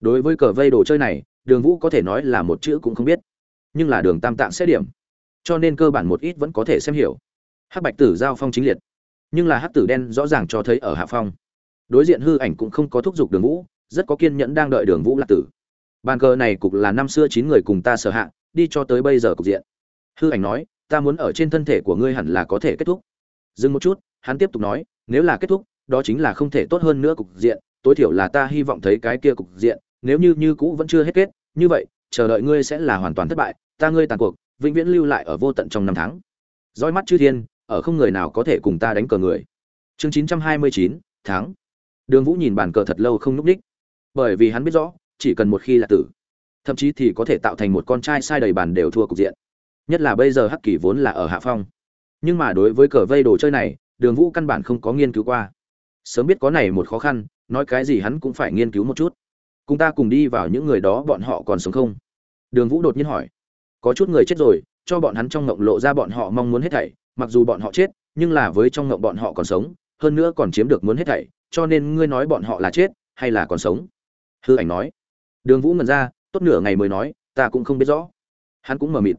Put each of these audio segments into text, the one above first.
đối với cờ vây đồ chơi này, đường vũ có thể nói là một chữ cũng không biết. Nhưng là đường tam tạng sẽ điểm. Cho nên cơ bản một ít vẫn có thể xem hiểu. Hắc bạch tử giao phong chính liệt. Nhưng là hắc tử đen rõ ràng cho thấy ở hạ phong. Đối diện hư ảnh cũng không có thúc giục đường vũ, rất có kiên nhẫn đang đợi đường vũ lạc tử. Bàn cờ này cục là năm xưa chín người cùng ta sở hạ, đi cho tới bây giờ cục diện. Hư ảnh nói, ta muốn ở trên thân thể của ngươi hẳn là có thể kết thúc. Dừng một chút, hắn tiếp tục nói, nếu là kết thúc, đó chính là không thể tốt hơn nữa cục diện, tối thiểu là ta hy vọng thấy cái kia cục diện nếu như như cũ vẫn chưa hết kết, như vậy, chờ đợi ngươi sẽ là hoàn toàn thất bại, ta ngươi tàn cuộc, vĩnh viễn lưu lại ở vô tận trong năm tháng. Roi mắt chư thiên, ở không người nào có thể cùng ta đánh cờ người. Chương chín trăm hai mươi chín tháng đường vũ nhìn bàn cờ thật lâu không núp đích. Bởi vì hắn biết rõ, chỉ cần một khi là tử, thậm chí thì có thể tạo thành một con trai sai đầy bàn đều thua cục diện. Nhất là bây giờ hắc kỳ vốn là ở hạ phong. Nhưng mà đối với cờ vây đồ chơi này, đường vũ căn bản không có nghiên cứu qua. Sớm biết có này một khó khăn, nói cái gì hắn cũng phải nghiên cứu một chút cùng ta cùng đi vào những người đó, bọn họ còn sống không? Đường vũ đột nhiên hỏi. Có chút người chết rồi, cho bọn hắn trong ngộng lộ ra bọn họ mong muốn hết thảy, mặc dù bọn họ chết, nhưng là với trong ngộng bọn họ còn sống, hơn nữa còn chiếm được muốn hết thảy, cho nên ngươi nói bọn họ là chết, hay là còn sống? Hư ảnh nói. Đường vũ ngần ra, tốt nửa ngày mới nói, ta cũng không biết rõ. Hắn cũng mờ mịt.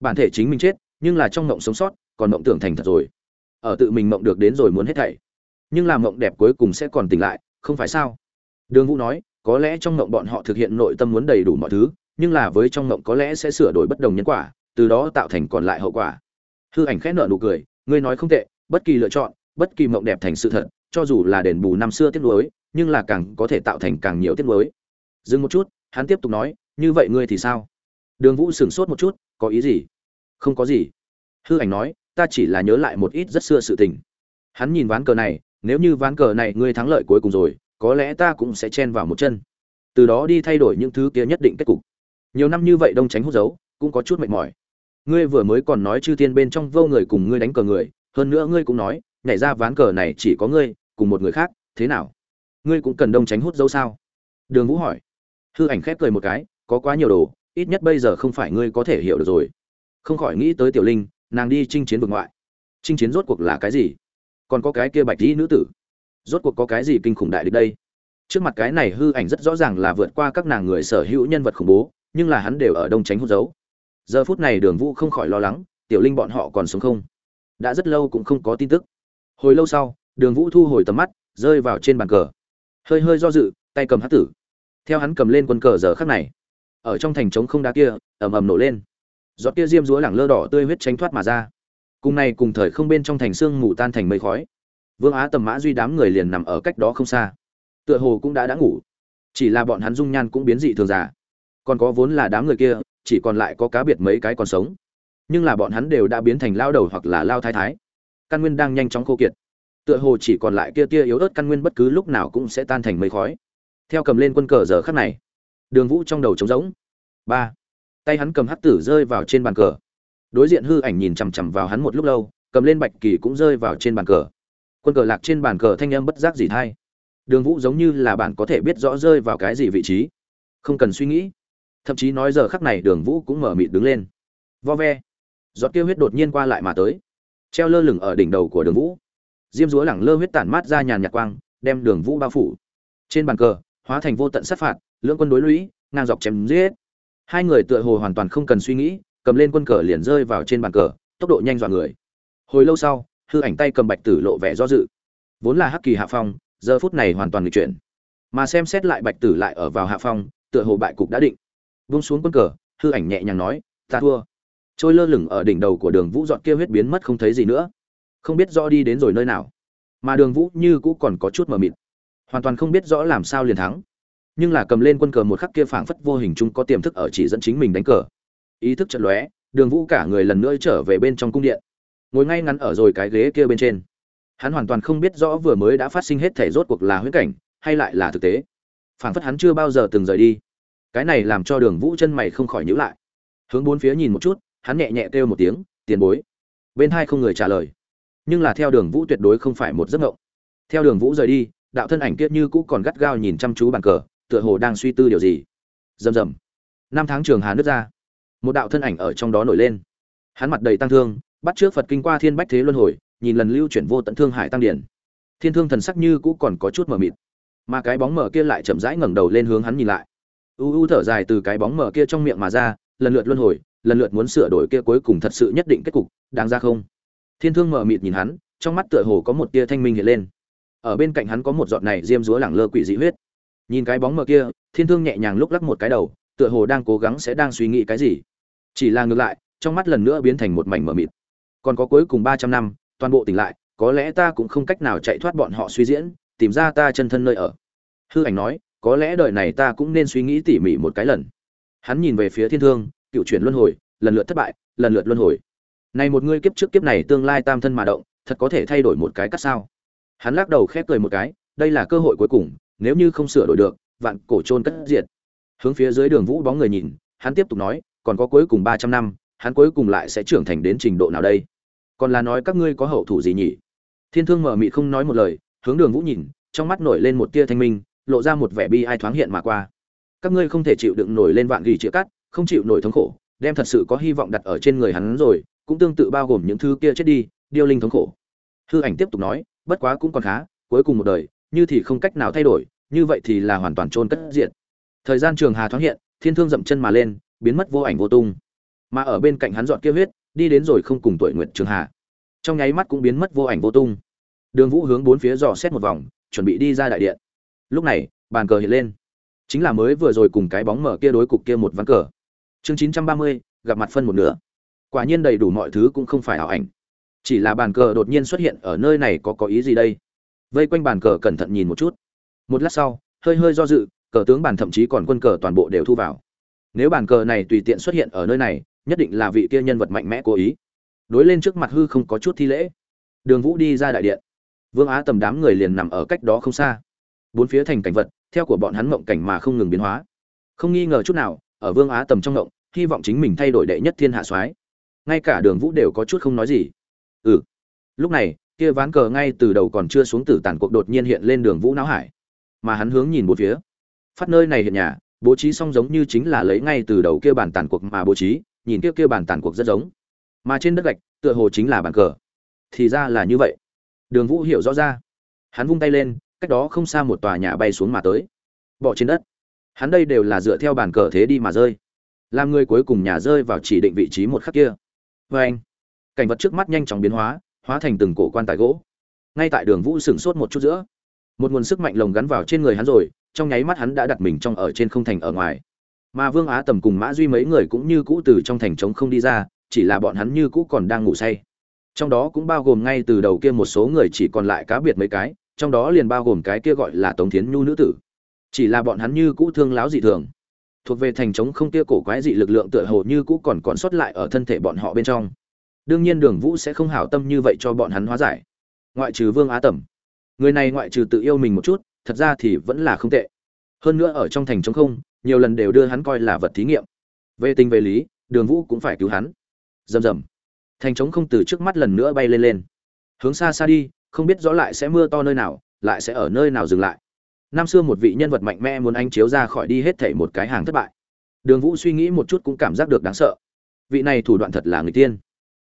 Bản thể chính mình chết, nhưng là trong ngộng sống sót, còn ngộng tưởng thành thật rồi. Ở tự mình ngộng được đến rồi muốn hết thảy. Nhưng làm ngộng đẹp cuối cùng sẽ còn tỉnh lại, không phải sao? Đường vũ nói có lẽ trong ngộng bọn họ thực hiện nội tâm muốn đầy đủ mọi thứ, nhưng là với trong ngộng có lẽ sẽ sửa đổi bất đồng nhân quả, từ đó tạo thành còn lại hậu quả. Hư ảnh khẽ nợ nụ cười, ngươi nói không tệ, bất kỳ lựa chọn, bất kỳ mộng đẹp thành sự thật, cho dù là đền bù năm xưa tiếc nuối, nhưng là càng có thể tạo thành càng nhiều tiếc nuối. Dừng một chút, hắn tiếp tục nói, như vậy ngươi thì sao? Đường vũ sửng sốt một chút, có ý gì? Không có gì. Hư ảnh nói, ta chỉ là nhớ lại một ít rất xưa sự tình. Hắn nhìn ván cờ này, nếu như ván cờ này ngươi thắng lợi cuối cùng rồi có lẽ ta cũng sẽ chen vào một chân. Từ đó đi thay đổi những thứ kia nhất định kết cục. Nhiều năm như vậy đông tránh hút dấu, cũng có chút mệt mỏi. Ngươi vừa mới còn nói chư thiên bên trong vô người cùng ngươi đánh cờ người, hơn nữa ngươi cũng nói, nhảy ra ván cờ này chỉ có ngươi, cùng một người khác, thế nào? Ngươi cũng cần đông tránh hút dấu sao? Đường vũ hỏi. Hư ảnh khép cười một cái, có quá nhiều đồ, ít nhất bây giờ không phải ngươi có thể hiểu được rồi. Không khỏi nghĩ tới tiểu linh, nàng đi chinh chiến vực ngoại. Chinh chiến rốt cuộc là cái gì? Còn có cái kia bạch dĩ nữ tử rốt cuộc có cái gì kinh khủng đại địch đây? Trước mặt cái này hư ảnh rất rõ ràng là vượt qua các nàng người sở hữu nhân vật khủng bố, nhưng là hắn đều ở đông tránh hút dấu. Giờ phút này đường vũ không khỏi lo lắng, tiểu linh bọn họ còn sống không? Đã rất lâu cũng không có tin tức. Hồi lâu sau, đường vũ thu hồi tầm mắt, rơi vào trên bàn cờ. Hơi hơi do dự, tay cầm hát tử. Theo hắn cầm lên quân cờ giờ khắc này, ở trong thành trống không đá kia, ầm ầm nổ lên. Giọt kia diêm rúa lẳng lơ đỏ tươi huyết tránh thoát mà ra. Cùng này cùng thời không bên trong thành xương mù tan thành mây khói vương á tầm mã duy đám người liền nằm ở cách đó không xa. Tựa hồ cũng đã đã ngủ. Chỉ là bọn hắn dung nhan cũng biến dị thường giả, còn có vốn là đám người kia chỉ còn lại có cá biệt mấy cái còn sống. Nhưng là bọn hắn đều đã biến thành lao đầu hoặc là lao thái thái. Căn nguyên đang nhanh chóng khô kiệt. Tựa hồ chỉ còn lại kia tia yếu ớt căn nguyên bất cứ lúc nào cũng sẽ tan thành mây khói. Theo cầm lên quân cờ giờ khắc này đường vũ trong đầu trống rỗng. Ba. Tay hắn cầm hắc tử rơi vào trên bàn cờ. Đối diện hư ảnh nhìn chằm chằm vào hắn một lúc lâu cầm lên bạch kỳ cũng rơi vào trên bàn cờ quân cờ lạc trên bàn cờ thanh âm bất giác gì thay đường vũ giống như là bạn có thể biết rõ rơi vào cái gì vị trí. Không cần suy nghĩ. Thậm chí nói giờ khắc này đường vũ cũng mở mịt đứng lên. Vo ve. Giọt tiêu huyết đột nhiên qua lại mà tới. Treo lơ lửng ở đỉnh đầu của đường vũ. Diêm dúa lẳng lơ huyết tản mát ra nhàn nhạc quang, đem đường vũ bao phủ. Trên bàn cờ, hóa thành vô tận sát phạt, lưỡng quân đối lũy, ngang dọc chém giết. Hai người tựa hồ hoàn toàn không cần suy nghĩ, cầm lên quân cờ liền rơi vào trên bàn cờ, tốc độ nhanh dọa người. Hồi lâu sau hư ảnh tay cầm bạch tử lộ vẻ do dự. Vốn là hắc kỳ hạ phong, giờ phút này hoàn toàn nghịch chuyển. Mà xem xét lại bạch tử lại ở vào hạ phong, tựa hồ bại cục đã định. Vung xuống quân cờ, hư ảnh nhẹ nhàng nói, ta thua. Trôi lơ lửng ở đỉnh đầu của đường vũ dọn kia huyết biến mất không thấy gì nữa. Không biết rõ đi đến rồi nơi nào. Mà đường vũ như cũng còn có chút mờ mịt. Hoàn toàn không biết rõ làm sao liền thắng. Nhưng là cầm lên quân cờ một khắc kia phảng phất vô hình chung có tiềm thức ở chỉ dẫn chính mình đánh cờ. Ý thức chật lóe, đường vũ cả người lần nữa trở về bên trong cung điện ngồi ngay ngắn ở rồi cái ghế kia bên trên. Hắn hoàn toàn không biết rõ vừa mới đã phát sinh hết thể rốt cuộc là huyễn cảnh, hay lại là thực tế. Phảng phất hắn chưa bao giờ từng rời đi. Cái này làm cho đường vũ chân mày không khỏi nhíu lại. Hướng bốn phía nhìn một chút, hắn nhẹ nhẹ kêu một tiếng, tiền bối. Bên hai không người trả lời. Nhưng là theo đường vũ tuyệt đối không phải một giấc ngộng theo đường vũ rời đi, đạo thân ảnh kiết như cũ còn gắt gao nhìn chăm chú bàn cờ, tựa hồ đang suy tư điều gì. Rầm rầm. Năm tháng trường hà nước ra. Một đạo thân ảnh ở trong đó nổi lên. Hắn mặt đầy tăng thương bắt trước phật kinh qua thiên bách thế luân hồi, nhìn lần lưu chuyển vô tận thương hải tăng điển. Thiên thương thần sắc như cũ còn có chút mờ mịt. Mà cái bóng mờ kia lại chậm rãi ngẩng đầu lên hướng hắn nhìn lại. U u thở dài từ cái bóng mở kia trong miệng mà ra, lần lượt luân hồi, lần lượt muốn sửa đổi kia cuối cùng thật sự nhất định kết cục, đáng ra không? Thiên thương mở mịt nhìn hắn, trong mắt tựa hồ có một tia thanh minh hiện lên. Ở bên cạnh hắn có một giọt này diêm dúa lẳng lơ quỷ dị huyết. Nhìn cái bóng mờ kia, thiên thương nhẹ nhàng lúc lắc một cái đầu, tựa hồ đang cố gắng sẽ đang suy nghĩ cái gì. Chỉ là ngược lại, trong mắt lần nữa biến thành một mảnh mờ mịt còn có cuối cùng ba trăm năm, toàn bộ tỉnh lại, có lẽ ta cũng không cách nào chạy thoát bọn họ suy diễn, tìm ra ta chân thân nơi ở. Hư ảnh nói, có lẽ đời này ta cũng nên suy nghĩ tỉ mỉ một cái lần. Hắn nhìn về phía thiên thương, cựu chuyển luân hồi, lần lượt thất bại, lần lượt luân hồi. Này một ngươi kiếp trước kiếp này tương lai tam thân mà động, thật có thể thay đổi một cái cắt sao? Hắn lắc đầu khép cười một cái, đây là cơ hội cuối cùng, nếu như không sửa đổi được, vạn cổ trôn cất diệt. Hướng phía dưới đường vũ bóng người nhìn, hắn tiếp tục nói, còn có cuối cùng ba trăm năm hắn cuối cùng lại sẽ trưởng thành đến trình độ nào đây? Còn là nói các ngươi có hậu thủ gì nhỉ? Thiên thương mở mị không nói một lời, hướng đường vũ nhìn, trong mắt nổi lên một tia thanh minh, lộ ra một vẻ bi ai thoáng hiện mà qua. Các ngươi không thể chịu đựng nổi lên vạn ghi chĩa cắt, không chịu nổi thống khổ, đem thật sự có hy vọng đặt ở trên người hắn rồi, cũng tương tự bao gồm những thứ kia chết đi, điêu linh thống khổ. Hư ảnh tiếp tục nói, bất quá cũng còn khá, cuối cùng một đời, như thì không cách nào thay đổi, như vậy thì là hoàn toàn trôn cất diện thời gian trường hà thoáng hiện, thiên thương dậm chân mà lên, biến mất vô ảnh vô tung mà ở bên cạnh hắn dọn kia huyết, đi đến rồi không cùng tuổi nguyệt trường hà. Trong nháy mắt cũng biến mất vô ảnh vô tung. Đường vũ hướng bốn phía dò xét một vòng, chuẩn bị đi ra đại điện. Lúc này, bàn cờ hiện lên. Chính là mới vừa rồi cùng cái bóng mở kia đối cục kia một ván cờ. Chương chín trăm ba mươi, gặp mặt phân một nửa. Quả nhiên đầy đủ mọi thứ cũng không phải ảo ảnh. Chỉ là bàn cờ đột nhiên xuất hiện ở nơi này có có ý gì đây? Vây quanh bàn cờ cẩn thận nhìn một chút. Một lát sau, hơi hơi do dự, cờ tướng bàn thậm chí còn quân cờ toàn bộ đều thu vào. Nếu bàn cờ này tùy tiện xuất hiện ở nơi này nhất định là vị kia nhân vật mạnh mẽ cố ý. Đối lên trước mặt hư không có chút thi lễ. Đường vũ đi ra đại điện. Vương á tầm đám người liền nằm ở cách đó không xa. Bốn phía thành cảnh vật, theo của bọn hắn mộng cảnh mà không ngừng biến hóa. Không nghi ngờ chút nào, ở vương á tầm trong mộng, hy vọng chính mình thay đổi đệ nhất thiên hạ soái. Ngay cả đường vũ đều có chút không nói gì. Ừ. Lúc này, kia ván cờ ngay từ đầu còn chưa xuống tử tàn cuộc đột nhiên hiện lên đường vũ não hải. Mà hắn hướng nhìn một phía. Phát nơi này hiện nhà, bố trí xong giống như chính là lấy ngay từ đầu kia bàn tàn cuộc mà bố trí nhìn kia kia bàn tàn cuộc rất giống. Mà trên đất gạch, tựa hồ chính là bàn cờ. Thì ra là như vậy. Đường vũ hiểu rõ ra. Hắn vung tay lên, cách đó không xa một tòa nhà bay xuống mà tới. Bỏ trên đất. Hắn đây đều là dựa theo bàn cờ thế đi mà rơi. Làm người cuối cùng nhà rơi vào chỉ định vị trí một khắc kia. Vê anh, cảnh vật trước mắt nhanh chóng biến hóa hóa thành từng cổ quan tài gỗ. Ngay tại đường vũ sửng sốt một chút giữa, một nguồn sức mạnh lồng gắn vào trên người hắn rồi, trong nháy mắt hắn đã đặt mình trong ở trên không thành ở ngoài mà vương á tầm cùng mã duy mấy người cũng như cũ từ trong thành trống không đi ra, chỉ là bọn hắn như cũ còn đang ngủ say. Trong đó cũng bao gồm ngay từ đầu kia một số người chỉ còn lại cá biệt mấy cái, trong đó liền bao gồm cái kia gọi là tống thiến nhu nữ tử. Chỉ là bọn hắn như cũ thương láo dị thường. Thuộc về thành trống không kia cổ quái dị lực lượng tựa hồ như cũ còn còn sót lại ở thân thể bọn họ bên trong. Đương nhiên đường vũ sẽ không hảo tâm như vậy cho bọn hắn hóa giải. Ngoại trừ vương á tẩm người này ngoại trừ tự yêu mình một chút, thật ra thì vẫn là không tệ. Hơn nữa ở trong thành trống không nhiều lần đều đưa hắn coi là vật thí nghiệm. Về tình về lý, đường vũ cũng phải cứu hắn. Rầm rầm. Thành trống không từ trước mắt lần nữa bay lên lên. Hướng xa xa đi, không biết rõ lại sẽ mưa to nơi nào, lại sẽ ở nơi nào dừng lại. Năm xưa một vị nhân vật mạnh mẽ muốn anh chiếu ra khỏi đi hết thảy một cái hàng thất bại. Đường vũ suy nghĩ một chút cũng cảm giác được đáng sợ. Vị này thủ đoạn thật là người tiên.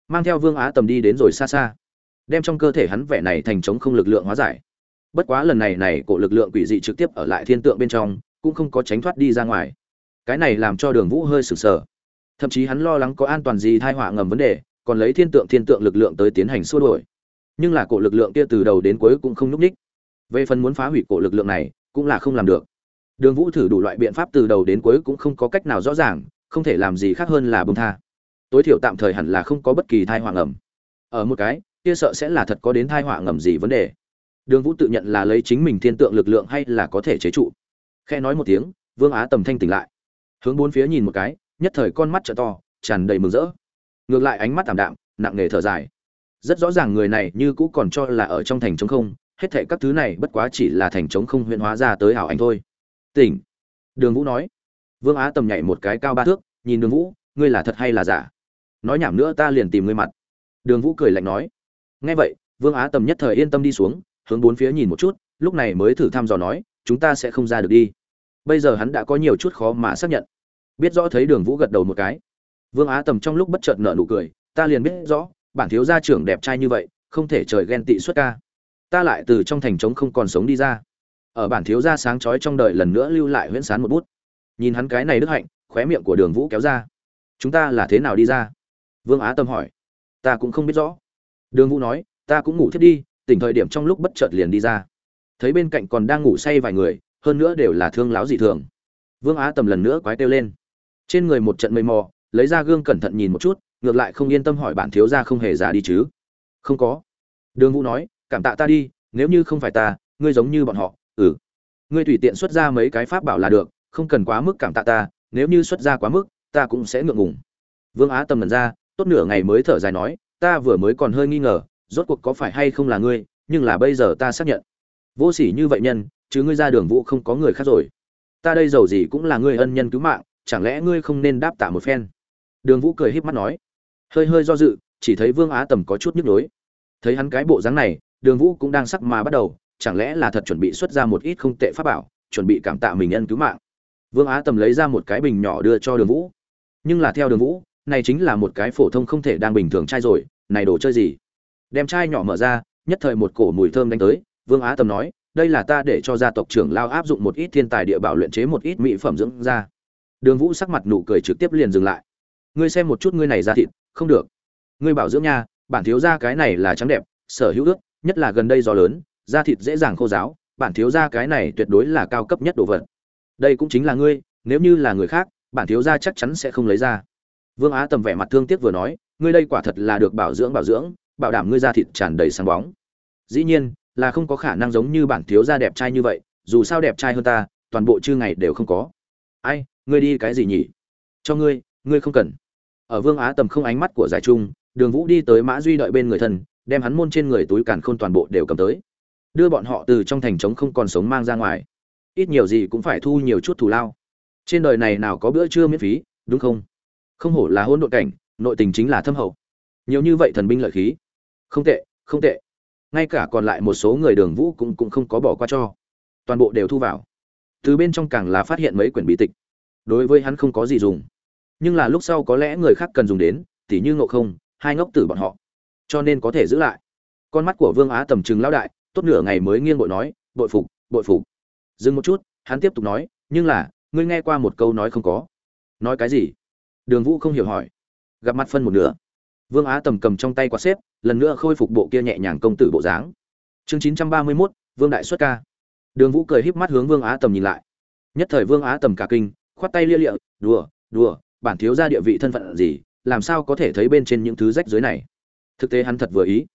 Mang theo vương á tầm đi đến rồi xa xa. Đem trong cơ thể hắn vẻ này thành chống không lực lượng hóa giải. Bất quá lần này này, cổ lực lượng quỷ dị trực tiếp ở lại thiên tượng bên trong cũng không có tránh thoát đi ra ngoài. Cái này làm cho đường vũ hơi sừng sờ. Thậm chí hắn lo lắng có an toàn gì thai họa ngầm vấn đề, còn lấy thiên tượng thiên tượng lực lượng tới tiến hành xua đổi nhưng là cổ lực lượng kia từ đầu đến cuối cũng không núp ních về phần muốn phá hủy cổ lực lượng này, cũng là không làm được. Đường vũ thử đủ loại biện pháp từ đầu đến cuối cũng không có cách nào rõ ràng, không thể làm gì khác hơn là bông tha. Tối thiểu tạm thời hẳn là không có bất kỳ thai họa ngầm. Ở một cái, kia sợ sẽ là thật có đến thai họa ngầm gì vấn đề. Đường vũ tự nhận là lấy chính mình thiên tượng lực lượng hay là có thể chế trụ khe nói một tiếng, vương á tầm thanh tỉnh lại. Hướng bốn phía nhìn một cái, nhất thời con mắt t to, tràn đầy mừng rỡ. Ngược lại ánh mắt tảm đạm, nặng nề thở dài. Rất rõ ràng người này như cũ còn cho là ở trong thành trống không, hết thệ các thứ này bất quá chỉ là thành trống không huyện hóa ra tới hảo ảnh thôi. Tỉnh. Đường vũ nói. Vương á tầm nhảy một cái cao ba thước, nhìn đường vũ, ngươi là thật hay là giả? Nói nhảm nữa, ta liền tìm ngươi mặt. Đường vũ cười lạnh nói. Nghe vậy, vương á tầm nhất thời yên tâm đi xuống, hướng bốn phía nhìn một chút, lúc này mới thử thăm dò nói chúng ta sẽ không ra được đi. Bây giờ hắn đã có nhiều chút khó mà xác nhận. Biết rõ thấy đường vũ gật đầu một cái. Vương á tầm trong lúc bất chợt nở nụ cười, ta liền biết rõ, bản thiếu gia trưởng đẹp trai như vậy, không thể trời ghen tị xuất ca. Ta lại từ trong thành trống không còn sống đi ra. Ở bản thiếu gia sáng chói trong đời lần nữa lưu lại huyễn sán một bút. Nhìn hắn cái này đức hạnh, khóe miệng của đường vũ kéo ra. Chúng ta là thế nào đi ra? Vương á tâm hỏi. Ta cũng không biết rõ. Đường vũ nói, ta cũng ngủ thiết đi, tỉnh thời điểm trong lúc bất chợt liền đi ra thấy bên cạnh còn đang ngủ say vài người, hơn nữa đều là thương láo dị thường. Vương á tầm lần nữa quái kêu lên. Trên người một trận mây mò, lấy ra gương cẩn thận nhìn một chút, ngược lại không yên tâm hỏi bạn thiếu ra không hề già đi chứ? Không có. Đường vũ nói, cảm tạ ta đi, nếu như không phải ta, ngươi giống như bọn họ ừ. Ngươi tùy tiện xuất ra mấy cái pháp bảo là được, không cần quá mức cảm tạ ta, nếu như xuất ra quá mức, ta cũng sẽ ngượng ngùng. Vương á tầm lần ra, tốt nửa ngày mới thở dài nói, ta vừa mới còn hơi nghi ngờ, rốt cuộc có phải hay không là ngươi, nhưng là bây giờ ta xác nhận vô sỉ như vậy nhân, chứ ngươi ra đường vũ không có người khác rồi. Ta đây giàu gì cũng là ngươi ân nhân cứu mạng, chẳng lẽ ngươi không nên đáp tạ một phen? Đường vũ cười híp mắt nói. Hơi hơi do dự, chỉ thấy vương á tầm có chút nhức nhối. Thấy hắn cái bộ dáng này, đường vũ cũng đang sắc mà bắt đầu, chẳng lẽ là thật chuẩn bị xuất ra một ít không tệ pháp bảo, chuẩn bị cảm tạ mình ân cứu mạng? Vương á tầm lấy ra một cái bình nhỏ đưa cho đường vũ. Nhưng là theo đường vũ, này chính là một cái phổ thông không thể đang bình thường chai rồi, này đồ chơi gì? Đem chai nhỏ mở ra, nhất thời một cổ mùi thơm đánh tới vương á tầm nói, đây là ta để cho gia tộc trưởng lao áp dụng một ít thiên tài địa bảo luyện chế một ít mỹ phẩm dưỡng da. Đường vũ sắc mặt nụ cười trực tiếp liền dừng lại. Ngươi xem một chút ngươi này da thịt, không được. Ngươi bảo dưỡng nha, bản thiếu gia cái này là trắng đẹp, sở hữu ước, nhất là gần đây gió lớn, da thịt dễ dàng khô giáo bản thiếu gia cái này tuyệt đối là cao cấp nhất đồ vật. Đây cũng chính là ngươi, nếu như là người khác, bản thiếu gia chắc chắn sẽ không lấy ra. Vương á tầm vẻ mặt thương tiếc vừa nói, ngươi đây quả thật là được bảo dưỡng bảo dưỡng, bảo đảm ngươi da thịt tràn đầy sáng bóng. Dĩ nhiên là không có khả năng giống như bản thiếu gia đẹp trai như vậy, dù sao đẹp trai hơn ta, toàn bộ chư ngày đều không có. Ai, ngươi đi cái gì nhỉ? Cho ngươi ngươi không cần. Ở vương á tầm không ánh mắt của giải trung, đường vũ đi tới mã duy đợi bên người thân, đem hắn môn trên người túi càn khôn toàn bộ đều cầm tới. Đưa bọn họ từ trong thành trống không còn sống mang ra ngoài. Ít nhiều gì cũng phải thu nhiều chút thù lao. Trên đời này nào có bữa trưa miễn phí, đúng không? Không hổ là hôn đội cảnh, nội tình chính là thâm hậu. Nhiều như vậy thần binh lợi khí. Không tệ không tệ ngay cả còn lại một số người đường vũ cũng cũng không có bỏ qua cho. Toàn bộ đều thu vào. Từ bên trong càng là phát hiện mấy quyển bí tịch. Đối với hắn không có gì dùng. Nhưng là lúc sau có lẽ người khác cần dùng đến, tỉ như ngộ không, hai ngốc tử bọn họ. Cho nên có thể giữ lại. Con mắt của vương á tầm trừng lão đại, tốt nửa ngày mới nghiêng bội nói, bội phục bội phục. Dừng một chút, hắn tiếp tục nói, nhưng là, ngươi nghe qua một câu nói không có. Nói cái gì? Đường vũ không hiểu hỏi. Gặp mặt phân một nửa. Vương á tầm cầm trong tay quạt xếp lần nữa khôi phục bộ kia nhẹ nhàng công tử bộ dáng. Chương chín trăm ba mươi mốt, vương đại xuất ca. Đường vũ cười híp mắt hướng vương á tầm nhìn lại. Nhất thời vương á tầm cả kinh, khoát tay lia lịa, đùa đùa, bản thiếu ra địa vị thân phận gì, làm sao có thể thấy bên trên những thứ rách dưới này? Thực tế hắn thật vừa ý.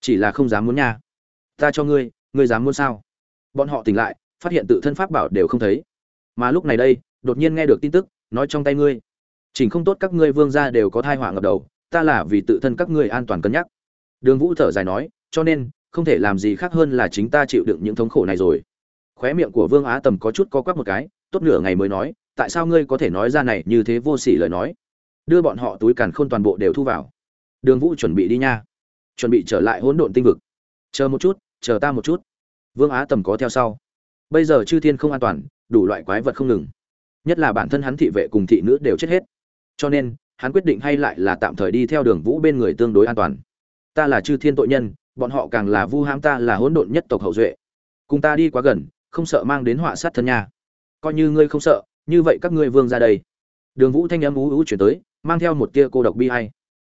Chỉ là không dám muốn nha. Ta cho ngươi ngươi dám muốn sao? Bọn họ tỉnh lại, phát hiện tự thân pháp bảo đều không thấy. Mà lúc này đây, đột nhiên nghe được tin tức, nói trong tay ngươi. Chỉnh không tốt các ngươi vương gia đều có thai họa ngập đầu, ta là vì tự thân các ngươi an toàn cân nhắc đường vũ thở dài nói, cho nên, không thể làm gì khác hơn là chính ta chịu đựng những thống khổ này rồi. Khóe miệng của vương á tầm có chút co quắp một cái, tốt nửa ngày mới nói, tại sao ngươi có thể nói ra này như thế vô sỉ lời nói? Đưa bọn họ túi càn khôn toàn bộ đều thu vào. Đường vũ chuẩn bị đi nha. Chuẩn bị trở lại hỗn độn tinh vực. Chờ một chút, chờ ta một chút. Vương á tầm có theo sau. Bây giờ chư thiên không an toàn, đủ loại quái vật không ngừng. Nhất là bản thân hắn thị vệ cùng thị nữ đều chết hết. Cho nên, hắn quyết định hay lại là tạm thời đi theo đường vũ bên người tương đối an toàn ta là chư thiên tội nhân, bọn họ càng là vu hãm ta là hỗn độn nhất tộc hậu duệ. Cùng ta đi quá gần, không sợ mang đến họa sát thân nhà. coi như ngươi không sợ, như vậy các ngươi vương ra đây. Đường vũ thanh âm ú ú chuyển tới, mang theo một tia cô độc bi hay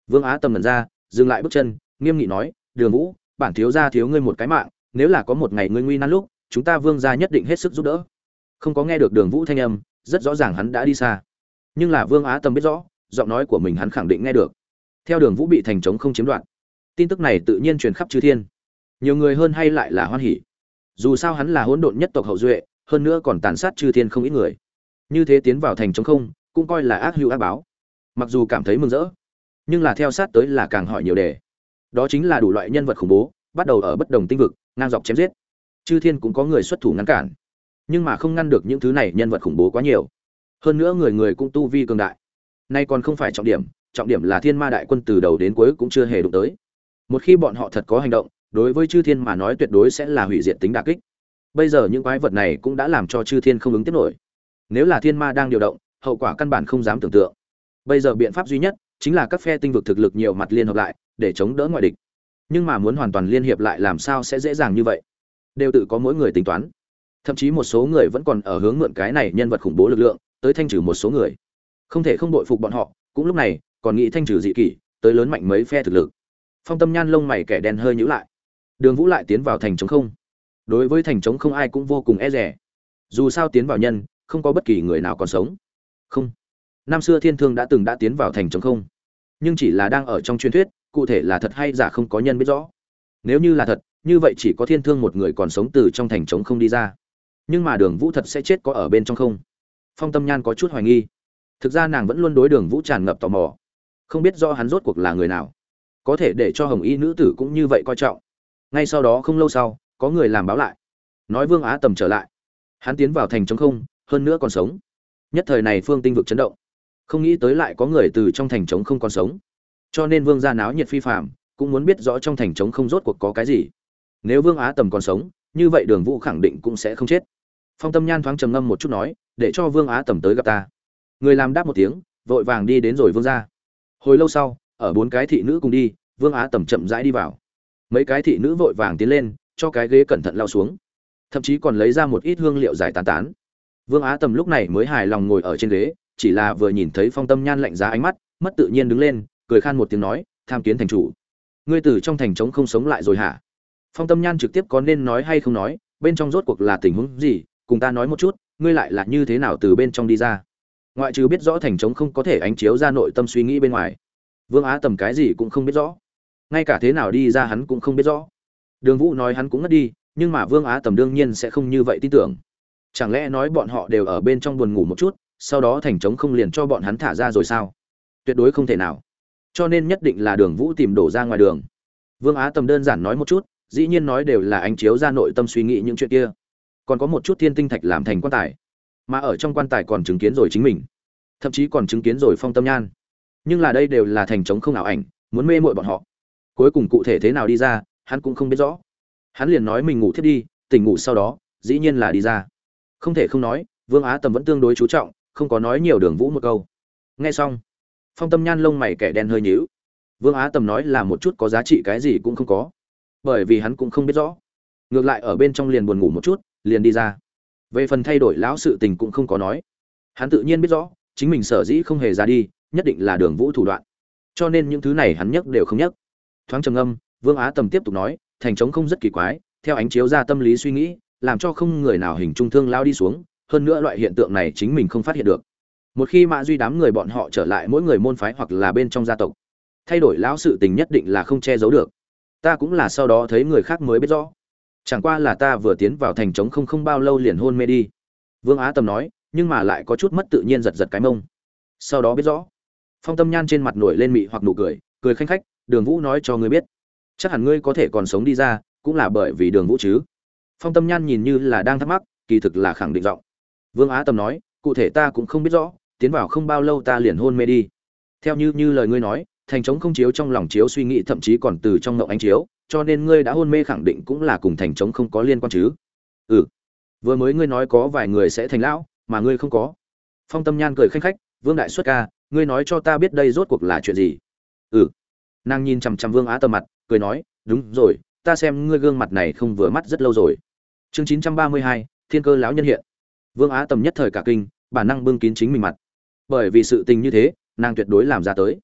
vương á tầm lần ra, dừng lại bước chân, nghiêm nghị nói, đường vũ, bản thiếu gia thiếu ngươi một cái mạng, nếu là có một ngày ngươi nguy nan lúc, chúng ta vương gia nhất định hết sức giúp đỡ. Không có nghe được đường vũ thanh âm, rất rõ ràng hắn đã đi xa. Nhưng là vương á tâm biết rõ, giọng nói của mình hắn khẳng định nghe được. Theo đường vũ bị thành trống không chiếm đoạt tin tức này tự nhiên truyền khắp chư thiên. Nhiều người hơn hay lại là hoan hỉ. Dù sao hắn là hỗn độn nhất tộc hậu duệ, hơn nữa còn tàn sát chư thiên không ít người. Như thế tiến vào thành trống không, cũng coi là ác hữu ác báo. Mặc dù cảm thấy mừng rỡ, nhưng là theo sát tới là càng hỏi nhiều đề. Đó chính là đủ loại nhân vật khủng bố, bắt đầu ở bất đồng tinh vực, ngang dọc chém giết. Chư thiên cũng có người xuất thủ ngăn cản, nhưng mà không ngăn được những thứ này nhân vật khủng bố quá nhiều. Hơn nữa người người cũng tu vi cường đại. Nay còn không phải trọng điểm trọng điểm là thiên ma đại quân từ đầu đến cuối cũng chưa hề đụng tới một khi bọn họ thật có hành động, đối với chư thiên mà nói tuyệt đối sẽ là hủy diệt tính đà kích. Bây giờ những quái vật này cũng đã làm cho chư thiên không ứng tiếp nổi. Nếu là thiên ma đang điều động, hậu quả căn bản không dám tưởng tượng. Bây giờ biện pháp duy nhất chính là các phe tinh vực thực lực nhiều mặt liên hợp lại, để chống đỡ ngoại địch. Nhưng mà muốn hoàn toàn liên hiệp lại làm sao sẽ dễ dàng như vậy? Đều tự có mỗi người tính toán. Thậm chí một số người vẫn còn ở hướng mượn cái này nhân vật khủng bố lực lượng, tới thanh trừ một số người. Không thể không đội phục bọn họ, cũng lúc này, còn nghĩ thanh trừ dị kỷ, tới lớn mạnh mấy phe thực lực phong tâm nhan lông mày kẻ đen hơi nhữ lại. Đường vũ lại tiến vào thành trống không. Đối với thành trống không ai cũng vô cùng e rẻ dù sao tiến vào nhân, không có bất kỳ người nào còn sống. Không. Năm xưa thiên thương đã từng đã tiến vào thành trống không. Nhưng chỉ là đang ở trong truyền thuyết, cụ thể là thật hay giả không có nhân biết rõ. Nếu như là thật, như vậy chỉ có thiên thương một người còn sống từ trong thành trống không đi ra. Nhưng mà đường vũ thật sẽ chết có ở bên trong không? Phong tâm nhan có chút hoài nghi. Thực ra nàng vẫn luôn đối đường vũ tràn ngập tò mò. Không biết do hắn rốt cuộc là người nào có thể để cho hồng y nữ tử cũng như vậy coi trọng. Ngay sau đó không lâu sau, có người làm báo lại. Nói vương á tầm trở lại. Hắn tiến vào thành trống không, hơn nữa còn sống. Nhất thời này phương tinh vực chấn động. Không nghĩ tới lại có người từ trong thành trống không còn sống. Cho nên vương gia náo nhiệt phi phạm cũng muốn biết rõ trong thành trống không rốt cuộc có cái gì. Nếu vương á tầm còn sống, như vậy đường vũ khẳng định cũng sẽ không chết. Phong tâm nhan thoáng trầm ngâm một chút nói, để cho vương á tầm tới gặp ta. Người làm đáp một tiếng, vội vàng đi đến rồi vương ra hồi lâu sau ở bốn cái thị nữ cùng đi, vương á tầm chậm rãi đi vào. Mấy cái thị nữ vội vàng tiến lên, cho cái ghế cẩn thận lao xuống. Thậm chí còn lấy ra một ít hương liệu giải tán tán. Vương á tầm lúc này mới hài lòng ngồi ở trên ghế, chỉ là vừa nhìn thấy phong tâm nhan lạnh giá ánh mắt, mất tự nhiên đứng lên, cười khan một tiếng nói, tham kiến thành chủ. Ngươi từ trong thành trống không sống lại rồi hả? Phong tâm nhan trực tiếp có nên nói hay không nói, bên trong rốt cuộc là tình huống gì, cùng ta nói một chút, ngươi lại là như thế nào từ bên trong đi ra? Ngoại trừ biết rõ thành trống không có thể ánh chiếu ra nội tâm suy nghĩ bên ngoài vương á tầm cái gì cũng không biết rõ. Ngay cả thế nào đi ra hắn cũng không biết rõ. Đường vũ nói hắn cũng ngất đi, nhưng mà vương á tầm đương nhiên sẽ không như vậy tin tưởng. Chẳng lẽ nói bọn họ đều ở bên trong buồn ngủ một chút, sau đó thành trống không liền cho bọn hắn thả ra rồi sao? Tuyệt đối không thể nào. Cho nên nhất định là đường vũ tìm đổ ra ngoài đường. Vương á tầm đơn giản nói một chút, dĩ nhiên nói đều là ánh chiếu ra nội tâm suy nghĩ những chuyện kia. Còn có một chút thiên tinh thạch làm thành quan tài, mà ở trong quan tài còn chứng kiến rồi chính mình. Thậm chí còn chứng kiến rồi phong tâm nhan nhưng là đây đều là thành trống không ảo ảnh, muốn mê mội bọn họ. Cuối cùng cụ thể thế nào đi ra, hắn cũng không biết rõ. Hắn liền nói mình ngủ thiết đi, tỉnh ngủ sau đó, dĩ nhiên là đi ra. Không thể không nói, vương á tầm vẫn tương đối chú trọng, không có nói nhiều đường vũ một câu. Nghe xong, phong tâm nhan lông mày kẻ đen hơi nhíu. Vương á tầm nói là một chút có giá trị cái gì cũng không có. Bởi vì hắn cũng không biết rõ. Ngược lại ở bên trong liền buồn ngủ một chút, liền đi ra. Về phần thay đổi lão sự tình cũng không có nói. Hắn tự nhiên biết rõ, chính mình sở dĩ không hề ra đi nhất định là đường vũ thủ đoạn. Cho nên những thứ này hắn nhấc đều không nhắc thoáng trầm âm vương á tầm tiếp tục nói, thành trống không rất kỳ quái, theo ánh chiếu ra tâm lý suy nghĩ, làm cho không người nào hình trung thương lao đi xuống, hơn nữa loại hiện tượng này chính mình không phát hiện được. Một khi mạ duy đám người bọn họ trở lại mỗi người môn phái hoặc là bên trong gia tộc, thay đổi lão sự tình nhất định là không che giấu được. Ta cũng là sau đó thấy người khác mới biết rõ. Chẳng qua là ta vừa tiến vào thành trống không không bao lâu liền hôn mê đi. Vương á tầm nói, nhưng mà lại có chút mất tự nhiên giật giật cái mông. Sau đó biết rõ phong tâm nhan trên mặt nổi lên mị hoặc nụ cười cười khanh khách, đường vũ nói cho ngươi biết, chắc hẳn ngươi có thể còn sống đi ra, cũng là bởi vì đường vũ chứ. Phong tâm nhan nhìn như là đang thắc mắc, kỳ thực là khẳng định giọng. Vương á tầm nói, cụ thể ta cũng không biết rõ, tiến vào không bao lâu ta liền hôn mê đi. Theo như như lời ngươi nói, thành trống không chiếu trong lòng chiếu suy nghĩ thậm chí còn từ trong ngộng ánh chiếu, cho nên ngươi đã hôn mê khẳng định cũng là cùng thành trống không có liên quan chứ. Ừ. Vừa mới ngươi nói có vài người sẽ thành lão, mà ngươi không có. Phong tâm nhan cười khanh khách, vương đại xuất ca ngươi nói cho ta biết đây rốt cuộc là chuyện gì? Ừ. Nàng nhìn chằm chằm vương á tầm mặt, cười nói, đúng rồi, ta xem ngươi gương mặt này không vừa mắt rất lâu rồi. Chương chín trăm ba mươi hai, thiên cơ lão nhân hiện. Vương á tầm nhất thời cả kinh, bản năng bưng kín chính mình mặt. Bởi vì sự tình như thế, nàng tuyệt đối làm ra tới.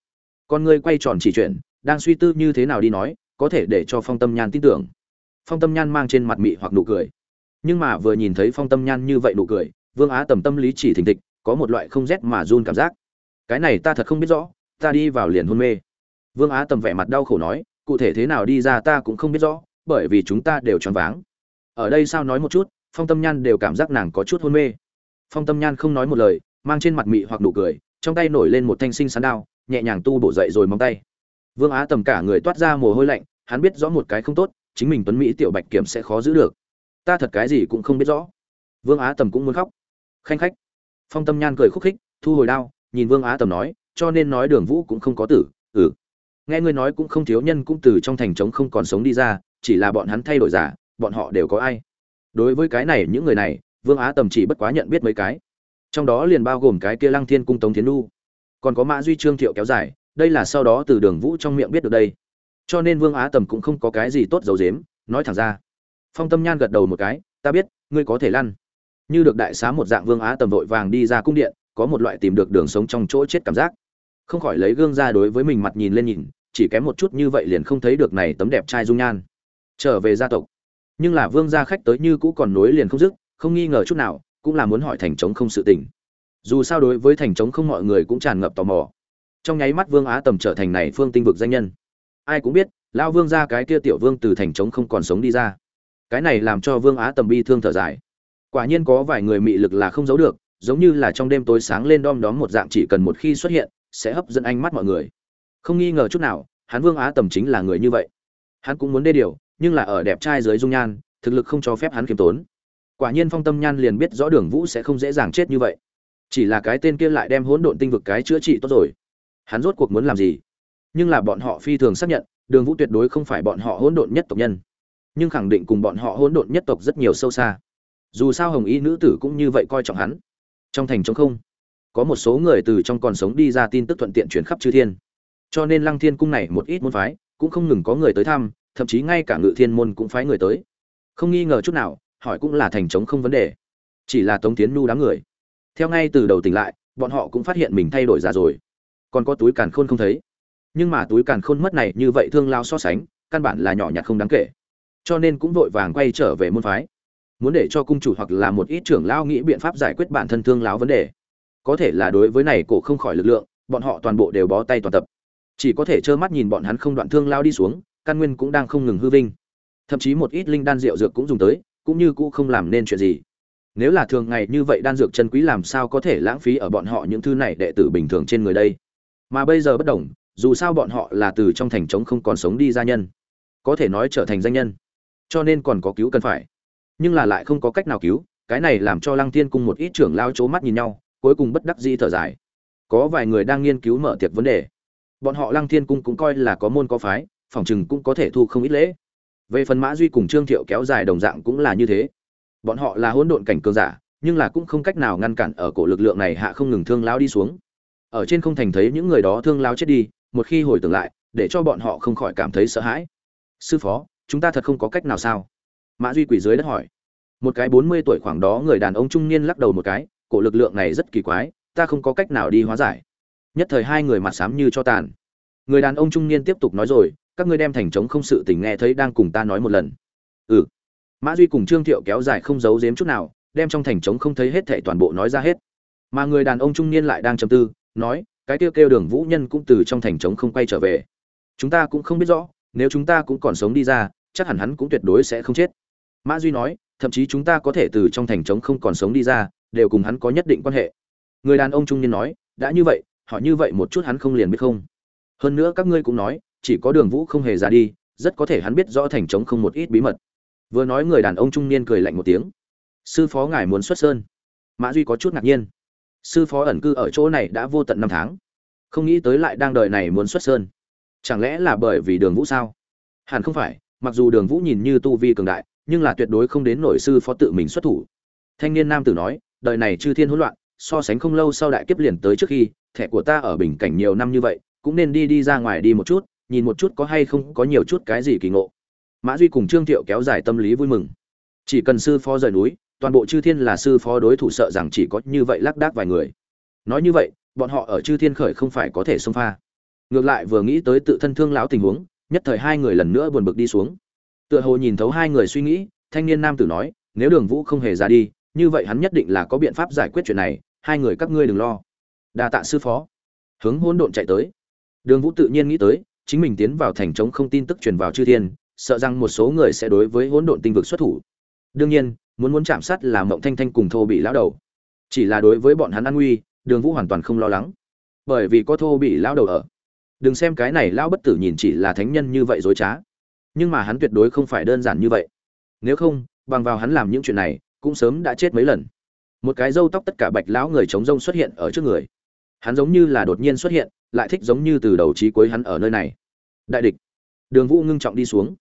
Con ngươi quay tròn chỉ chuyện đang suy tư như thế nào đi nói, có thể để cho phong tâm nhan tin tưởng. Phong tâm nhan mang trên mặt mị hoặc nụ cười. Nhưng mà vừa nhìn thấy phong tâm nhan như vậy nụ cười, vương á tầm tâm lý chỉ thình thịch, có một loại không rét mà run cảm giác cái này ta thật không biết rõ, ta đi vào liền hôn mê. Vương á tầm vẻ mặt đau khổ nói, cụ thể thế nào đi ra ta cũng không biết rõ, bởi vì chúng ta đều choáng váng. Ở đây sao nói một chút, phong tâm nhan đều cảm giác nàng có chút hôn mê. Phong tâm nhan không nói một lời, mang trên mặt mị hoặc nụ cười, trong tay nổi lên một thanh sinh sán đao, nhẹ nhàng tu bổ dậy rồi móng tay. Vương á tầm cả người toát ra mồ hôi lạnh, hắn biết rõ một cái không tốt, chính mình tuấn mỹ tiểu bạch kiểm sẽ khó giữ được. Ta thật cái gì cũng không biết rõ. Vương á tầm cũng muốn khóc. Khanh khách. Phong tâm nhan cười khúc khích, thu hồi đao nhìn vương á tầm nói, cho nên nói đường vũ cũng không có tử ừ. Nghe ngươi nói cũng không thiếu nhân cũng từ trong thành trống không còn sống đi ra, chỉ là bọn hắn thay đổi giả, bọn họ đều có ai. Đối với cái này, những người này, vương á tầm chỉ bất quá nhận biết mấy cái. Trong đó liền bao gồm cái kia lăng thiên cung tống thiến nu còn có mã duy trương thiệu kéo dài, đây là sau đó từ đường vũ trong miệng biết được đây. Cho nên vương á tầm cũng không có cái gì tốt dầu dếm nói thẳng ra. Phong tâm nhan gật đầu một cái, ta biết, ngươi có thể lăn. Như được đại xá một dạng, vương á tầm vội vàng đi ra cung điện có một loại tìm được đường sống trong chỗ chết cảm giác. Không khỏi lấy gương ra đối với mình mặt nhìn lên nhìn, chỉ kém một chút như vậy liền không thấy được này tấm đẹp trai dung nhan. Trở về gia tộc. Nhưng là vương gia khách tới như cũ còn nối liền không dứt, không nghi ngờ chút nào, cũng là muốn hỏi thành trống không sự tình. Dù sao đối với thành trống không mọi người cũng tràn ngập tò mò. Trong nháy mắt vương á tầm trở thành này phương tinh vực danh nhân. Ai cũng biết lao vương ra cái kia tiểu vương từ thành trống không còn sống đi ra. Cái này làm cho vương á tầm bi thương thở dài. Quả nhiên có vài người mị lực là không giấu được giống như là trong đêm tối sáng lên đom đóm một dạng chỉ cần một khi xuất hiện, sẽ hấp dẫn ánh mắt mọi người. Không nghi ngờ chút nào hắn vương á tầm chính là người như vậy. Hắn cũng muốn đê điều, nhưng là ở đẹp trai dưới dung nhan, thực lực không cho phép hắn khiêm tốn. Quả nhiên phong tâm nhan liền biết rõ đường vũ sẽ không dễ dàng chết như vậy. Chỉ là cái tên kia lại đem hỗn độn tinh vực cái chữa trị tốt rồi. Hắn rốt cuộc muốn làm gì? Nhưng là bọn họ phi thường xác nhận, đường vũ tuyệt đối không phải bọn họ hỗn độn nhất tộc nhân. Nhưng khẳng định cùng bọn họ hỗn độn nhất tộc rất nhiều sâu xa. Dù sao hồng y nữ tử cũng như vậy coi trọng hắn trong thành trống không. Có một số người từ trong còn sống đi ra tin tức thuận tiện chuyển khắp chư thiên. Cho nên lăng thiên cung này một ít môn phái, cũng không ngừng có người tới thăm, thậm chí ngay cả ngự thiên môn cũng phái người tới. Không nghi ngờ chút nào, hỏi cũng là thành trống không vấn đề. Chỉ là tống tiến nu đám người. Theo ngay từ đầu tỉnh lại, bọn họ cũng phát hiện mình thay đổi già rồi. Còn có túi càn khôn không thấy. Nhưng mà túi càn khôn mất này như vậy thương lao so sánh, căn bản là nhỏ nhặt không đáng kể. Cho nên cũng vội vàng quay trở về môn phái muốn để cho cung chủ hoặc là một ít trưởng lao nghĩ biện pháp giải quyết bản thân thương láo vấn đề. Có thể là đối với này cổ không khỏi lực lượng, bọn họ toàn bộ đều bó tay toàn tập. Chỉ có thể trơ mắt nhìn bọn hắn không đoạn thương lao đi xuống, căn nguyên cũng đang không ngừng hư vinh. Thậm chí một ít linh đan rượu dược cũng dùng tới, cũng như cũ không làm nên chuyện gì. Nếu là thường ngày như vậy đan dược chân quý làm sao có thể lãng phí ở bọn họ những thứ này đệ tử bình thường trên người đây? Mà bây giờ bất đồng, dù sao bọn họ là từ trong thành trống không còn sống đi gia nhân, có thể nói trở thành danh nhân. Cho nên còn có cứu cần phải nhưng là lại không có cách nào cứu, cái này làm cho lăng thiên cung một ít trưởng lao c mắt nhìn nhau, cuối cùng bất đắc dĩ thở dài. Có vài người đang nghiên cứu mở tiệc vấn đề. Bọn họ lăng thiên cung cũng coi là có môn có phái, phòng chừng cũng có thể thu không ít lễ. Về phần mã duy cùng trương thiệu kéo dài đồng dạng cũng là như thế. Bọn họ là hỗn độn cảnh cường giả, nhưng là cũng không cách nào ngăn cản ở cổ lực lượng này hạ không ngừng thương lao đi xuống. Ở trên không thành thấy những người đó thương lao chết đi, một khi hồi tưởng lại, để cho bọn họ không khỏi cảm thấy sợ hãi. Sư phó, chúng ta thật không có cách nào sao? Mã duy quỳ dưới đất hỏi. Một cái bốn mươi tuổi khoảng đó người đàn ông trung niên lắc đầu một cái, cổ lực lượng này rất kỳ quái, ta không có cách nào đi hóa giải. Nhất thời hai người mặt xám như cho tàn. Người đàn ông trung niên tiếp tục nói rồi, các ngươi đem thành trống không sự tình nghe thấy đang cùng ta nói một lần. Ừ. Mã duy cùng trương thiệu kéo dài không giấu giếm chút nào, đem trong thành trống không thấy hết thệ toàn bộ nói ra hết. Mà người đàn ông trung niên lại đang trầm tư, nói, cái kêu kêu đường vũ nhân cũng từ trong thành trống không quay trở về. Chúng ta cũng không biết rõ, nếu chúng ta cũng còn sống đi ra, chắc hẳn hắn cũng tuyệt đối sẽ không chết mã duy nói, thậm chí chúng ta có thể từ trong thành trống không còn sống đi ra, đều cùng hắn có nhất định quan hệ. Người đàn ông trung niên nói, đã như vậy, họ như vậy một chút hắn không liền biết không? Hơn nữa các ngươi cũng nói, chỉ có đường vũ không hề ra đi, rất có thể hắn biết rõ thành trống không một ít bí mật. Vừa nói người đàn ông trung niên cười lạnh một tiếng. Sư phó ngài muốn xuất sơn. Mã duy có chút ngạc nhiên. Sư phó ẩn cư ở chỗ này đã vô tận năm tháng. Không nghĩ tới lại đang đợi này muốn xuất sơn. Chẳng lẽ là bởi vì đường vũ sao? Hẳn không phải, mặc dù đường vũ nhìn như tu vi cường đại nhưng là tuyệt đối không đến nổi sư phó tự mình xuất thủ. Thanh niên nam tử nói, đời này chư thiên hỗn loạn, so sánh không lâu sau đại kiếp liền tới trước khi, thẻ của ta ở bình cảnh nhiều năm như vậy, cũng nên đi đi ra ngoài đi một chút, nhìn một chút có hay không có nhiều chút cái gì kỳ ngộ. Mã duy cùng trương thiệu kéo dài tâm lý vui mừng. Chỉ cần sư phó rời núi, toàn bộ chư thiên là sư phó đối thủ sợ rằng chỉ có như vậy lác đác vài người. Nói như vậy, bọn họ ở chư thiên khởi không phải có thể xông pha. Ngược lại vừa nghĩ tới tự thân thương lão tình huống, nhất thời hai người lần nữa buồn bực đi xuống tựa hồ nhìn thấu hai người suy nghĩ, thanh niên nam tử nói, nếu đường vũ không hề ra đi, như vậy hắn nhất định là có biện pháp giải quyết chuyện này, hai người các ngươi đừng lo. Đa tạ sư phó. Hướng hỗn độn chạy tới. Đường vũ tự nhiên nghĩ tới, chính mình tiến vào thành trống không tin tức truyền vào chư thiên, sợ rằng một số người sẽ đối với hỗn độn tinh vực xuất thủ. Đương nhiên, muốn muốn chạm sát là mộng thanh thanh cùng thô bị lão đầu. Chỉ là đối với bọn hắn an nguy, đường vũ hoàn toàn không lo lắng. Bởi vì có thô bị lão đầu ở. Đừng xem cái này lão bất tử nhìn chỉ là thánh nhân như vậy dối trá nhưng mà hắn tuyệt đối không phải đơn giản như vậy. Nếu không, bằng vào hắn làm những chuyện này, cũng sớm đã chết mấy lần. Một cái râu tóc tất cả bạch lão người chống rông xuất hiện ở trước người. Hắn giống như là đột nhiên xuất hiện, lại thích giống như từ đầu trí cuối hắn ở nơi này. Đại địch. Đường vũ ngưng trọng đi xuống.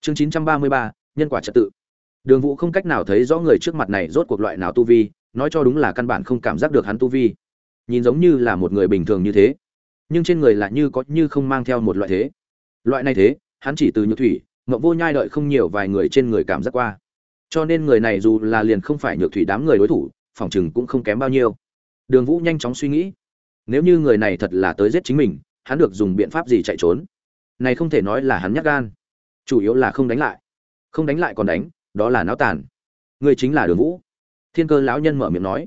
Chương chín trăm ba mươi ba, nhân quả trật tự. Đường vũ không cách nào thấy rõ người trước mặt này rốt cuộc loại nào tu vi, nói cho đúng là căn bản không cảm giác được hắn tu vi. Nhìn giống như là một người bình thường như thế, nhưng trên người lại như có như không mang theo một loại thế. Loại này thế hắn chỉ từ nhược thủy, mộng vô nhai đợi không nhiều vài người trên người cảm giác qua. Cho nên người này dù là liền không phải nhược thủy đám người đối thủ, phòng chừng cũng không kém bao nhiêu. Đường vũ nhanh chóng suy nghĩ, nếu như người này thật là tới giết chính mình, hắn được dùng biện pháp gì chạy trốn? Này không thể nói là hắn nhắc gan. Chủ yếu là không đánh lại. Không đánh lại còn đánh, đó là náo tàn. Người chính là đường vũ. Thiên cơ lão nhân mở miệng nói.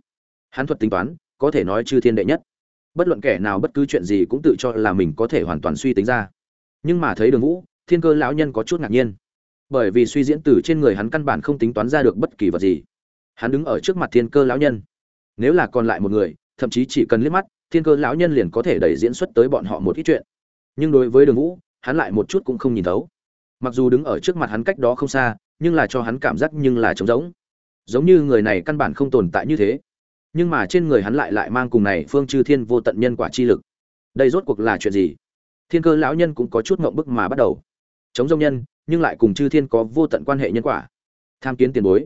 Hắn thuật tính toán, có thể nói chư thiên đệ nhất. Bất luận kẻ nào bất cứ chuyện gì cũng tự cho là mình có thể hoàn toàn suy tính ra. Nhưng mà thấy đường vũ thiên cơ lão nhân có chút ngạc nhiên. Bởi vì suy diễn từ trên người hắn căn bản không tính toán ra được bất kỳ vật gì. Hắn đứng ở trước mặt thiên cơ lão nhân. Nếu là còn lại một người, thậm chí chỉ cần liếc mắt, thiên cơ lão nhân liền có thể đẩy diễn xuất tới bọn họ một ít chuyện. Nhưng đối với đường vũ, hắn lại một chút cũng không nhìn thấu. Mặc dù đứng ở trước mặt hắn cách đó không xa, nhưng là cho hắn cảm giác nhưng là trống rỗng. Giống như người này căn bản không tồn tại như thế. Nhưng mà trên người hắn lại lại mang cùng này phương chư thiên vô tận nhân quả chi lực. Đây rốt cuộc là chuyện gì? Thiên cơ lão nhân cũng có chút ngộng bức mà bắt đầu chống dông nhân, nhưng lại cùng chư thiên có vô tận quan hệ nhân quả. Tham kiến tiền bối.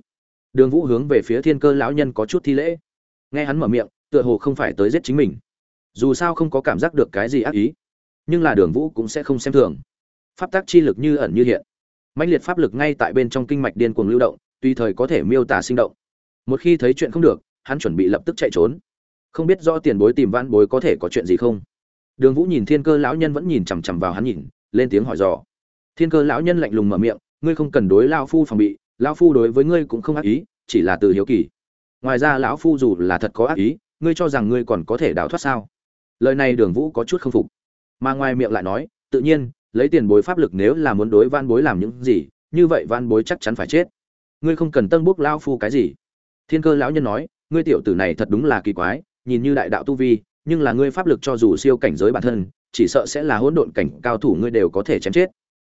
Đường vũ hướng về phía thiên cơ lão nhân có chút thi lễ. Nghe hắn mở miệng, tựa hồ không phải tới giết chính mình. Dù sao không có cảm giác được cái gì ác ý, nhưng là đường vũ cũng sẽ không xem thường. Pháp tác chi lực như ẩn như hiện. Mãnh liệt pháp lực ngay tại bên trong kinh mạch điên cuồng lưu động, tùy thời có thể miêu tả sinh động. Một khi thấy chuyện không được, hắn chuẩn bị lập tức chạy trốn. Không biết do tiền bối tìm van bối có thể có chuyện gì không? Đường vũ nhìn thiên cơ lão nhân vẫn nhìn chằm chằm vào hắn nhìn, lên tiếng hỏi dò thiên cơ lão nhân lạnh lùng mở miệng, ngươi không cần đối lao phu phòng bị lao phu đối với ngươi cũng không ác ý, chỉ là từ hiếu kỳ. Ngoài ra lão phu dù là thật có ác ý, ngươi cho rằng ngươi còn có thể đào thoát sao? Lời này đường vũ có chút không phục, mà ngoài miệng lại nói, tự nhiên, lấy tiền bối pháp lực nếu là muốn đối van bối làm những gì, như vậy van bối chắc chắn phải chết. Ngươi không cần tân bốc lao phu cái gì. Thiên cơ lão nhân nói, ngươi tiểu tử này thật đúng là kỳ quái, nhìn như đại đạo tu vi, nhưng là ngươi pháp lực cho dù siêu cảnh giới bản thân, chỉ sợ sẽ là hỗn độn cảnh cao thủ ngươi đều có thể chém chết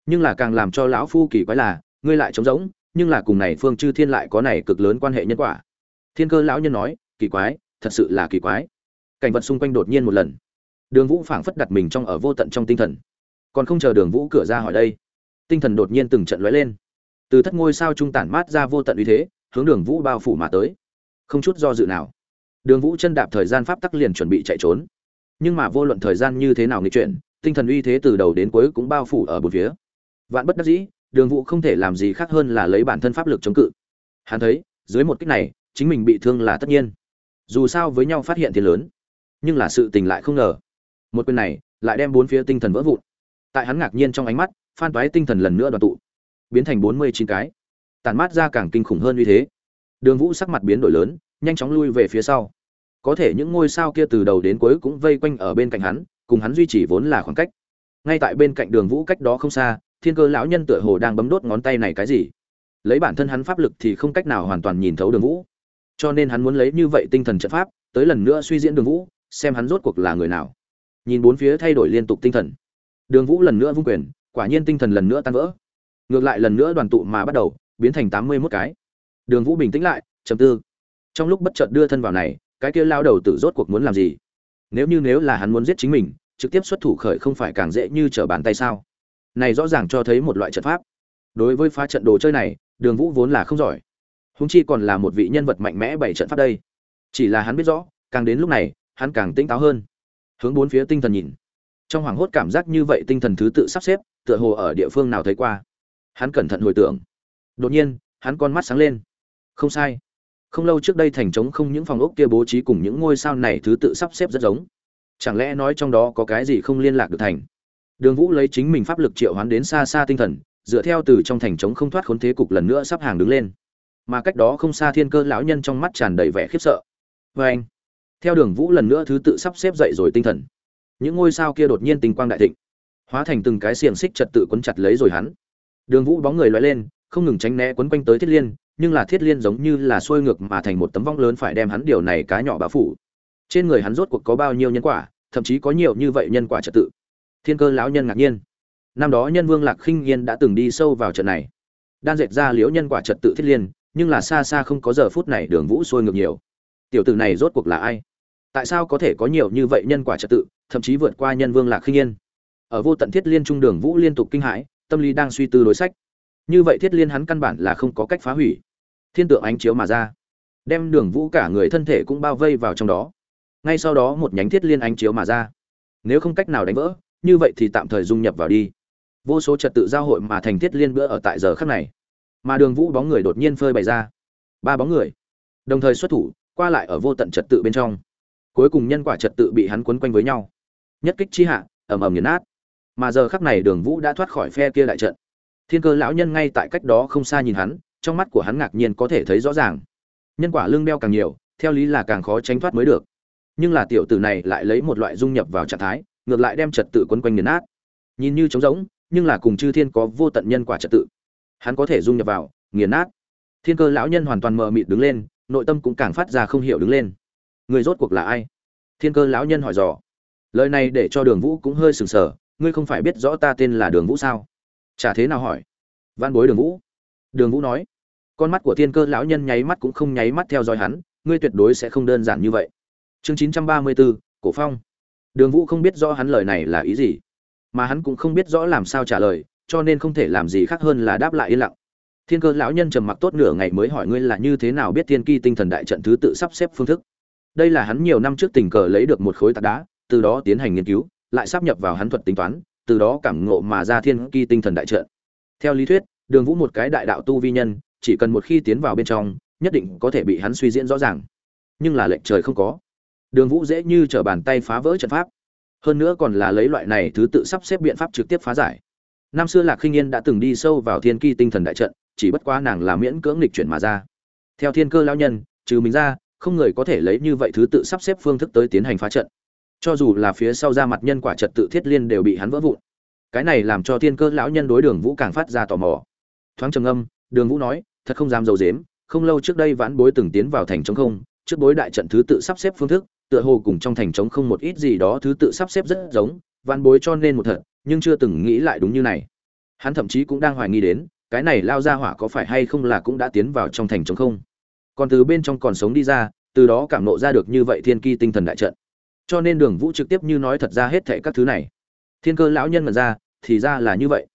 nhưng là càng làm cho lão phu kỳ quái là, ngươi lại trống rỗng, nhưng là cùng này phương chư thiên lại có này cực lớn quan hệ nhân quả. Thiên cơ lão nhân nói, kỳ quái, thật sự là kỳ quái. Cảnh vật xung quanh đột nhiên một lần. Đường vũ phảng phất đặt mình trong ở vô tận trong tinh thần. Còn không chờ đường vũ cửa ra hỏi đây, tinh thần đột nhiên từng trận lóe lên. Từ thất ngôi sao trung tản mát ra vô tận uy thế, hướng đường vũ bao phủ mà tới. Không chút do dự nào, đường vũ chân đạp thời gian pháp tắc liền chuẩn bị chạy trốn. Nhưng mà vô luận thời gian như thế nào nghịch chuyển, tinh thần uy thế từ đầu đến cuối cũng bao phủ ở bốn phía vạn bất đắc dĩ, đường vũ không thể làm gì khác hơn là lấy bản thân pháp lực chống cự. Hắn thấy, dưới một cách này, chính mình bị thương là tất nhiên. Dù sao với nhau phát hiện thì lớn, nhưng là sự tình lại không ngờ. Một quyền này, lại đem bốn phía tinh thần vỡ vụn. Tại hắn ngạc nhiên trong ánh mắt, phan toái tinh thần lần nữa đoàn tụ. Biến thành bốn mươi chín cái. Tàn mát ra càng kinh khủng hơn như thế. Đường vũ sắc mặt biến đổi lớn, nhanh chóng lui về phía sau. Có thể những ngôi sao kia từ đầu đến cuối cũng vây quanh ở bên cạnh hắn, cùng hắn duy trì vốn là khoảng cách. Ngay tại bên cạnh đường vũ cách đó không xa thiên cơ lão nhân tựa hồ đang bấm đốt ngón tay này cái gì. Lấy bản thân hắn pháp lực thì không cách nào hoàn toàn nhìn thấu đường vũ. Cho nên hắn muốn lấy như vậy tinh thần trận pháp, tới lần nữa suy diễn đường vũ, xem hắn rốt cuộc là người nào. Nhìn bốn phía thay đổi liên tục tinh thần. Đường vũ lần nữa vung quyền, quả nhiên tinh thần lần nữa tan vỡ. Ngược lại lần nữa đoàn tụ mà bắt đầu, biến thành tám mươi mốt cái. Đường vũ bình tĩnh lại chầm tư. Trong lúc bất chợt đưa thân vào này, cái kia lao đầu tử rốt cuộc muốn làm gì? Nếu như nếu là hắn muốn giết chính mình, trực tiếp xuất thủ khởi không phải càng dễ như trở bàn tay sao? Này rõ ràng cho thấy một loại trận pháp. Đối với phá trận đồ chơi này, đường vũ vốn là không giỏi. Húng chi còn là một vị nhân vật mạnh mẽ bảy trận pháp đây. Chỉ là hắn biết rõ, càng đến lúc này, hắn càng tỉnh táo hơn. Hướng bốn phía tinh thần nhìn. Trong hoảng hốt cảm giác như vậy tinh thần thứ tự sắp xếp, tựa hồ ở địa phương nào thấy qua. Hắn cẩn thận hồi tưởng. Đột nhiên, hắn con mắt sáng lên. Không sai. Không lâu trước đây thành trống không những phòng ốc kia bố trí cùng những ngôi sao này thứ tự sắp xếp rất giống. Chẳng lẽ nói trong đó có cái gì không liên lạc được thành? Đường vũ lấy chính mình pháp lực triệu hoán đến xa xa tinh thần, dựa theo từ trong thành trống không thoát khốn thế cục lần nữa sắp hàng đứng lên. Mà cách đó không xa thiên cơ lão nhân trong mắt tràn đầy vẻ khiếp sợ. Vê anh, theo đường vũ lần nữa thứ tự sắp xếp dậy rồi tinh thần. Những ngôi sao kia đột nhiên tinh quang đại thịnh. Hóa thành từng cái xiềng xích trật tự quấn chặt lấy rồi hắn. Đường vũ bóng người lóe lên, không ngừng tránh né quấn quanh tới thiết liên, nhưng là thiết liên giống như là xuôi ngược mà thành một tấm vong lớn phải đem hắn điều này cá nhỏ bá phủ. Trên người hắn rốt cuộc có bao nhiêu nhân quả, thậm chí có nhiều như vậy nhân quả trật tự thiên cơ lão nhân ngạc nhiên. Năm đó nhân vương lạc khinh yên đã từng đi sâu vào trận này. Đan dệt ra liễu nhân quả trật tự thiết liên, nhưng là xa xa không có giờ phút này đường vũ sôi ngược nhiều. Tiểu tử này rốt cuộc là ai? Tại sao có thể có nhiều như vậy nhân quả trật tự, thậm chí vượt qua nhân vương lạc khinh yên? Ở vô tận thiết liên trung đường vũ liên tục kinh hãi, tâm lý đang suy tư đối sách. Như vậy thiết liên hắn căn bản là không có cách phá hủy. Thiên tượng ánh chiếu mà ra. Đem đường vũ cả người thân thể cũng bao vây vào trong đó. Ngay sau đó một nhánh thiết liên ánh chiếu mà ra. Nếu không cách nào đánh vỡ như vậy thì tạm thời dung nhập vào đi. Vô số trật tự giao hội mà thành thiết liên bữa ở tại giờ khắc này. Mà đường vũ bóng người đột nhiên phơi bày ra. Ba bóng người. Đồng thời xuất thủ, qua lại ở vô tận trật tự bên trong. Cuối cùng nhân quả trật tự bị hắn quấn quanh với nhau. Nhất kích chi hạ, ầm ầm nghiền nát. Mà giờ khắc này đường vũ đã thoát khỏi phe kia đại trận. Thiên cơ lão nhân ngay tại cách đó không xa nhìn hắn, trong mắt của hắn ngạc nhiên có thể thấy rõ ràng. Nhân quả lương đeo càng nhiều, theo lý là càng khó tránh thoát mới được. Nhưng là tiểu tử này lại lấy một loại dung nhập vào trạng thái ngược lại đem trật tự quấn quanh nghiền nát. Nhìn như trống rỗng, nhưng là cùng chư thiên có vô tận nhân quả trật tự. Hắn có thể dung nhập vào, nghiền nát. Thiên cơ lão nhân hoàn toàn mờ mịt đứng lên, nội tâm cũng càng phát ra không hiểu đứng lên. Người rốt cuộc là ai? Thiên cơ lão nhân hỏi dò. Lời này để cho đường vũ cũng hơi sừng sờ, ngươi không phải biết rõ ta tên là đường vũ sao? Chả thế nào hỏi? Văn bối đường vũ. Đường vũ nói. Con mắt của thiên cơ lão nhân nháy mắt cũng không nháy mắt theo dõi hắn, ngươi tuyệt đối sẽ không đơn giản như vậy. Chương chín trăm ba mươi bốn, cổ phong đường vũ không biết rõ hắn lời này là ý gì, mà hắn cũng không biết rõ làm sao trả lời, cho nên không thể làm gì khác hơn là đáp lại yên lặng. Thiên cơ lão nhân trầm mặc tốt nửa ngày mới hỏi ngươi là như thế nào biết thiên kỳ tinh thần đại trận thứ tự sắp xếp phương thức. Đây là hắn nhiều năm trước tình cờ lấy được một khối tạc đá, từ đó tiến hành nghiên cứu, lại sắp nhập vào hắn thuật tính toán, từ đó cảm ngộ mà ra thiên kỳ tinh thần đại trận. Theo lý thuyết, đường vũ một cái đại đạo tu vi nhân, chỉ cần một khi tiến vào bên trong, nhất định có thể bị hắn suy diễn rõ ràng. Nhưng là lệnh trời không có đường vũ dễ như t r ở bàn tay phá vỡ trận pháp. Hơn nữa còn là lấy loại này thứ tự sắp xếp biện pháp trực tiếp phá giải. Năm xưa lạc khinh yên đã từng đi sâu vào thiên kỳ tinh thần đại trận, chỉ bất quá nàng là miễn cưỡng lịch chuyển mà ra. Theo thiên cơ lao nhân, trừ mình ra, không người có thể lấy như vậy thứ tự sắp xếp phương thức tới tiến hành phá trận. Cho dù là phía sau ra mặt nhân quả trật tự thiết liên đều bị hắn vỡ vụn. Cái này làm cho thiên cơ lão nhân đối đường vũ càng phát ra tò mò. Thoáng trầm âm đường vũ nói, thật không dám d i ấ u dếm không lâu trước đây vãn bối từng tiến vào thành trống không, trước bối đại trận thứ tự sắp xếp phương thức tựa hồ cùng trong thành trống không một ít gì đó thứ tự sắp xếp rất giống, văn bối cho nên một thật, nhưng chưa từng nghĩ lại đúng như này. Hắn thậm chí cũng đang hoài nghi đến, cái này lao ra hỏa có phải hay không là cũng đã tiến vào trong thành trống không? Còn từ bên trong còn sống đi ra, từ đó cảm nộ ra được như vậy thiên ki tinh thần đại trận. Cho nên đường vũ trực tiếp như nói thật ra hết thệ các thứ này. Thiên cơ lão nhân mật ra, thì ra là như vậy.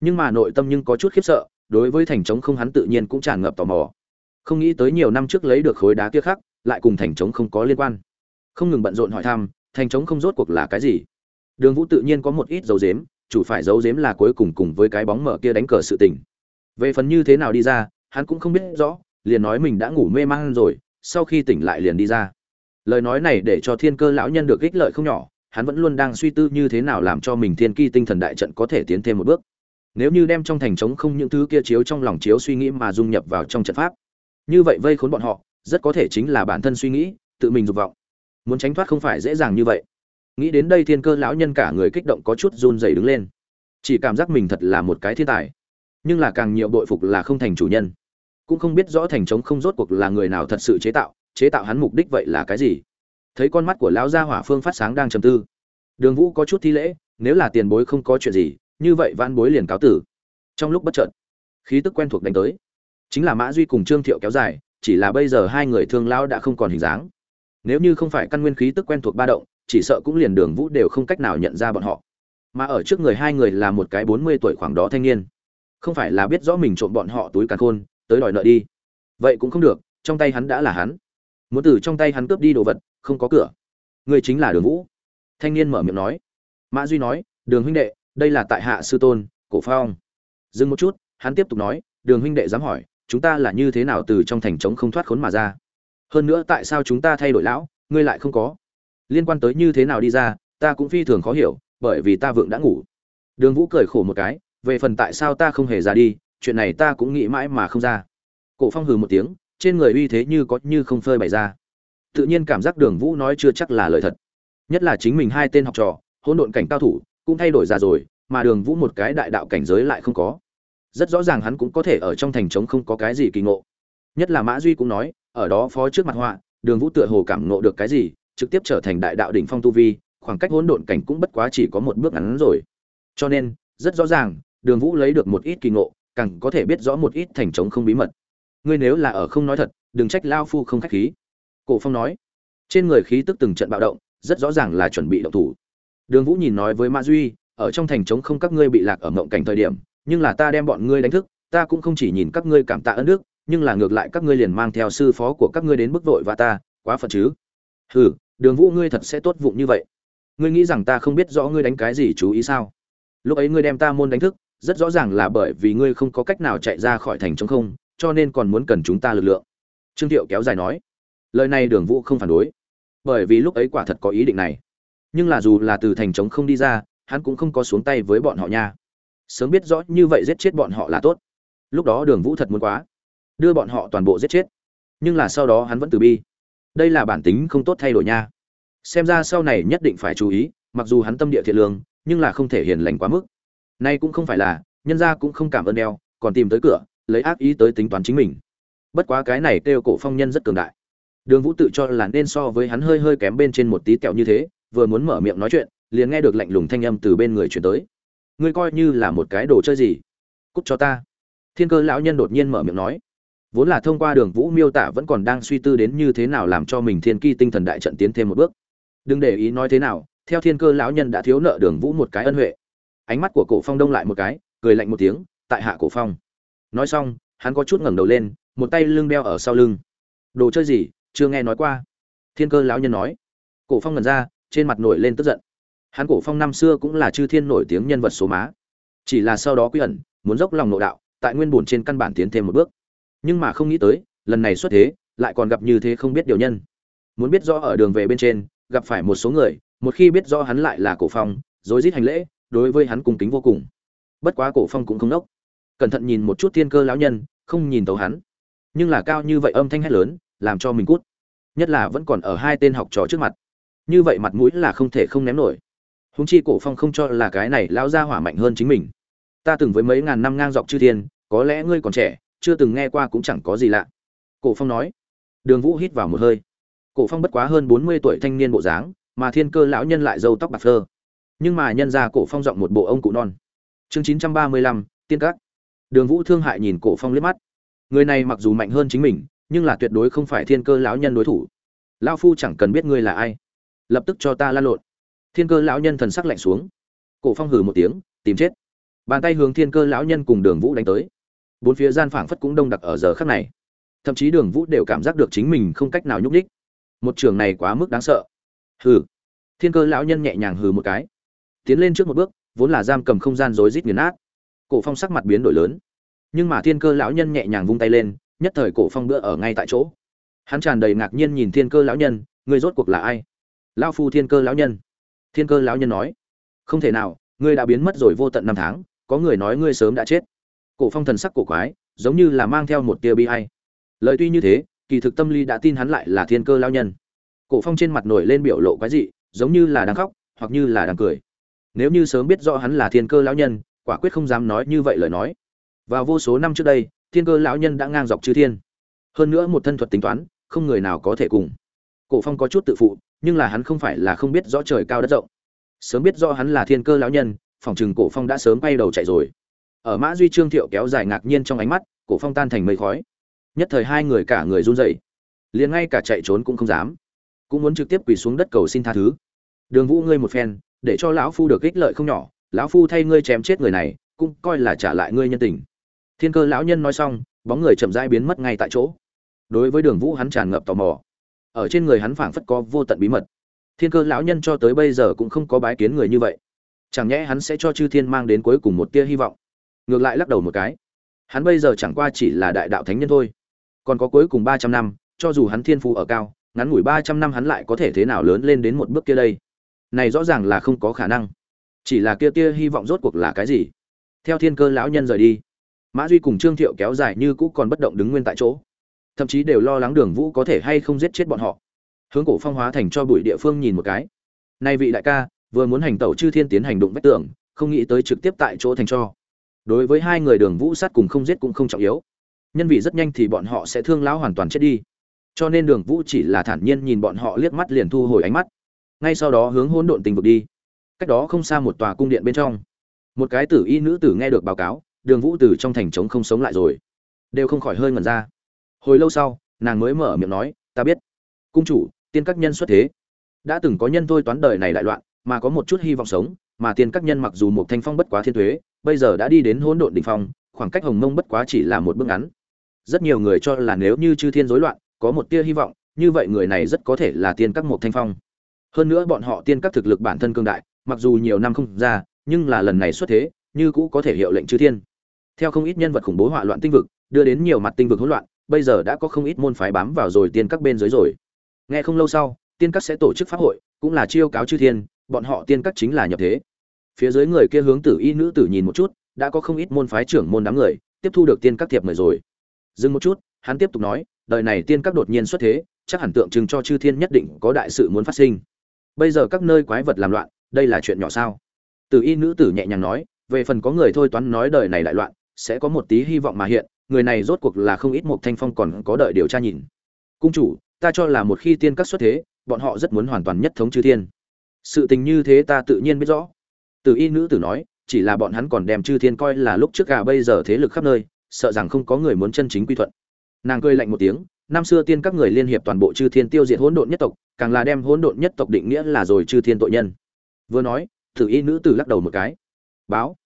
Nhưng mà nội tâm nhưng có chút khiếp sợ, đối với thành trống không hắn tự nhiên cũng tràn ngập tò mò. Không nghĩ tới nhiều năm trước lấy được khối đá kia khác, lại cùng thành trống không có liên quan không ngừng bận rộn hỏi thăm, thành trống không rốt cuộc là cái gì. Đường vũ tự nhiên có một ít dấu dếm, chủ phải dấu dếm là cuối cùng cùng với cái bóng mở kia đánh cờ sự tình. Về phần như thế nào đi ra, hắn cũng không biết rõ, liền nói mình đã ngủ mê man rồi, sau khi tỉnh lại liền đi ra. Lời nói này để cho thiên cơ lão nhân được ích lợi không nhỏ, hắn vẫn luôn đang suy tư như thế nào làm cho mình thiên kỳ tinh thần đại trận có thể tiến thêm một bước. Nếu như đem trong thành trống không những thứ kia chiếu trong lòng chiếu suy nghĩ mà dung nhập vào trong trận pháp, như vậy vây khốn bọn họ, rất có thể chính là bản thân suy nghĩ, tự mình dục vọng muốn tránh thoát không phải dễ dàng như vậy. Nghĩ đến đây thiên cơ lão nhân cả người kích động có chút run rẩy đứng lên. Chỉ cảm giác mình thật là một cái thiên tài, nhưng là càng nhiều bội phục là không thành chủ nhân. Cũng không biết rõ thành trống không rốt cuộc là người nào thật sự chế tạo chế tạo hắn mục đích vậy là cái gì. Thấy con mắt của lão gia hỏa phương phát sáng đang trầm tư. Đường vũ có chút thi lễ, nếu là tiền bối không có chuyện gì, như vậy vãn bối liền cáo tử. Trong lúc bất chợt, khí tức quen thuộc đánh tới. Chính là mã duy cùng trương thiệu kéo dài, chỉ là bây giờ hai người thương lão đã không còn hình dáng nếu như không phải căn nguyên khí tức quen thuộc ba động, chỉ sợ cũng liền đường vũ đều không cách nào nhận ra bọn họ. Mà ở trước người hai người là một cái bốn mươi tuổi khoảng đó thanh niên. Không phải là biết rõ mình trộm bọn họ túi càn khôn, tới đòi nợ đi. Vậy cũng không được, trong tay hắn đã là hắn. Muốn từ trong tay hắn cướp đi đồ vật, không có cửa. Người chính là đường vũ. Thanh niên mở miệng nói. Mã duy nói, đường huynh đệ, đây là tại hạ sư tôn, cổ phong. Dừng một chút, hắn tiếp tục nói, đường huynh đệ dám hỏi, chúng ta là như thế nào từ trong thành trống không thoát khốn mà ra? Hơn nữa tại sao chúng ta thay đổi lão, ngươi lại không có? Liên quan tới như thế nào đi ra, ta cũng phi thường khó hiểu, bởi vì ta vượng đã ngủ. Đường vũ cười khổ một cái, về phần tại sao ta không hề ra đi, chuyện này ta cũng nghĩ mãi mà không ra. Cổ phong hừ một tiếng, trên người uy thế như có như không phơi bày ra. Tự nhiên cảm giác đường vũ nói chưa chắc là lời thật. Nhất là chính mình hai tên học trò, hỗn độn cảnh cao thủ, cũng thay đổi ra rồi, mà đường vũ một cái đại đạo cảnh giới lại không có. Rất rõ ràng hắn cũng có thể ở trong thành trống không có cái gì kỳ ngộ. Nhất là mã duy cũng nói ở đó phó trước mặt họa, đường vũ tựa hồ cảm nộ được cái gì, trực tiếp trở thành đại đạo đỉnh phong tu vi, khoảng cách hỗn độn cảnh cũng bất quá chỉ có một bước ngắn rồi. Cho nên, rất rõ ràng, đường vũ lấy được một ít kỳ ngộ, càng có thể biết rõ một ít thành trống không bí mật. Ngươi nếu là ở không nói thật, đừng trách lao phu không khách khí. Cổ phong nói. Trên người khí tức từng trận bạo động, rất rõ ràng là chuẩn bị động thủ. Đường vũ nhìn nói với mã duy, ở trong thành trống không các ngươi bị lạc ở mộng cảnh thời điểm, nhưng là ta đem bọn ngươi đánh thức, ta cũng không chỉ nhìn các ngươi cảm tạ ơn đức nhưng là ngược lại các ngươi liền mang theo sư phó của các ngươi đến bức vội và ta, quá phật chứ? Hừ, đường vũ ngươi thật sẽ tốt vụng như vậy. Ngươi nghĩ rằng ta không biết rõ ngươi đánh cái gì chú ý sao? Lúc ấy ngươi đem ta môn đánh thức, rất rõ ràng là bởi vì ngươi không có cách nào chạy ra khỏi thành trống không, cho nên còn muốn cần chúng ta lực lượng. Trương thiệu kéo dài nói. Lời này đường vũ không phản đối. Bởi vì lúc ấy quả thật có ý định này. Nhưng là dù là từ thành trống không đi ra, hắn cũng không có xuống tay với bọn họ nha. Sớm biết rõ như vậy giết chết bọn họ là tốt. Lúc đó đường vũ thật muốn quá đưa bọn họ toàn bộ giết chết. Nhưng là sau đó hắn vẫn từ bi. Đây là bản tính không tốt thay đổi nha. Xem ra sau này nhất định phải chú ý, mặc dù hắn tâm địa thiện lương, nhưng là không thể hiền lành quá mức. Nay cũng không phải là, nhân gia cũng không cảm ơn đeo, còn tìm tới cửa, lấy ác ý tới tính toán chính mình. Bất quá cái này kêu cổ phong nhân rất cường đại. Đường vũ tự cho là nên so với hắn hơi hơi kém bên trên một tí kẹo như thế, vừa muốn mở miệng nói chuyện, liền nghe được lạnh lùng thanh âm từ bên người chuyển tới. Ngươi coi như là một cái đồ chơi gì? Cút cho ta. Thiên cơ lão nhân đột nhiên mở miệng nói vốn là thông qua đường vũ miêu tả vẫn còn đang suy tư đến như thế nào làm cho mình thiên kỳ tinh thần đại trận tiến thêm một bước. Đừng để ý nói thế nào, theo thiên cơ lão nhân đã thiếu nợ đường vũ một cái ân huệ. Ánh mắt của cổ phong đông lại một cái, cười lạnh một tiếng, tại hạ cổ phong. Nói xong, hắn có chút ngẩng đầu lên, một tay lưng đeo ở sau lưng. Đồ chơi gì, chưa nghe nói qua? Thiên cơ lão nhân nói. Cổ phong ngần ra, trên mặt nổi lên tức giận. Hắn cổ phong năm xưa cũng là chư thiên nổi tiếng nhân vật số má. Chỉ là sau đó quy ẩn, muốn dốc lòng nội đạo, tại nguyên bổn trên căn bản tiến thêm một bước nhưng mà không nghĩ tới, lần này xuất thế, lại còn gặp như thế không biết điều nhân. Muốn biết rõ ở đường về bên trên, gặp phải một số người, một khi biết rõ hắn lại là cổ phong rồi rít hành lễ, đối với hắn cung kính vô cùng. Bất quá cổ phong cũng không nốc. Cẩn thận nhìn một chút thiên cơ lão nhân, không nhìn tấu hắn. Nhưng là cao như vậy âm thanh hét lớn, làm cho mình cút. Nhất là vẫn còn ở hai tên học trò trước mặt. Như vậy mặt mũi là không thể không ném nổi. Húng chi cổ phong không cho là cái này lão gia hỏa mạnh hơn chính mình. Ta từng với mấy ngàn năm ngang dọc chư thiên, có lẽ ngươi còn trẻ chưa từng nghe qua cũng chẳng có gì lạ. Cổ phong nói. Đường vũ hít vào một hơi. Cổ phong bất quá hơn bốn mươi tuổi thanh niên bộ dáng, mà thiên cơ lão nhân lại râu tóc bạc phơ. Nhưng mà nhân ra cổ phong giọng một bộ ông cụ non. Chương chín trăm ba mươi lăm, tiên các. Đường vũ thương hại nhìn cổ phong liếc mắt. Người này mặc dù mạnh hơn chính mình, nhưng là tuyệt đối không phải thiên cơ lão nhân đối thủ. Lão phu chẳng cần biết ngươi là ai. Lập tức cho ta lan lộn. Thiên cơ lão nhân thần sắc lạnh xuống. Cổ phong hừ một tiếng, tìm chết. Bàn tay hướng thiên cơ lão nhân cùng đường vũ đánh tới bốn phía gian phảng phất cũng đông đặc ở giờ khắc này. Thậm chí đường vũ đều cảm giác được chính mình không cách nào nhúc nhích. Một trường này quá mức đáng sợ. Hừ. Thiên cơ lão nhân nhẹ nhàng hừ một cái. Tiến lên trước một bước, vốn là giam cầm không gian rối rít nghiền nát. Cổ phong sắc mặt biến đổi lớn. Nhưng mà thiên cơ lão nhân nhẹ nhàng vung tay lên, nhất thời cổ phong bữa ở ngay tại chỗ. Hắn tràn đầy ngạc nhiên nhìn thiên cơ lão nhân ngươi rốt cuộc là ai? Lão phu thiên cơ lão nhân. Thiên cơ lão nhân nói, không thể nào, ngươi đã biến mất rồi vô tận năm tháng, có người nói ngươi sớm đã chết cổ phong thần sắc cổ quái, giống như là mang theo một tia bi ai. Lời tuy như thế, kỳ thực tâm lý đã tin hắn lại là thiên cơ lão nhân. Cổ phong trên mặt nổi lên biểu lộ quái dị, giống như là đang khóc, hoặc như là đang cười. Nếu như sớm biết rõ hắn là thiên cơ lão nhân, quả quyết không dám nói như vậy lời nói. Vào vô số năm trước đây, thiên cơ lão nhân đã ngang dọc chư thiên. Hơn nữa một thân thuật tính toán, không người nào có thể cùng. Cổ phong có chút tự phụ, nhưng là hắn không phải là không biết rõ trời cao đất rộng. Sớm biết rõ hắn là thiên cơ lão nhân, phòng trừng cổ phong đã sớm bay đầu chạy rồi ở mã duy trương thiệu kéo dài ngạc nhiên trong ánh mắt, cổ phong tan thành mây khói. Nhất thời hai người cả người run rẩy. Liền ngay cả chạy trốn cũng không dám. Cũng muốn trực tiếp quỳ xuống đất cầu xin tha thứ. Đường vũ ngươi một phen, để cho lão phu được ích lợi không nhỏ. Lão phu thay ngươi chém chết người này, cũng coi là trả lại ngươi nhân tình. Thiên cơ lão nhân nói xong, bóng người chậm rãi biến mất ngay tại chỗ. Đối với đường vũ hắn tràn ngập tò mò. Ở trên người hắn phảng phất có vô tận bí mật. Thiên cơ lão nhân cho tới bây giờ cũng không có bái kiến người như vậy. Chẳng nhẽ hắn sẽ cho chư thiên mang đến cuối cùng một tia hy vọng ngược lại lắc đầu một cái. Hắn bây giờ chẳng qua chỉ là đại đạo thánh nhân thôi. Còn có cuối cùng ba trăm năm, cho dù hắn thiên phú ở cao, ngắn ngủi ba trăm năm hắn lại có thể thế nào lớn lên đến một bước kia đây? Này rõ ràng là không có khả năng. Chỉ là kia tia hy vọng rốt cuộc là cái gì? Theo thiên cơ lão nhân rời đi, mã duy cùng trương thiệu kéo dài như cũ còn bất động đứng nguyên tại chỗ. Thậm chí đều lo lắng đường vũ có thể hay không giết chết bọn họ. Hướng cổ phong hóa thành cho bụi địa phương nhìn một cái. Nay vị đại ca, vừa muốn hành tẩu chư thiên tiến hành đụng vách tường, không nghĩ tới trực tiếp tại chỗ thành cho đối với hai người đường vũ sát cùng không giết cũng không trọng yếu. Nhân vì rất nhanh thì bọn họ sẽ thương lão hoàn toàn chết đi. Cho nên đường vũ chỉ là thản nhiên nhìn bọn họ liếc mắt liền thu hồi ánh mắt. Ngay sau đó hướng hỗn độn tình vực đi. Cách đó không xa một tòa cung điện bên trong. Một cái tử y nữ tử nghe được báo cáo, đường vũ từ trong thành trống không sống lại rồi. Đều không khỏi hơi ngẩn ra. Hồi lâu sau, nàng mới mở miệng nói, ta biết. Cung chủ, tiên các nhân xuất thế. Đã từng có nhân thôi toán đời này đại loạn, mà có một chút hy vọng sống, mà tiên các nhân mặc dù một thanh phong bất quá thiên thuế bây giờ đã đi đến hỗn độn đỉnh phong, khoảng cách hồng mông bất quá chỉ là một bước ngắn. Rất nhiều người cho là nếu như chư thiên rối loạn, có một tia hy vọng, như vậy người này rất có thể là tiên các một thanh phong. Hơn nữa bọn họ tiên các thực lực bản thân cương đại, mặc dù nhiều năm không ra, nhưng là lần này xuất thế, như cũ có thể hiệu lệnh chư thiên. Theo không ít nhân vật khủng bố hỏa loạn tinh vực, đưa đến nhiều mặt tinh vực hỗn loạn, bây giờ đã có không ít môn phái bám vào rồi tiên các bên dưới rồi. Nghe không lâu sau, tiên các sẽ tổ chức pháp hội, cũng là chiêu cáo chư thiên, bọn họ tiên các chính là nhập thế phía dưới người kia hướng tử y nữ tử nhìn một chút, đã có không ít môn phái trưởng môn đám người, tiếp thu được tiên các thiệp mời rồi. Dừng một chút, hắn tiếp tục nói, đời này tiên các đột nhiên xuất thế, chắc hẳn tượng trưng cho chư thiên nhất định có đại sự muốn phát sinh. Bây giờ các nơi quái vật làm loạn, đây là chuyện nhỏ sao? Tử y nữ tử nhẹ nhàng nói, về phần có người thôi toán nói đời này đại loạn, sẽ có một tí hy vọng mà hiện, người này rốt cuộc là không ít một thanh phong còn có đợi điều tra nhìn. Cung chủ, ta cho là một khi tiên các xuất thế, bọn họ rất muốn hoàn toàn nhất thống chư thiên. Sự tình như thế ta tự nhiên biết rõ từ y nữ tử nói, chỉ là bọn hắn còn đem chư thiên coi là lúc trước cả bây giờ thế lực khắp nơi, sợ rằng không có người muốn chân chính quy thuận. Nàng cười lạnh một tiếng, năm xưa tiên các người liên hiệp toàn bộ chư thiên tiêu diệt hỗn độn nhất tộc, càng là đem hỗn độn nhất tộc định nghĩa là rồi chư thiên tội nhân. Vừa nói Tử y nữ tử lắc đầu một cái. Báo.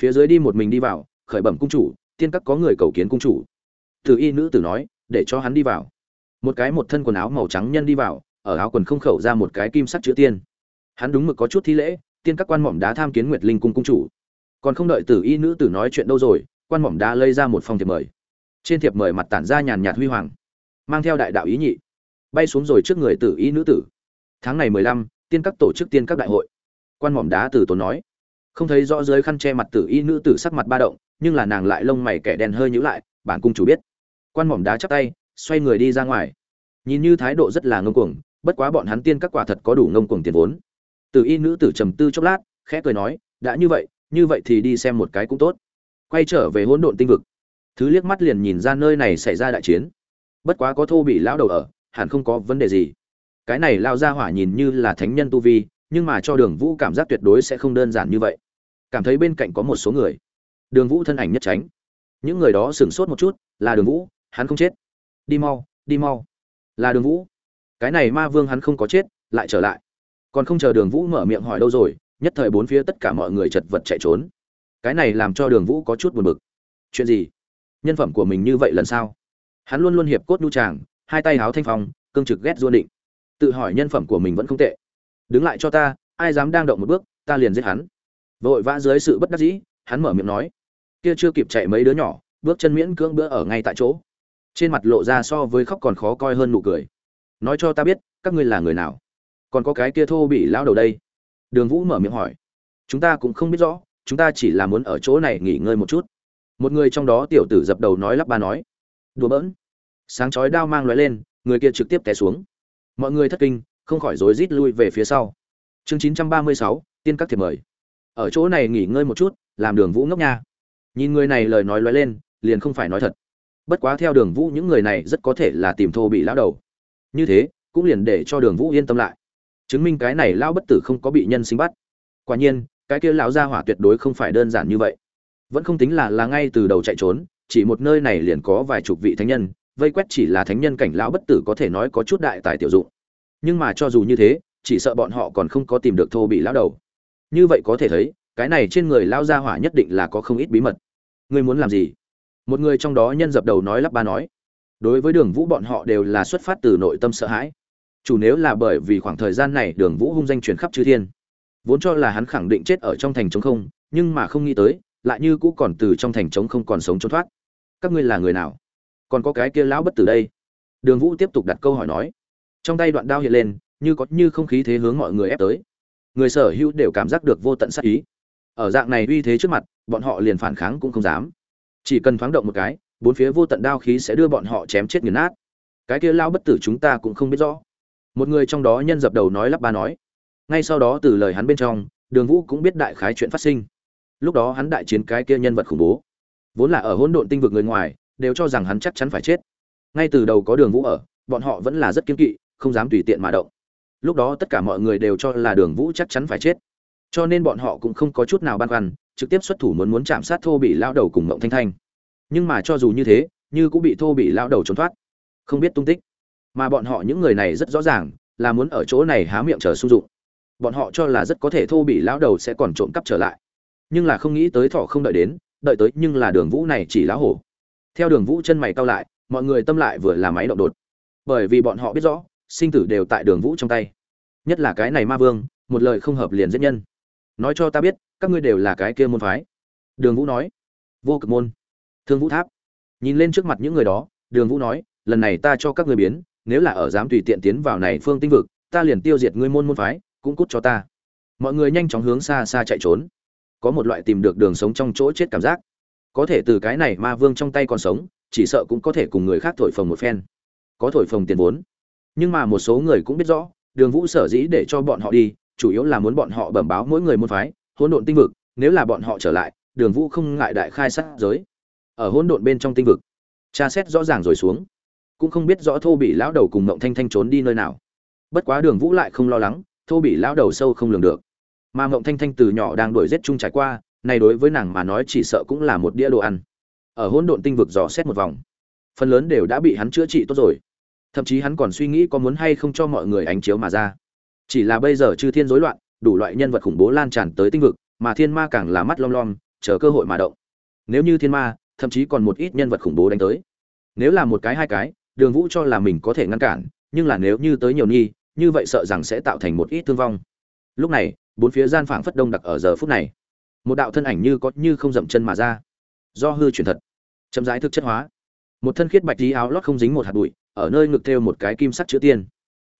Phía dưới đi một mình đi vào, khởi bẩm cung chủ, tiên các có người cầu kiến cung chủ. Tử y nữ tử nói, để cho hắn đi vào. Một cái một thân quần áo màu trắng nhân đi vào, ở áo quần không khẩu ra một cái kim sắc chữ tiên. Hắn đúng mực có chút thi lễ tiên các quan mỏm đá tham kiến nguyệt linh cung cung chủ. Còn không đợi tử y nữ tử nói chuyện đâu rồi, quan mỏm đá lây ra một phong thiệp mời. Trên thiệp mời mặt tản ra nhàn nhạt huy hoàng, mang theo đại đạo ý nhị. Bay xuống rồi trước người tử y nữ tử. Tháng này mười lăm, tiên các tổ chức tiên các đại hội. Quan mỏm đá từ tốn nói. Không thấy rõ dưới khăn che mặt tử y nữ tử sắc mặt ba động, nhưng là nàng lại lông mày kẻ đen hơi nhữ lại, bản cung chủ biết. Quan mỏm đá chắp tay, xoay người đi ra ngoài. Nhìn như thái độ rất là ngông cuồng, bất quá bọn hắn tiên các quả thật có đủ ngông cuồng tiền vốn tử y nữ tử trầm tư chốc lát, khẽ cười nói, đã như vậy như vậy thì đi xem một cái cũng tốt. Quay trở về hỗn độn tinh vực, thứ liếc mắt liền nhìn ra nơi này xảy ra đại chiến. Bất quá có thô bị lão đầu ở, hẳn không có vấn đề gì. Cái này lao ra hỏa nhìn như là thánh nhân tu vi, nhưng mà cho đường vũ cảm giác tuyệt đối sẽ không đơn giản như vậy. Cảm thấy bên cạnh có một số người. Đường vũ thân ảnh nhất tránh. Những người đó sửng sốt một chút, là đường vũ, hắn không chết. Đi mau đi mau. Là đường vũ. Cái này ma vương hắn không có chết, lại trở lại còn không chờ đường vũ mở miệng hỏi đâu rồi, nhất thời bốn phía tất cả mọi người chật vật chạy trốn. Cái này làm cho đường vũ có chút buồn bực. Chuyện gì? Nhân phẩm của mình như vậy lần sau? Hắn luôn luôn hiệp cốt nhu tràng, hai tay háo thanh phong, cương trực ghét duôn định tự hỏi nhân phẩm của mình vẫn không tệ. Đứng lại cho ta, ai dám đang động một bước, ta liền giết hắn. Vội vã dưới sự bất đắc dĩ, hắn mở miệng nói. Kia chưa kịp chạy mấy đứa nhỏ, bước chân miễn cưỡng bữa ở ngay tại chỗ. Trên mặt lộ ra so với khóc còn khó coi hơn nụ cười. Nói cho ta biết, các ngươi là người nào? Còn có cái kia thô bị lao đầu đây. Đường vũ mở miệng hỏi. Chúng ta cũng không biết rõ, chúng ta chỉ là muốn ở chỗ này nghỉ ngơi một chút. Một người trong đó tiểu tử dập đầu nói lắp ba nói. Đùa bỡn. Sáng chói đao mang lóe lên, người kia trực tiếp té xuống. Mọi người thất kinh, không khỏi rối rít lui về phía sau. Chương chín trăm ba mươi sáu, tiên các thiệp mời. Ở chỗ này nghỉ ngơi một chút, làm đường vũ ngốc nha. Nhìn người này lời nói lóe lên, liền không phải nói thật. Bất quá theo đường vũ, những người này rất có thể là tìm thô bị lão đầu. Như thế, cũng liền để cho đường vũ yên tâm lại chứng minh cái này lão bất tử không có bị nhân sinh bắt. Quả nhiên, cái kia lão gia hỏa tuyệt đối không phải đơn giản như vậy. Vẫn không tính là là ngay từ đầu chạy trốn, chỉ một nơi này liền có vài chục vị thánh nhân, vây quét chỉ là thánh nhân cảnh lão bất tử có thể nói có chút đại tài tiểu dụng. Nhưng mà cho dù như thế, chỉ sợ bọn họ còn không có tìm được thô bị lão đầu. Như vậy có thể thấy, cái này trên người lão gia hỏa nhất định là có không ít bí mật. Ngươi muốn làm gì? Một người trong đó nhân dập đầu nói lắp ba nói. Đối với đường vũ bọn họ đều là xuất phát từ nội tâm sợ hãi chủ nếu là bởi vì khoảng thời gian này đường vũ hung danh truyền khắp chư thiên, vốn cho là hắn khẳng định chết ở trong thành trống không, nhưng mà không nghĩ tới, lại như cũ còn từ trong thành trống không còn sống trốn thoát. Các ngươi là người nào? Còn có cái kia lão bất tử đây? Đường vũ tiếp tục đặt câu hỏi nói. Trong tay đoạn đao hiện lên, như có như không khí thế hướng mọi người ép tới. Người sở hữu đều cảm giác được vô tận sát ý. Ở dạng này uy thế trước mặt, bọn họ liền phản kháng cũng không dám. Chỉ cần thoáng động một cái, bốn phía vô tận đao khí sẽ đưa bọn họ chém chết nghiền nát. Cái kia lao bất tử chúng ta cũng không biết rõ một người trong đó nhân dập đầu nói lắp ba nói. Ngay sau đó từ lời hắn bên trong, đường vũ cũng biết đại khái chuyện phát sinh. Lúc đó hắn đại chiến cái kia nhân vật khủng bố. Vốn là ở hỗn độn tinh vực người ngoài, đều cho rằng hắn chắc chắn phải chết. Ngay từ đầu có đường vũ ở, bọn họ vẫn là rất kiên kỵ, không dám tùy tiện mà động. Lúc đó tất cả mọi người đều cho là đường vũ chắc chắn phải chết. Cho nên bọn họ cũng không có chút nào băn khoăn, trực tiếp xuất thủ muốn muốn chạm sát thô bị lao đầu cùng mộng thanh thanh. Nhưng mà cho dù như thế, như cũng bị thô bị lao đầu trốn thoát. Không biết tung tích mà bọn họ những người này rất rõ ràng, là muốn ở chỗ này há miệng chờ sung dụng. Bọn họ cho là rất có thể thô bị lão đầu sẽ còn trộm cắp trở lại. Nhưng là không nghĩ tới thọ không đợi đến, đợi tới nhưng là đường vũ này chỉ lá hổ. Theo đường vũ chân mày cao lại, mọi người tâm lại vừa là máy động đột. Bởi vì bọn họ biết rõ, sinh tử đều tại đường vũ trong tay. Nhất là cái này ma vương, một lời không hợp liền giết nhân. Nói cho ta biết, các ngươi đều là cái kia môn phái. Đường vũ nói. Vô cực môn. Thương vũ tháp. Nhìn lên trước mặt những người đó, đường vũ nói, lần này ta cho các người biến nếu là ở dám tùy tiện tiến vào này phương tinh vực, ta liền tiêu diệt ngươi môn môn phái, cũng cút cho ta. Mọi người nhanh chóng hướng xa xa chạy trốn. Có một loại tìm được đường sống trong chỗ chết cảm giác. Có thể từ cái này ma vương trong tay còn sống, chỉ sợ cũng có thể cùng người khác thổi phồng một phen. Có thổi phồng tiền vốn. Nhưng mà một số người cũng biết rõ, đường vũ sở dĩ để cho bọn họ đi, chủ yếu là muốn bọn họ bẩm báo mỗi người môn phái, hỗn độn tinh vực, nếu là bọn họ trở lại, đường vũ không ngại đại khai sát giới. Ở hỗn độn bên trong tinh vực, tra xét rõ ràng rồi xuống cũng không biết rõ thô bị lão đầu cùng mộng thanh thanh trốn đi nơi nào. Bất quá đường vũ lại không lo lắng, thô bị lão đầu sâu không lường được. Mà mộng thanh thanh từ nhỏ đang đuổi rét chung trải qua, này đối với nàng mà nói chỉ sợ cũng là một đĩa đồ ăn. Ở hỗn độn tinh vực dò xét một vòng, phần lớn đều đã bị hắn chữa trị tốt rồi. Thậm chí hắn còn suy nghĩ có muốn hay không cho mọi người ánh chiếu mà ra. Chỉ là bây giờ chư thiên rối loạn, đủ loại nhân vật khủng bố lan tràn tới tinh vực, mà thiên ma càng là mắt lom lom, chờ cơ hội mà động. Nếu như thiên ma, thậm chí còn một ít nhân vật khủng bố đánh tới. Nếu là một cái hai cái đường vũ cho là mình có thể ngăn cản, nhưng là nếu như tới nhiều nghi, như vậy sợ rằng sẽ tạo thành một ít thương vong. Lúc này, bốn phía gian phảng phất đông đặc ở giờ phút này. Một đạo thân ảnh như có như không dậm chân mà ra. Do hư chuyển thật. Chậm rãi thực chất hóa. Một thân khiết bạch tí áo lót không dính một hạt bụi, ở nơi ngực thêu một cái kim sắc chữ tiên.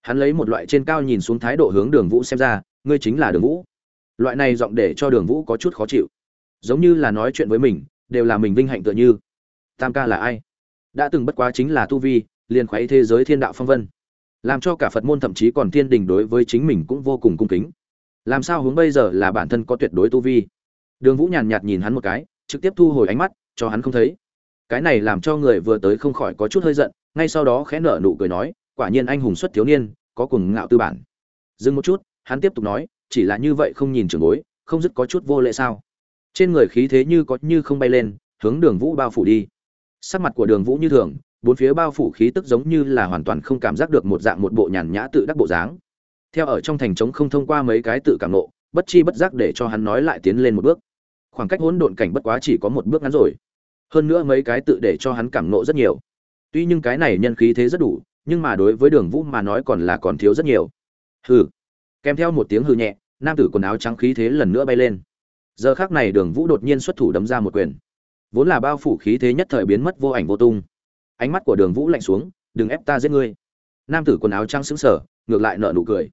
Hắn lấy một loại trên cao nhìn xuống thái độ hướng đường vũ xem ra, ngươi chính là đường vũ. Loại này giọng để cho đường vũ có chút khó chịu. Giống như là nói chuyện với mình, đều là mình vinh hạnh tựa như. Tam ca là ai? Đã từng bất quá chính là tu vi, liền khoáy thế giới thiên đạo phong vân. Làm cho cả phật môn thậm chí còn thiên đình đối với chính mình cũng vô cùng cung kính. Làm sao hướng bây giờ là bản thân có tuyệt đối tu vi? Đường vũ nhàn nhạt nhìn hắn một cái, trực tiếp thu hồi ánh mắt, cho hắn không thấy. Cái này làm cho người vừa tới không khỏi có chút hơi giận, ngay sau đó khẽ nở nụ cười nói, quả nhiên anh hùng xuất thiếu niên, có cùng ngạo tư bản. Dừng một chút, hắn tiếp tục nói, chỉ là như vậy không nhìn trường bối, không dứt có chút vô lệ sao? Trên người khí thế như có như không bay lên, hướng đường vũ bao phủ đi sắc mặt của đường vũ như thường, bốn phía bao phủ khí tức giống như là hoàn toàn không cảm giác được một dạng một bộ nhàn nhã tự đắc bộ dáng. Theo ở trong thành trống không thông qua mấy cái tự cảm nộ bất chi bất giác để cho hắn nói lại tiến lên một bước. Khoảng cách hỗn độn cảnh bất quá chỉ có một bước ngắn rồi. Hơn nữa mấy cái tự để cho hắn cảm nộ rất nhiều. Tuy nhưng cái này nhân khí thế rất đủ, nhưng mà đối với đường vũ mà nói còn là còn thiếu rất nhiều. Hừ. Kèm theo một tiếng hừ nhẹ, nam tử quần áo trắng khí thế lần nữa bay lên. Giờ khác này đường vũ đột nhiên xuất thủ đấm ra một quyền vốn là bao phủ khí thế nhất thời biến mất vô ảnh vô tung. Ánh mắt của đường vũ lạnh xuống, đừng ép ta giết ngươi. Nam tử quần áo trắng xứng sở ngược lại nợ nụ cười.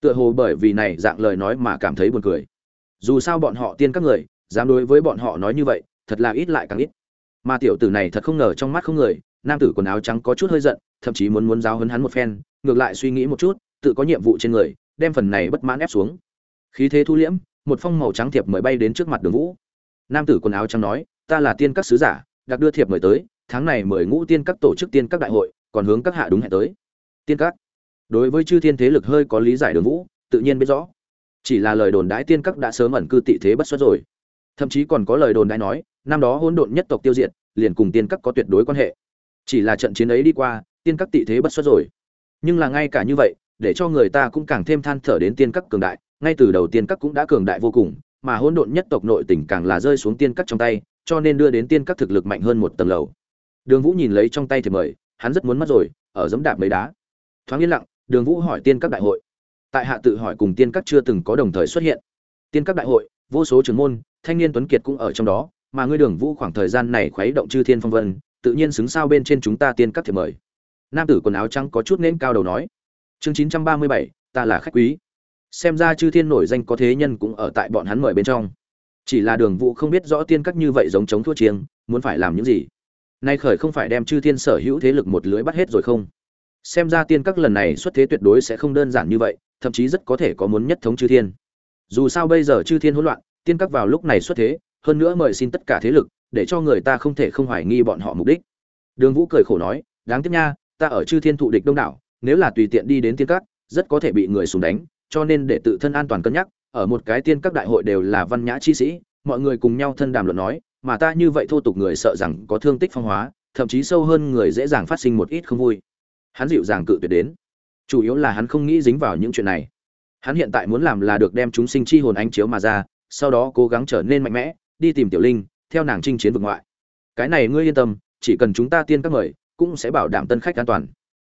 Tựa hồ bởi vì này dạng lời nói mà cảm thấy buồn cười. Dù sao bọn họ tiên các người, dám đối với bọn họ nói như vậy, thật là ít lại càng ít. Mà tiểu tử này thật không ngờ trong mắt không người, nam tử quần áo trắng có chút hơi giận, thậm chí muốn muốn giáo hấn hắn một phen, ngược lại suy nghĩ một chút, tự có nhiệm vụ trên người, đem phần này bất mãn ép xuống. Khí thế thu liễm, một phong màu trắng thiệp mời bay đến trước mặt đường vũ. Nam tử quần áo trắng nói ta là tiên các sứ giả, đặc đưa thiệp mời tới, tháng này mời ngũ tiên các tổ chức tiên các đại hội, còn hướng các hạ đúng hẹn tới. Tiên các. Đối với chư thiên thế lực hơi có lý giải đường vũ, tự nhiên biết rõ. Chỉ là lời đồn đãi tiên các đã sớm ẩn cư tị thế bất xuất rồi. Thậm chí còn có lời đồn đãi nói, năm đó hỗn độn nhất tộc tiêu diệt, liền cùng tiên các có tuyệt đối quan hệ. Chỉ là trận chiến ấy đi qua, tiên các tị thế bất xuất rồi. Nhưng là ngay cả như vậy, để cho người ta cũng càng thêm than thở đến tiên các cường đại, ngay từ đầu tiên các cũng đã cường đại vô cùng, mà hỗn độn nhất tộc nội tỉnh càng là rơi xuống tiên các trong tay cho nên đưa đến tiên các thực lực mạnh hơn một tầng lầu. Đường vũ nhìn lấy trong tay thì mời, hắn rất muốn mất rồi, ở dẫm đạp mấy đá. Thoáng yên lặng, đường vũ hỏi tiên các đại hội. Tại hạ tự hỏi cùng tiên các chưa từng có đồng thời xuất hiện. Tiên các đại hội, vô số trưởng môn, thanh niên tuấn kiệt cũng ở trong đó, mà ngươi đường vũ khoảng thời gian này khuấy động chư thiên phong vân, tự nhiên xứng sao bên trên chúng ta tiên các thiệp mời. Nam tử quần áo trắng có chút nên cao đầu nói. Chương chín trăm ba mươi bảy, ta là khách quý. Xem ra chư thiên nổi danh có thế nhân cũng ở tại bọn hắn mời bên trong chỉ là đường vũ không biết rõ tiên các như vậy giống chống thua chiêng, muốn phải làm những gì. Nay khởi không phải đem chư thiên sở hữu thế lực một lưới bắt hết rồi không? Xem ra tiên các lần này xuất thế tuyệt đối sẽ không đơn giản như vậy, thậm chí rất có thể có muốn nhất thống chư thiên. Dù sao bây giờ chư thiên hỗn loạn, tiên các vào lúc này xuất thế, hơn nữa mời xin tất cả thế lực, để cho người ta không thể không hoài nghi bọn họ mục đích. Đường vũ cười khổ nói, đáng tiếc nha, ta ở chư thiên thụ địch đông đảo, nếu là tùy tiện đi đến tiên các, rất có thể bị người súng đánh, cho nên để tự thân an toàn cân nhắc ở một cái tiên các đại hội đều là văn nhã chi sĩ, mọi người cùng nhau thân đàm luận nói, mà ta như vậy thô tục người sợ rằng có thương tích phong hóa, thậm chí sâu hơn người dễ dàng phát sinh một ít không vui. Hắn dịu dàng cự tuyệt đến. Chủ yếu là hắn không nghĩ dính vào những chuyện này. Hắn hiện tại muốn làm là được đem chúng sinh chi hồn ánh chiếu mà ra, sau đó cố gắng trở nên mạnh mẽ, đi tìm tiểu linh, theo nàng chinh chiến vực ngoại. Cái này ngươi yên tâm, chỉ cần chúng ta tiên các mời, cũng sẽ bảo đảm tân khách an toàn.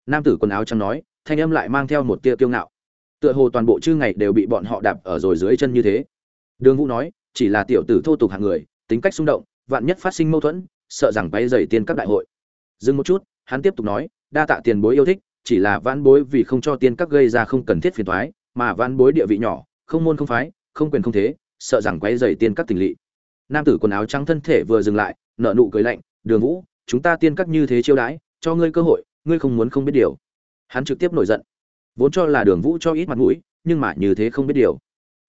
Nam tử quần áo trắng nói, thanh âm lại mang theo một tia kiêu ngạo tựa hồ toàn bộ chư ngày đều bị bọn họ đạp ở rồi dưới chân như thế. Đường vũ nói, chỉ là tiểu tử thô tục hạng người, tính cách xung động, vạn nhất phát sinh mâu thuẫn, sợ rằng bay dày tiên các đại hội. Dừng một chút, hắn tiếp tục nói, đa tạ tiền bối yêu thích, chỉ là vãn bối vì không cho tiên các gây ra không cần thiết phiền toái, mà vãn bối địa vị nhỏ, không môn không phái, không quyền không thế, sợ rằng quấy rầy tiên các tình lỵ. Nam tử quần áo trắng thân thể vừa dừng lại nợ nụ cười lạnh, đường vũ, chúng ta tiên các như thế chiêu đãi, cho ngươi cơ hội, ngươi không muốn không biết điều. Hắn trực tiếp nổi giận vốn cho là đường vũ cho ít mặt mũi, nhưng mà như thế không biết điều.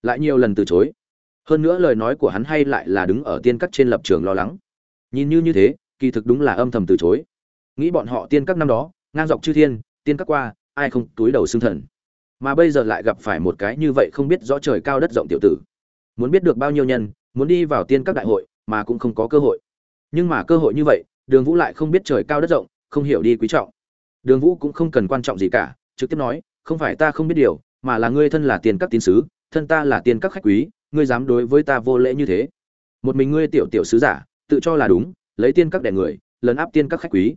Lại nhiều lần từ chối. Hơn nữa lời nói của hắn hay lại là đứng ở tiên các trên lập trường lo lắng. Nhìn như như thế, kỳ thực đúng là âm thầm từ chối. Nghĩ bọn họ tiên các năm đó, ngang dọc chư thiên, tiên các qua, ai không túi đầu xương thần. Mà bây giờ lại gặp phải một cái như vậy không biết rõ trời cao đất rộng tiểu tử. Muốn biết được bao nhiêu nhân, muốn đi vào tiên các đại hội, mà cũng không có cơ hội. Nhưng mà cơ hội như vậy, đường vũ lại không biết trời cao đất rộng, không hiểu đi quý trọng. Đường vũ cũng không cần quan trọng gì cả, trực tiếp nói không phải ta không biết điều, mà là ngươi thân là tiền các tín sứ, thân ta là tiền các khách quý, ngươi dám đối với ta vô lễ như thế. Một mình ngươi tiểu tiểu sứ giả, tự cho là đúng, lấy tiên các đẻ người, lấn áp tiên các khách quý.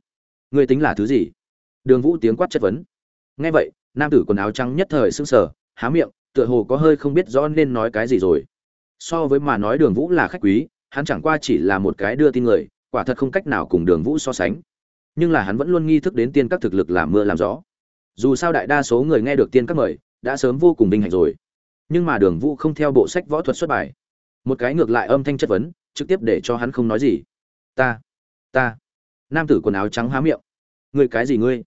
Ngươi tính là thứ gì? Đường vũ tiếng quát chất vấn. Nghe vậy, nam tử quần áo trắng nhất thời sững sờ, há miệng, tựa hồ có hơi không biết rõ nên nói cái gì rồi. So với mà nói đường vũ là khách quý, hắn chẳng qua chỉ là một cái đưa tin người, quả thật không cách nào cùng đường vũ so sánh. Nhưng là hắn vẫn luôn nghi thức đến tiên các thực lực làm mưa làm gió dù sao đại đa số người nghe được tiên các mời, đã sớm vô cùng vinh hạnh rồi. Nhưng mà đường vũ không theo bộ sách võ thuật xuất bài. Một cái ngược lại âm thanh chất vấn, trực tiếp để cho hắn không nói gì. Ta ta. Nam tử quần áo trắng há miệng. Ngươi cái gì ngươi?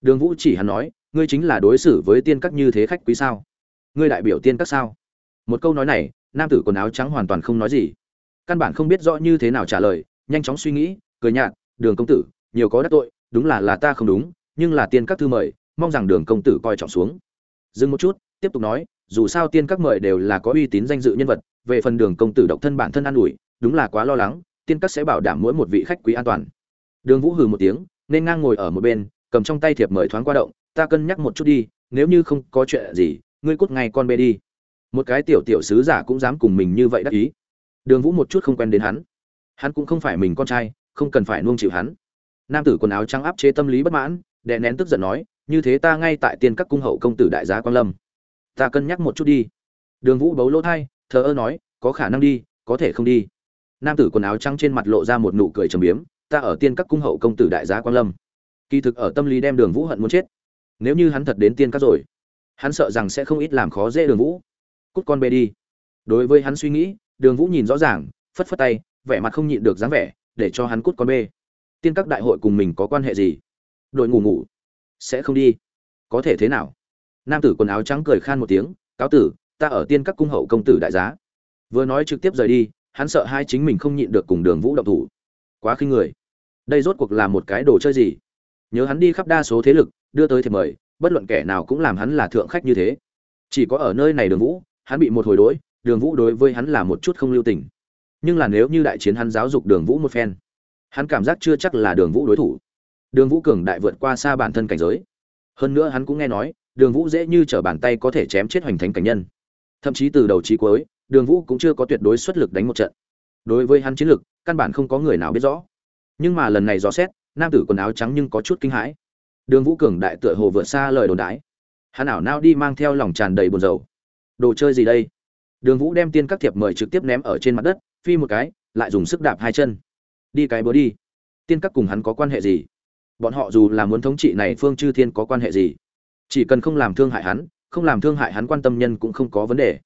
Đường vũ chỉ hắn nói, ngươi chính là đối xử với tiên các như thế khách quý sao? Ngươi đại biểu tiên các sao? Một câu nói này, nam tử quần áo trắng hoàn toàn không nói gì. Căn bản không biết rõ như thế nào trả lời, nhanh chóng suy nghĩ, cười nhạt, đường công tử, nhiều có đắc tội, đúng là là ta không đúng, nhưng là tiên các thư mời mong rằng đường công tử coi trọng xuống. Dừng một chút, tiếp tục nói, dù sao tiên các mời đều là có uy tín danh dự nhân vật, về phần đường công tử độc thân bản thân an ủi, đúng là quá lo lắng, tiên các sẽ bảo đảm mỗi một vị khách quý an toàn. Đường vũ hừ một tiếng, nên ngang ngồi ở một bên, cầm trong tay thiệp mời thoáng qua động, ta cân nhắc một chút đi, nếu như không có chuyện gì, ngươi cút ngay con bê đi. Một cái tiểu tiểu sứ giả cũng dám cùng mình như vậy đắc ý. Đường vũ một chút không quen đến hắn. Hắn cũng không phải mình con trai, không cần phải nuông chịu hắn. Nam tử quần áo trắng áp chế tâm lý bất mãn, đè nén tức giận nói như thế ta ngay tại tiên các cung hậu công tử đại giá quan lâm. Ta cân nhắc một chút đi. Đường vũ bấu lỗ thai, thờ ơ nói, có khả năng đi, có thể không đi. Nam tử quần áo trắng trên mặt lộ ra một nụ cười trầm biếm, ta ở tiên các cung hậu công tử đại giá quan lâm. Kỳ thực ở tâm lý đem đường vũ hận muốn chết. Nếu như hắn thật đến tiên các rồi, hắn sợ rằng sẽ không ít làm khó dễ đường vũ. Cút con bê đi. Đối với hắn suy nghĩ, đường vũ nhìn rõ ràng, phất phất tay, vẻ mặt không nhịn được dáng vẻ, để cho hắn cút con bê. Tiên các đại hội cùng mình có quan hệ gì? Đội ngủ ngủ sẽ không đi. Có thể thế nào? Nam tử quần áo trắng cười khan một tiếng, cáo tử, ta ở tiên các cung hậu công tử đại giá. Vừa nói trực tiếp rời đi, hắn sợ hai chính mình không nhịn được cùng đường vũ động thủ. Quá khinh người. Đây rốt cuộc là một cái đồ chơi gì? Nhớ hắn đi khắp đa số thế lực, đưa tới thiệp mời, bất luận kẻ nào cũng làm hắn là thượng khách như thế. Chỉ có ở nơi này đường vũ, hắn bị một hồi đối, đường vũ đối với hắn là một chút không lưu tình. Nhưng là nếu như đại chiến hắn giáo dục đường vũ một phen, hắn cảm giác chưa chắc là đường vũ đối thủ đường vũ cường đại vượt qua xa bản thân cảnh giới. Hơn nữa hắn cũng nghe nói, đường vũ dễ như t r ở bàn tay có thể chém chết hoành thánh cảnh nhân. Thậm chí từ đầu trí cuối, đường vũ cũng chưa có tuyệt đối xuất lực đánh một trận. Đối với hắn chiến lực, căn bản không có người nào biết rõ. Nhưng mà lần này dò xét, nam tử quần áo trắng nhưng có chút kinh hãi. Đường vũ cường đại tựa hồ vượt xa lời đồn đái hắn ảo nao đi mang theo lòng tràn đầy buồn rầu. Đồ chơi gì đây? Đường vũ đem tiên các thiệp mời trực tiếp ném ở trên mặt đất, phi một cái, lại dùng sức đạp hai chân. Đi cái bớ đi. Tiên các cùng hắn có quan hệ gì? Bọn họ dù là muốn thống trị này phương chư thiên có quan hệ gì, chỉ cần không làm thương hại hắn, không làm thương hại hắn quan tâm nhân cũng không có vấn đề.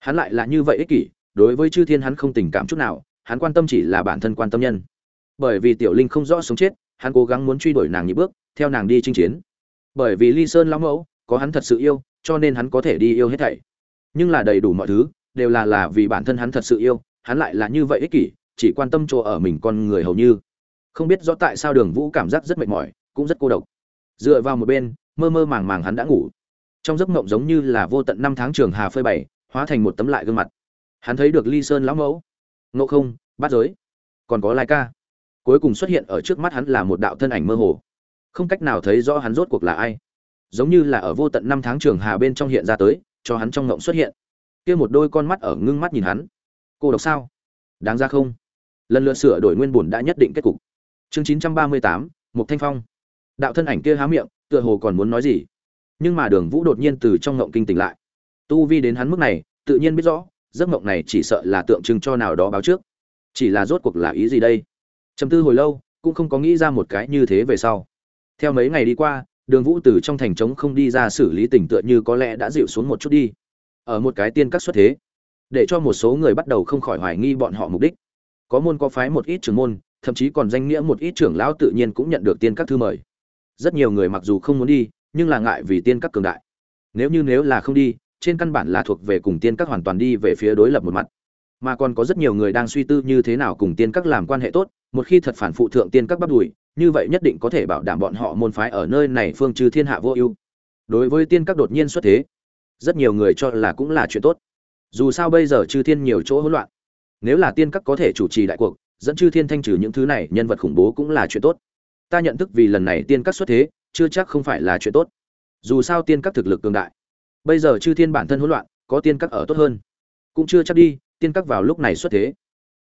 Hắn lại là như vậy ích kỷ, đối với chư thiên hắn không tình cảm chút nào, hắn quan tâm chỉ là bản thân quan tâm nhân. Bởi vì tiểu linh không rõ sống chết, hắn cố gắng muốn truy đuổi nàng nhị bước, theo nàng đi chinh chiến. Bởi vì ly sơn lão mẫu, có hắn thật sự yêu, cho nên hắn có thể đi yêu hết thảy. Nhưng là đầy đủ mọi thứ, đều là là vì bản thân hắn thật sự yêu, hắn lại là như vậy ích kỷ, chỉ quan tâm chỗ ở mình con người hầu như không biết rõ tại sao đường vũ cảm giác rất mệt mỏi, cũng rất cô độc. Dựa vào một bên, mơ mơ màng màng hắn đã ngủ. Trong giấc mộng giống như là vô tận năm tháng trường hà phơi bày, hóa thành một tấm lại gương mặt. Hắn thấy được ly sơn lão mẫu. Ngộ không, bát giới. Còn có lai ca. Cuối cùng xuất hiện ở trước mắt hắn là một đạo thân ảnh mơ hồ. Không cách nào thấy rõ hắn rốt cuộc là ai. Giống như là ở vô tận năm tháng trường hà bên trong hiện ra tới, cho hắn trong ngộng xuất hiện. Kia một đôi con mắt ở ngưng mắt nhìn hắn. Cô độc sao? Đáng ra không? Lần lượt sửa đổi nguyên bùn đã nhất định kết cục chương chín trăm ba mươi tám mục thanh phong. Đạo thân ảnh kia há miệng, tựa hồ còn muốn nói gì. Nhưng mà đường vũ đột nhiên từ trong ngộng kinh tỉnh lại. Tu vi đến hắn mức này, tự nhiên biết rõ, giấc ngộng này chỉ sợ là tượng trưng cho nào đó báo trước. Chỉ là rốt cuộc là ý gì đây? Trầm tư hồi lâu, cũng không có nghĩ ra một cái như thế về sau. Theo mấy ngày đi qua, đường vũ từ trong thành trống không đi ra xử lý tình tựa như có lẽ đã dịu xuống một chút đi. Ở một cái tiên các xuất thế, để cho một số người bắt đầu không khỏi hoài nghi bọn họ mục đích. Có môn có phái một ít trưởng môn thậm chí còn danh nghĩa một ít trưởng lão tự nhiên cũng nhận được tiên các thư mời. Rất nhiều người mặc dù không muốn đi, nhưng là ngại vì tiên các cường đại. Nếu như nếu là không đi, trên căn bản là thuộc về cùng tiên các hoàn toàn đi về phía đối lập một mặt. Mà còn có rất nhiều người đang suy tư như thế nào cùng tiên các làm quan hệ tốt, một khi thật phản phụ thượng tiên các bắt đùi, như vậy nhất định có thể bảo đảm bọn họ môn phái ở nơi này phương trừ thiên hạ vô ưu. Đối với tiên các đột nhiên xuất thế, rất nhiều người cho là cũng là chuyện tốt. Dù sao bây giờ chư thiên nhiều chỗ hỗn loạn, nếu là tiên các có thể chủ trì đại cuộc dẫn chư thiên thanh trừ những thứ này, nhân vật khủng bố cũng là chuyện tốt. Ta nhận thức vì lần này tiên các xuất thế, chưa chắc không phải là chuyện tốt. Dù sao tiên các thực lực cường đại. Bây giờ chư thiên bản thân hỗn loạn, có tiên các ở tốt hơn. Cũng chưa chắc đi, tiên các vào lúc này xuất thế.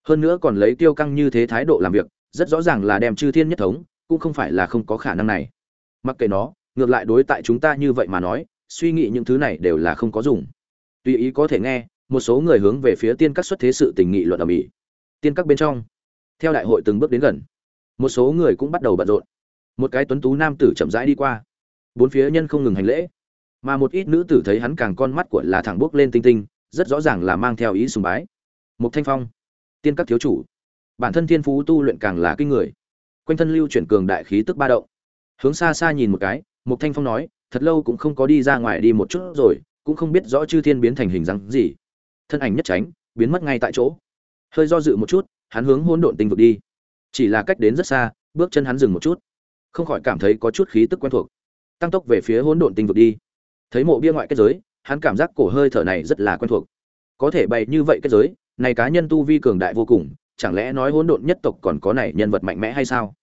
Hơn nữa còn lấy tiêu căng như thế thái độ làm việc, rất rõ ràng là đem chư thiên nhất thống, cũng không phải là không có khả năng này. Mặc kệ nó, ngược lại đối tại chúng ta như vậy mà nói, suy nghĩ những thứ này đều là không có dùng. Tùy ý có thể nghe, một số người hướng về phía tiên các xuất thế sự tình nghị luận ở mỹ. Tiên các bên trong theo đại hội từng bước đến gần. Một số người cũng bắt đầu bận rộn. Một cái tuấn tú nam tử chậm rãi đi qua. Bốn phía nhân không ngừng hành lễ. Mà một ít nữ tử thấy hắn càng con mắt của là thẳng bước lên tinh tinh, rất rõ ràng là mang theo ý sùng bái. Một thanh phong, tiên các thiếu chủ. Bản thân thiên phú tu luyện càng là kinh người. Quanh thân lưu chuyển cường đại khí tức ba động. Hướng xa xa nhìn một cái một thanh phong nói, thật lâu cũng không có đi ra ngoài đi một chút rồi, cũng không biết rõ chư thiên biến thành hình dáng gì. Thân ảnh nhất tránh, biến mất ngay tại chỗ. Hơi do dự một chút hắn hướng hỗn độn tinh vực đi. Chỉ là cách đến rất xa, bước chân hắn dừng một chút. Không khỏi cảm thấy có chút khí tức quen thuộc. Tăng tốc về phía hỗn độn tinh vực đi. Thấy mộ bia ngoại kết giới, hắn cảm giác cổ hơi thở này rất là quen thuộc. Có thể bày như vậy kết giới, này cá nhân tu vi cường đại vô cùng, chẳng lẽ nói hỗn độn nhất tộc còn có này nhân vật mạnh mẽ hay sao?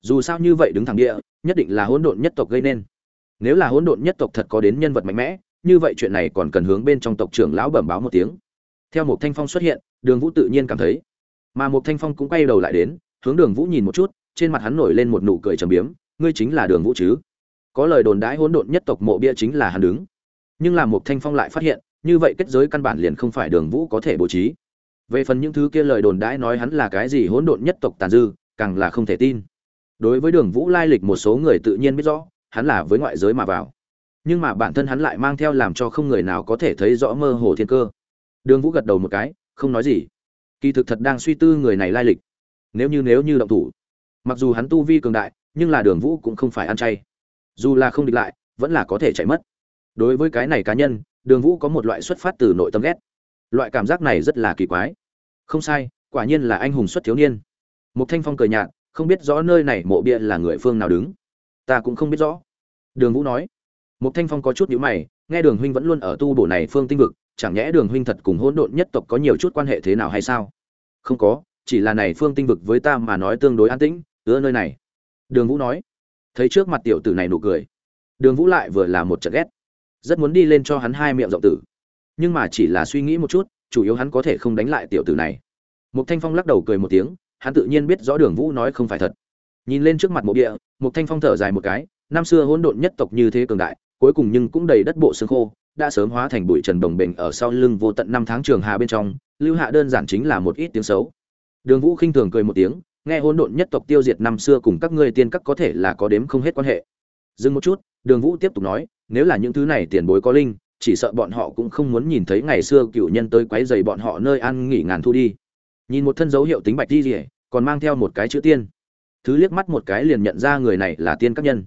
Dù sao như vậy đứng thẳng địa, nhất định là hỗn độn nhất tộc gây nên. Nếu là hỗn độn nhất tộc thật có đến nhân vật mạnh mẽ, như vậy chuyện này còn cần hướng bên trong tộc trưởng lão bẩm báo một tiếng. Theo một thanh phong xuất hiện, đường vũ tự nhiên cảm thấy mà một thanh phong cũng quay đầu lại đến, hướng đường vũ nhìn một chút, trên mặt hắn nổi lên một nụ cười trầm biếm, ngươi chính là đường vũ chứ? Có lời đồn đãi hỗn độn nhất tộc mộ bia chính là hắn đứng. Nhưng là một thanh phong lại phát hiện, như vậy kết giới căn bản liền không phải đường vũ có thể bố trí. Về phần những thứ kia lời đồn đãi nói hắn là cái gì hỗn độn nhất tộc tàn dư, càng là không thể tin. Đối với đường vũ lai lịch một số người tự nhiên biết rõ, hắn là với ngoại giới mà vào. Nhưng mà bản thân hắn lại mang theo làm cho không người nào có thể thấy rõ mơ hồ thiên cơ. Đường vũ gật đầu một cái, không nói gì kỳ thực thật đang suy tư người này lai lịch. Nếu như nếu như động thủ. Mặc dù hắn tu vi cường đại, nhưng là đường vũ cũng không phải ăn chay. Dù là không địch lại, vẫn là có thể chạy mất. Đối với cái này cá nhân, đường vũ có một loại xuất phát từ nội tâm ghét. Loại cảm giác này rất là kỳ quái. Không sai, quả nhiên là anh hùng xuất thiếu niên. Một thanh phong cười nhạt, không biết rõ nơi này mộ bia là người phương nào đứng. Ta cũng không biết rõ. Đường vũ nói. Một thanh phong có chút nhữ mày, nghe đường huynh vẫn luôn ở tu bổ này phương tinh vực chẳng nhẽ đường huynh thật cùng hỗn độn nhất tộc có nhiều chút quan hệ thế nào hay sao? Không có, chỉ là này phương tinh vực với ta mà nói tương đối an tĩnh ưa nơi này. Đường vũ nói. Thấy trước mặt tiểu tử này nụ cười. Đường vũ lại vừa là một trận ghét. Rất muốn đi lên cho hắn hai miệng rộng tử. Nhưng mà chỉ là suy nghĩ một chút, chủ yếu hắn có thể không đánh lại tiểu tử này. Mục thanh phong lắc đầu cười một tiếng, hắn tự nhiên biết rõ đường vũ nói không phải thật. Nhìn lên trước mặt mộ địa, Mục thanh phong thở dài một cái, năm xưa hỗn độn nhất tộc như thế cường đại, cuối cùng nhưng cũng đầy đất bộ xương khô đã sớm hóa thành bụi trần đồng bình ở sau lưng vô tận năm tháng trường hà bên trong, lưu hạ đơn giản chính là một ít tiếng xấu. Đường vũ khinh thường cười một tiếng, nghe hỗn độn nhất tộc tiêu diệt năm xưa cùng các ngươi tiên các có thể là có đếm không hết quan hệ. Dừng một chút, đường vũ tiếp tục nói, nếu là những thứ này tiền bối có linh, chỉ sợ bọn họ cũng không muốn nhìn thấy ngày xưa cựu nhân tới quấy rầy bọn họ nơi ăn nghỉ ngàn thu đi. Nhìn một thân dấu hiệu tính bạch đi rỉa còn mang theo một cái chữ tiên. Thứ liếc mắt một cái liền nhận ra người này là tiên các nhân.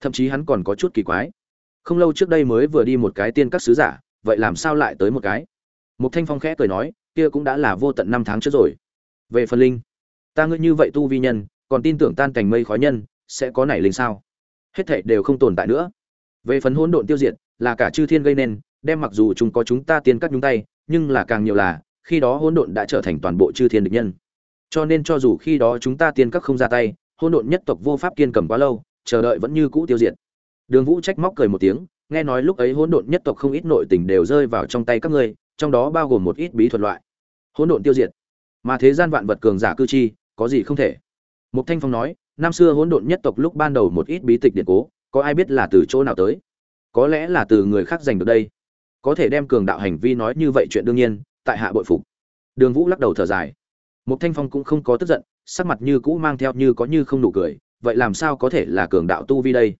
Thậm chí hắn còn có chút kỳ quái không lâu trước đây mới vừa đi một cái tiên các sứ giả, vậy làm sao lại tới một cái? Một thanh phong khẽ cười nói, kia cũng đã là vô tận năm tháng trước rồi. Về phần linh, ta ngươi như vậy tu vi nhân, còn tin tưởng tan cảnh mây khói nhân, sẽ có nảy linh sao? Hết thảy đều không tồn tại nữa. Về phần hỗn độn tiêu diệt, là cả chư thiên gây nên, đem mặc dù chúng có chúng ta tiên các nhúng tay, nhưng là càng nhiều là, khi đó hỗn độn đã trở thành toàn bộ chư thiên địch nhân. Cho nên cho dù khi đó chúng ta tiên các không ra tay, hỗn độn nhất tộc vô pháp kiên cầm quá lâu, chờ đợi vẫn như cũ tiêu diệt đường vũ trách móc cười một tiếng, nghe nói lúc ấy hỗn độn nhất tộc không ít nội tình đều rơi vào trong tay các ngươi, trong đó bao gồm một ít bí thuật loại. Hỗn độn tiêu diệt. Mà thế gian vạn vật cường giả cư chi, có gì không thể? Mục thanh phong nói, năm xưa hỗn độn nhất tộc lúc ban đầu một ít bí tịch điện cố, có ai biết là từ chỗ nào tới? Có lẽ là từ người khác giành được đây. Có thể đem cường đạo hành vi nói như vậy chuyện đương nhiên, tại hạ bội phục. Đường vũ lắc đầu thở dài. Mục thanh phong cũng không có tức giận, sắc mặt như cũ mang theo như có như không nụ cười, vậy làm sao có thể là cường đạo tu vi đây?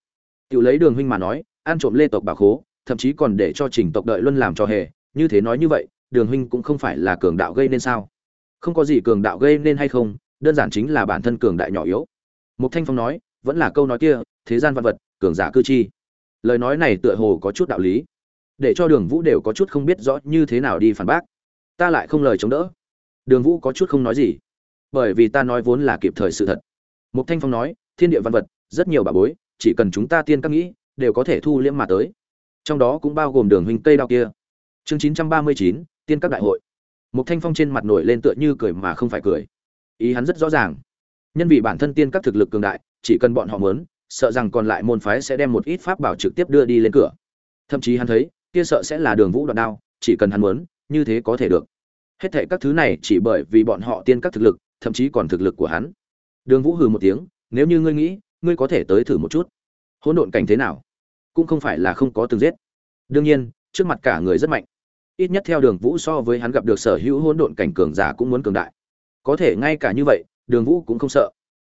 Tiểu lấy Đường huynh mà nói, ăn trộm Lê tộc bảo khố, thậm chí còn để cho Trình tộc đợi luân làm cho hề, như thế nói như vậy, Đường huynh cũng không phải là cường đạo gây nên sao? Không có gì cường đạo gây nên hay không, đơn giản chính là bản thân cường đại nhỏ yếu. Mục Thanh Phong nói, vẫn là câu nói kia, thế gian vật vật, cường giả cư chi. Lời nói này tựa hồ có chút đạo lý, để cho Đường Vũ đều có chút không biết rõ như thế nào đi phản bác. Ta lại không lời chống đỡ. Đường Vũ có chút không nói gì, bởi vì ta nói vốn là kịp thời sự thật. Mục Thanh Phong nói, thiên địa văn vật, rất nhiều bà bối, chỉ cần chúng ta tiên các nghĩ, đều có thể thu liễm mà tới. Trong đó cũng bao gồm đường huynh cây đao kia. Chương 939, tiên các đại hội. một Thanh Phong trên mặt nổi lên tựa như cười mà không phải cười. Ý hắn rất rõ ràng. Nhân vì bản thân tiên các thực lực cường đại, chỉ cần bọn họ muốn, sợ rằng còn lại môn phái sẽ đem một ít pháp bảo trực tiếp đưa đi lên cửa. Thậm chí hắn thấy, kia sợ sẽ là đường vũ đoạn đao, chỉ cần hắn muốn, như thế có thể được. Hết thảy các thứ này chỉ bởi vì bọn họ tiên các thực lực, thậm chí còn thực lực của hắn. Đường Vũ hừ một tiếng, nếu như ngươi nghĩ, ngươi có thể tới thử một chút. Hỗn độn cảnh thế nào? Cũng không phải là không có từng giết. Đương nhiên, trước mặt cả người rất mạnh. Ít nhất theo Đường Vũ so với hắn gặp được sở hữu hỗn độn cảnh cường giả cũng muốn cường đại. Có thể ngay cả như vậy, Đường Vũ cũng không sợ.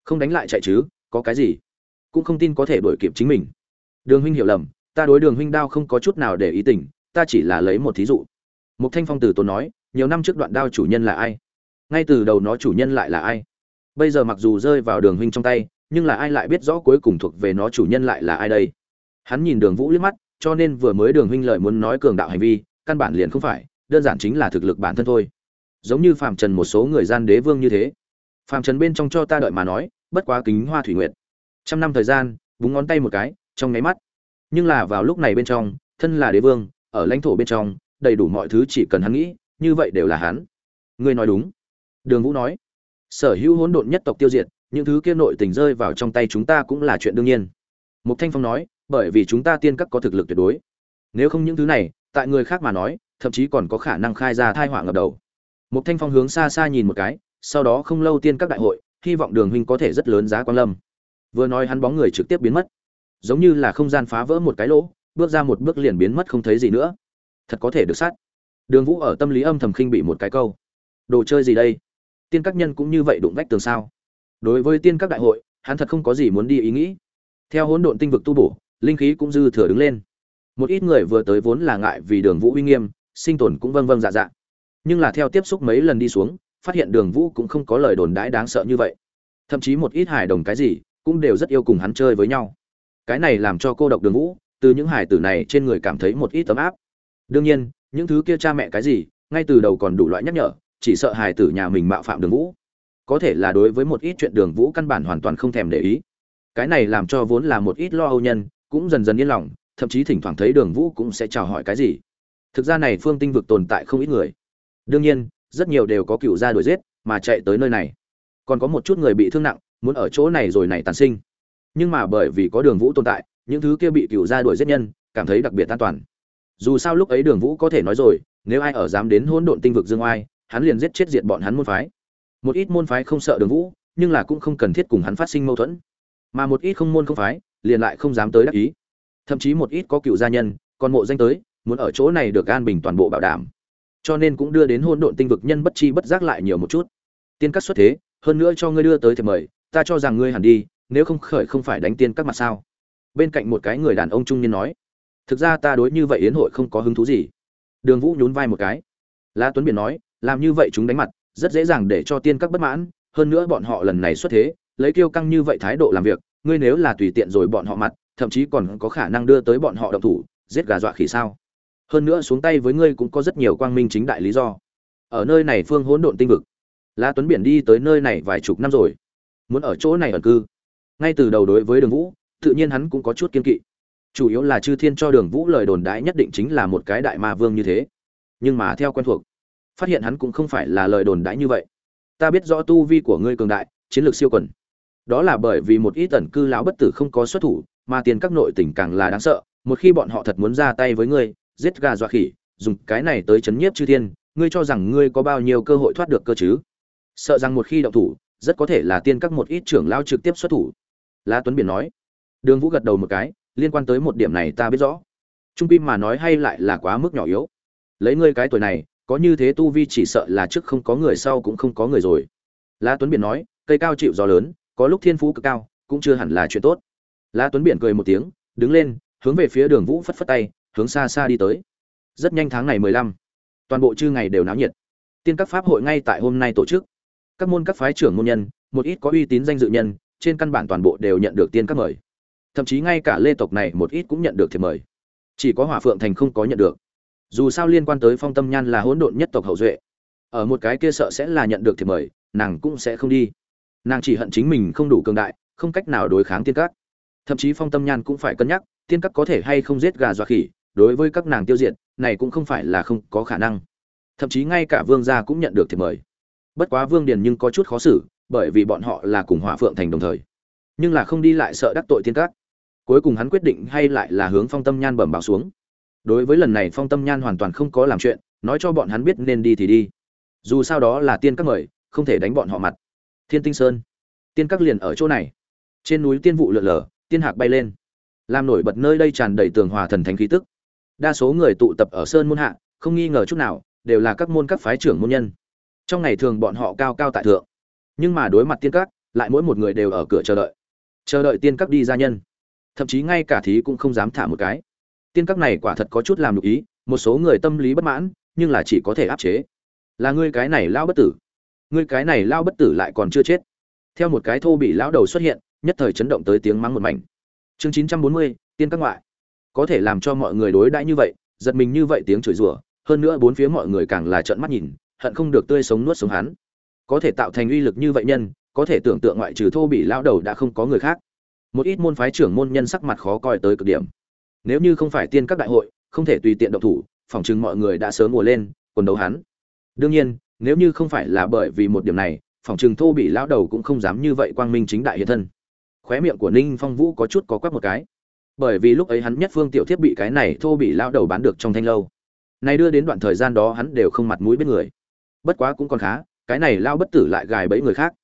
Không đánh lại chạy chứ, có cái gì? Cũng không tin có thể đuổi kịp chính mình. Đường huynh hiểu lầm, ta đối Đường huynh đao không có chút nào để ý tình, ta chỉ là lấy một thí dụ. Một Thanh Phong từ tốn nói, nhiều năm trước đoạn đao chủ nhân là ai? Ngay từ đầu nó chủ nhân lại là ai? Bây giờ mặc dù rơi vào Đường huynh trong tay, nhưng là ai lại biết rõ cuối cùng thuộc về nó chủ nhân lại là ai đây? Hắn nhìn Đường Vũ liếc mắt, cho nên vừa mới Đường huynh lợi muốn nói cường đạo hành vi, căn bản liền không phải, đơn giản chính là thực lực bản thân thôi. Giống như Phạm Trần một số người gian đế vương như thế. Phạm Trần bên trong cho ta đợi mà nói, bất quá kính hoa thủy nguyệt. Trăm năm thời gian, búng ngón tay một cái, trong nháy mắt. Nhưng là vào lúc này bên trong, thân là đế vương, ở lãnh thổ bên trong, đầy đủ mọi thứ chỉ cần hắn nghĩ, như vậy đều là hắn. Ngươi nói đúng. Đường Vũ nói, sở hữu hỗn độn nhất tộc tiêu diệt, những thứ kia nội tình rơi vào trong tay chúng ta cũng là chuyện đương nhiên. Mục Thanh Phong nói, bởi vì chúng ta tiên các có thực lực tuyệt đối. Nếu không những thứ này, tại người khác mà nói, thậm chí còn có khả năng khai ra thai họa ngập đầu. Mục Thanh Phong hướng xa xa nhìn một cái, sau đó không lâu tiên các đại hội, hy vọng Đường huynh có thể rất lớn giá quan lâm. Vừa nói hắn bóng người trực tiếp biến mất, giống như là không gian phá vỡ một cái lỗ, bước ra một bước liền biến mất không thấy gì nữa. Thật có thể được sát. Đường Vũ ở tâm lý âm thầm khinh bị một cái câu. Đồ chơi gì đây? Tiên các nhân cũng như vậy đụng vách tường sao? Đối với tiên các đại hội, hắn thật không có gì muốn đi ý nghĩ. Theo hỗn độn tinh vực tu bổ, linh khí cũng dư thừa đứng lên. Một ít người vừa tới vốn là ngại vì Đường Vũ uy nghiêm, sinh tồn cũng vâng vâng dạ dạ. Nhưng là theo tiếp xúc mấy lần đi xuống, phát hiện Đường Vũ cũng không có lời đồn đãi đáng sợ như vậy. Thậm chí một ít hài đồng cái gì, cũng đều rất yêu cùng hắn chơi với nhau. Cái này làm cho cô độc Đường Vũ, từ những hài tử này trên người cảm thấy một ít tấm áp. Đương nhiên, những thứ kia cha mẹ cái gì ngay từ đầu còn đủ loại nhắc nhở chỉ sợ hài tử nhà mình mạo phạm đường vũ có thể là đối với một ít chuyện đường vũ căn bản hoàn toàn không thèm để ý. Cái này làm cho vốn là một ít lo âu nhân, cũng dần dần yên lòng, thậm chí thỉnh thoảng thấy đường vũ cũng sẽ chào hỏi cái gì. Thực ra này phương tinh vực tồn tại không ít người. Đương nhiên, rất nhiều đều có cựu gia đuổi giết, mà chạy tới nơi này. Còn có một chút người bị thương nặng, muốn ở chỗ này rồi này tàn sinh. Nhưng mà bởi vì có đường vũ tồn tại, những thứ kia bị cựu gia đuổi giết nhân, cảm thấy đặc biệt an toàn. Dù sao lúc ấy đường vũ có thể nói rồi, nếu ai ở dám đến hỗn độn tinh vực dương oai, hắn liền giết chết diệt bọn hắn môn phái một ít môn phái không sợ đường vũ, nhưng là cũng không cần thiết cùng hắn phát sinh mâu thuẫn. Mà một ít không môn không phái, liền lại không dám tới đắc ý. Thậm chí một ít có cựu gia nhân, còn mộ danh tới, muốn ở chỗ này được an bình toàn bộ bảo đảm. Cho nên cũng đưa đến hôn độn tinh vực nhân bất chi bất giác lại nhiều một chút. Tiên các xuất thế, hơn nữa cho ngươi đưa tới thì mời, ta cho rằng ngươi hẳn đi, nếu không khởi không phải đánh tiên các mặt sao? Bên cạnh một cái người đàn ông trung niên nói, thực ra ta đối như vậy yến hội không có hứng thú gì. Đường vũ nhún vai một cái. La tuấn biển nói, làm như vậy chúng đánh mặt rất dễ dàng để cho tiên các bất mãn, hơn nữa bọn họ lần này xuất thế, lấy kiêu căng như vậy thái độ làm việc, ngươi nếu là tùy tiện rồi bọn họ mặt, thậm chí còn có khả năng đưa tới bọn họ động thủ, giết gà dọa khỉ sao? Hơn nữa xuống tay với ngươi cũng có rất nhiều quang minh chính đại lý do. Ở nơi này phương hỗn độn tinh vực la tuấn biển đi tới nơi này vài chục năm rồi. Muốn ở chỗ này ẩn cư. Ngay từ đầu đối với đường vũ, tự nhiên hắn cũng có chút kiên kỵ. Chủ yếu là chư thiên cho đường vũ lời đồn đãi nhất định chính là một cái đại ma vương như thế. Nhưng mà theo quen thuộc phát hiện hắn cũng không phải là lời đồn đãi như vậy. Ta biết rõ tu vi của ngươi cường đại, chiến lược siêu quần. Đó là bởi vì một ít tần cư lão bất tử không có xuất thủ, mà tiền các nội tỉnh càng là đáng sợ. Một khi bọn họ thật muốn ra tay với ngươi, giết gà dọa khỉ, dùng cái này tới chấn nhiếp chư thiên, ngươi cho rằng ngươi có bao nhiêu cơ hội thoát được cơ chứ? Sợ rằng một khi động thủ, rất có thể là tiên các một ít trưởng lao trực tiếp xuất thủ. La tuấn biển nói. Đường vũ gật đầu một cái, liên quan tới một điểm này ta biết rõ. Trung pim mà nói hay lại là quá mức nhỏ yếu. Lấy ngươi cái tuổi này có như thế tu vi chỉ sợ là trước không có người sau cũng không có người rồi. La tuấn biển nói, cây cao chịu gió lớn, có lúc thiên phú cực cao, cũng chưa hẳn là chuyện tốt. La tuấn biển cười một tiếng, đứng lên, hướng về phía đường vũ phất phất tay, hướng xa xa đi tới. Rất nhanh tháng ngày mười lăm, toàn bộ chư ngày đều náo nhiệt. Tiên các pháp hội ngay tại hôm nay tổ chức. Các môn các phái trưởng môn nhân, một ít có uy tín danh dự nhân, trên căn bản toàn bộ đều nhận được tiên các mời. Thậm chí ngay cả lê tộc này một ít cũng nhận được thiệp mời. Chỉ có hỏa phượng thành không có nhận được dù sao liên quan tới phong tâm nhan là hỗn độn nhất tộc hậu duệ, ở một cái kia sợ sẽ là nhận được thì mời, nàng cũng sẽ không đi. Nàng chỉ hận chính mình không đủ cường đại, không cách nào đối kháng tiên các. Thậm chí phong tâm nhan cũng phải cân nhắc, tiên các có thể hay không giết gà dọa khỉ, đối với các nàng tiêu diệt, này cũng không phải là không có khả năng. Thậm chí ngay cả vương gia cũng nhận được thiệp mời. Bất quá vương điền nhưng có chút khó xử, bởi vì bọn họ là cùng hỏa phượng thành đồng thời. Nhưng là không đi lại sợ đắc tội tiên các. Cuối cùng hắn quyết định hay lại là hướng phong tâm nhan bẩm báo xuống đối với lần này phong tâm nhan hoàn toàn không có làm chuyện, nói cho bọn hắn biết nên đi thì đi. Dù sao đó là tiên các mời, không thể đánh bọn họ mặt. Thiên tinh sơn. Tiên các liền ở chỗ này. Trên núi tiên vụ lượn lờ, tiên hạc bay lên. Làm nổi bật nơi đây tràn đầy tường hòa thần thánh khí tức. Đa số người tụ tập ở sơn môn hạ, không nghi ngờ chút nào, đều là các môn các phái trưởng môn nhân. Trong ngày thường bọn họ cao cao tại thượng. Nhưng mà đối mặt tiên các, lại mỗi một người đều ở cửa chờ đợi. Chờ đợi tiên các đi ra nhân. Thậm chí ngay cả thí cũng không dám thả một cái tiên các này quả thật có chút làm được ý, một số người tâm lý bất mãn, nhưng là chỉ có thể áp chế. Là ngươi cái này lao bất tử. Ngươi cái này lao bất tử lại còn chưa chết. Theo một cái thô bị lão đầu xuất hiện, nhất thời chấn động tới tiếng mắng một mảnh. Chương chín trăm bốn mươi, tiên các ngoại. Có thể làm cho mọi người đối đãi như vậy, giật mình như vậy tiếng chửi rủa, hơn nữa bốn phía mọi người càng là trợn mắt nhìn, hận không được tươi sống nuốt sống hắn. Có thể tạo thành uy lực như vậy nhân, có thể tưởng tượng ngoại trừ thô bị lão đầu đã không có người khác. Một ít môn phái trưởng môn nhân sắc mặt khó coi tới cực điểm nếu như không phải tiên các đại hội, không thể tùy tiện động thủ phỏng chừng mọi người đã sớm ngồi lên, quần đấu hắn. Đương nhiên, nếu như không phải là bởi vì một điểm này phỏng chừng thô bị lão đầu cũng không dám như vậy quang minh chính đại hiện thân. Khóe miệng của ninh phong vũ có chút có quắc một cái. Bởi vì lúc ấy hắn nhất phương tiểu thiết bị cái này thô bị lão đầu bán được trong thanh lâu. Này đưa đến đoạn thời gian đó hắn đều không mặt mũi biết người. Bất quá cũng còn khá, cái này lao bất tử lại gài bẫy người khác.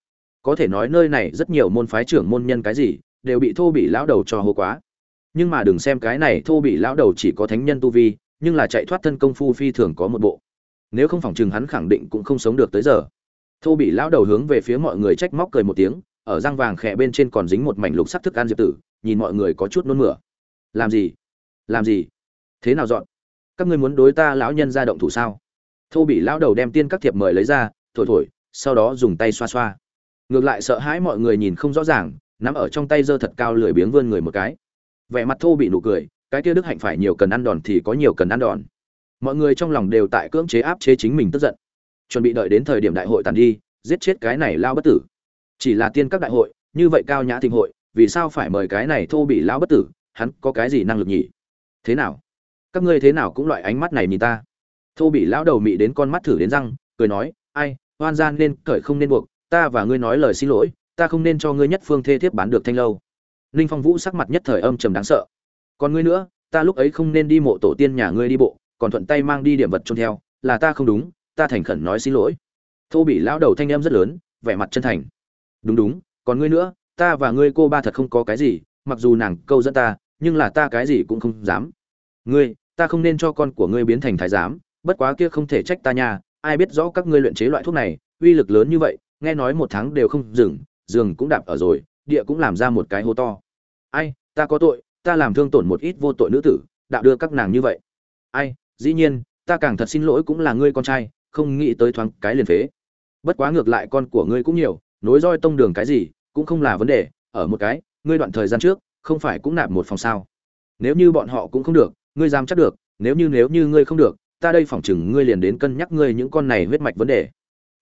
Có thể nói nơi này rất nhiều môn phái trưởng môn nhân cái gì, đều bị thô bị lão đầu cho hô quá nhưng mà đừng xem cái này thô bị lão đầu chỉ có thánh nhân tu vi, nhưng là chạy thoát thân công phu phi thường có một bộ. Nếu không phòng chừng hắn khẳng định cũng không sống được tới giờ. Thô bị lão đầu hướng về phía mọi người trách móc cười một tiếng, ở răng vàng khẽ bên trên còn dính một mảnh lục sắc thức ăn diệp tử, nhìn mọi người có chút nôn mửa. Làm gì? Làm gì? Thế nào dọn? Các ngươi muốn đối ta lão nhân ra động thủ sao? Thô bị lão đầu đem tiên các thiệp mời lấy ra, thổi thổi, sau đó dùng tay xoa xoa. Ngược lại sợ hãi mọi người nhìn không rõ ràng, nắm ở trong tay giơ thật cao lười biếng vươn người một cái vẻ mặt thô bị nụ cười, cái kia đức hạnh phải nhiều cần ăn đòn thì có nhiều cần ăn đòn. Mọi người trong lòng đều tại cưỡng chế áp chế chính mình tức giận. Chuẩn bị đợi đến thời điểm đại hội tàn đi, giết chết cái này lao bất tử. Chỉ là tiên các đại hội, như vậy cao nhã thịnh hội, vì sao phải mời cái này thô bị lao bất tử? Hắn có cái gì năng lực nhỉ? Thế nào? Các ngươi thế nào cũng loại ánh mắt này nhìn ta. Thô bị lão đầu mị đến con mắt thử đến răng, cười nói, ai, oan gian nên cởi không nên buộc, ta và ngươi nói lời xin lỗi, ta không nên cho ngươi nhất phương thê thiếp bán được thanh lâu ninh phong vũ sắc mặt nhất thời âm trầm đáng sợ. Còn ngươi nữa, ta lúc ấy không nên đi mộ tổ tiên nhà ngươi đi bộ, còn thuận tay mang đi điểm vật trôn theo, là ta không đúng, ta thành khẩn nói xin lỗi. Thô bị lão đầu thanh em rất lớn, vẻ mặt chân thành. Đúng đúng, còn ngươi nữa, ta và ngươi cô ba thật không có cái gì, mặc dù nàng câu dẫn ta, nhưng là ta cái gì cũng không dám. Ngươi, ta không nên cho con của ngươi biến thành thái giám, bất quá kia không thể trách ta nha, ai biết rõ các ngươi luyện chế loại thuốc này, uy lực lớn như vậy, nghe nói một tháng đều không dừng, giường cũng đạp ở rồi địa cũng làm ra một cái hố to. Ai, ta có tội, ta làm thương tổn một ít vô tội nữ tử, đạo đưa các nàng như vậy. Ai, dĩ nhiên, ta càng thật xin lỗi cũng là ngươi con trai, không nghĩ tới thoáng cái liền phế. Bất quá ngược lại con của ngươi cũng nhiều, nối roi tông đường cái gì, cũng không là vấn đề, ở một cái, ngươi đoạn thời gian trước, không phải cũng nạp một phòng sao. Nếu như bọn họ cũng không được, ngươi dám chắc được, nếu như nếu như ngươi không được, ta đây phỏng chừng ngươi liền đến cân nhắc ngươi những con này huyết mạch vấn đề.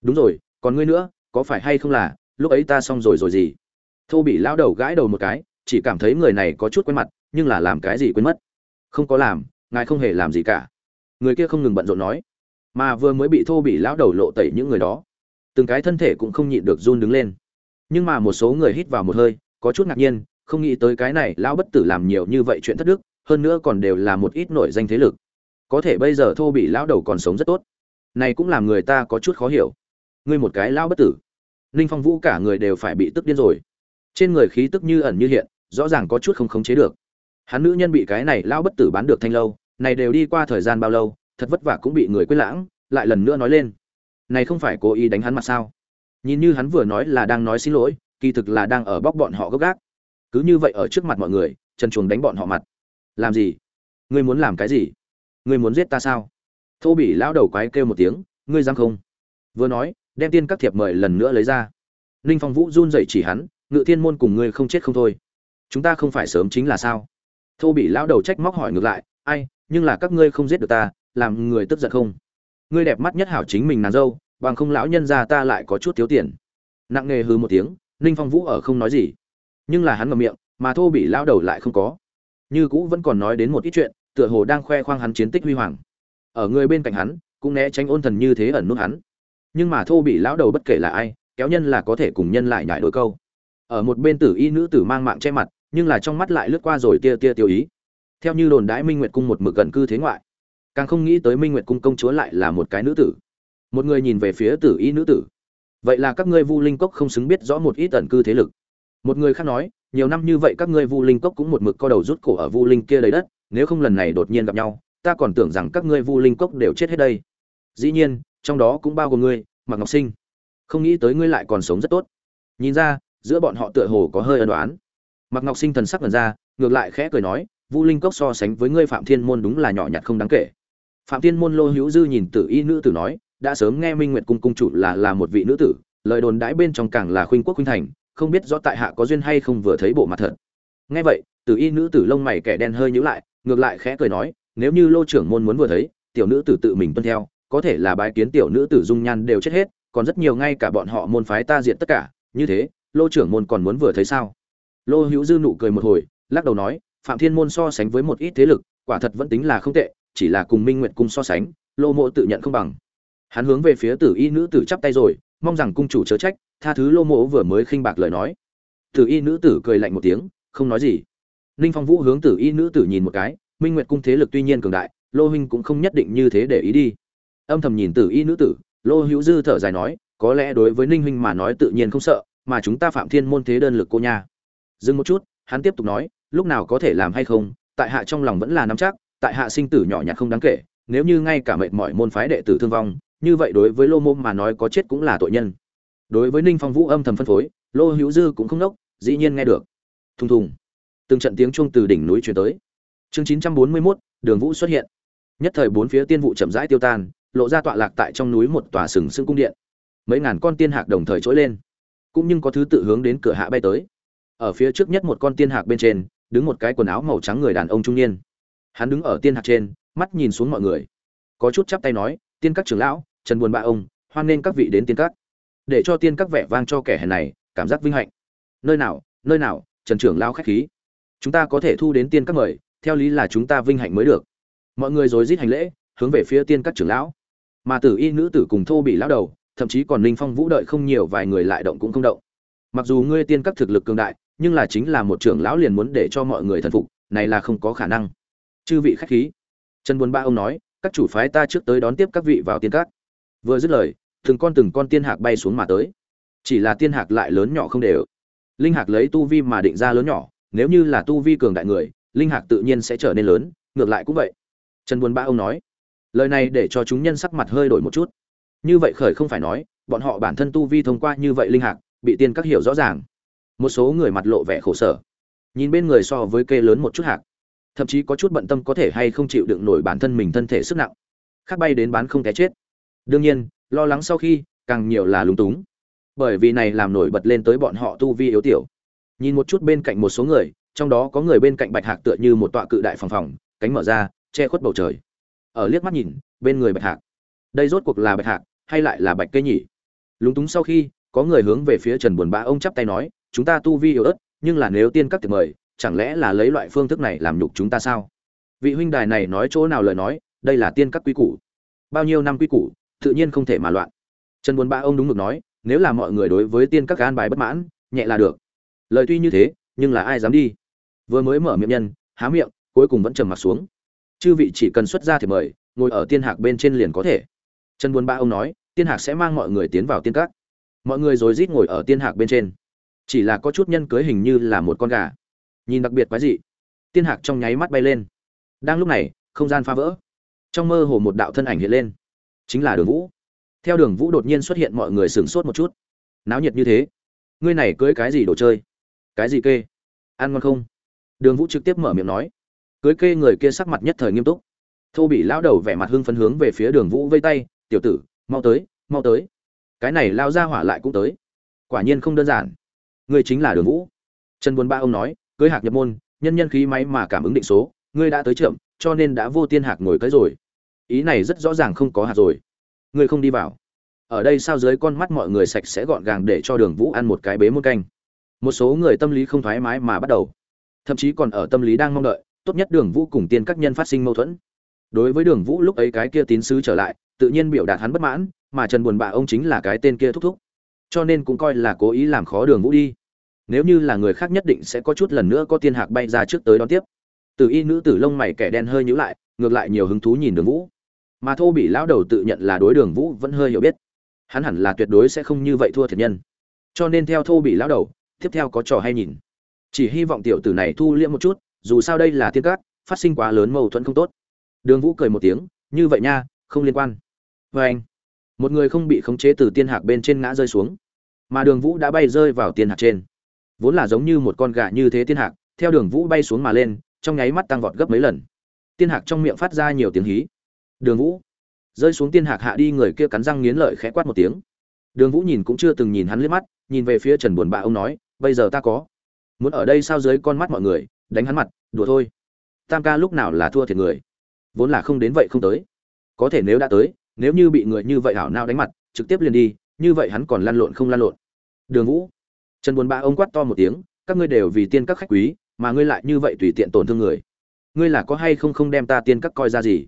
Đúng rồi, còn ngươi nữa, có phải hay không là, lúc ấy ta xong rồi rồi gì? Thô bị lão đầu gãi đầu một cái, chỉ cảm thấy người này có chút quen mặt, nhưng là làm cái gì quên mất. Không có làm, ngài không hề làm gì cả. Người kia không ngừng bận rộn nói, mà vừa mới bị thô bị lão đầu lộ tẩy những người đó. Từng cái thân thể cũng không nhịn được run đứng lên. Nhưng mà một số người hít vào một hơi, có chút ngạc nhiên, không nghĩ tới cái này lão bất tử làm nhiều như vậy chuyện thất đức, hơn nữa còn đều là một ít nổi danh thế lực. Có thể bây giờ thô bị lão đầu còn sống rất tốt. Này cũng làm người ta có chút khó hiểu. Ngươi một cái lão bất tử. Ninh phong vũ cả người đều phải bị tức điên rồi trên người khí tức như ẩn như hiện, rõ ràng có chút không khống chế được. Hắn nữ nhân bị cái này lão bất tử bán được thanh lâu, này đều đi qua thời gian bao lâu, thật vất vả cũng bị người quên lãng, lại lần nữa nói lên. Này không phải cố ý đánh hắn mặt sao? Nhìn như hắn vừa nói là đang nói xin lỗi, kỳ thực là đang ở bóc bọn họ gốc gác. Cứ như vậy ở trước mặt mọi người, trần chuồng đánh bọn họ mặt. Làm gì? Ngươi muốn làm cái gì? Ngươi muốn giết ta sao? Thô bị lão đầu quái kêu một tiếng, ngươi dám không? Vừa nói, đem tiên các thiệp mời lần nữa lấy ra. Ninh phong vũ run dậy chỉ hắn ngự thiên môn cùng ngươi không chết không thôi. Chúng ta không phải sớm chính là sao? Thô bị lão đầu trách móc hỏi ngược lại, ai, nhưng là các ngươi không giết được ta, làm người tức giận không? Ngươi đẹp mắt nhất hảo chính mình nàng dâu, bằng không lão nhân ra ta lại có chút thiếu tiền. Nặng nề hư một tiếng, ninh phong vũ ở không nói gì. Nhưng là hắn ngậm miệng, mà thô bị lão đầu lại không có. Như cũ vẫn còn nói đến một ít chuyện, tựa hồ đang khoe khoang hắn chiến tích huy hoàng. Ở người bên cạnh hắn, cũng né tránh ôn thần như thế ẩn nút hắn. Nhưng mà thô bị lão đầu bất kể là ai, kéo nhân là có thể cùng nhân lại nhảy đôi câu ở một bên tử y nữ tử mang mạng che mặt, nhưng là trong mắt lại lướt qua rồi tia tia tiêu ý. Theo như đồn đãi minh nguyệt cung một mực gần cư thế ngoại, càng không nghĩ tới minh nguyệt cung công chúa lại là một cái nữ tử. Một người nhìn về phía tử y nữ tử. Vậy là các ngươi vu linh cốc không xứng biết rõ một ít tần cư thế lực. Một người khác nói, nhiều năm như vậy các ngươi vu linh cốc cũng một mực co đầu rút cổ ở vu linh kia lấy đất, nếu không lần này đột nhiên gặp nhau, ta còn tưởng rằng các ngươi vu linh cốc đều chết hết đây. Dĩ nhiên, trong đó cũng bao gồm ngươi mặc ngọc sinh. Không nghĩ tới ngươi lại còn sống rất tốt. Nhìn ra giữa bọn họ tựa hồ có hơi ân đoán mặc ngọc sinh thần sắc lần ra, ngược lại khẽ cười nói, vu linh cốc so sánh với ngươi phạm thiên môn đúng là nhỏ nhặt không đáng kể. Phạm thiên môn lô hữu dư nhìn tử y nữ tử nói, đã sớm nghe minh nguyệt cung cung chủ là là một vị nữ tử, lời đồn đãi bên trong càng là khuynh quốc khuynh thành, không biết rõ tại hạ có duyên hay không vừa thấy bộ mặt thật. Nghe vậy, tử y nữ tử lông mày kẻ đen hơi nhíu lại, ngược lại khẽ cười nói, nếu như lô trưởng môn muốn vừa thấy, tiểu nữ tử tự mình tuân theo, có thể là bái kiến tiểu nữ tử dung nhan đều chết hết, còn rất nhiều ngay cả bọn họ môn phái ta diện tất cả, như thế lô trưởng môn còn muốn vừa thấy sao? Lô hữu dư nụ cười một hồi, lắc đầu nói, phạm thiên môn so sánh với một ít thế lực, quả thật vẫn tính là không tệ, chỉ là cùng minh nguyện cung so sánh, lô mộ tự nhận không bằng. Hắn hướng về phía tử y nữ tử chắp tay rồi, mong rằng cung chủ chớ trách, tha thứ lô mộ vừa mới khinh bạc lời nói. Tử y nữ tử cười lạnh một tiếng, không nói gì. Ninh phong vũ hướng tử y nữ tử nhìn một cái, minh nguyệt cung thế lực tuy nhiên cường đại, lô huynh cũng không nhất định như thế để ý đi. Âm thầm nhìn tử y nữ tử, lô hữu dư thở dài nói, có lẽ đối với ninh huynh mà nói tự nhiên không sợ mà chúng ta phạm thiên môn thế đơn lực cô nha. Dừng một chút hắn tiếp tục nói lúc nào có thể làm hay không tại hạ trong lòng vẫn là nắm chắc tại hạ sinh tử nhỏ nhặt không đáng kể nếu như ngay cả mệt mỏi môn phái đệ tử thương vong như vậy đối với lô môn mà nói có chết cũng là tội nhân. Đối với ninh phong vũ âm thầm phân phối lô hữu dư cũng không nốc dĩ nhiên nghe được. Thùng thùng. Từng trận tiếng chuông từ đỉnh núi truyền tới. Chương chín trăm bốn mươi 941, đường vũ xuất hiện. Nhất thời bốn phía tiên vụ chậm rãi tiêu tan lộ ra tọa lạc tại trong núi một tòa sừng sững cung điện. Mấy ngàn con tiên hạc đồng thời trỗi lên cũng nhưng có thứ tự hướng đến cửa hạ bay tới. Ở phía trước nhất một con tiên hạc bên trên, đứng một cái quần áo màu trắng người đàn ông trung niên. Hắn đứng ở tiên hạc trên, mắt nhìn xuống mọi người. Có chút chắp tay nói, tiên các trưởng lão, trần buồn bạ ông, hoan nên các vị đến tiên các. Để cho tiên các vẻ vang cho kẻ hèn này, cảm giác vinh hạnh. Nơi nào nơi nào, trần trưởng lão khách khí. Chúng ta có thể thu đến tiên các mời, theo lý là chúng ta vinh hạnh mới được. Mọi người rồi rít hành lễ, hướng về phía tiên các trưởng lão. Mà tử y nữ tử cùng thô bị lão đầu thậm chí còn linh phong vũ đợi không nhiều vài người lại động cũng không động. Mặc dù ngươi tiên các thực lực cường đại, nhưng là chính là một trưởng lão liền muốn để cho mọi người thần phục, này là không có khả năng. Chư vị khách khí. Trần buồn ba ông nói, các chủ phái ta trước tới đón tiếp các vị vào tiên các. Vừa dứt lời, từng con từng con tiên hạc bay xuống mà tới. Chỉ là tiên hạc lại lớn nhỏ không đều. Linh hạc lấy tu vi mà định ra lớn nhỏ, nếu như là tu vi cường đại người, linh hạc tự nhiên sẽ trở nên lớn, ngược lại cũng vậy. Trần buồn ba ông nói, lời này để cho chúng nhân sắc mặt hơi đổi một chút như vậy khởi không phải nói, bọn họ bản thân tu vi thông qua như vậy linh hạc, bị tiên các hiểu rõ ràng. Một số người mặt lộ vẻ khổ sở. Nhìn bên người so với kê lớn một chút hạc, thậm chí có chút bận tâm có thể hay không chịu đựng nổi bản thân mình thân thể sức nặng. Khác bay đến bán không té chết. Đương nhiên, lo lắng sau khi, càng nhiều là lúng túng. Bởi vì này làm nổi bật lên tới bọn họ tu vi yếu tiểu. Nhìn một chút bên cạnh một số người, trong đó có người bên cạnh bạch hạc tựa như một tọa cự đại phòng phòng, cánh mở ra, che khuất bầu trời. Ở liếc mắt nhìn, bên người bạch hạc. Đây rốt cuộc là bạch hạc hay lại là bạch cây nhỉ lúng túng sau khi, có người hướng về phía trần buồn bã ông chắp tay nói, chúng ta tu vi yếu ớt, nhưng là nếu tiên các tiệc mời, chẳng lẽ là lấy loại phương thức này làm nhục chúng ta sao? Vị huynh đài này nói chỗ nào lời nói, đây là tiên các quy củ. Bao nhiêu năm quy củ, tự nhiên không thể mà loạn. Trần buồn bã ông đúng mực nói, nếu là mọi người đối với tiên các an bài bất mãn, nhẹ là được. Lời tuy như thế, nhưng là ai dám đi? Vừa mới mở miệng nhân, há miệng, cuối cùng vẫn trầm mặt xuống. Chư vị chỉ cần xuất ra thì mời, ngồi ở tiên hạc bên trên liền có thể trần buồn ba ông nói, tiên hạc sẽ mang mọi người tiến vào tiên các. Mọi người rồi rít ngồi ở tiên hạc bên trên. Chỉ là có chút nhân cưới hình như là một con gà. Nhìn đặc biệt quái dị, tiên hạc trong nháy mắt bay lên. Đang lúc này, không gian phá vỡ. Trong mơ hồ một đạo thân ảnh hiện lên. Chính là đường vũ. Theo đường vũ đột nhiên xuất hiện, mọi người sửng sốt một chút. Náo nhiệt như thế. Ngươi này cưới cái gì đồ chơi? Cái gì kê? Ăn ngon không? Đường vũ trực tiếp mở miệng nói. Cưới kê người kia sắc mặt nhất thời nghiêm túc. Thô bị lão đầu vẻ mặt hưng phấn hướng về phía đường vũ vây tay tiểu tử, mau tới mau tới. Cái này lao ra hỏa lại cũng tới. Quả nhiên không đơn giản. Ngươi chính là đường vũ. Trần buồn ba ông nói, cưới hạc nhập môn, nhân nhân khí máy mà cảm ứng định số, ngươi đã tới chậm, cho nên đã vô tiên hạc ngồi tới rồi. Ý này rất rõ ràng không có hạt rồi. Ngươi không đi vào. Ở đây sao dưới con mắt mọi người sạch sẽ gọn gàng để cho đường vũ ăn một cái bế muôn canh. Một số người tâm lý không thoải mái mà bắt đầu. Thậm chí còn ở tâm lý đang mong đợi, tốt nhất đường vũ cùng tiên các nhân phát sinh mâu thuẫn đối với đường vũ lúc ấy cái kia tín sứ trở lại, tự nhiên biểu đạt hắn bất mãn, mà trần buồn bạ ông chính là cái tên kia thúc thúc. Cho nên cũng coi là cố ý làm khó đường vũ đi. Nếu như là người khác nhất định sẽ có chút lần nữa có tiên hạc bay ra trước tới đón tiếp. Từ y nữ tử lông mày kẻ đen hơi nhữ lại, ngược lại nhiều hứng thú nhìn đường vũ. Mà thô bị lão đầu tự nhận là đối đường vũ vẫn hơi hiểu biết. Hắn hẳn là tuyệt đối sẽ không như vậy thua thiệt nhân. Cho nên theo thô bị lão đầu, tiếp theo có trò hay nhìn. Chỉ hy vọng tiểu tử này thu liễm một chút, dù sao đây là thiên cát, phát sinh quá lớn mâu thuẫn không tốt đường vũ cười một tiếng, như vậy nha, không liên quan. Vê anh, một người không bị khống chế từ tiên hạc bên trên ngã rơi xuống. Mà đường vũ đã bay rơi vào tiên hạc trên. Vốn là giống như một con gà như thế tiên hạc, theo đường vũ bay xuống mà lên, trong nháy mắt tăng vọt gấp mấy lần. Tiên hạc trong miệng phát ra nhiều tiếng hí. Đường vũ. Rơi xuống tiên hạc hạ đi, người kia cắn răng nghiến lợi khẽ quát một tiếng. Đường vũ nhìn cũng chưa từng nhìn hắn liếc mắt, nhìn về phía trần buồn bã, ông nói, bây giờ ta có. Muốn ở đây sao dưới con mắt mọi người, đánh hắn mặt, đùa thôi. Tam ca lúc nào là thua thiệt người vốn là không đến vậy không tới. Có thể nếu đã tới, nếu như bị người như vậy hảo nao đánh mặt, trực tiếp liền đi, như vậy hắn còn lăn lộn không lăn lộn. Đường vũ. Trần buồn ba ông quát to một tiếng, các ngươi đều vì tiên các khách quý, mà ngươi lại như vậy tùy tiện tổn thương người. Ngươi là có hay không không đem ta tiên các coi ra gì?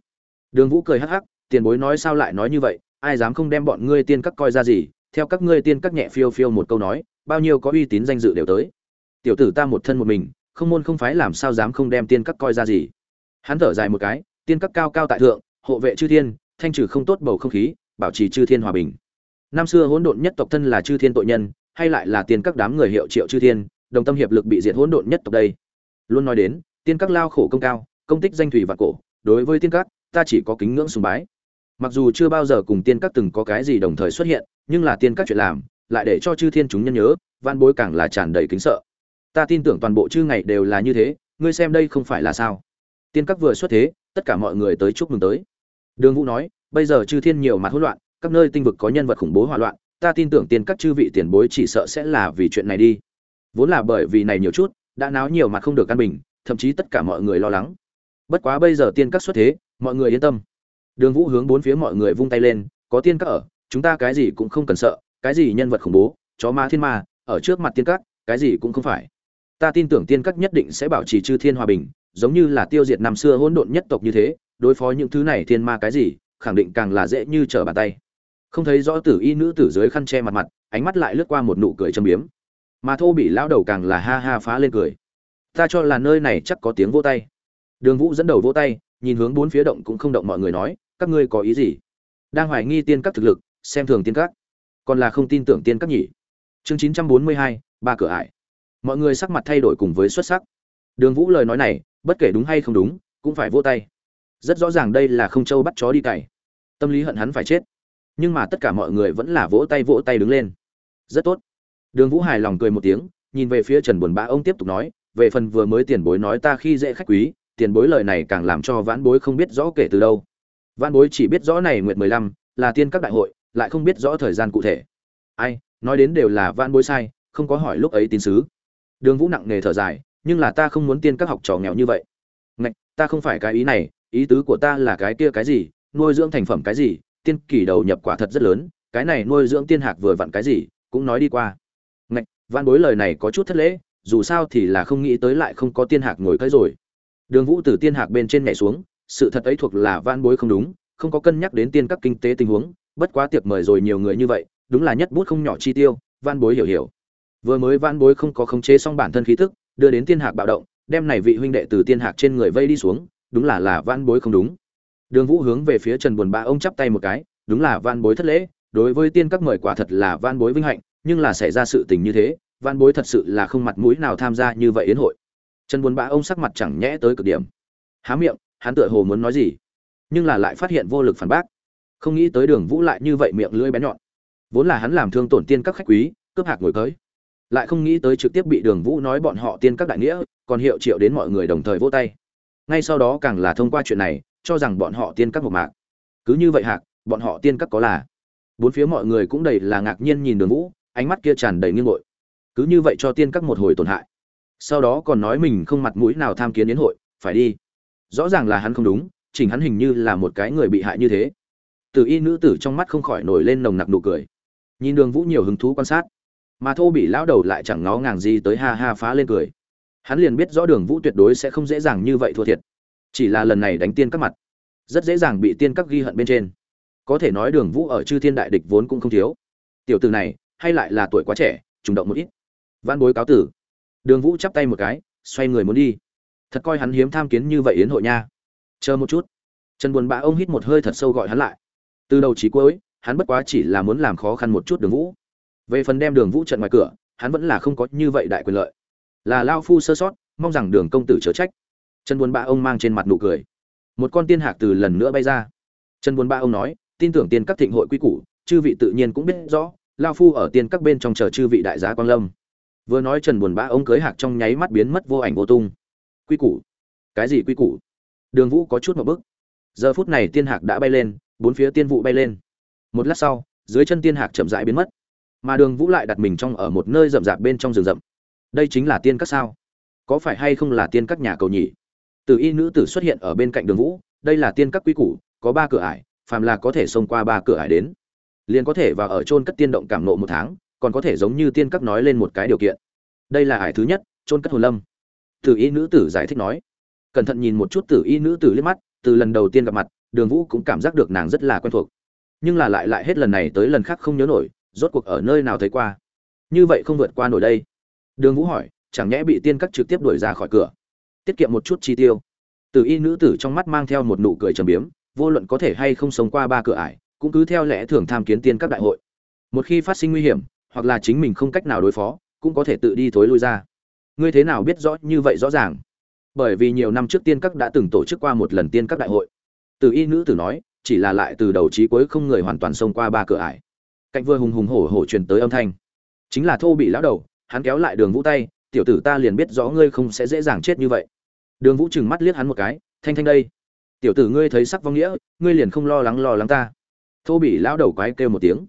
Đường vũ cười hắc hắc, tiền bối nói sao lại nói như vậy, ai dám không đem bọn ngươi tiên các coi ra gì? Theo các ngươi tiên các nhẹ phiêu phiêu một câu nói, bao nhiêu có uy tín danh dự đều tới. Tiểu tử ta một thân một mình, không môn không phái làm sao dám không đem tiên các coi ra gì? Hắn thở dài một cái tiên các cao cao tại thượng, hộ vệ chư thiên, thanh trừ không tốt bầu không khí, bảo trì chư thiên hòa bình. Năm xưa hỗn độn nhất tộc thân là chư thiên tội nhân, hay lại là tiên các đám người hiệu triệu chư thiên, đồng tâm hiệp lực bị diệt hỗn độn nhất tộc đây. Luôn nói đến, tiên các lao khổ công cao, công tích danh thủy và cổ, đối với tiên các, ta chỉ có kính ngưỡng sùng bái. Mặc dù chưa bao giờ cùng tiên các từng có cái gì đồng thời xuất hiện, nhưng là tiên các chuyện làm, lại để cho chư thiên chúng nhân nhớ van bối càng là tràn đầy kính sợ. Ta tin tưởng toàn bộ chư ngày đều là như thế, ngươi xem đây không phải là sao? Tiên các vừa xuất thế tất cả mọi người tới chúc mừng tới. Đường vũ nói, bây giờ chư thiên nhiều mặt hỗn loạn, các nơi tinh vực có nhân vật khủng bố hỏa loạn, ta tin tưởng tiên các chư vị tiền bối chỉ sợ sẽ là vì chuyện này đi. Vốn là bởi vì này nhiều chút, đã náo nhiều mặt không được căn bình, thậm chí tất cả mọi người lo lắng. Bất quá bây giờ tiên các xuất thế, mọi người yên tâm. Đường vũ hướng bốn phía mọi người vung tay lên, có tiên các ở, chúng ta cái gì cũng không cần sợ, cái gì nhân vật khủng bố, chó ma thiên ma, ở trước mặt tiên các, cái gì cũng không phải. Ta tin tưởng tiên các nhất định sẽ bảo trì chư thiên hòa bình giống như là tiêu diệt năm xưa hỗn độn nhất tộc như thế, đối phó những thứ này thiên ma cái gì, khẳng định càng là dễ như trở bàn tay. Không thấy rõ tử y nữ tử dưới khăn che mặt mặt, ánh mắt lại lướt qua một nụ cười châm biếm. Mà thô bị lão đầu càng là ha ha phá lên cười. Ta cho là nơi này chắc có tiếng vỗ tay. Đường vũ dẫn đầu vỗ tay, nhìn hướng bốn phía động cũng không động mọi người nói, các ngươi có ý gì? Đang hoài nghi tiên các thực lực, xem thường tiên các. Còn là không tin tưởng tiên các nhỉ? Chương chín trăm bốn mươi hai, ba cửa ải. Mọi người sắc mặt thay đổi cùng với xuất sắc. Đường vũ lời nói này bất kể đúng hay không đúng, cũng phải vỗ tay. Rất rõ ràng đây là không châu bắt chó đi cày. Tâm lý hận hắn phải chết. Nhưng mà tất cả mọi người vẫn là vỗ tay vỗ tay đứng lên. Rất tốt. Đường vũ hài lòng cười một tiếng, nhìn về phía trần buồn bã, ông tiếp tục nói, về phần vừa mới tiền bối nói ta khi dễ khách quý, tiền bối lời này càng làm cho vãn bối không biết rõ kể từ đâu. Vãn bối chỉ biết rõ này Nguyệt mười lăm, là tiên các đại hội, lại không biết rõ thời gian cụ thể. Ai, nói đến đều là vãn bối sai, không có hỏi lúc ấy tín sứ. Đường vũ nặng nề thở dài nhưng là ta không muốn tiên các học trò nghèo như vậy. Ngạch, ta không phải cái ý này, ý tứ của ta là cái kia cái gì, nuôi dưỡng thành phẩm cái gì, tiên kỳ đầu nhập quả thật rất lớn, cái này nuôi dưỡng tiên hạc vừa vặn cái gì, cũng nói đi qua. Ngạch, văn bối lời này có chút thất lễ, dù sao thì là không nghĩ tới lại không có tiên hạc ngồi cái rồi. Đường vũ từ tiên hạc bên trên nhảy xuống, sự thật ấy thuộc là văn bối không đúng, không có cân nhắc đến tiên các kinh tế tình huống, bất quá tiệc mời rồi nhiều người như vậy, đúng là nhất bút không nhỏ chi tiêu, Văn bối hiểu hiểu. Vừa mới văn bối không có khống chế xong bản thân khí tức đưa đến tiên hạc bạo động, đem này vị huynh đệ từ tiên hạc trên người vây đi xuống, đúng là là van bối không đúng. Đường vũ hướng về phía trần buồn ba ông chắp tay một cái, đúng là van bối thất lễ, đối với tiên các mời quả thật là van bối vinh hạnh, nhưng là xảy ra sự tình như thế van bối thật sự là không mặt mũi nào tham gia như vậy yến hội. Trần buồn ba ông sắc mặt chẳng nhẽ tới cực điểm. Há miệng, hắn tựa hồ muốn nói gì, nhưng là lại phát hiện vô lực phản bác. Không nghĩ tới đường vũ lại như vậy miệng lưỡi bé nhọn. Vốn là hắn làm thương tổn tiên các khách quý, cướp hạc ngồi tới lại không nghĩ tới trực tiếp bị đường vũ nói bọn họ tiên các đại nghĩa, còn hiệu triệu đến mọi người đồng thời vỗ tay. Ngay sau đó càng là thông qua chuyện này, cho rằng bọn họ tiên các một mạc. Cứ như vậy hạc, bọn họ tiên các có là. Bốn phía mọi người cũng đầy là ngạc nhiên nhìn đường vũ, ánh mắt kia tràn đầy nghiêng bội cứ như vậy cho tiên các một hồi tổn hại. Sau đó còn nói mình không mặt mũi nào tham kiến đến hội, phải đi. Rõ ràng là hắn không đúng, chỉnh hắn hình như là một cái người bị hại như thế. Từ y nữ tử trong mắt không khỏi nổi lên nồng nặc nụ cười. Nhìn đường vũ nhiều hứng thú quan sát mà thô bị lão đầu lại chẳng ngó ngàng gì tới ha ha phá lên cười. Hắn liền biết rõ đường vũ tuyệt đối sẽ không dễ dàng như vậy thua thiệt. Chỉ là lần này đánh tiên các mặt, rất dễ dàng bị tiên các ghi hận bên trên. Có thể nói đường vũ ở chư thiên đại địch vốn cũng không thiếu. Tiểu từ này, hay lại là tuổi quá trẻ, trùng động một ít. Văn bối cáo tử. Đường vũ chắp tay một cái, xoay người muốn đi. Thật coi hắn hiếm tham kiến như vậy yến hội nha. Chờ một chút. Trần buồn bã ông hít một hơi thật sâu gọi hắn lại. Từ đầu chí cuối, hắn bất quá chỉ là muốn làm khó khăn một chút đường vũ về phần đem đường vũ trận ngoài cửa, hắn vẫn là không có như vậy đại quyền lợi. Là lao phu sơ sót, mong rằng đường công tử chớ trách. Chân buồn bã ông mang trên mặt nụ cười. Một con tiên hạc từ lần nữa bay ra. Chân buồn bã ông nói, tin tưởng tiên các thịnh hội quy củ, chư vị tự nhiên cũng biết rõ, lao phu ở tiên các bên trong chờ chư vị đại giá quang lâm. Vừa nói trần buồn bã ông cưới hạc trong nháy mắt biến mất vô ảnh vô tung. Quy củ? Cái gì quy củ? Đường vũ có chút một bức. Giờ phút này tiên hạc đã bay lên, bốn phía tiên vụ bay lên. Một lát sau, dưới chân tiên hạc chậm rãi biến mất mà đường vũ lại đặt mình trong ở một nơi rậm rạp bên trong rừng rậm. Đây chính là tiên các sao? Có phải hay không là tiên các nhà cầu nhỉ? Từ y nữ tử xuất hiện ở bên cạnh đường vũ, đây là tiên các quy củ, có ba cửa ải, phàm là có thể xông qua ba cửa ải đến, liền có thể vào ở trôn cất tiên động cảm nộ một tháng, còn có thể giống như tiên các nói lên một cái điều kiện. Đây là ải thứ nhất trôn cất hồn lâm. Tử y nữ tử giải thích nói. Cẩn thận nhìn một chút tử y nữ tử liếc mắt, từ lần đầu tiên gặp mặt, đường vũ cũng cảm giác được nàng rất là quen thuộc. Nhưng là lại lại hết lần này tới lần khác không nhớ nổi rốt cuộc ở nơi nào thấy qua? Như vậy không vượt qua nổi đây. Đường vũ hỏi, chẳng nhẽ bị tiên các trực tiếp đuổi ra khỏi cửa? Tiết kiệm một chút chi tiêu. Từ y nữ tử trong mắt mang theo một nụ cười trầm biếm, vô luận có thể hay không sống qua ba cửa ải, cũng cứ theo lẽ thường tham kiến tiên các đại hội. Một khi phát sinh nguy hiểm, hoặc là chính mình không cách nào đối phó, cũng có thể tự đi thối lui ra. Ngươi thế nào biết rõ như vậy rõ ràng? Bởi vì nhiều năm trước tiên các đã từng tổ chức qua một lần tiên các đại hội. Từ y nữ tử nói, chỉ là lại từ đầu chí cuối không người hoàn toàn xông qua ba cửa ải cạnh vừa hùng hùng hổ hổ truyền tới âm thanh. Chính là thô bị lão đầu, hắn kéo lại đường vũ tay, tiểu tử ta liền biết rõ ngươi không sẽ dễ dàng chết như vậy. Đường vũ trừng mắt liếc hắn một cái, thanh thanh đây, tiểu tử ngươi thấy sắc vong nghĩa, ngươi liền không lo lắng lo lắng ta. Thô bị lão đầu quái kêu một tiếng,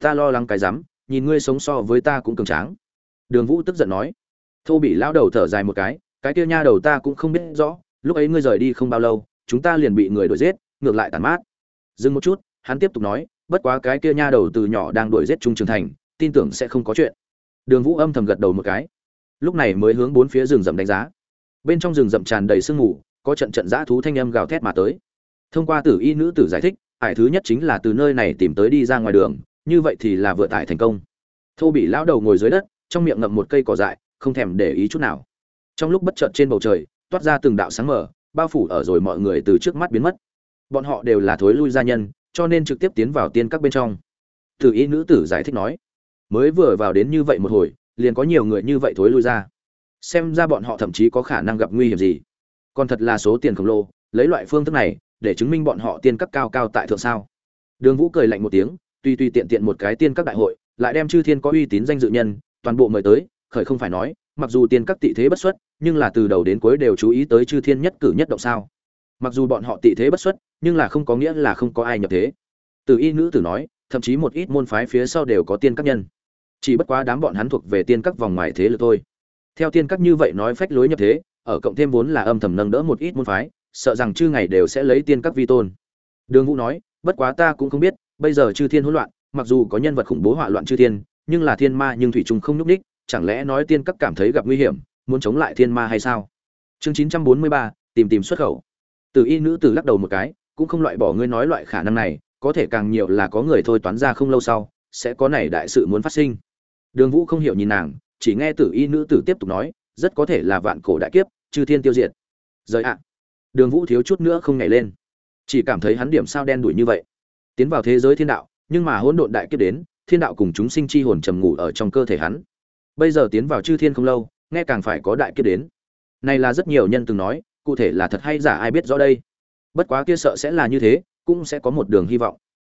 ta lo lắng cái rắm, nhìn ngươi sống so với ta cũng cường tráng. Đường vũ tức giận nói. Thô bị lão đầu thở dài một cái cái kia nha đầu ta cũng không biết rõ, lúc ấy ngươi rời đi không bao lâu, chúng ta liền bị người đuổi giết, ngược lại tàn mát. Dừng một chút, hắn tiếp tục nói bất quá cái kia nha đầu từ nhỏ đang đuổi giết trung trường thành, tin tưởng sẽ không có chuyện. Đường vũ âm thầm gật đầu một cái. Lúc này mới hướng bốn phía rừng rậm đánh giá. Bên trong rừng rậm tràn đầy sương mù, có trận trận dã thú thanh âm gào thét mà tới. Thông qua tử y nữ tử giải thích, ải thứ nhất chính là từ nơi này tìm tới đi ra ngoài đường, như vậy thì là vừa tải thành công. Thô bị lão đầu ngồi dưới đất, trong miệng ngậm một cây cỏ dại, không thèm để ý chút nào. Trong lúc bất chợt trên bầu trời, toát ra từng đạo sáng mở bao phủ ở rồi mọi người từ trước mắt biến mất. Bọn họ đều là thối lui gia nhân cho nên trực tiếp tiến vào tiên các bên trong. Tử y nữ tử giải thích nói, mới vừa vào đến như vậy một hồi, liền có nhiều người như vậy thối lui ra. Xem ra bọn họ thậm chí có khả năng gặp nguy hiểm gì. Còn thật là số tiền khổng lồ, lấy loại phương thức này, để chứng minh bọn họ tiên các cao cao tại thượng sao. Đường vũ cười lạnh một tiếng tuy tuy tiện tiện một cái tiên các đại hội, lại đem chư thiên có uy tín danh dự nhân, toàn bộ mời tới, khởi không phải nói, mặc dù tiên các tị thế bất xuất, nhưng là từ đầu đến cuối đều chú ý tới chư thiên nhất cử nhất động sao. Mặc dù bọn họ tị thế bất xuất nhưng là không có nghĩa là không có ai nhập thế. Từ y nữ tử nói, thậm chí một ít môn phái phía sau đều có tiên các nhân. Chỉ bất quá đám bọn hắn thuộc về tiên các vòng ngoài thế lực thôi. Theo tiên các như vậy nói phách lối nhập thế, ở cộng thêm vốn là âm thầm nâng đỡ một ít môn phái, sợ rằng chư ngày đều sẽ lấy tiên các vi tôn. Đường vũ nói, bất quá ta cũng không biết, bây giờ chư thiên hỗn loạn, mặc dù có nhân vật khủng bố hỏa loạn chư thiên, nhưng là thiên ma nhưng thủy trung không nhúc ních chẳng lẽ nói tiên các cảm thấy gặp nguy hiểm, muốn chống lại thiên ma hay sao? Chương chín trăm bốn mươi ba, tìm tìm xuất khẩu. Từ y nữ tử lắc đầu một cái cũng không loại bỏ ngươi nói loại khả năng này, có thể càng nhiều là có người thôi toán ra không lâu sau, sẽ có này đại sự muốn phát sinh. Đường vũ không hiểu nhìn nàng, chỉ nghe tử y nữ tử tiếp tục nói, rất có thể là vạn cổ đại kiếp, chư thiên tiêu diệt. Rời ạ. Đường vũ thiếu chút nữa không nhảy lên. Chỉ cảm thấy hắn điểm sao đen đuổi như vậy. Tiến vào thế giới thiên đạo, nhưng mà hỗn độn đại kiếp đến, thiên đạo cùng chúng sinh chi hồn trầm ngủ ở trong cơ thể hắn. Bây giờ tiến vào chư thiên không lâu, nghe càng phải có đại kiếp đến. Này là rất nhiều nhân từng nói, cụ thể là thật hay giả ai biết rõ đây? Bất quá kia sợ sẽ là như thế, cũng sẽ có một đường hy vọng.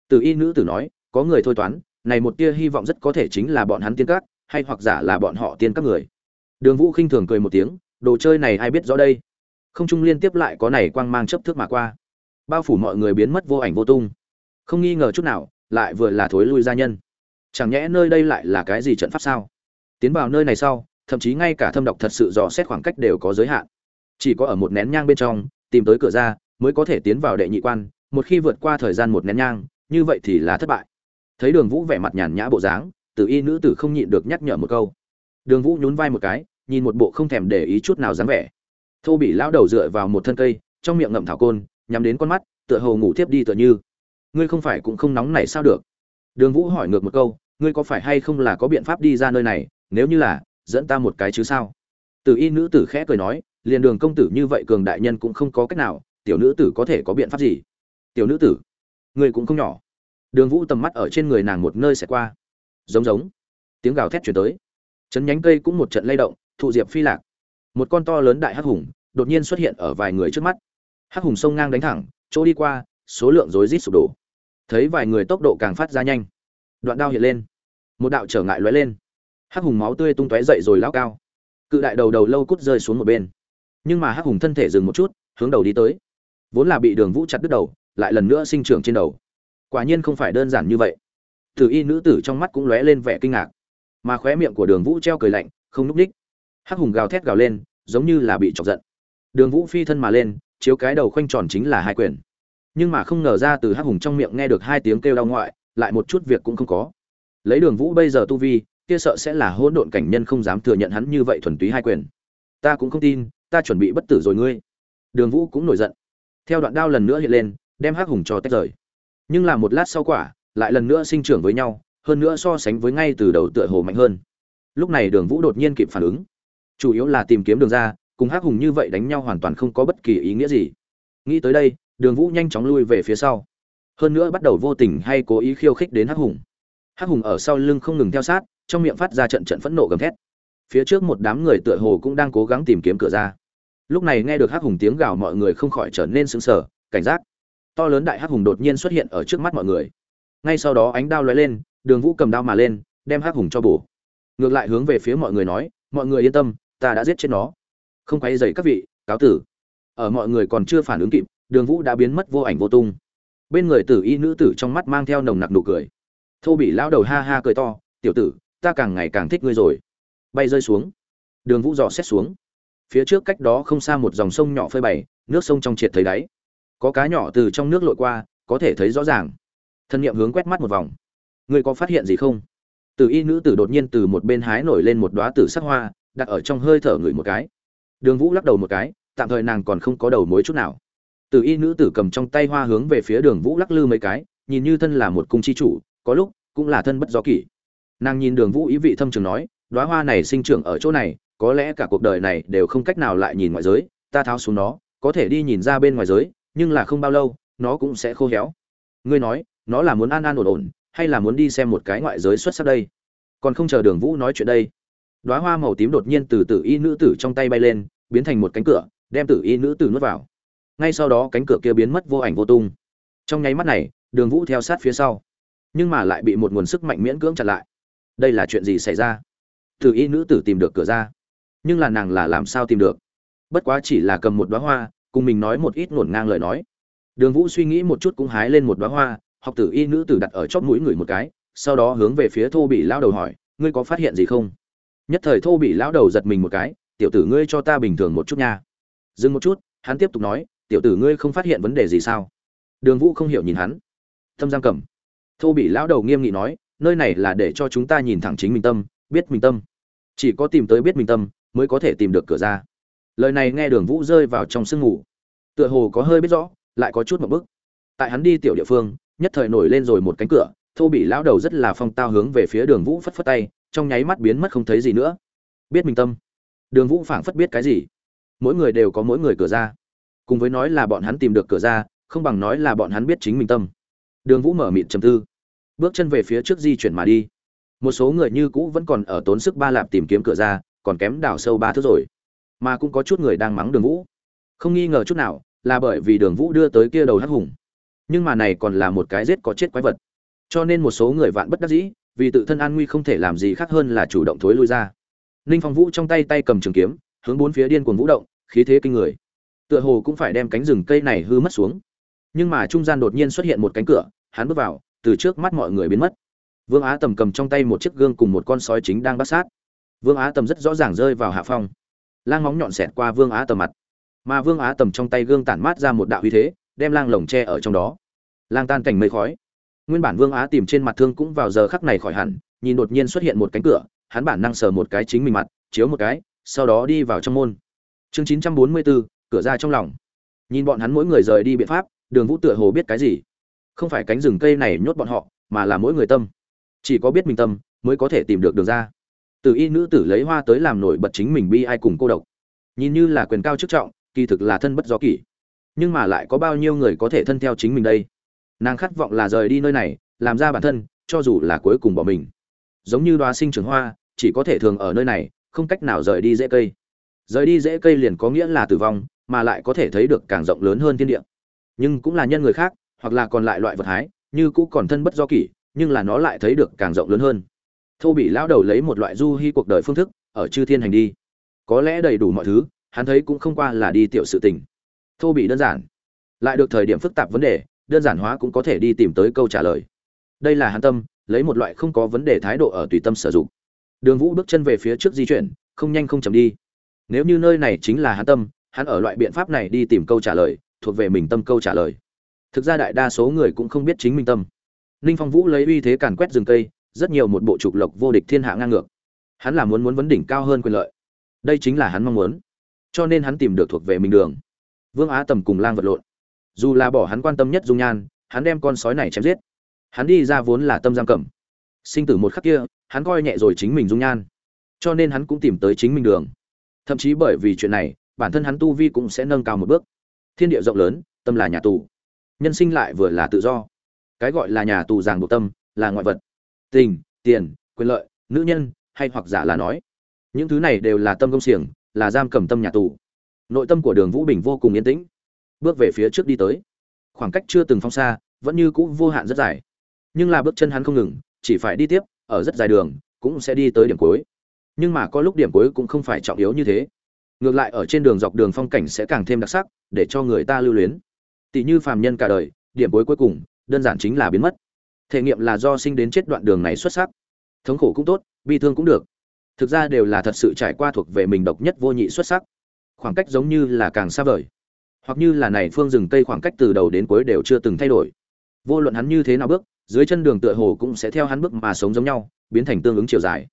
Từ y nữ tử nói, có người thôi toán, này một tia hy vọng rất có thể chính là bọn hắn tiên các, hay hoặc giả là bọn họ tiên các người. Đường vũ khinh thường cười một tiếng, đồ chơi này ai biết rõ đây? Không trung liên tiếp lại có này quang mang chấp thước mà qua. Bao phủ mọi người biến mất vô ảnh vô tung. Không nghi ngờ chút nào, lại vừa là thối lui gia nhân. Chẳng nhẽ nơi đây lại là cái gì trận pháp sao? Tiến vào nơi này sau, thậm chí ngay cả thâm độc thật sự dò xét khoảng cách đều có giới hạn. Chỉ có ở một nén nhang bên trong, tìm tới cửa ra mới có thể tiến vào đệ nhị quan, một khi vượt qua thời gian một nén nhang, như vậy thì là thất bại. Thấy đường vũ vẻ mặt nhàn nhã bộ dáng, tử y nữ tử không nhịn được nhắc nhở một câu. Đường vũ nhún vai một cái, nhìn một bộ không thèm để ý chút nào dáng vẻ. Thô bị lão đầu dựa vào một thân cây, trong miệng ngậm thảo côn, nhắm đến con mắt, tựa hồ ngủ thiếp đi tựa như. Ngươi không phải cũng không nóng này sao được? Đường vũ hỏi ngược một câu, ngươi có phải hay không là có biện pháp đi ra nơi này, nếu như là, dẫn ta một cái chứ sao? Tử y nữ tử khẽ cười nói, liền đường công tử như vậy cường đại nhân cũng không có cách nào tiểu nữ tử có thể có biện pháp gì? Tiểu nữ tử người cũng không nhỏ. Đường vũ tầm mắt ở trên người nàng một nơi sẽ qua. Giống giống. Tiếng gào thét chuyển tới. Chấn nhánh cây cũng một trận lay động thụ diệp phi lạc. Một con to lớn đại hắc hùng đột nhiên xuất hiện ở vài người trước mắt. Hắc hùng sông ngang đánh thẳng, chỗ đi qua, số lượng rối rít sụp đổ. Thấy vài người tốc độ càng phát ra nhanh. Đoạn đao hiện lên. Một đạo trở ngại lóe lên. Hắc hùng máu tươi tung tóe dậy rồi lao cao. Cự đại đầu đầu lâu cút rơi xuống một bên. Nhưng mà hắc hùng thân thể dừng một chút, hướng đầu đi tới vốn là bị đường vũ chặt đứt đầu, lại lần nữa sinh trưởng trên đầu. Quả nhiên không phải đơn giản như vậy. Tử y nữ tử trong mắt cũng lóe lên vẻ kinh ngạc. Mà khóe miệng của đường vũ treo cười lạnh, không núp đích. Hắc hùng gào thét gào lên, giống như là bị chọc giận. Đường vũ phi thân mà lên, chiếu cái đầu khoanh tròn chính là hai quyền. Nhưng mà không ngờ ra từ hắc hùng trong miệng nghe được hai tiếng kêu đau ngoại, lại một chút việc cũng không có. Lấy đường vũ bây giờ tu vi, kia sợ sẽ là hỗn độn cảnh nhân không dám thừa nhận hắn như vậy thuần túy hai quyền. Ta cũng không tin, ta chuẩn bị bất tử rồi ngươi. Đường vũ cũng nổi giận theo đoạn đao lần nữa hiện lên, đem hắc hùng cho tách rời. Nhưng là một lát sau quả, lại lần nữa sinh trưởng với nhau, hơn nữa so sánh với ngay từ đầu tựa hồ mạnh hơn. Lúc này đường vũ đột nhiên kịp phản ứng. Chủ yếu là tìm kiếm đường ra, cùng hắc hùng như vậy đánh nhau hoàn toàn không có bất kỳ ý nghĩa gì. Nghĩ tới đây, đường vũ nhanh chóng lui về phía sau. Hơn nữa bắt đầu vô tình hay cố ý khiêu khích đến hắc hùng. Hắc hùng ở sau lưng không ngừng theo sát, trong miệng phát ra trận trận phẫn nộ gầm thét. Phía trước một đám người tựa hồ cũng đang cố gắng tìm kiếm cửa ra lúc này nghe được hắc hùng tiếng gào mọi người không khỏi trở nên sững sờ, cảnh giác. To lớn đại hắc hùng đột nhiên xuất hiện ở trước mắt mọi người. Ngay sau đó ánh đao lóe lên, đường vũ cầm đao mà lên, đem hắc hùng cho bổ. Ngược lại hướng về phía mọi người nói, mọi người yên tâm, ta đã giết chết nó. Không quay dày các vị, cáo tử. Ở mọi người còn chưa phản ứng kịp, đường vũ đã biến mất vô ảnh vô tung. Bên người tử y nữ tử trong mắt mang theo nồng nặc nụ cười. Thô bị lao đầu ha ha cười to, tiểu tử, ta càng ngày càng thích ngươi rồi. Bay rơi xuống. Đường vũ dò xét xuống phía trước cách đó không xa một dòng sông nhỏ phơi bày, nước sông trong triệt thấy đáy. Có cá nhỏ từ trong nước lội qua, có thể thấy rõ ràng. Thân nhiệm hướng quét mắt một vòng. Ngươi có phát hiện gì không? Từ y nữ tử đột nhiên từ một bên hái nổi lên một đoá tử sắc hoa, đặt ở trong hơi thở người một cái. Đường vũ lắc đầu một cái, tạm thời nàng còn không có đầu mối chút nào. Từ y nữ tử cầm trong tay hoa hướng về phía đường vũ lắc lư mấy cái, nhìn như thân là một cung chi chủ, có lúc cũng là thân bất do kỷ. Nàng nhìn đường vũ ý vị thâm trường nói đoá hoa này sinh trưởng ở chỗ này có lẽ cả cuộc đời này đều không cách nào lại nhìn ngoại giới, ta tháo xuống nó, có thể đi nhìn ra bên ngoài giới, nhưng là không bao lâu, nó cũng sẽ khô héo. Ngươi nói, nó là muốn an an ổn ổn, hay là muốn đi xem một cái ngoại giới xuất sắc đây? Còn không chờ đường vũ nói chuyện đây đoá hoa màu tím đột nhiên từ tử y nữ tử trong tay bay lên, biến thành một cánh cửa, đem tử y nữ tử nuốt vào. Ngay sau đó cánh cửa kia biến mất vô ảnh vô tung. Trong nháy mắt này, đường vũ theo sát phía sau, nhưng mà lại bị một nguồn sức mạnh miễn cưỡng chặn lại. Đây là chuyện gì xảy ra? Tử y nữ tử tìm được cửa ra nhưng là nàng là làm sao tìm được? Bất quá chỉ là cầm một đoá hoa, cùng mình nói một ít ngổn ngang lời nói. Đường vũ suy nghĩ một chút cũng hái lên một đoá hoa, học tử y nữ tử đặt ở chóp mũi người một cái, sau đó hướng về phía thô bị lao đầu hỏi, ngươi có phát hiện gì không? Nhất thời thô bị lão đầu giật mình một cái, tiểu tử ngươi cho ta bình thường một chút nha. Dừng một chút, hắn tiếp tục nói, tiểu tử ngươi không phát hiện vấn đề gì sao? Đường vũ không hiểu nhìn hắn. Tâm giam cầm. Thô bị lão đầu nghiêm nghị nói, nơi này là để cho chúng ta nhìn thẳng chính mình tâm, biết mình tâm. Chỉ có tìm tới biết mình tâm mới có thể tìm được cửa ra. Lời này nghe đường vũ rơi vào trong sương ngủ tựa hồ có hơi biết rõ, lại có chút một bức. Tại hắn đi tiểu địa phương, nhất thời nổi lên rồi một cánh cửa, thô bị lão đầu rất là phong tao hướng về phía đường vũ phất phất tay, trong nháy mắt biến mất không thấy gì nữa. Biết mình tâm. Đường vũ phảng phất biết cái gì. Mỗi người đều có mỗi người cửa ra. Cùng với nói là bọn hắn tìm được cửa ra, không bằng nói là bọn hắn biết chính mình tâm. Đường vũ mở mịt trầm tư. Bước chân về phía trước di chuyển mà đi. Một số người như cũ vẫn còn ở tốn sức ba lạp tìm kiếm cửa ra còn kém đào sâu ba thước rồi. Mà cũng có chút người đang mắng đường vũ. Không nghi ngờ chút nào, là bởi vì đường vũ đưa tới kia đầu hắc hùng. Nhưng mà này còn là một cái rết có chết quái vật. Cho nên một số người vạn bất đắc dĩ, vì tự thân an nguy không thể làm gì khác hơn là chủ động thối lui ra. Ninh phong vũ trong tay tay cầm trường kiếm, hướng bốn phía điên cuồng vũ động, khí thế kinh người. Tựa hồ cũng phải đem cánh rừng cây này hư mất xuống. Nhưng mà trung gian đột nhiên xuất hiện một cánh cửa, hắn bước vào, từ trước mắt mọi người biến mất. Vương á tầm cầm trong tay một chiếc gương cùng một con sói chính đang bắt sát vương á tầm rất rõ ràng rơi vào hạ phong. Lang móng nhọn xẹt qua vương á tầm mặt. Mà vương á tầm trong tay gương tản mát ra một đạo uy thế, đem lang lồng tre ở trong đó. Lang tan cảnh mây khói. Nguyên bản vương á tìm trên mặt thương cũng vào giờ khắc này khỏi hẳn, nhìn đột nhiên xuất hiện một cánh cửa, hắn bản năng sờ một cái chính mình mặt, chiếu một cái, sau đó đi vào trong môn. Chương chín trăm bốn mươi bốn cửa ra trong lòng. Nhìn bọn hắn mỗi người rời đi biện pháp, đường vũ tựa hồ biết cái gì. Không phải cánh rừng cây này nhốt bọn họ, mà là mỗi người tâm. Chỉ có biết mình tâm, mới có thể tìm được đường ra từ y nữ tử lấy hoa tới làm nổi bật chính mình bi ai cùng cô độc. Nhìn như là quyền cao chức trọng, kỳ thực là thân bất do kỷ. Nhưng mà lại có bao nhiêu người có thể thân theo chính mình đây? Nàng khát vọng là rời đi nơi này, làm ra bản thân, cho dù là cuối cùng bỏ mình. Giống như đóa sinh trưởng hoa, chỉ có thể thường ở nơi này, không cách nào rời đi dễ cây. Rời đi dễ cây liền có nghĩa là tử vong, mà lại có thể thấy được càng rộng lớn hơn thiên địa. Nhưng cũng là nhân người khác, hoặc là còn lại loại vật hái, như cũ còn thân bất do kỷ, nhưng là nó lại thấy được càng rộng lớn hơn thô bị lão đầu lấy một loại du hy cuộc đời phương thức, ở chư thiên hành đi. Có lẽ đầy đủ mọi thứ, hắn thấy cũng không qua là đi tiểu sự tình. Thô bị đơn giản. Lại được thời điểm phức tạp vấn đề, đơn giản hóa cũng có thể đi tìm tới câu trả lời. Đây là hắn tâm, lấy một loại không có vấn đề thái độ ở tùy tâm sử dụng. Đường vũ bước chân về phía trước di chuyển, không nhanh không chậm đi. Nếu như nơi này chính là hắn tâm, hắn ở loại biện pháp này đi tìm câu trả lời, thuộc về mình tâm câu trả lời. Thực ra đại đa số người cũng không biết chính mình tâm. Ninh phong vũ lấy uy thế càn quét rừng cây rất nhiều một bộ trục lộc vô địch thiên hạ ngang ngược. Hắn là muốn muốn vấn đỉnh cao hơn quyền lợi. Đây chính là hắn mong muốn. Cho nên hắn tìm được thuộc về mình đường. Vương á tầm cùng lang vật lộn. Dù là bỏ hắn quan tâm nhất dung nhan, hắn đem con sói này chém giết. Hắn đi ra vốn là tâm giam cầm. Sinh tử một khắc kia, hắn coi nhẹ rồi chính mình dung nhan. Cho nên hắn cũng tìm tới chính mình đường. Thậm chí bởi vì chuyện này, bản thân hắn tu vi cũng sẽ nâng cao một bước. Thiên địa rộng lớn, tâm là nhà tù. Nhân sinh lại vừa là tự do. Cái gọi là nhà tù ràng buộc tâm, là ngoại vật tình, tiền, quyền lợi, nữ nhân, hay hoặc giả là nói. Những thứ này đều là tâm công xiềng, là giam cầm tâm nhà tù. Nội tâm của đường vũ bình vô cùng yên tĩnh. Bước về phía trước đi tới. Khoảng cách chưa từng phong xa, vẫn như cũ vô hạn rất dài. Nhưng là bước chân hắn không ngừng, chỉ phải đi tiếp, ở rất dài đường, cũng sẽ đi tới điểm cuối. Nhưng mà có lúc điểm cuối cũng không phải trọng yếu như thế. Ngược lại ở trên đường dọc đường phong cảnh sẽ càng thêm đặc sắc, để cho người ta lưu luyến. Tỷ như phàm nhân cả đời, điểm cuối cuối cùng, đơn giản chính là biến mất thể nghiệm là do sinh đến chết đoạn đường này xuất sắc. Thống khổ cũng tốt, bi thương cũng được. Thực ra đều là thật sự trải qua thuộc về mình độc nhất vô nhị xuất sắc. Khoảng cách giống như là càng xa vời. Hoặc như là này phương rừng cây khoảng cách từ đầu đến cuối đều chưa từng thay đổi. Vô luận hắn như thế nào bước, dưới chân đường tựa hồ cũng sẽ theo hắn bước mà sống giống nhau, biến thành tương ứng chiều dài.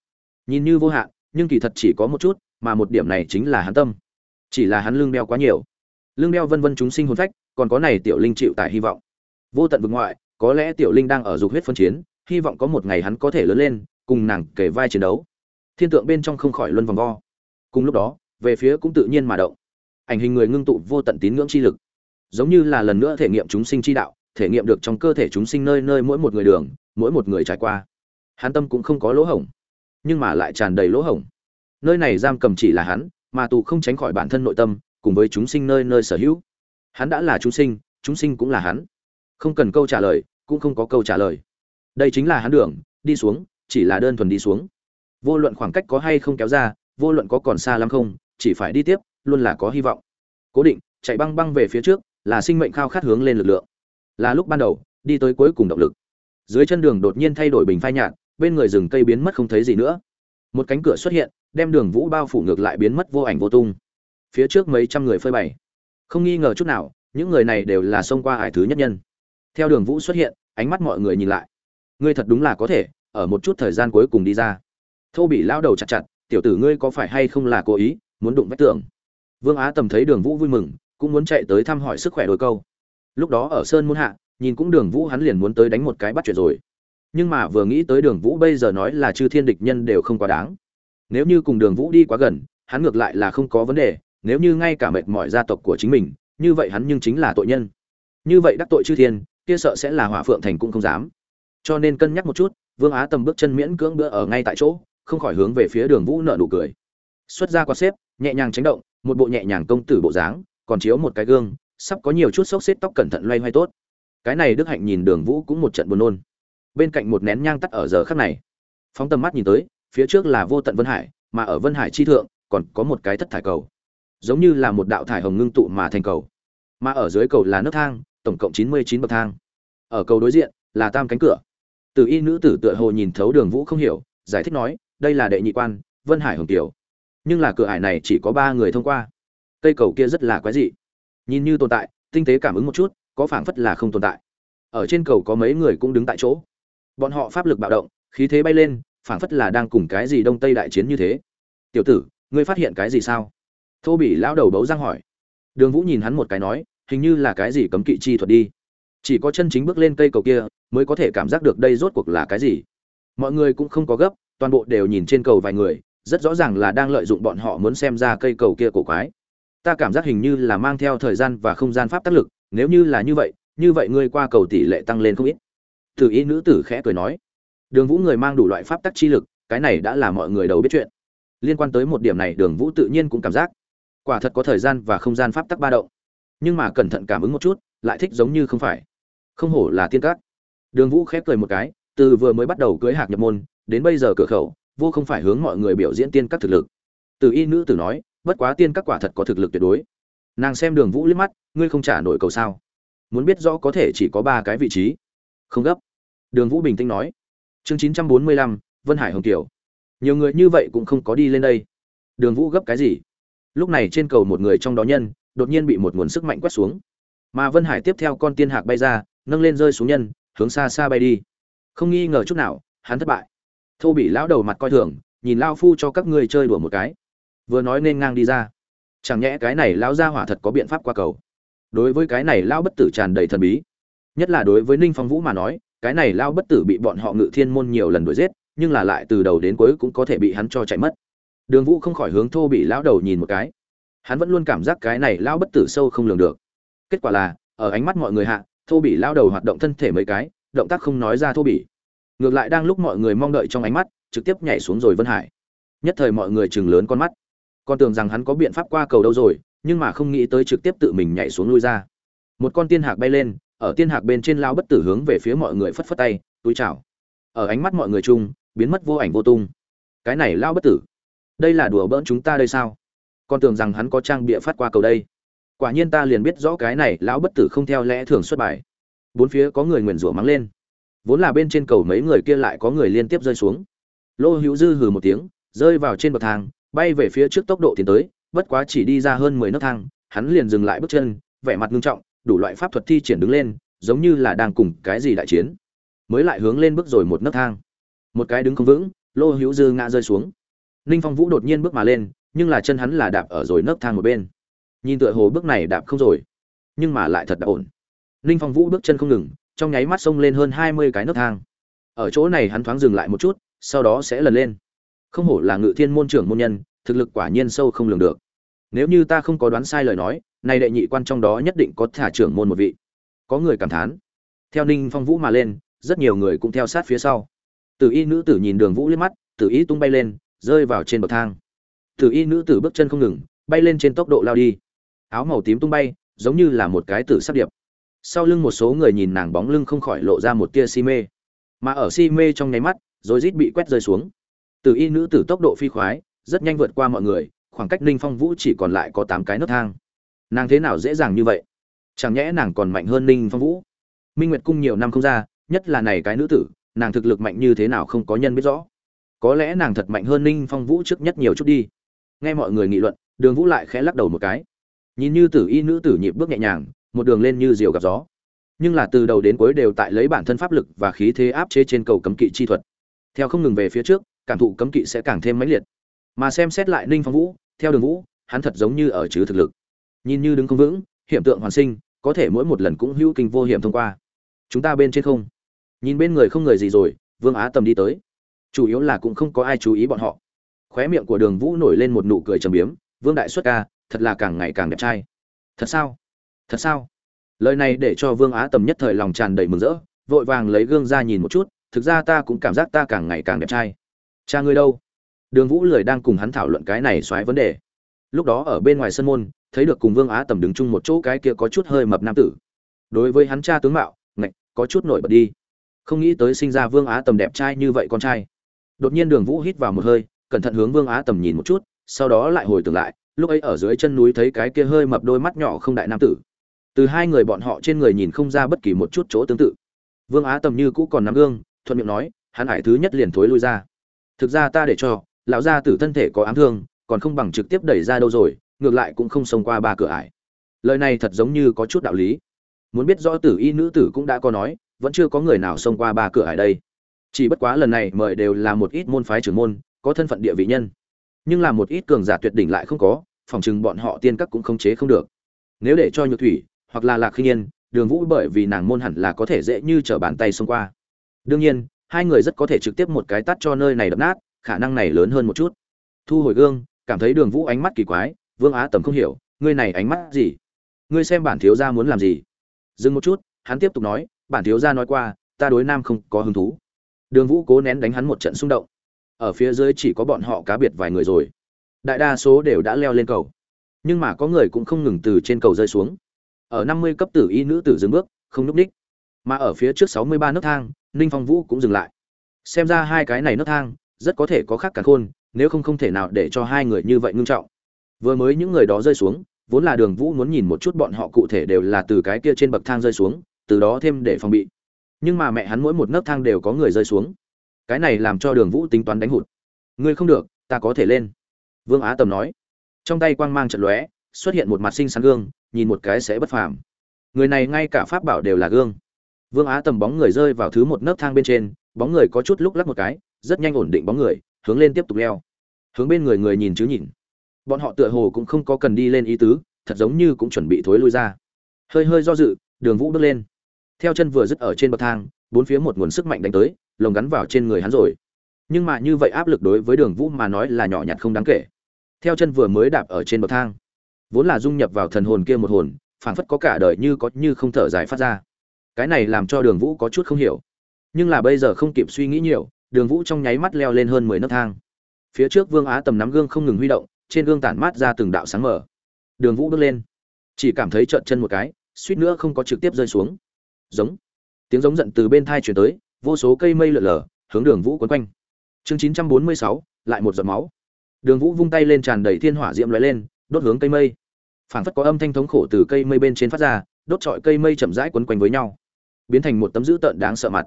Nhìn như vô hạn, nhưng kỳ thật chỉ có một chút, mà một điểm này chính là hắn tâm. Chỉ là hắn lương đeo quá nhiều. Lương đeo vân vân chúng sinh hồn phách, còn có này tiểu linh chịu tại hy vọng. Vô tận vực ngoại có lẽ tiểu linh đang ở dục huyết phân chiến, hy vọng có một ngày hắn có thể lớn lên, cùng nàng kể vai chiến đấu. Thiên tượng bên trong không khỏi luân vòng vo. Cùng lúc đó, về phía cũng tự nhiên mà động. Ảnh hình người ngưng tụ vô tận tín ngưỡng chi lực. Giống như là lần nữa thể nghiệm chúng sinh chi đạo, thể nghiệm được trong cơ thể chúng sinh nơi nơi mỗi một người đường, mỗi một người trải qua. Hắn tâm cũng không có lỗ hổng, nhưng mà lại tràn đầy lỗ hổng. Nơi này giam cầm chỉ là hắn, mà tù không tránh khỏi bản thân nội tâm, cùng với chúng sinh nơi nơi sở hữu. Hắn đã là chúng sinh chúng sinh cũng là hắn không cần câu trả lời, cũng không có câu trả lời. Đây chính là hắn đường, đi xuống, chỉ là đơn thuần đi xuống. Vô luận khoảng cách có hay không kéo ra, vô luận có còn xa lắm không, chỉ phải đi tiếp, luôn là có hy vọng. Cố định, chạy băng băng về phía trước, là sinh mệnh khao khát hướng lên lực lượng. Là lúc ban đầu, đi tới cuối cùng động lực. Dưới chân đường đột nhiên thay đổi bình phai nhạt, bên người rừng cây biến mất không thấy gì nữa. Một cánh cửa xuất hiện, đem đường vũ bao phủ ngược lại biến mất vô ảnh vô tung. Phía trước mấy trăm người phơi bày. Không nghi ngờ chút nào, những người này đều là xông qua hải thứ nhất nhân theo đường vũ xuất hiện, ánh mắt mọi người nhìn lại. Ngươi thật đúng là có thể, ở một chút thời gian cuối cùng đi ra. Thô bị lao đầu chặt chặt, tiểu tử ngươi có phải hay không là cố ý, muốn đụng vách tường? Vương á tầm thấy đường vũ vui mừng, cũng muốn chạy tới thăm hỏi sức khỏe đôi câu. Lúc đó ở sơn muôn hạ, nhìn cũng đường vũ hắn liền muốn tới đánh một cái bắt chuyện rồi. Nhưng mà vừa nghĩ tới đường vũ bây giờ nói là chư thiên địch nhân đều không quá đáng. Nếu như cùng đường vũ đi quá gần, hắn ngược lại là không có vấn đề, nếu như ngay cả mệt mỏi gia tộc của chính mình, như vậy hắn nhưng chính là tội nhân. Như vậy đắc tội chư thiên kia sợ sẽ là hỏa phượng thành cũng không dám. Cho nên cân nhắc một chút, vương á tầm bước chân miễn cưỡng bữa ở ngay tại chỗ, không khỏi hướng về phía đường vũ nợ nụ cười. Xuất ra quạt xếp, nhẹ nhàng tránh động, một bộ nhẹ nhàng công tử bộ dáng, còn chiếu một cái gương, sắp có nhiều chút xốc xếp tóc cẩn thận loay hoay tốt. Cái này đức hạnh nhìn đường vũ cũng một trận buồn nôn. Bên cạnh một nén nhang tắt ở giờ khắc này, phóng tầm mắt nhìn tới, phía trước là vô tận vân hải, mà ở vân hải chi thượng, còn có một cái thất thải cầu. Giống như là một đạo thải hồng ngưng tụ mà thành cầu. Mà ở dưới cầu là nước thang tổng cộng chín mươi chín bậc thang. Ở cầu đối diện là tam cánh cửa. Từ y nữ tử tựa hồ nhìn thấu đường vũ không hiểu, giải thích nói, đây là đệ nhị quan, vân hải hồng tiểu nhưng là cửa ải này chỉ có ba người thông qua. Cây cầu kia rất là quái dị. Nhìn như tồn tại, tinh tế cảm ứng một chút, có phảng phất là không tồn tại. Ở trên cầu có mấy người cũng đứng tại chỗ. Bọn họ pháp lực bạo động, khí thế bay lên, phảng phất là đang cùng cái gì đông tây đại chiến như thế. Tiểu tử, ngươi phát hiện cái gì sao? Thô bị lão đầu bấu răng hỏi. Đường vũ nhìn hắn một cái nói hình như là cái gì cấm kỵ chi thuật đi. Chỉ có chân chính bước lên cây cầu kia mới có thể cảm giác được đây rốt cuộc là cái gì. Mọi người cũng không có gấp, toàn bộ đều nhìn trên cầu vài người, rất rõ ràng là đang lợi dụng bọn họ muốn xem ra cây cầu kia cổ quái. Ta cảm giác hình như là mang theo thời gian và không gian pháp tác lực, nếu như là như vậy như vậy ngươi qua cầu tỷ lệ tăng lên không ít. Tử ý nữ tử khẽ cười nói. Đường vũ người mang đủ loại pháp tắc chi lực, cái này đã là mọi người đầu biết chuyện. Liên quan tới một điểm này, đường vũ tự nhiên cũng cảm giác. Quả thật có thời gian và không gian pháp tắc ba động nhưng mà cẩn thận cảm ứng một chút, lại thích giống như không phải. Không hổ là tiên cát đường vũ khép cười một cái, từ vừa mới bắt đầu cưới hạc nhập môn, đến bây giờ cửa khẩu, vô không phải hướng mọi người biểu diễn tiên các thực lực. Từ y nữ tử nói, bất quá tiên các quả thật có thực lực tuyệt đối. Nàng xem đường vũ liếc mắt, ngươi không trả nổi cầu sao? Muốn biết rõ có thể chỉ có ba cái vị trí. Không gấp. Đường vũ bình tĩnh nói. Chương chín trăm bốn mươi lăm, vân hải hồng kiều. Nhiều người như vậy cũng không có đi lên đây. Đường vũ gấp cái gì? Lúc này trên cầu một người trong đó nhân đột nhiên bị một nguồn sức mạnh quét xuống. Mà vân hải tiếp theo con tiên hạc bay ra, nâng lên rơi xuống nhân, hướng xa xa bay đi. Không nghi ngờ chút nào, hắn thất bại. Thô bị lão đầu mặt coi thường, nhìn lao phu cho các ngươi chơi đùa một cái. Vừa nói nên ngang đi ra. Chẳng nhẽ cái này lão gia hỏa thật có biện pháp qua cầu? Đối với cái này lão bất tử tràn đầy thần bí. Nhất là đối với ninh phong vũ mà nói, cái này lão bất tử bị bọn họ ngự thiên môn nhiều lần đuổi giết, nhưng là lại từ đầu đến cuối cũng có thể bị hắn cho chạy mất. Đường vũ không khỏi hướng thô bị lão đầu nhìn một cái hắn vẫn luôn cảm giác cái này lão bất tử sâu không lường được. Kết quả là, ở ánh mắt mọi người hạ, thô bị lão đầu hoạt động thân thể mấy cái, động tác không nói ra thô bị ngược lại đang lúc mọi người mong đợi trong ánh mắt, trực tiếp nhảy xuống rồi vân hải. Nhất thời mọi người chừng lớn con mắt. Con tưởng rằng hắn có biện pháp qua cầu đâu rồi, nhưng mà không nghĩ tới trực tiếp tự mình nhảy xuống lui ra. Một con tiên hạc bay lên, ở tiên hạc bên trên lao bất tử hướng về phía mọi người phất phất tay, túi chào. Ở ánh mắt mọi người chung, biến mất vô ảnh vô tung. Cái này lao bất tử, đây là đùa bỡn chúng ta đây sao? Con tưởng rằng hắn có trang bịa phát qua cầu đây. Quả nhiên ta liền biết rõ cái này lão bất tử không theo lẽ thường xuất bài. Bốn phía có người nguyền rủa mắng lên. Vốn là bên trên cầu mấy người kia lại có người liên tiếp rơi xuống. Lô hữu dư hừ một tiếng, rơi vào trên bậc thang, bay về phía trước tốc độ tiến tới, bất quá chỉ đi ra hơn mười nấc thang, hắn liền dừng lại bước chân, vẻ mặt ngưng trọng, đủ loại pháp thuật thi triển đứng lên, giống như là đang cùng cái gì đại chiến. Mới lại hướng lên bước rồi một nấc thang. Một cái đứng không vững, lô hữu dư ngã rơi xuống. Ninh phong vũ đột nhiên bước mà lên nhưng là chân hắn là đạp ở rồi nấc thang một bên. Nhìn tựa hồ bước này đạp không rồi, nhưng mà lại thật đã ổn. Ninh phong vũ bước chân không ngừng, trong nháy mắt xông lên hơn hai mươi cái nấc thang. Ở chỗ này hắn thoáng dừng lại một chút, sau đó sẽ lần lên. Không hổ là ngự thiên môn trưởng môn nhân, thực lực quả nhiên sâu không lường được. Nếu như ta không có đoán sai lời nói, nay đệ nhị quan trong đó nhất định có thả trưởng môn một vị. Có người cảm thán. Theo ninh phong vũ mà lên, rất nhiều người cũng theo sát phía sau. Tử y nữ tử nhìn đường vũ liếc mắt, tử y tung bay lên, rơi vào trên bậc thang tử y nữ tử bước chân không ngừng, bay lên trên tốc độ lao đi. Áo màu tím tung bay, giống như là một cái tử sắc điệp. Sau lưng một số người nhìn nàng bóng lưng không khỏi lộ ra một tia si mê. Mà ở si mê trong nháy mắt, rồi rít bị quét rơi xuống. Từ y nữ tử tốc độ phi khoái, rất nhanh vượt qua mọi người, khoảng cách ninh phong vũ chỉ còn lại có tám cái nấc thang. Nàng thế nào dễ dàng như vậy? Chẳng nhẽ nàng còn mạnh hơn ninh phong vũ? Minh nguyệt cung nhiều năm không ra, nhất là này cái nữ tử, nàng thực lực mạnh như thế nào không có nhân biết rõ. Có lẽ nàng thật mạnh hơn ninh phong vũ trước nhất nhiều chút đi nghe mọi người nghị luận, đường vũ lại khẽ lắc đầu một cái. Nhìn như tử y nữ tử nhịp bước nhẹ nhàng, một đường lên như diều gặp gió. Nhưng là từ đầu đến cuối đều tại lấy bản thân pháp lực và khí thế áp chế trên cầu cấm kỵ chi thuật. Theo không ngừng về phía trước, cảm thụ cấm kỵ sẽ càng thêm mãnh liệt. Mà xem xét lại ninh phong vũ, theo đường vũ, hắn thật giống như ở chứ thực lực. Nhìn như đứng không vững hiện tượng hoàn sinh, có thể mỗi một lần cũng hữu kinh vô hiểm thông qua. Chúng ta bên trên không. Nhìn bên người không người gì rồi, vương á tầm đi tới. Chủ yếu là cũng không có ai chú ý bọn họ khóe miệng của đường vũ nổi lên một nụ cười trầm biếm, vương đại xuất ca, thật là càng ngày càng đẹp trai. Thật sao? Thật sao? Lời này để cho vương á tầm nhất thời lòng tràn đầy mừng rỡ, vội vàng lấy gương ra nhìn một chút, thực ra ta cũng cảm giác ta càng ngày càng đẹp trai. Cha ngươi đâu? Đường vũ lười đang cùng hắn thảo luận cái này xoáy vấn đề. Lúc đó ở bên ngoài sân môn, thấy được cùng vương á tầm đứng chung một chỗ cái kia có chút hơi mập nam tử. Đối với hắn cha tướng mạo, ngạch, có chút nổi bật đi. Không nghĩ tới sinh ra vương á tầm đẹp trai như vậy con trai. Đột nhiên đường vũ hít vào một hơi cẩn thận hướng vương á tầm nhìn một chút, sau đó lại hồi tưởng lại, lúc ấy ở dưới chân núi thấy cái kia hơi mập đôi mắt nhỏ không đại nam tử. Từ hai người bọn họ trên người nhìn không ra bất kỳ một chút chỗ tương tự. Vương á tầm như cũ còn nắm gương, thuận miệng nói, hắn hải thứ nhất liền thối lui ra. Thực ra ta để cho, lão gia tử thân thể có ám thương, còn không bằng trực tiếp đẩy ra đâu rồi, ngược lại cũng không xông qua ba cửa ải. Lời này thật giống như có chút đạo lý. Muốn biết rõ tử y nữ tử cũng đã có nói, vẫn chưa có người nào xông qua ba cửa ải đây. Chỉ bất quá lần này mời đều là một ít môn phái trưởng môn có thân phận địa vị nhân. Nhưng là một ít cường giả tuyệt đỉnh lại không có, phòng chừng bọn họ tiên các cũng không chế không được. Nếu để cho nhược thủy hoặc là lạc khi nhiên đường vũ bởi vì nàng môn hẳn là có thể dễ như t r ở bàn tay xông qua. Đương nhiên, hai người rất có thể trực tiếp một cái tắt cho nơi này đập nát, khả năng này lớn hơn một chút. Thu hồi gương, cảm thấy đường vũ ánh mắt kỳ quái, vương á tầm không hiểu, ngươi này ánh mắt gì? Ngươi xem bản thiếu gia muốn làm gì? Dừng một chút, hắn tiếp tục nói, bản thiếu gia nói qua, ta đối nam không có hứng thú. Đường vũ cố nén đánh hắn một trận xung động ở phía dưới chỉ có bọn họ cá biệt vài người rồi. Đại đa số đều đã leo lên cầu. Nhưng mà có người cũng không ngừng từ trên cầu rơi xuống. Ở năm mươi cấp tử y nữ tử dừng bước, không núp ních. Mà ở phía trước sáu mươi ba nấc thang, ninh phong vũ cũng dừng lại. Xem ra hai cái này nấc thang, rất có thể có khác cả khôn, nếu không không thể nào để cho hai người như vậy ngưng trọng. Vừa mới những người đó rơi xuống, vốn là đường vũ muốn nhìn một chút bọn họ cụ thể đều là từ cái kia trên bậc thang rơi xuống, từ đó thêm để phòng bị. Nhưng mà mẹ hắn mỗi một nấc thang đều có người rơi xuống cái này làm cho đường vũ tính toán đánh hụt. Ngươi không được, ta có thể lên. Vương á tầm nói. Trong tay quang mang trận lóe, xuất hiện một mặt sinh sáng gương, nhìn một cái sẽ bất phàm. Người này ngay cả pháp bảo đều là gương. Vương á tầm bóng người rơi vào thứ một nấc thang bên trên, bóng người có chút lúc lắc một cái, rất nhanh ổn định bóng người, hướng lên tiếp tục leo. Hướng bên người người nhìn chứ nhìn. Bọn họ tựa hồ cũng không có cần đi lên ý tứ, thật giống như cũng chuẩn bị thối lui ra. Hơi hơi do dự, đường vũ bước lên. Theo chân vừa dứt ở trên bậc thang, bốn phía một nguồn sức mạnh đánh tới lồng gắn vào trên người hắn rồi. Nhưng mà như vậy áp lực đối với đường vũ mà nói là nhỏ nhặt không đáng kể. Theo chân vừa mới đạp ở trên bậc thang, vốn là dung nhập vào thần hồn kia một hồn, phảng phất có cả đời như có như không thở dài phát ra. Cái này làm cho đường vũ có chút không hiểu. Nhưng là bây giờ không kịp suy nghĩ nhiều, đường vũ trong nháy mắt leo lên hơn mười nấc thang. Phía trước vương á tầm nắm gương không ngừng huy động, trên gương tản mát ra từng đạo sáng mở. Đường vũ bước lên, chỉ cảm thấy trợn chân một cái, suýt nữa không có trực tiếp rơi xuống. Giống. Tiếng giống giận từ bên thai chuyển tới vô số cây mây lượn lờ hướng đường vũ quấn quanh. Chương chín trăm bốn mươi sáu, lại một giọt máu. Đường vũ vung tay lên tràn đầy thiên hỏa diễm lóe lên, đốt hướng cây mây. Phảng phất có âm thanh thống khổ từ cây mây bên trên phát ra, đốt trọi cây mây chậm rãi quấn quanh với nhau. Biến thành một tấm dữ tợn đáng sợ mặt.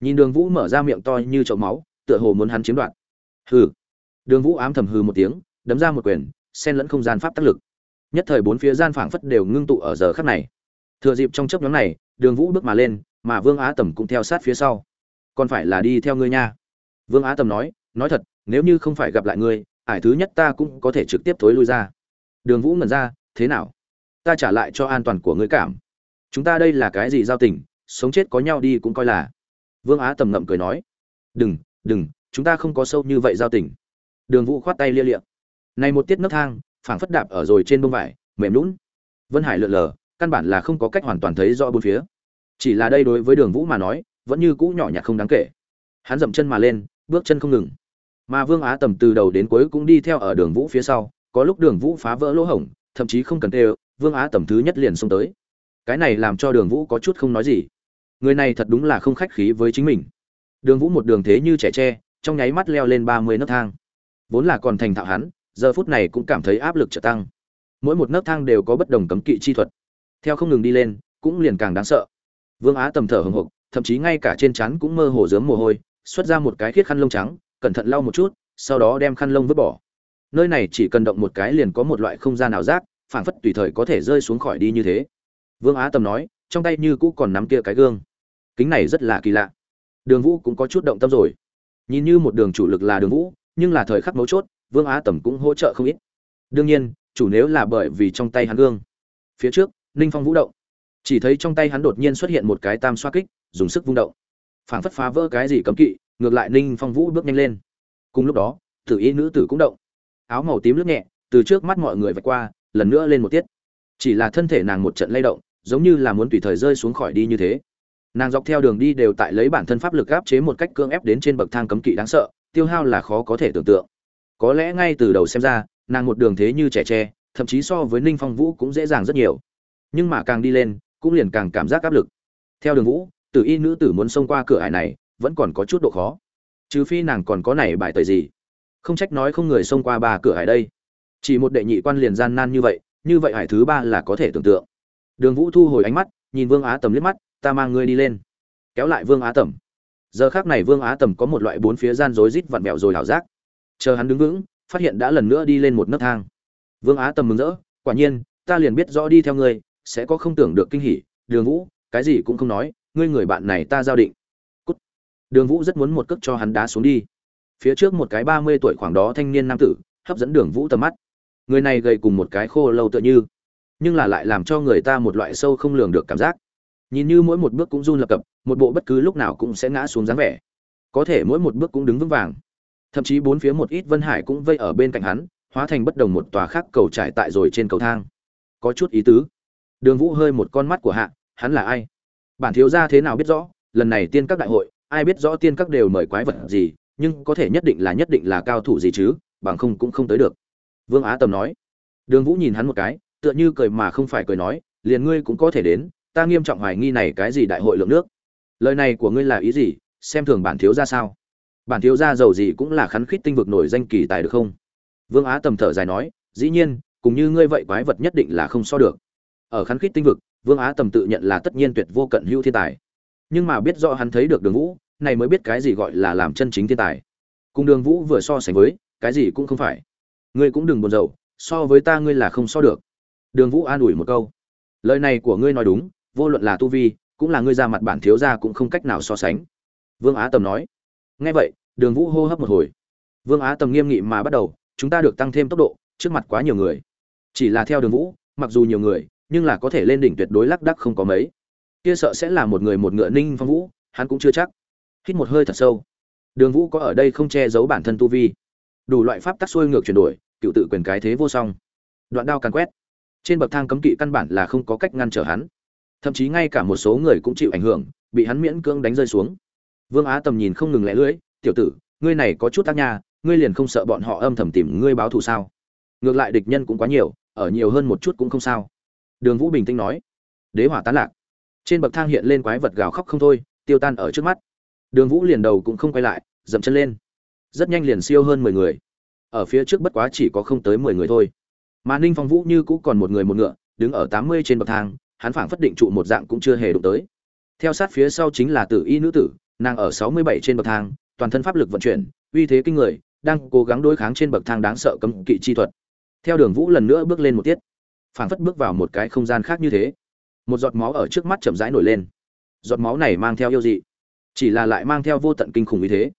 Nhìn đường vũ mở ra miệng to như chậu máu, tựa hồ muốn hắn chiếm đoạt. Hừ. Đường vũ ám thầm hừ một tiếng, đấm ra một quyền, xen lẫn không gian pháp tác lực. Nhất thời bốn phía gian phảng phất đều ngưng tụ ở giờ khắc này. Thừa dịp trong chớp nhóm này, đường vũ bước mà lên, mà vương á tầm cũng theo sát phía sau còn phải là đi theo ngươi nha. Vương á tầm nói nói thật, nếu như không phải gặp lại ngươi, ải thứ nhất ta cũng có thể trực tiếp thối lui ra. Đường vũ ngẩn ra, thế nào? Ta trả lại cho an toàn của ngươi cảm. Chúng ta đây là cái gì giao tình, sống chết có nhau đi cũng coi là. Vương á tầm ngậm cười nói, đừng đừng, chúng ta không có sâu như vậy giao tình. Đường vũ khoát tay lia liệm này một tiết nấc thang, phảng phất đạp ở rồi trên bông vải, mềm lún vân hải lượn lờ, căn bản là không có cách hoàn toàn thấy rõ bốn phía. Chỉ là đây đối với đường vũ mà nói vẫn như cũ nhỏ nhặt không đáng kể. Hắn dậm chân mà lên, bước chân không ngừng. Mà vương á tầm từ đầu đến cuối cũng đi theo ở đường vũ phía sau, có lúc đường vũ phá vỡ lỗ hổng, thậm chí không cần tê, vương á tầm thứ nhất liền xông tới. Cái này làm cho đường vũ có chút không nói gì. Người này thật đúng là không khách khí với chính mình. Đường vũ một đường thế như trẻ tre, trong nháy mắt leo lên ba mươi nấc thang. Vốn là còn thành thạo hắn, giờ phút này cũng cảm thấy áp lực trở tăng. Mỗi một nấc thang đều có bất đồng cấm kỵ chi thuật. Theo không ngừng đi lên, cũng liền càng đáng sợ. Vương á tầm thở hồng hộc thậm chí ngay cả trên trán cũng mơ hồ dớm mồ hôi, xuất ra một cái khiết khăn lông trắng, cẩn thận lau một chút, sau đó đem khăn lông vứt bỏ. Nơi này chỉ cần động một cái liền có một loại không gian nào rác phảng phất tùy thời có thể rơi xuống khỏi đi như thế. Vương á tầm nói, trong tay như cũ còn nắm kia cái gương. Kính này rất là kỳ lạ. Đường vũ cũng có chút động tâm rồi. Nhìn như một đường chủ lực là đường vũ, nhưng là thời khắc mấu chốt, vương á tầm cũng hỗ trợ không ít. Đương nhiên, chủ nếu là bởi vì trong tay hắn gương. Phía trước, ninh phong vũ động chỉ thấy trong tay hắn đột nhiên xuất hiện một cái tam xoa kích, dùng sức vung động. Phảng phất phá vỡ cái gì cấm kỵ, ngược lại ninh phong vũ bước nhanh lên. Cùng lúc đó, tử y nữ tử cũng động. Áo màu tím lướt nhẹ, từ trước mắt mọi người vạch qua, lần nữa lên một tiết. Chỉ là thân thể nàng một trận lay động, giống như là muốn tùy thời rơi xuống khỏi đi như thế. Nàng dọc theo đường đi đều tại lấy bản thân pháp lực áp chế một cách cưỡng ép đến trên bậc thang cấm kỵ đáng sợ, tiêu hao là khó có thể tưởng tượng. Có lẽ ngay từ đầu xem ra, nàng một đường thế như trẻ tre, thậm chí so với ninh phong vũ cũng dễ dàng rất nhiều. Nhưng mà càng đi lên cũng liền càng cảm giác áp lực. Theo đường vũ, tử y nữ tử muốn xông qua cửa ải này, vẫn còn có chút độ khó. Trừ phi nàng còn có này bài tời gì. Không trách nói không người xông qua ba cửa ải đây. Chỉ một đệ nhị quan liền gian nan như vậy như vậy hải thứ ba là có thể tưởng tượng. Đường vũ thu hồi ánh mắt, nhìn vương á tầm liếc mắt, ta mang ngươi đi lên. Kéo lại vương á tầm. Giờ khác này vương á tầm có một loại bốn phía gian rối rít vặn vẹo rồi hảo giác. Chờ hắn đứng vững, phát hiện đã lần nữa đi lên một nấc thang. Vương á tầm mừng rỡ, quả nhiên, ta liền biết rõ đi theo ngươi sẽ có không tưởng được kinh hỉ. Đường vũ, cái gì cũng không nói, ngươi người bạn này ta giao định. Cút. đường vũ rất muốn một cước cho hắn đá xuống đi. Phía trước một cái ba mươi tuổi khoảng đó thanh niên nam tử, hấp dẫn đường vũ tầm mắt. Người này gầy cùng một cái khô lâu tựa như, nhưng là lại làm cho người ta một loại sâu không lường được cảm giác. Nhìn như mỗi một bước cũng run lập cập, một bộ bất cứ lúc nào cũng sẽ ngã xuống dáng vẻ. Có thể mỗi một bước cũng đứng vững vàng. Thậm chí bốn phía một ít vân hải cũng vây ở bên cạnh hắn, hóa thành bất đồng một tòa khác cầu trải tại rồi trên cầu thang. Có chút ý tứ đường vũ hơi một con mắt của hạ, hắn là ai? Bản thiếu gia thế nào biết rõ, lần này tiên các đại hội, ai biết rõ tiên các đều mời quái vật gì, nhưng có thể nhất định là nhất định là cao thủ gì chứ, bằng không cũng không tới được. Vương á tầm nói. Đường vũ nhìn hắn một cái, tựa như cười mà không phải cười nói, liền ngươi cũng có thể đến, ta nghiêm trọng hoài nghi này cái gì đại hội lượng nước. Lời này của ngươi là ý gì, xem thường bản thiếu gia sao? Bản thiếu gia giàu gì cũng là khắn khít tinh vực nổi danh kỳ tài được không? Vương á tầm thở dài nói, dĩ nhiên, cùng như ngươi vậy quái vật nhất định là không so được ở khán khít tinh vực, vương á tầm tự nhận là tất nhiên tuyệt vô cận hữu thiên tài. Nhưng mà biết rõ hắn thấy được đường vũ, này mới biết cái gì gọi là làm chân chính thiên tài. Cùng đường vũ vừa so sánh với, cái gì cũng không phải. Ngươi cũng đừng buồn rầu, so với ta ngươi là không so được. Đường vũ an ủi một câu. Lời này của ngươi nói đúng, vô luận là tu vi, cũng là ngươi ra mặt bản thiếu gia cũng không cách nào so sánh. Vương á tầm nói. Nghe vậy, đường vũ hô hấp một hồi. Vương á tầm nghiêm nghị mà bắt đầu, chúng ta được tăng thêm tốc độ, trước mặt quá nhiều người. Chỉ là theo đường vũ, mặc dù nhiều người nhưng là có thể lên đỉnh tuyệt đối lắc đắc không có mấy. Kia sợ sẽ là một người một ngựa ninh phong vũ, hắn cũng chưa chắc. Hít một hơi thật sâu. Đường vũ có ở đây không che giấu bản thân tu vi. Đủ loại pháp tắc xuôi ngược chuyển đổi, cựu tự quyền cái thế vô song. Đoạn đao càn quét. Trên bậc thang cấm kỵ căn bản là không có cách ngăn trở hắn. Thậm chí ngay cả một số người cũng chịu ảnh hưởng, bị hắn miễn cưỡng đánh rơi xuống. Vương á tầm nhìn không ngừng lẽ lưỡi, tiểu tử, ngươi này có chút tác nha, ngươi liền không sợ bọn họ âm thầm tìm ngươi báo thù sao? Ngược lại địch nhân cũng quá nhiều, ở nhiều hơn một chút cũng không sao đường vũ bình tĩnh nói, đế hỏa tán lạc. Trên bậc thang hiện lên quái vật gào khóc không thôi, tiêu tan ở trước mắt. Đường vũ liền đầu cũng không quay lại, dậm chân lên. Rất nhanh liền siêu hơn mười người. Ở phía trước bất quá chỉ có không tới mười người thôi. Mà ninh phong vũ như cũ còn một người một ngựa, đứng ở tám mươi trên bậc thang, hắn phảng phất định trụ một dạng cũng chưa hề đụng tới. Theo sát phía sau chính là tử y nữ tử, nàng ở sáu mươi bảy trên bậc thang, toàn thân pháp lực vận chuyển, uy thế kinh người, đang cố gắng đối kháng trên bậc thang đáng sợ cấm kỵ chi thuật. Theo đường vũ lần nữa bước lên một tiết phảng phất bước vào một cái không gian khác như thế. Một giọt máu ở trước mắt chậm rãi nổi lên. Giọt máu này mang theo yêu dị, chỉ là lại mang theo vô tận kinh khủng như thế.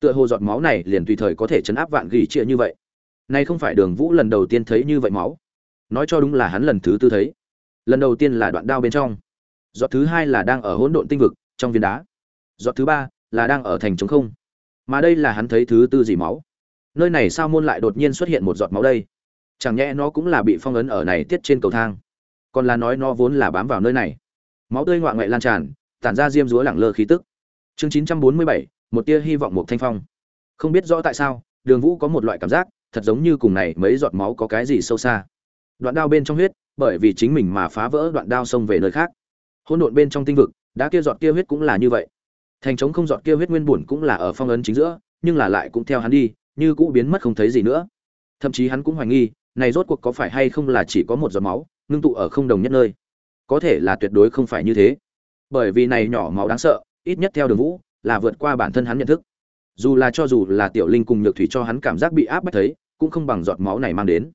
Tựa hồ giọt máu này liền tùy thời có thể chấn áp vạn gỉ chia như vậy. Nay không phải đường vũ lần đầu tiên thấy như vậy máu. Nói cho đúng là hắn lần thứ tư thấy. Lần đầu tiên là đoạn đao bên trong. Giọt thứ hai là đang ở hỗn độn tinh vực, trong viên đá. Giọt thứ ba là đang ở thành trống không. Mà đây là hắn thấy thứ tư gì máu. Nơi này sao môn lại đột nhiên xuất hiện một giọt máu đây? Chẳng nhẽ nó cũng là bị phong ấn ở này tiết trên cầu thang. Còn là nói nó vốn là bám vào nơi này. Máu tươi ngoại ngoại lan tràn, tản ra diêm rúa lẳng lơ khí tức. Chương chín trăm bốn mươi bảy, một tia hy vọng một thanh phong. Không biết rõ tại sao, đường vũ có một loại cảm giác, thật giống như cùng này mấy giọt máu có cái gì sâu xa. Đoạn đao bên trong huyết, bởi vì chính mình mà phá vỡ đoạn đao xông về nơi khác. Hỗn độn bên trong tinh vực, đã kia giọt kia huyết cũng là như vậy. Thành trống không giọt kia huyết nguyên bổn cũng là ở phong ấn chính giữa, nhưng là lại cũng theo hắn đi, như cũ biến mất không thấy gì nữa. Thậm chí hắn cũng hoài nghi này rốt cuộc có phải hay không là chỉ có một giọt máu, ngưng tụ ở không đồng nhất nơi? Có thể là tuyệt đối không phải như thế. Bởi vì này nhỏ máu đáng sợ, ít nhất theo đường vũ, là vượt qua bản thân hắn nhận thức. Dù là cho dù là tiểu linh cùng nhược thủy cho hắn cảm giác bị áp bách thấy, cũng không bằng giọt máu này mang đến.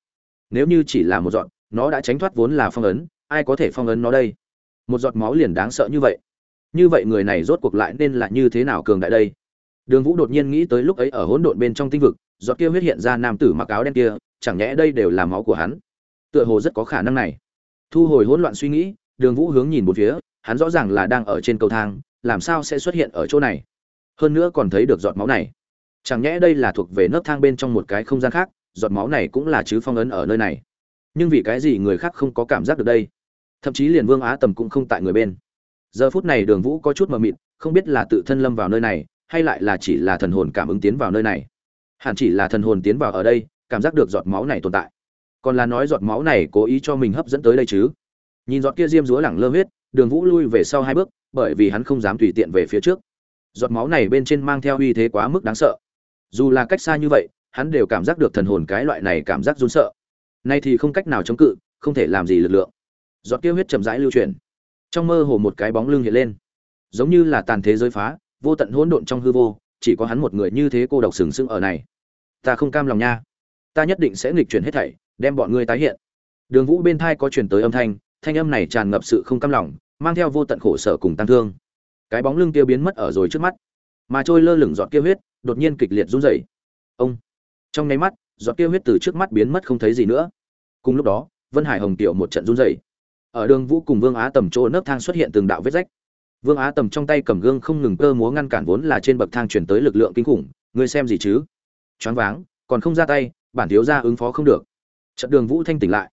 Nếu như chỉ là một giọt, nó đã tránh thoát vốn là phong ấn, ai có thể phong ấn nó đây? Một giọt máu liền đáng sợ như vậy. Như vậy người này rốt cuộc lại nên là như thế nào cường đại đây? Đường vũ đột nhiên nghĩ tới lúc ấy ở hỗn độn bên trong tinh vực, giọt kia huyết hiện ra nam tử mặc áo đen kia chẳng nhẽ đây đều là máu của hắn? Tựa hồ rất có khả năng này. Thu hồi hỗn loạn suy nghĩ, đường vũ hướng nhìn một phía, hắn rõ ràng là đang ở trên cầu thang, làm sao sẽ xuất hiện ở chỗ này? Hơn nữa còn thấy được giọt máu này. Chẳng nhẽ đây là thuộc về nấc thang bên trong một cái không gian khác, giọt máu này cũng là chứ phong ấn ở nơi này. Nhưng vì cái gì người khác không có cảm giác được đây? Thậm chí liền vương á tầm cũng không tại người bên. Giờ phút này đường vũ có chút mờ mịt, không biết là tự thân lâm vào nơi này, hay lại là chỉ là thần hồn cảm ứng tiến vào nơi này. Hẳn chỉ là thần hồn tiến vào ở đây cảm giác được giọt máu này tồn tại. Còn là nói giọt máu này cố ý cho mình hấp dẫn tới đây chứ? Nhìn giọt kia diêm rúa lẳng lơ huyết đường vũ lui về sau hai bước bởi vì hắn không dám tùy tiện về phía trước. Giọt máu này bên trên mang theo uy thế quá mức đáng sợ. Dù là cách xa như vậy hắn đều cảm giác được thần hồn cái loại này cảm giác run sợ. Nay thì không cách nào chống cự không thể làm gì lực lượng. Giọt kia huyết chậm rãi lưu truyền, trong mơ hồ một cái bóng lưng hiện lên. Giống như là tàn thế giới phá vô tận hỗn độn trong hư vô chỉ có hắn một người như thế cô độc sừng sững ở này. Ta không cam lòng nha ta nhất định sẽ nghịch chuyển hết thảy, đem bọn ngươi tái hiện. Đường vũ bên thai có truyền tới âm thanh thanh âm này tràn ngập sự không cam lòng, mang theo vô tận khổ sở cùng tăng thương. Cái bóng lưng kia biến mất ở rồi trước mắt, mà trôi lơ lửng giọt kia huyết, đột nhiên kịch liệt run rẩy. Ông! Trong nháy mắt, giọt kia huyết từ trước mắt biến mất không thấy gì nữa. Cùng lúc đó, vân hải hồng tiểu một trận run rẩy. Ở đường vũ cùng vương á tầm chỗ nấc thang xuất hiện từng đạo vết rách. Vương á tầm trong tay cầm gương không ngừng cơ múa ngăn cản vốn là trên bậc thang chuyển tới lực lượng kinh khủng, ngươi xem gì chứ? Choáng váng, còn không ra tay bản thiếu gia ứng phó không được. Trận đường vũ thanh tỉnh lại.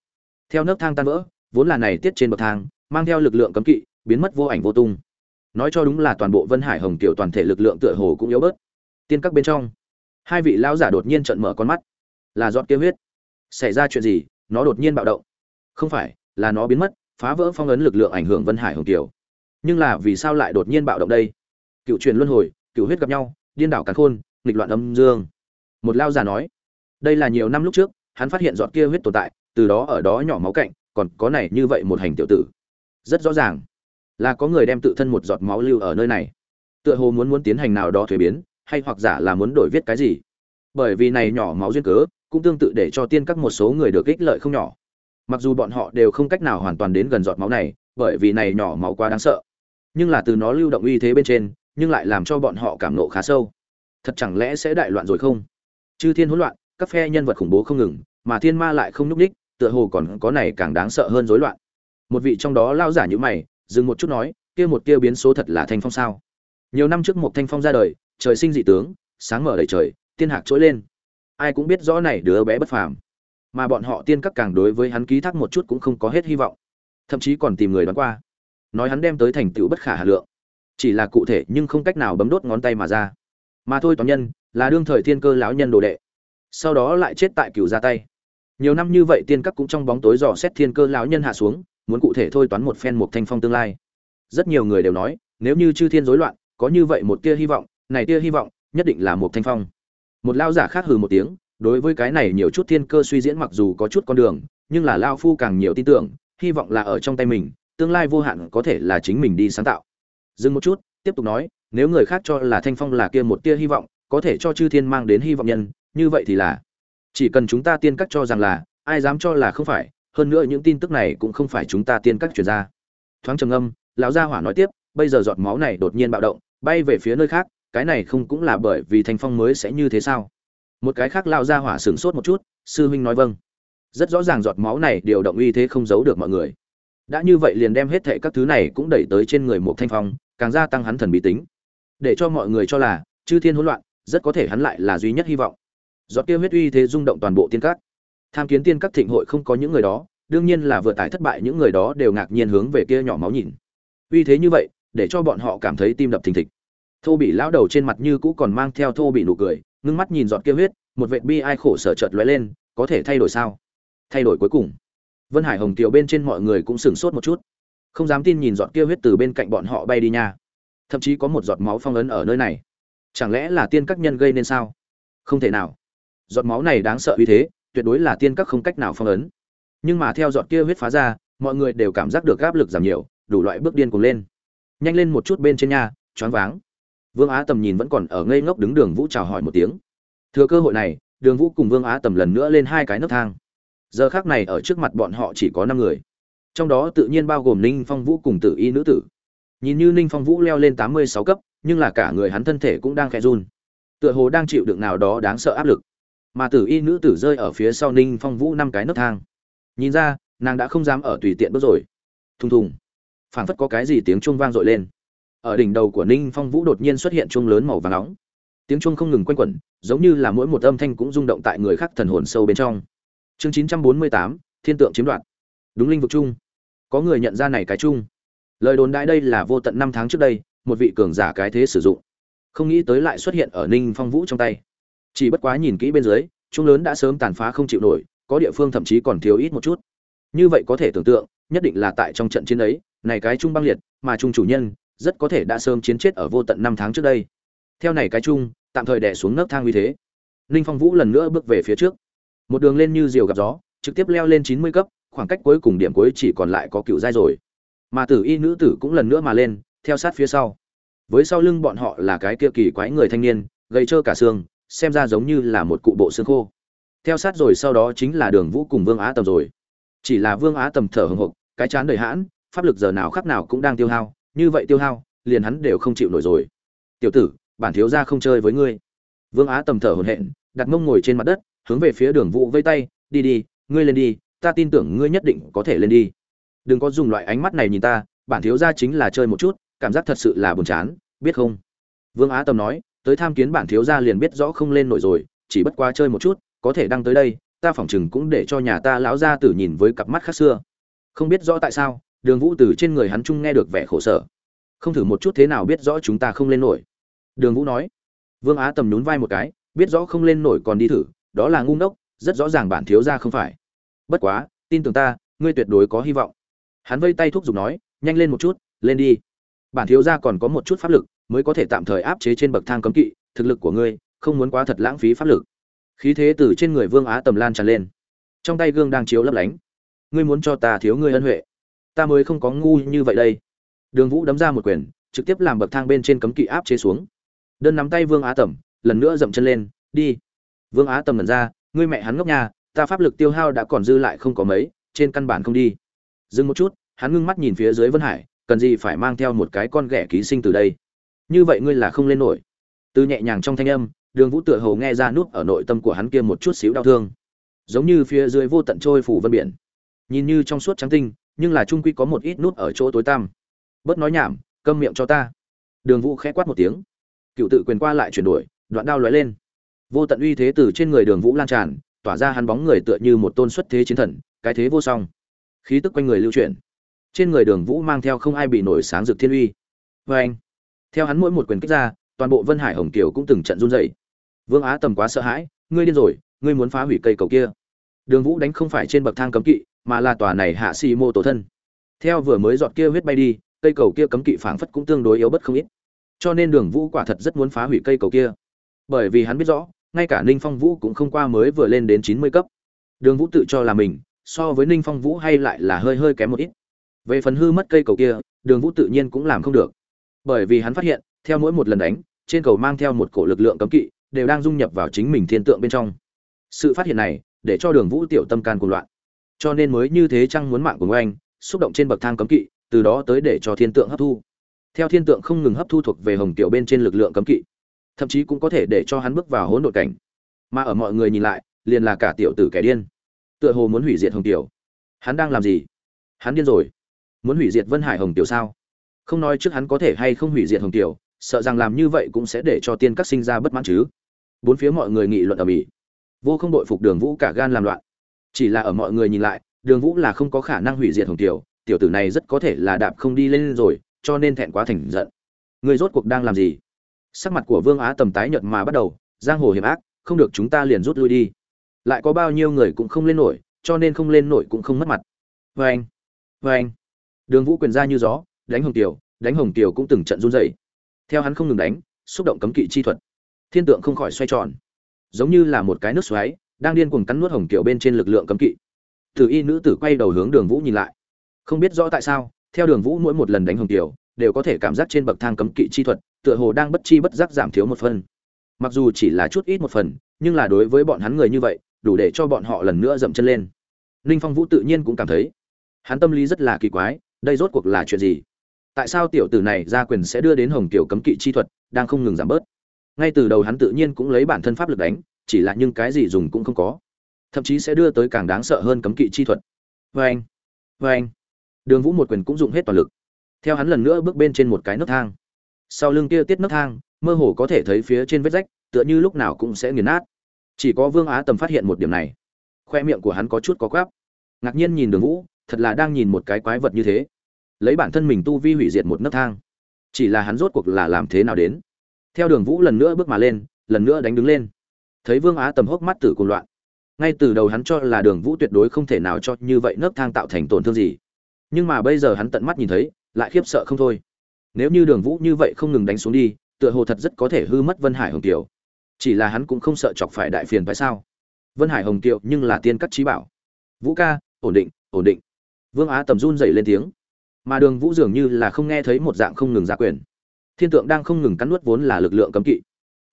Theo nấc thang tan vỡ, vốn là này tiết trên bậc thang, mang theo lực lượng cấm kỵ, biến mất vô ảnh vô tung. Nói cho đúng là toàn bộ vân hải hồng tiểu toàn thể lực lượng tựa hồ cũng yếu bớt. Tiên các bên trong, hai vị lão giả đột nhiên trận mở con mắt. Là giọt kia huyết. Xảy ra chuyện gì, nó đột nhiên bạo động? Không phải, là nó biến mất, phá vỡ phong ấn lực lượng ảnh hưởng vân hải hồng tiểu nhưng là vì sao lại đột nhiên bạo động đây? Cựu truyền luân hồi, cựu huyết gặp nhau, điên đảo càn khôn, nghịch loạn âm dương. Một lao già nói đây là nhiều năm lúc trước, hắn phát hiện giọt kia huyết tồn tại, từ đó ở đó nhỏ máu cạnh, còn có này như vậy một hành tiểu tử. Rất rõ ràng là có người đem tự thân một giọt máu lưu ở nơi này. Tựa hồ muốn muốn tiến hành nào đó thuế biến, hay hoặc giả là muốn đổi viết cái gì. Bởi vì này nhỏ máu duyên cớ, cũng tương tự để cho tiên các một số người được ích lợi không nhỏ. Mặc dù bọn họ đều không cách nào hoàn toàn đến gần giọt máu này, bởi vì này nhỏ máu quá đáng sợ. Nhưng là từ nó lưu động uy thế bên trên, nhưng lại làm cho bọn họ cảm nộ khá sâu. Thật chẳng lẽ sẽ đại loạn rồi không? Chư thiên hỗn loạn các phe nhân vật khủng bố không ngừng, mà thiên ma lại không nhúc ních tựa hồ còn có này càng đáng sợ hơn rối loạn. Một vị trong đó lao giả như mày, dừng một chút nói, kia một kia biến số thật là thanh phong sao? Nhiều năm trước một thanh phong ra đời, trời sinh dị tướng, sáng mở đầy trời tiên hạc trỗi lên. Ai cũng biết rõ này đứa bé bất phàm. Mà bọn họ tiên các càng đối với hắn ký thác một chút cũng không có hết hy vọng. Thậm chí còn tìm người đoán qua. Nói hắn đem tới thành tựu bất khả hà lượng. Chỉ là cụ thể nhưng không cách nào bấm đốt ngón tay mà ra. Mà thôi toàn nhân, là đương thời thiên cơ lão nhân đồ đệ sau đó lại chết tại cửu ra tay. Nhiều năm như vậy tiên các cũng trong bóng tối dò xét thiên cơ lão nhân hạ xuống, muốn cụ thể thôi toán một phen một thanh phong tương lai. Rất nhiều người đều nói, nếu như chư thiên rối loạn, có như vậy một tia hy vọng, này tia hy vọng, nhất định là một thanh phong. Một lao giả khác hừ một tiếng, đối với cái này nhiều chút thiên cơ suy diễn mặc dù có chút con đường, nhưng là lao phu càng nhiều tin tưởng, hy vọng là ở trong tay mình, tương lai vô hạn có thể là chính mình đi sáng tạo. Dừng một chút, tiếp tục nói, nếu người khác cho là thanh phong là kia một tia hy vọng, có thể cho chư thiên mang đến hy vọng nhân như vậy thì là, chỉ cần chúng ta tiên cắt cho rằng là, ai dám cho là không phải, hơn nữa những tin tức này cũng không phải chúng ta tiên cắt truyền ra. Thoáng trầm âm lão gia hỏa nói tiếp, bây giờ giọt máu này đột nhiên bạo động, bay về phía nơi khác, cái này không cũng là bởi vì thanh phong mới sẽ như thế sao? Một cái khác lão gia hỏa sửng sốt một chút, sư huynh nói vâng. Rất rõ ràng giọt máu này điều động uy thế không giấu được mọi người. Đã như vậy liền đem hết thệ các thứ này cũng đẩy tới trên người một thanh phong, càng gia tăng hắn thần bí tính. Để cho mọi người cho là, chư thiên hỗn loạn, rất có thể hắn lại là duy nhất hy vọng giọt kia huyết uy thế rung động toàn bộ tiên các. Tham kiến tiên các thịnh hội không có những người đó, đương nhiên là vừa tải thất bại những người đó đều ngạc nhiên hướng về kia nhỏ máu nhìn. Uy thế như vậy, để cho bọn họ cảm thấy tim đập thình thịch. Thô bị lão đầu trên mặt như cũ còn mang theo thô bị nụ cười, ngưng mắt nhìn giọt kia huyết, một vệt bi ai khổ sở chợt lóe lên, có thể thay đổi sao? Thay đổi cuối cùng. Vân hải hồng tiểu bên trên mọi người cũng sửng sốt một chút. Không dám tin nhìn giọt kia huyết từ bên cạnh bọn họ bay đi nha. Thậm chí có một giọt máu phong ấn ở nơi này. Chẳng lẽ là tiên các nhân gây nên sao? Không thể nào giọt máu này đáng sợ uy thế tuyệt đối là tiên các không cách nào phong ấn. Nhưng mà theo giọt kia huyết phá ra mọi người đều cảm giác được áp lực giảm nhiều đủ loại bước điên cùng lên. Nhanh lên một chút bên trên nhà, choáng váng. Vương á tầm nhìn vẫn còn ở ngây ngốc đứng đường vũ chào hỏi một tiếng. Thừa cơ hội này đường vũ cùng vương á tầm lần nữa lên hai cái nấc thang. Giờ khác này ở trước mặt bọn họ chỉ có năm người. Trong đó tự nhiên bao gồm ninh phong vũ cùng tử y nữ tử. Nhìn như ninh phong vũ leo lên tám mươi sáu cấp nhưng là cả người hắn thân thể cũng đang khẽ run. Tựa hồ đang chịu đựng nào đó đáng sợ áp lực mà tử y nữ tử rơi ở phía sau ninh phong vũ năm cái nấc thang. Nhìn ra, nàng đã không dám ở tùy tiện bước rồi. Thùng thùng. Phảng phất có cái gì tiếng chuông vang dội lên. Ở đỉnh đầu của ninh phong vũ đột nhiên xuất hiện chuông lớn màu vàng nóng. Tiếng chuông không ngừng quanh quẩn, giống như là mỗi một âm thanh cũng rung động tại người khác thần hồn sâu bên trong. Chương chín trăm bốn mươi tám, thiên tượng chiếm đoạt. Đúng linh vực chung. Có người nhận ra này cái chung. Lời đồn đại đây là vô tận năm tháng trước đây, một vị cường giả cái thế sử dụng. Không nghĩ tới lại xuất hiện ở ninh phong vũ trong tay chỉ bất quá nhìn kỹ bên dưới chúng lớn đã sớm tàn phá không chịu nổi, có địa phương thậm chí còn thiếu ít một chút. Như vậy có thể tưởng tượng, nhất định là tại trong trận chiến ấy, này cái chung băng liệt, mà chung chủ nhân, rất có thể đã sớm chiến chết ở vô tận năm tháng trước đây. Theo này cái chung tạm thời đè xuống nấc thang uy thế. Ninh phong vũ lần nữa bước về phía trước. Một đường lên như diều gặp gió, trực tiếp leo lên chín mươi cấp, khoảng cách cuối cùng điểm cuối chỉ còn lại có cựu giai rồi. Mà tử y nữ tử cũng lần nữa mà lên, theo sát phía sau. Với sau lưng bọn họ là cái kia kỳ quái người thanh niên gây trơ cả xương xem ra giống như là một cụ bộ xương khô. Theo sát rồi sau đó chính là đường vũ cùng vương á tầm rồi. Chỉ là vương á tầm thở hồng hộc, cái chán đầy hãn, pháp lực giờ nào khắc nào cũng đang tiêu hao, như vậy tiêu hao, liền hắn đều không chịu nổi rồi. Tiểu tử, bản thiếu gia không chơi với ngươi. Vương á tầm thở hổn hển, đặt mông ngồi trên mặt đất, hướng về phía đường vũ vây tay, đi đi, ngươi lên đi, ta tin tưởng ngươi nhất định có thể lên đi. Đừng có dùng loại ánh mắt này nhìn ta, bản thiếu gia chính là chơi một chút, cảm giác thật sự là buồn chán, biết không? Vương á tầm nói tới tham kiến bản thiếu gia liền biết rõ không lên nổi rồi, chỉ bất quá chơi một chút, có thể đăng tới đây, ta phỏng chừng cũng để cho nhà ta lão gia tử nhìn với cặp mắt khác xưa. Không biết rõ tại sao, đường vũ từ trên người hắn trung nghe được vẻ khổ sở. Không thử một chút thế nào biết rõ chúng ta không lên nổi. Đường vũ nói, vương á tầm nhún vai một cái, biết rõ không lên nổi còn đi thử, đó là ngu ngốc, rất rõ ràng bản thiếu gia không phải. Bất quá, tin tưởng ta, ngươi tuyệt đối có hy vọng. Hắn vây tay thúc giục nói, nhanh lên một chút, lên đi. Bản thiếu gia còn có một chút pháp lực mới có thể tạm thời áp chế trên bậc thang cấm kỵ, thực lực của ngươi không muốn quá thật lãng phí pháp lực. Khí thế từ trên người vương á tầm lan tràn lên. Trong tay gương đang chiếu lấp lánh. Ngươi muốn cho ta thiếu ngươi ân huệ. Ta mới không có ngu như vậy đây. Đường vũ đấm ra một quyền, trực tiếp làm bậc thang bên trên cấm kỵ áp chế xuống. Đơn nắm tay vương á tầm, lần nữa dậm chân lên, đi. Vương á tầm lần ra, ngươi mẹ hắn ngốc nhà ta pháp lực tiêu hao đã còn dư lại không có mấy, trên căn bản không đi. Dừng một chút, hắn ngưng mắt nhìn phía dưới vân hải, cần gì phải mang theo một cái con ghẻ ký sinh từ đây? Như vậy ngươi là không lên nổi. Từ nhẹ nhàng trong thanh âm, đường vũ tựa hồ nghe ra nút ở nội tâm của hắn kia một chút xíu đau thương. Giống như phía dưới vô tận trôi phủ vân biển. Nhìn như trong suốt trắng tinh, nhưng là trung quy có một ít nút ở chỗ tối tăm. Bớt nói nhảm, câm miệng cho ta. Đường vũ khẽ quát một tiếng. Cựu tự quyền qua lại chuyển đổi, đoạn đao lóe lên. Vô tận uy thế từ trên người đường vũ lan tràn, tỏa ra hắn bóng người tựa như một tôn xuất thế chiến thần, cái thế vô song. Khí tức quanh người lưu chuyển. Trên người đường vũ mang theo không ai bị nổi sáng rực thiên uy. Vê anh theo hắn mỗi một quyền kích ra, toàn bộ vân hải hồng kiều cũng từng trận run dậy vương á tầm quá sợ hãi, ngươi điên rồi, ngươi muốn phá hủy cây cầu kia. Đường vũ đánh không phải trên bậc thang cấm kỵ, mà là tòa này hạ xì mô tổ thân. Theo vừa mới dọn kia huyết bay đi, cây cầu kia cấm kỵ phảng phất cũng tương đối yếu bất không ít. Cho nên đường vũ quả thật rất muốn phá hủy cây cầu kia. Bởi vì hắn biết rõ, ngay cả ninh phong vũ cũng không qua mới vừa lên đến chín mươi cấp. Đường vũ tự cho là mình, so với ninh phong vũ hay lại là hơi hơi kém một ít. Về phần hư mất cây cầu kia, đường vũ tự nhiên cũng làm không được bởi vì hắn phát hiện, theo mỗi một lần đánh, trên cầu mang theo một cổ lực lượng cấm kỵ, đều đang dung nhập vào chính mình thiên tượng bên trong. Sự phát hiện này, để cho đường vũ tiểu tâm can cùng loạn. Cho nên mới như thế chăng muốn mạng của anh, xúc động trên bậc thang cấm kỵ, từ đó tới để cho thiên tượng hấp thu. Theo thiên tượng không ngừng hấp thu thuộc về hồng tiểu bên trên lực lượng cấm kỵ, thậm chí cũng có thể để cho hắn bước vào hỗn độn cảnh. Mà ở mọi người nhìn lại, liền là cả tiểu tử kẻ điên. Tựa hồ muốn hủy diệt hồng tiểu. Hắn đang làm gì? Hắn điên rồi. Muốn hủy diệt vân hải hồng tiểu sao? Không nói trước hắn có thể hay không hủy diệt hồng tiểu sợ rằng làm như vậy cũng sẽ để cho tiên các sinh ra bất mãn chứ. Bốn phía mọi người nghị luận ở mỹ vô không đội phục đường vũ cả gan làm loạn. Chỉ là ở mọi người nhìn lại, đường vũ là không có khả năng hủy diệt hồng tiểu tiểu tử này rất có thể là đạp không đi lên rồi, cho nên thẹn quá thành giận. Người rốt cuộc đang làm gì? Sắc mặt của vương á tầm tái nhợt mà bắt đầu, giang hồ hiểm ác, không được chúng ta liền rút lui đi. Lại có bao nhiêu người cũng không lên nổi, cho nên không lên nổi cũng không mất mặt. Vê anh vê anh đường vũ quyền ra như gió đánh hồng tiểu đánh hồng tiểu cũng từng trận run rẩy. theo hắn không ngừng đánh, xúc động cấm kỵ chi thuật. Thiên tượng không khỏi xoay tròn. Giống như là một cái nước xoáy, đang điên cuồng cắn nuốt hồng tiểu bên trên lực lượng cấm kỵ. Tử y nữ tử quay đầu hướng đường vũ nhìn lại. Không biết rõ tại sao, theo đường vũ mỗi một lần đánh hồng tiểu đều có thể cảm giác trên bậc thang cấm kỵ chi thuật, tựa hồ đang bất chi bất giác giảm thiếu một phần. Mặc dù chỉ là chút ít một phần, nhưng là đối với bọn hắn người như vậy, đủ để cho bọn họ lần nữa dậm chân lên. Ninh phong vũ tự nhiên cũng cảm thấy, hắn tâm lý rất là kỳ quái, đây rốt cuộc là chuyện gì? Tại sao tiểu tử này ra quyền sẽ đưa đến hồng tiểu cấm kỵ chi thuật, đang không ngừng giảm bớt. Ngay từ đầu hắn tự nhiên cũng lấy bản thân pháp lực đánh, chỉ là nhưng cái gì dùng cũng không có. Thậm chí sẽ đưa tới càng đáng sợ hơn cấm kỵ chi thuật. Vê anh vê anh đường vũ một quyền cũng dùng hết toàn lực. Theo hắn lần nữa bước bên trên một cái nấc thang. Sau lưng kia tiết nấc thang, mơ hồ có thể thấy phía trên vết rách, tựa như lúc nào cũng sẽ nghiền nát. Chỉ có vương á tầm phát hiện một điểm này. Khoe miệng của hắn có chút có quáp. Ngạc nhiên nhìn đường vũ, thật là đang nhìn một cái quái vật như thế lấy bản thân mình tu vi hủy diệt một nấc thang. Chỉ là hắn rốt cuộc là làm thế nào đến? Theo đường vũ lần nữa bước mà lên, lần nữa đánh đứng lên. Thấy vương á tầm hốc mắt tử cùng loạn. Ngay từ đầu hắn cho là đường vũ tuyệt đối không thể nào cho như vậy nấc thang tạo thành tổn thương gì. Nhưng mà bây giờ hắn tận mắt nhìn thấy, lại khiếp sợ không thôi. Nếu như đường vũ như vậy không ngừng đánh xuống đi, tựa hồ thật rất có thể hư mất vân hải hồng kiều. Chỉ là hắn cũng không sợ chọc phải đại phiền phải sao? Vân hải hồng kiều nhưng là tiên cắt trí bảo. Vũ ca, ổn định ổn định. Vương á tầm run dậy lên tiếng mà đường vũ dường như là không nghe thấy một dạng không ngừng ra quyền. Thiên tượng đang không ngừng cắn nuốt vốn là lực lượng cấm kỵ.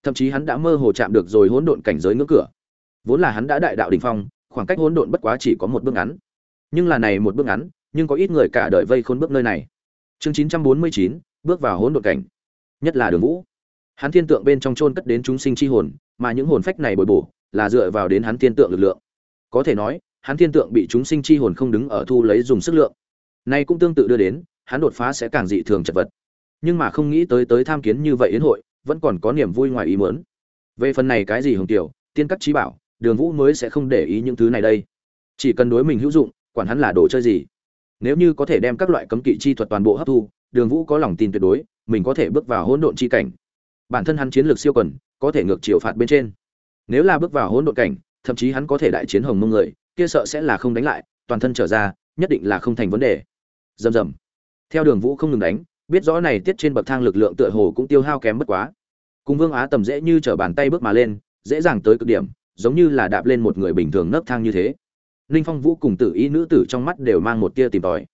Thậm chí hắn đã mơ hồ chạm được rồi hỗn độn cảnh giới ngưỡng cửa. Vốn là hắn đã đại đạo đ ỉ n h phong, khoảng cách hỗn độn bất quá chỉ có một bước ngắn. Nhưng là này một bước ngắn, nhưng có ít người cả đời vây khôn bước nơi này. Chương chín trăm bốn mươi chín, bước vào hỗn độn cảnh. Nhất là đường vũ. Hắn thiên tượng bên trong chôn cất đến chúng sinh chi hồn, mà những hồn phách này bồi bổ, là dựa vào đến hắn thiên tượng lực lượng. Có thể nói, hắn thiên tượng bị chúng sinh chi hồn không đứng ở thu lấy dùng sức lượng nay cũng tương tự đưa đến, hắn đột phá sẽ càng dị thường chật vật. Nhưng mà không nghĩ tới tới tham kiến như vậy yến hội, vẫn còn có niềm vui ngoài ý muốn. Về phần này cái gì hồng tiểu, tiên các trí bảo, đường vũ mới sẽ không để ý những thứ này đây. Chỉ cần đối mình hữu dụng, quản hắn là đồ chơi gì. Nếu như có thể đem các loại cấm kỵ chi thuật toàn bộ hấp thu, đường vũ có lòng tin tuyệt đối, mình có thể bước vào hỗn độn chi cảnh. Bản thân hắn chiến lược siêu quần, có thể ngược chiều phạt bên trên. Nếu là bước vào hỗn độn cảnh, thậm chí hắn có thể đại chiến hồng mông người, kia sợ sẽ là không đánh lại, toàn thân trở ra, nhất định là không thành vấn đề rầm rầm. Theo đường vũ không ngừng đánh, biết rõ này tiết trên bậc thang lực lượng tựa hồ cũng tiêu hao kém bất quá. Cùng vương á tầm dễ như t bàn tay bước mà lên, dễ dàng tới cực điểm, giống như là đạp lên một người bình thường nấc thang như thế. Ninh phong vũ cùng tử y nữ tử trong mắt đều mang một tia tìm tòi.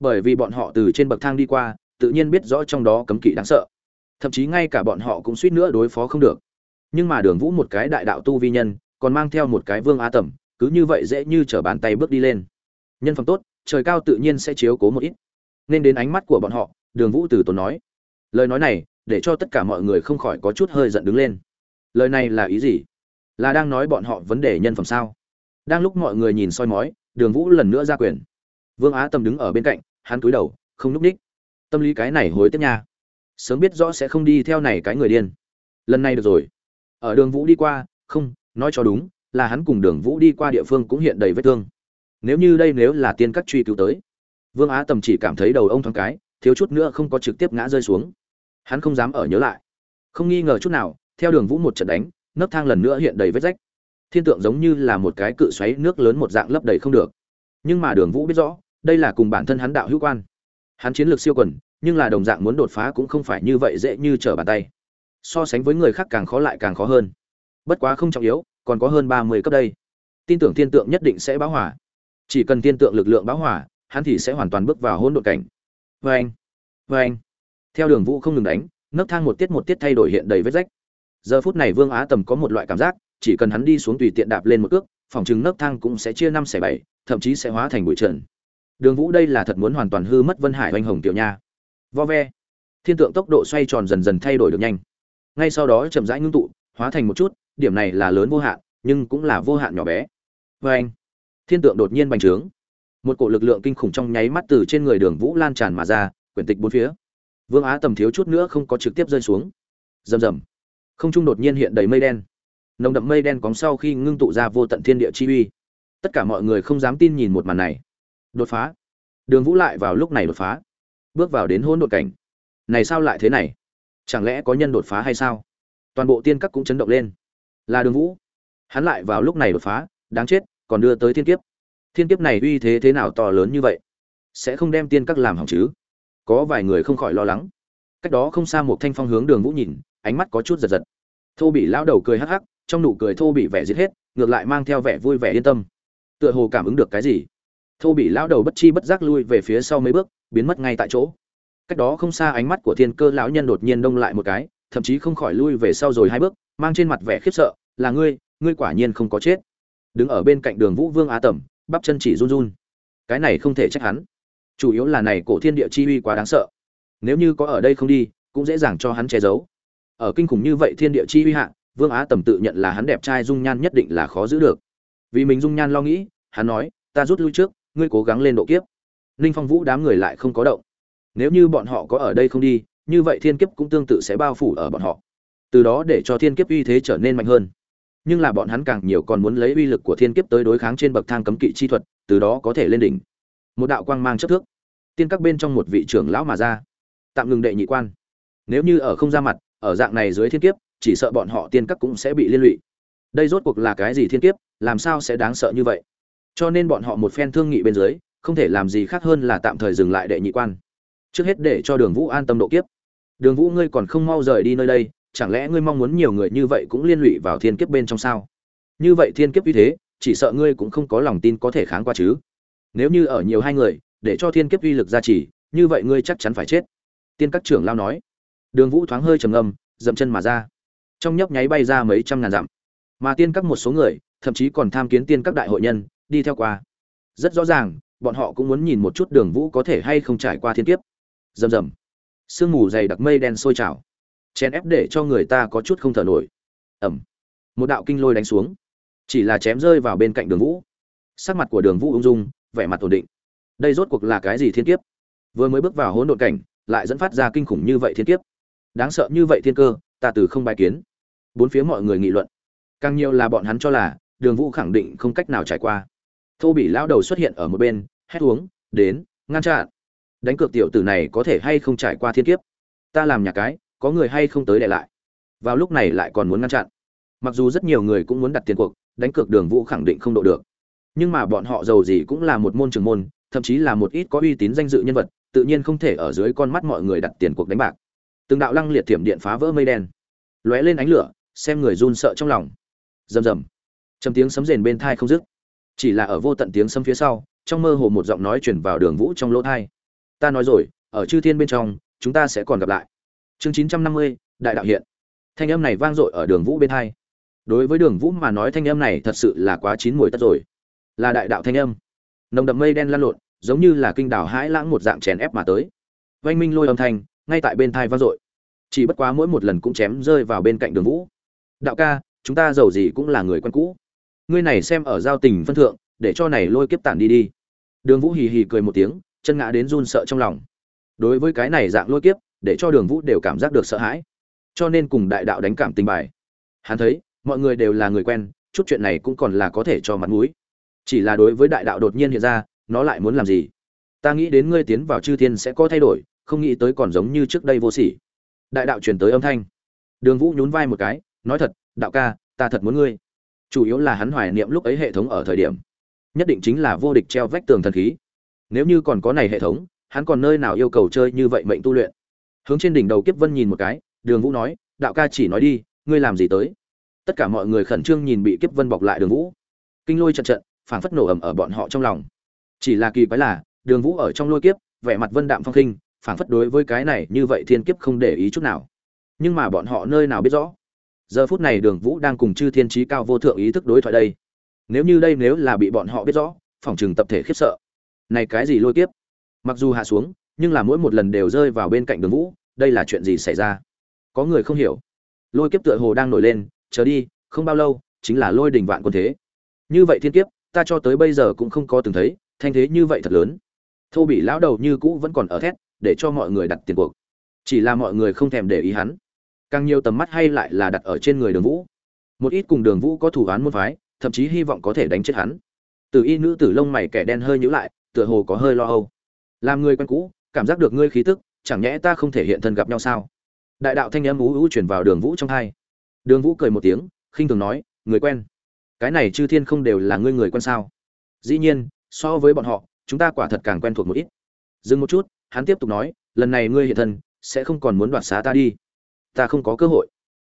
Bởi vì bọn họ từ trên bậc thang đi qua, tự nhiên biết rõ trong đó cấm kỵ đáng sợ. Thậm chí ngay cả bọn họ cũng suýt nữa đối phó không được. Nhưng mà đường vũ một cái đại đạo tu vi nhân, còn mang theo một cái vương á tầm, cứ như vậy dễ như trở bàn tay bước đi lên. Nhân phẩm tốt trời cao tự nhiên sẽ chiếu cố một ít. Nên đến ánh mắt của bọn họ, đường vũ từ tốn nói. Lời nói này, để cho tất cả mọi người không khỏi có chút hơi giận đứng lên. Lời này là ý gì? Là đang nói bọn họ vấn đề nhân phẩm sao? Đang lúc mọi người nhìn soi mói, đường vũ lần nữa ra quyền. Vương á tâm đứng ở bên cạnh, hắn cúi đầu, không núp ních tâm lý cái này hối tiếc nha. Sớm biết rõ sẽ không đi theo này cái người điên. Lần này được rồi. Ở đường vũ đi qua, không, nói cho đúng, là hắn cùng đường vũ đi qua địa phương cũng hiện đầy vết thương nếu như đây nếu là tiên các truy cứu tới. Vương á tầm chỉ cảm thấy đầu ông thoáng cái, thiếu chút nữa không có trực tiếp ngã rơi xuống. Hắn không dám ở nhớ lại. Không nghi ngờ chút nào, theo đường vũ một trận đánh, nấc thang lần nữa hiện đầy vết rách. Thiên tượng giống như là một cái cự xoáy nước lớn một dạng lấp đầy không được. Nhưng mà đường vũ biết rõ, đây là cùng bản thân hắn đạo hữu quan. Hắn chiến lược siêu quần, nhưng là đồng dạng muốn đột phá cũng không phải như vậy dễ như trở bàn tay. So sánh với người khác càng khó lại càng khó hơn. Bất quá không trọng yếu, còn có hơn ba mươi cấp đây. Tin tưởng thiên tượng nhất định sẽ báo hỏa chỉ cần tiên tượng lực lượng báo hỏa hắn thì sẽ hoàn toàn bước vào hỗn độn cảnh. Vê anh vê anh theo đường vũ không ngừng đánh, nấc thang một tiết một tiết thay đổi hiện đầy vết rách. Giờ phút này vương á tầm có một loại cảm giác, chỉ cần hắn đi xuống tùy tiện đạp lên một cước, phòng chứng nấc thang cũng sẽ chia năm xẻ bảy, thậm chí sẽ hóa thành bụi trần. Đường vũ đây là thật muốn hoàn toàn hư mất vân hải oanh hồng tiểu nha. Vo ve. Thiên tượng tốc độ xoay tròn dần dần thay đổi được nhanh. Ngay sau đó chậm rãi ngưng tụ, hóa thành một chút, điểm này là lớn vô hạn, nhưng cũng là vô hạn nhỏ bé. Vê anh thiên tượng đột nhiên bành trướng. Một cổ lực lượng kinh khủng trong nháy mắt từ trên người đường vũ lan tràn mà ra, quyển tịch bốn phía. Vương á tầm thiếu chút nữa không có trực tiếp rơi xuống. Rầm rầm. Không trung đột nhiên hiện đầy mây đen. Nồng đậm mây đen cóng sau khi ngưng tụ ra vô tận thiên địa chi uy. Tất cả mọi người không dám tin nhìn một màn này. Đột phá. Đường vũ lại vào lúc này đột phá. Bước vào đến hôn đột cảnh. Này sao lại thế này? Chẳng lẽ có nhân đột phá hay sao? Toàn bộ tiên các cũng chấn động lên. Là đường vũ. Hắn lại vào lúc này đột phá. Đáng chết còn đưa tới thiên kiếp. Thiên kiếp này uy thế thế nào to lớn như vậy? Sẽ không đem tiên các làm hỏng chứ? Có vài người không khỏi lo lắng. Cách đó không xa một thanh phong hướng đường vũ nhìn, ánh mắt có chút giật giật. Thô bị lao đầu cười hắc hắc, trong nụ cười thô bị vẻ giết hết, ngược lại mang theo vẻ vui vẻ yên tâm. Tựa hồ cảm ứng được cái gì? Thô bị lao đầu bất chi bất giác lui về phía sau mấy bước, biến mất ngay tại chỗ. Cách đó không xa ánh mắt của thiên cơ lão nhân đột nhiên đông lại một cái, thậm chí không khỏi lui về sau rồi hai bước, mang trên mặt vẻ khiếp sợ, là ngươi ngươi quả nhiên không có chết đứng ở bên cạnh đường vũ vương á tẩm, bắp chân chỉ run run. Cái này không thể trách hắn. Chủ yếu là này cổ thiên địa chi uy quá đáng sợ. Nếu như có ở đây không đi, cũng dễ dàng cho hắn che giấu. Ở kinh khủng như vậy thiên địa chi uy hạ, vương á tầm tự nhận là hắn đẹp trai dung nhan nhất định là khó giữ được. Vì mình dung nhan lo nghĩ, hắn nói, ta rút lui trước, ngươi cố gắng lên độ kiếp. Ninh phong vũ đám người lại không có động. Nếu như bọn họ có ở đây không đi, như vậy thiên kiếp cũng tương tự sẽ bao phủ ở bọn họ. Từ đó để cho thiên kiếp uy thế trở nên mạnh hơn nhưng là bọn hắn càng nhiều còn muốn lấy uy lực của thiên kiếp tới đối kháng trên bậc thang cấm kỵ chi thuật, từ đó có thể lên đỉnh. Một đạo quang mang chất thước, tiên các bên trong một vị trưởng lão mà ra. Tạm ngừng đệ nhị quan. Nếu như ở không ra mặt, ở dạng này dưới thiên kiếp, chỉ sợ bọn họ tiên các cũng sẽ bị liên lụy. Đây rốt cuộc là cái gì thiên kiếp, làm sao sẽ đáng sợ như vậy? Cho nên bọn họ một phen thương nghị bên dưới, không thể làm gì khác hơn là tạm thời dừng lại đệ nhị quan. Trước hết để cho đường vũ an tâm độ kiếp. Đường vũ ngươi còn không mau rời đi nơi đây chẳng lẽ ngươi mong muốn nhiều người như vậy cũng liên lụy vào thiên kiếp bên trong sao? Như vậy thiên kiếp như thế, chỉ sợ ngươi cũng không có lòng tin có thể kháng qua chứ. Nếu như ở nhiều hai người, để cho thiên kiếp uy lực gia trì, như vậy ngươi chắc chắn phải chết. Tiên các trưởng lao nói. Đường vũ thoáng hơi trầm ngâm, dậm chân mà ra. Trong nhấp nháy bay ra mấy trăm ngàn dặm. Mà tiên các một số người, thậm chí còn tham kiến tiên các đại hội nhân, đi theo qua. Rất rõ ràng, bọn họ cũng muốn nhìn một chút đường vũ có thể hay không trải qua thiên kiếp. Rầm rầm. Sương mù dày đặc mây đen sôi trào chèn ép để cho người ta có chút không thở nổi. Ẩm. Một đạo kinh lôi đánh xuống. Chỉ là chém rơi vào bên cạnh đường vũ. Sắc mặt của đường vũ ung dung, vẻ mặt ổn định. Đây rốt cuộc là cái gì thiên kiếp? Vừa mới bước vào hỗn độn cảnh, lại dẫn phát ra kinh khủng như vậy thiên kiếp. Đáng sợ như vậy thiên cơ, ta từ không bài kiến. Bốn phía mọi người nghị luận. Càng nhiều là bọn hắn cho là, đường vũ khẳng định không cách nào trải qua. Thô bị lão đầu xuất hiện ở một bên, hét uống, đến, ngăn chặn. Đánh cược tiểu tử này có thể hay không trải qua thiên kiếp? Ta làm nhà cái có người hay không tới để lại. Vào lúc này lại còn muốn ngăn chặn. Mặc dù rất nhiều người cũng muốn đặt tiền cuộc, đánh cược đường vũ khẳng định không độ được. Nhưng mà bọn họ giàu gì cũng là một môn trường môn, thậm chí là một ít có uy tín danh dự nhân vật, tự nhiên không thể ở dưới con mắt mọi người đặt tiền cuộc đánh bạc. Từng đạo lăng liệt thiểm điện phá vỡ mây đen, lóe lên ánh lửa, xem người run sợ trong lòng. Rầm rầm. Trầm tiếng sấm rền bên thai không dứt. Chỉ là ở vô tận tiếng sấm phía sau, trong mơ hồ một giọng nói chuyển vào đường vũ trong lỗ thai. Ta nói rồi, ở chư thiên bên trong, chúng ta sẽ còn gặp lại chương chín trăm năm mươi, đại đạo hiện. Thanh âm này vang dội ở đường vũ bên hai. Đối với đường vũ mà nói, thanh âm này thật sự là quá chín mùi tất rồi. Là đại đạo thanh âm. Nồng đậm mây đen lan lộn, giống như là kinh đảo hãi lãng một dạng chèn ép mà tới. Oanh minh lôi âm thanh, ngay tại bên thai vang dội. Chỉ bất quá mỗi một lần cũng chém rơi vào bên cạnh đường vũ. Đạo ca, chúng ta giàu gì cũng là người quen cũ. Ngươi này xem ở giao tình phân thượng, để cho này lôi kiếp tản đi đi. Đường vũ hì hì cười một tiếng, chân ngã đến run sợ trong lòng. Đối với cái này dạng lôi kiếp để cho đường vũ đều cảm giác được sợ hãi. Cho nên cùng đại đạo đánh cảm tình bài. Hắn thấy, mọi người đều là người quen, chút chuyện này cũng còn là có thể cho mặt mũi. Chỉ là đối với đại đạo đột nhiên hiện ra, nó lại muốn làm gì? Ta nghĩ đến ngươi tiến vào chư thiên sẽ có thay đổi, không nghĩ tới còn giống như trước đây vô sỉ. Đại đạo truyền tới âm thanh. Đường vũ nhún vai một cái, nói thật, đạo ca, ta thật muốn ngươi. Chủ yếu là hắn hoài niệm lúc ấy hệ thống ở thời điểm. Nhất định chính là vô địch treo vách tường thần khí. Nếu như còn có này hệ thống, hắn còn nơi nào yêu cầu chơi như vậy mệnh tu luyện? Hướng trên đỉnh đầu kiếp vân nhìn một cái, đường vũ nói, đạo ca chỉ nói đi, ngươi làm gì tới? Tất cả mọi người khẩn trương nhìn bị kiếp vân bọc lại đường vũ. Kinh lôi trận trận, phảng phất nổ ầm ở bọn họ trong lòng. Chỉ là kỳ quái là, đường vũ ở trong lôi kiếp, vẻ mặt vân đạm phong khinh, phảng phất đối với cái này như vậy thiên kiếp không để ý chút nào. Nhưng mà bọn họ nơi nào biết rõ? Giờ phút này đường vũ đang cùng chư thiên trí cao vô thượng ý thức đối thoại đây. Nếu như đây nếu là bị bọn họ biết rõ, phòng chừng tập thể khiếp sợ. Này cái gì lôi kiếp? Mặc dù hạ xuống nhưng là mỗi một lần đều rơi vào bên cạnh đường vũ, đây là chuyện gì xảy ra? Có người không hiểu. Lôi kiếp tựa hồ đang nổi lên, chờ đi, không bao lâu, chính là lôi đình vạn quân thế. Như vậy thiên kiếp, ta cho tới bây giờ cũng không có từng thấy, thanh thế như vậy thật lớn. Thô bị lão đầu như cũ vẫn còn ở thét, để cho mọi người đặt tiền cuộc. Chỉ là mọi người không thèm để ý hắn. Càng nhiều tầm mắt hay lại là đặt ở trên người đường vũ. Một ít cùng đường vũ có thủ án môn phái, thậm chí hy vọng có thể đánh chết hắn. Từ y nữ tử lông mày kẻ đen hơi nhữ lại, tựa hồ có hơi lo âu. Làm người quen cũ cảm giác được ngươi khí tức, chẳng nhẽ ta không thể hiện thân gặp nhau sao? Đại đạo thanh âm ú ú chuyển vào đường vũ trong hai. Đường vũ cười một tiếng, khinh thường nói, người quen. Cái này chư thiên không đều là ngươi người quen sao? Dĩ nhiên, so với bọn họ, chúng ta quả thật càng quen thuộc một ít. Dừng một chút, hắn tiếp tục nói, lần này ngươi hiện thân, sẽ không còn muốn đoạt xá ta đi. Ta không có cơ hội.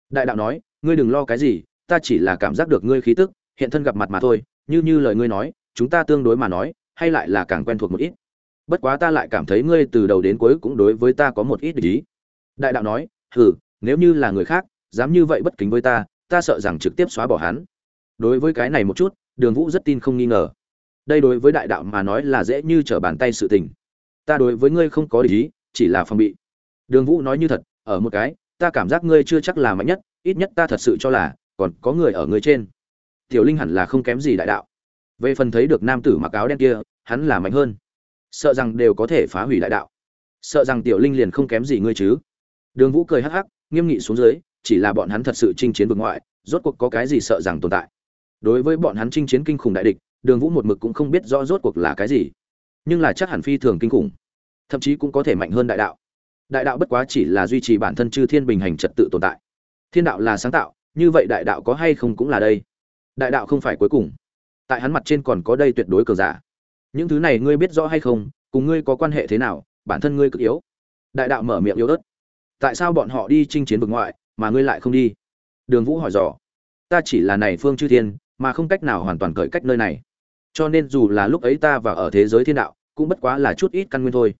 Đại đạo nói, ngươi đừng lo cái gì, ta chỉ là cảm giác được ngươi khí tức, hiện thân gặp mặt mà thôi, như như lời ngươi nói, chúng ta tương đối mà nói, hay lại là càng quen thuộc một ít bất quá ta lại cảm thấy ngươi từ đầu đến cuối cũng đối với ta có một ít ý. Đại đạo nói, hừ, nếu như là người khác, dám như vậy bất kính với ta ta sợ rằng trực tiếp xóa bỏ hắn. Đối với cái này một chút, đường vũ rất tin không nghi ngờ. Đây đối với đại đạo mà nói là dễ như trở bàn tay sự tình. Ta đối với ngươi không có ý, chỉ là phòng bị. Đường vũ nói như thật, ở một cái, ta cảm giác ngươi chưa chắc là mạnh nhất, ít nhất ta thật sự cho là, còn có người ở ngươi trên. Tiểu linh hẳn là không kém gì đại đạo. Về phần thấy được nam tử mặc áo đen kia, hắn là mạnh hơn sợ rằng đều có thể phá hủy đại đạo. Sợ rằng tiểu linh liền không kém gì ngươi chứ. Đường vũ cười hắc hắc, nghiêm nghị xuống dưới, chỉ là bọn hắn thật sự chinh chiến vực ngoại, rốt cuộc có cái gì sợ rằng tồn tại. Đối với bọn hắn chinh chiến kinh khủng đại địch, đường vũ một mực cũng không biết rõ rốt cuộc là cái gì. Nhưng là chắc hẳn phi thường kinh khủng, thậm chí cũng có thể mạnh hơn đại đạo. Đại đạo bất quá chỉ là duy trì bản thân chư thiên bình hành trật tự tồn tại. Thiên đạo là sáng tạo, như vậy đại đạo có hay không cũng là đây. Đại đạo không phải cuối cùng. Tại hắn mặt trên còn có đây tuyệt đối cờ giả những thứ này ngươi biết rõ hay không, cùng ngươi có quan hệ thế nào, bản thân ngươi cực yếu. Đại đạo mở miệng yếu ớt. Tại sao bọn họ đi chinh chiến vực ngoại, mà ngươi lại không đi? Đường vũ hỏi dò. Ta chỉ là này phương chư thiên, mà không cách nào hoàn toàn cởi cách nơi này. Cho nên dù là lúc ấy ta vào ở thế giới thiên đạo, cũng bất quá là chút ít căn nguyên thôi.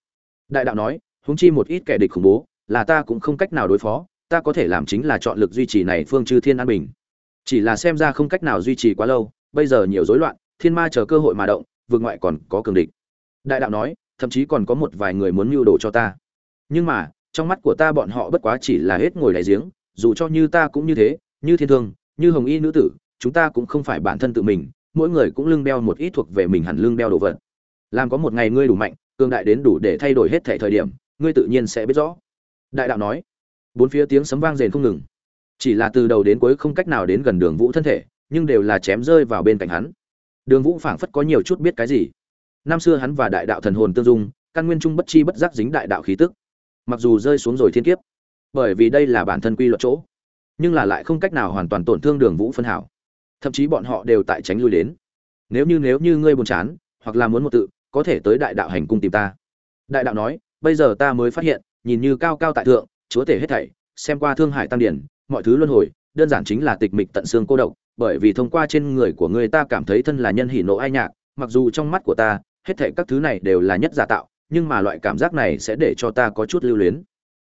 Đại đạo nói húng chi một ít kẻ địch khủng bố, là ta cũng không cách nào đối phó, ta có thể làm chính là chọn lực duy trì này phương chư thiên an bình. Chỉ là xem ra không cách nào duy trì quá lâu, bây giờ nhiều rối loạn, thiên ma chờ cơ hội mà động vượt ngoại còn có cường địch. Đại đạo nói, thậm chí còn có một vài người muốn mưu đồ cho ta. Nhưng mà, trong mắt của ta bọn họ bất quá chỉ là hết ngồi đáy giếng, dù cho như ta cũng như thế, như thiên thương, như hồng y nữ tử, chúng ta cũng không phải bản thân tự mình, mỗi người cũng lưng đeo một ít thuộc về mình hẳn lưng đeo đồ vật. Làm có một ngày ngươi đủ mạnh, cường đại đến đủ để thay đổi hết thể thời điểm, ngươi tự nhiên sẽ biết rõ. Đại đạo nói. Bốn phía tiếng sấm vang rền không ngừng. Chỉ là từ đầu đến cuối không cách nào đến gần đường vũ thân thể, nhưng đều là chém rơi vào bên cạnh hắn đường vũ phảng phất có nhiều chút biết cái gì. Năm xưa hắn và đại đạo thần hồn tương dung, căn nguyên trung bất chi bất giác dính đại đạo khí tức. Mặc dù rơi xuống rồi thiên kiếp, bởi vì đây là bản thân quy luật chỗ, nhưng là lại không cách nào hoàn toàn tổn thương đường vũ phân hảo. Thậm chí bọn họ đều tại tránh lui đến. Nếu như nếu như ngươi buồn chán, hoặc là muốn một tự, có thể tới đại đạo hành cung tìm ta. Đại đạo nói, bây giờ ta mới phát hiện, nhìn như cao cao tại thượng, chúa thể hết thảy, xem qua thương hải tăng điển, mọi thứ luân hồi, đơn giản chính là tịch mịch tận xương cô độc bởi vì thông qua trên người của ngươi ta cảm thấy thân là nhân hỉ nộ ai nhạc, mặc dù trong mắt của ta, hết thảy các thứ này đều là nhất giả tạo, nhưng mà loại cảm giác này sẽ để cho ta có chút lưu luyến.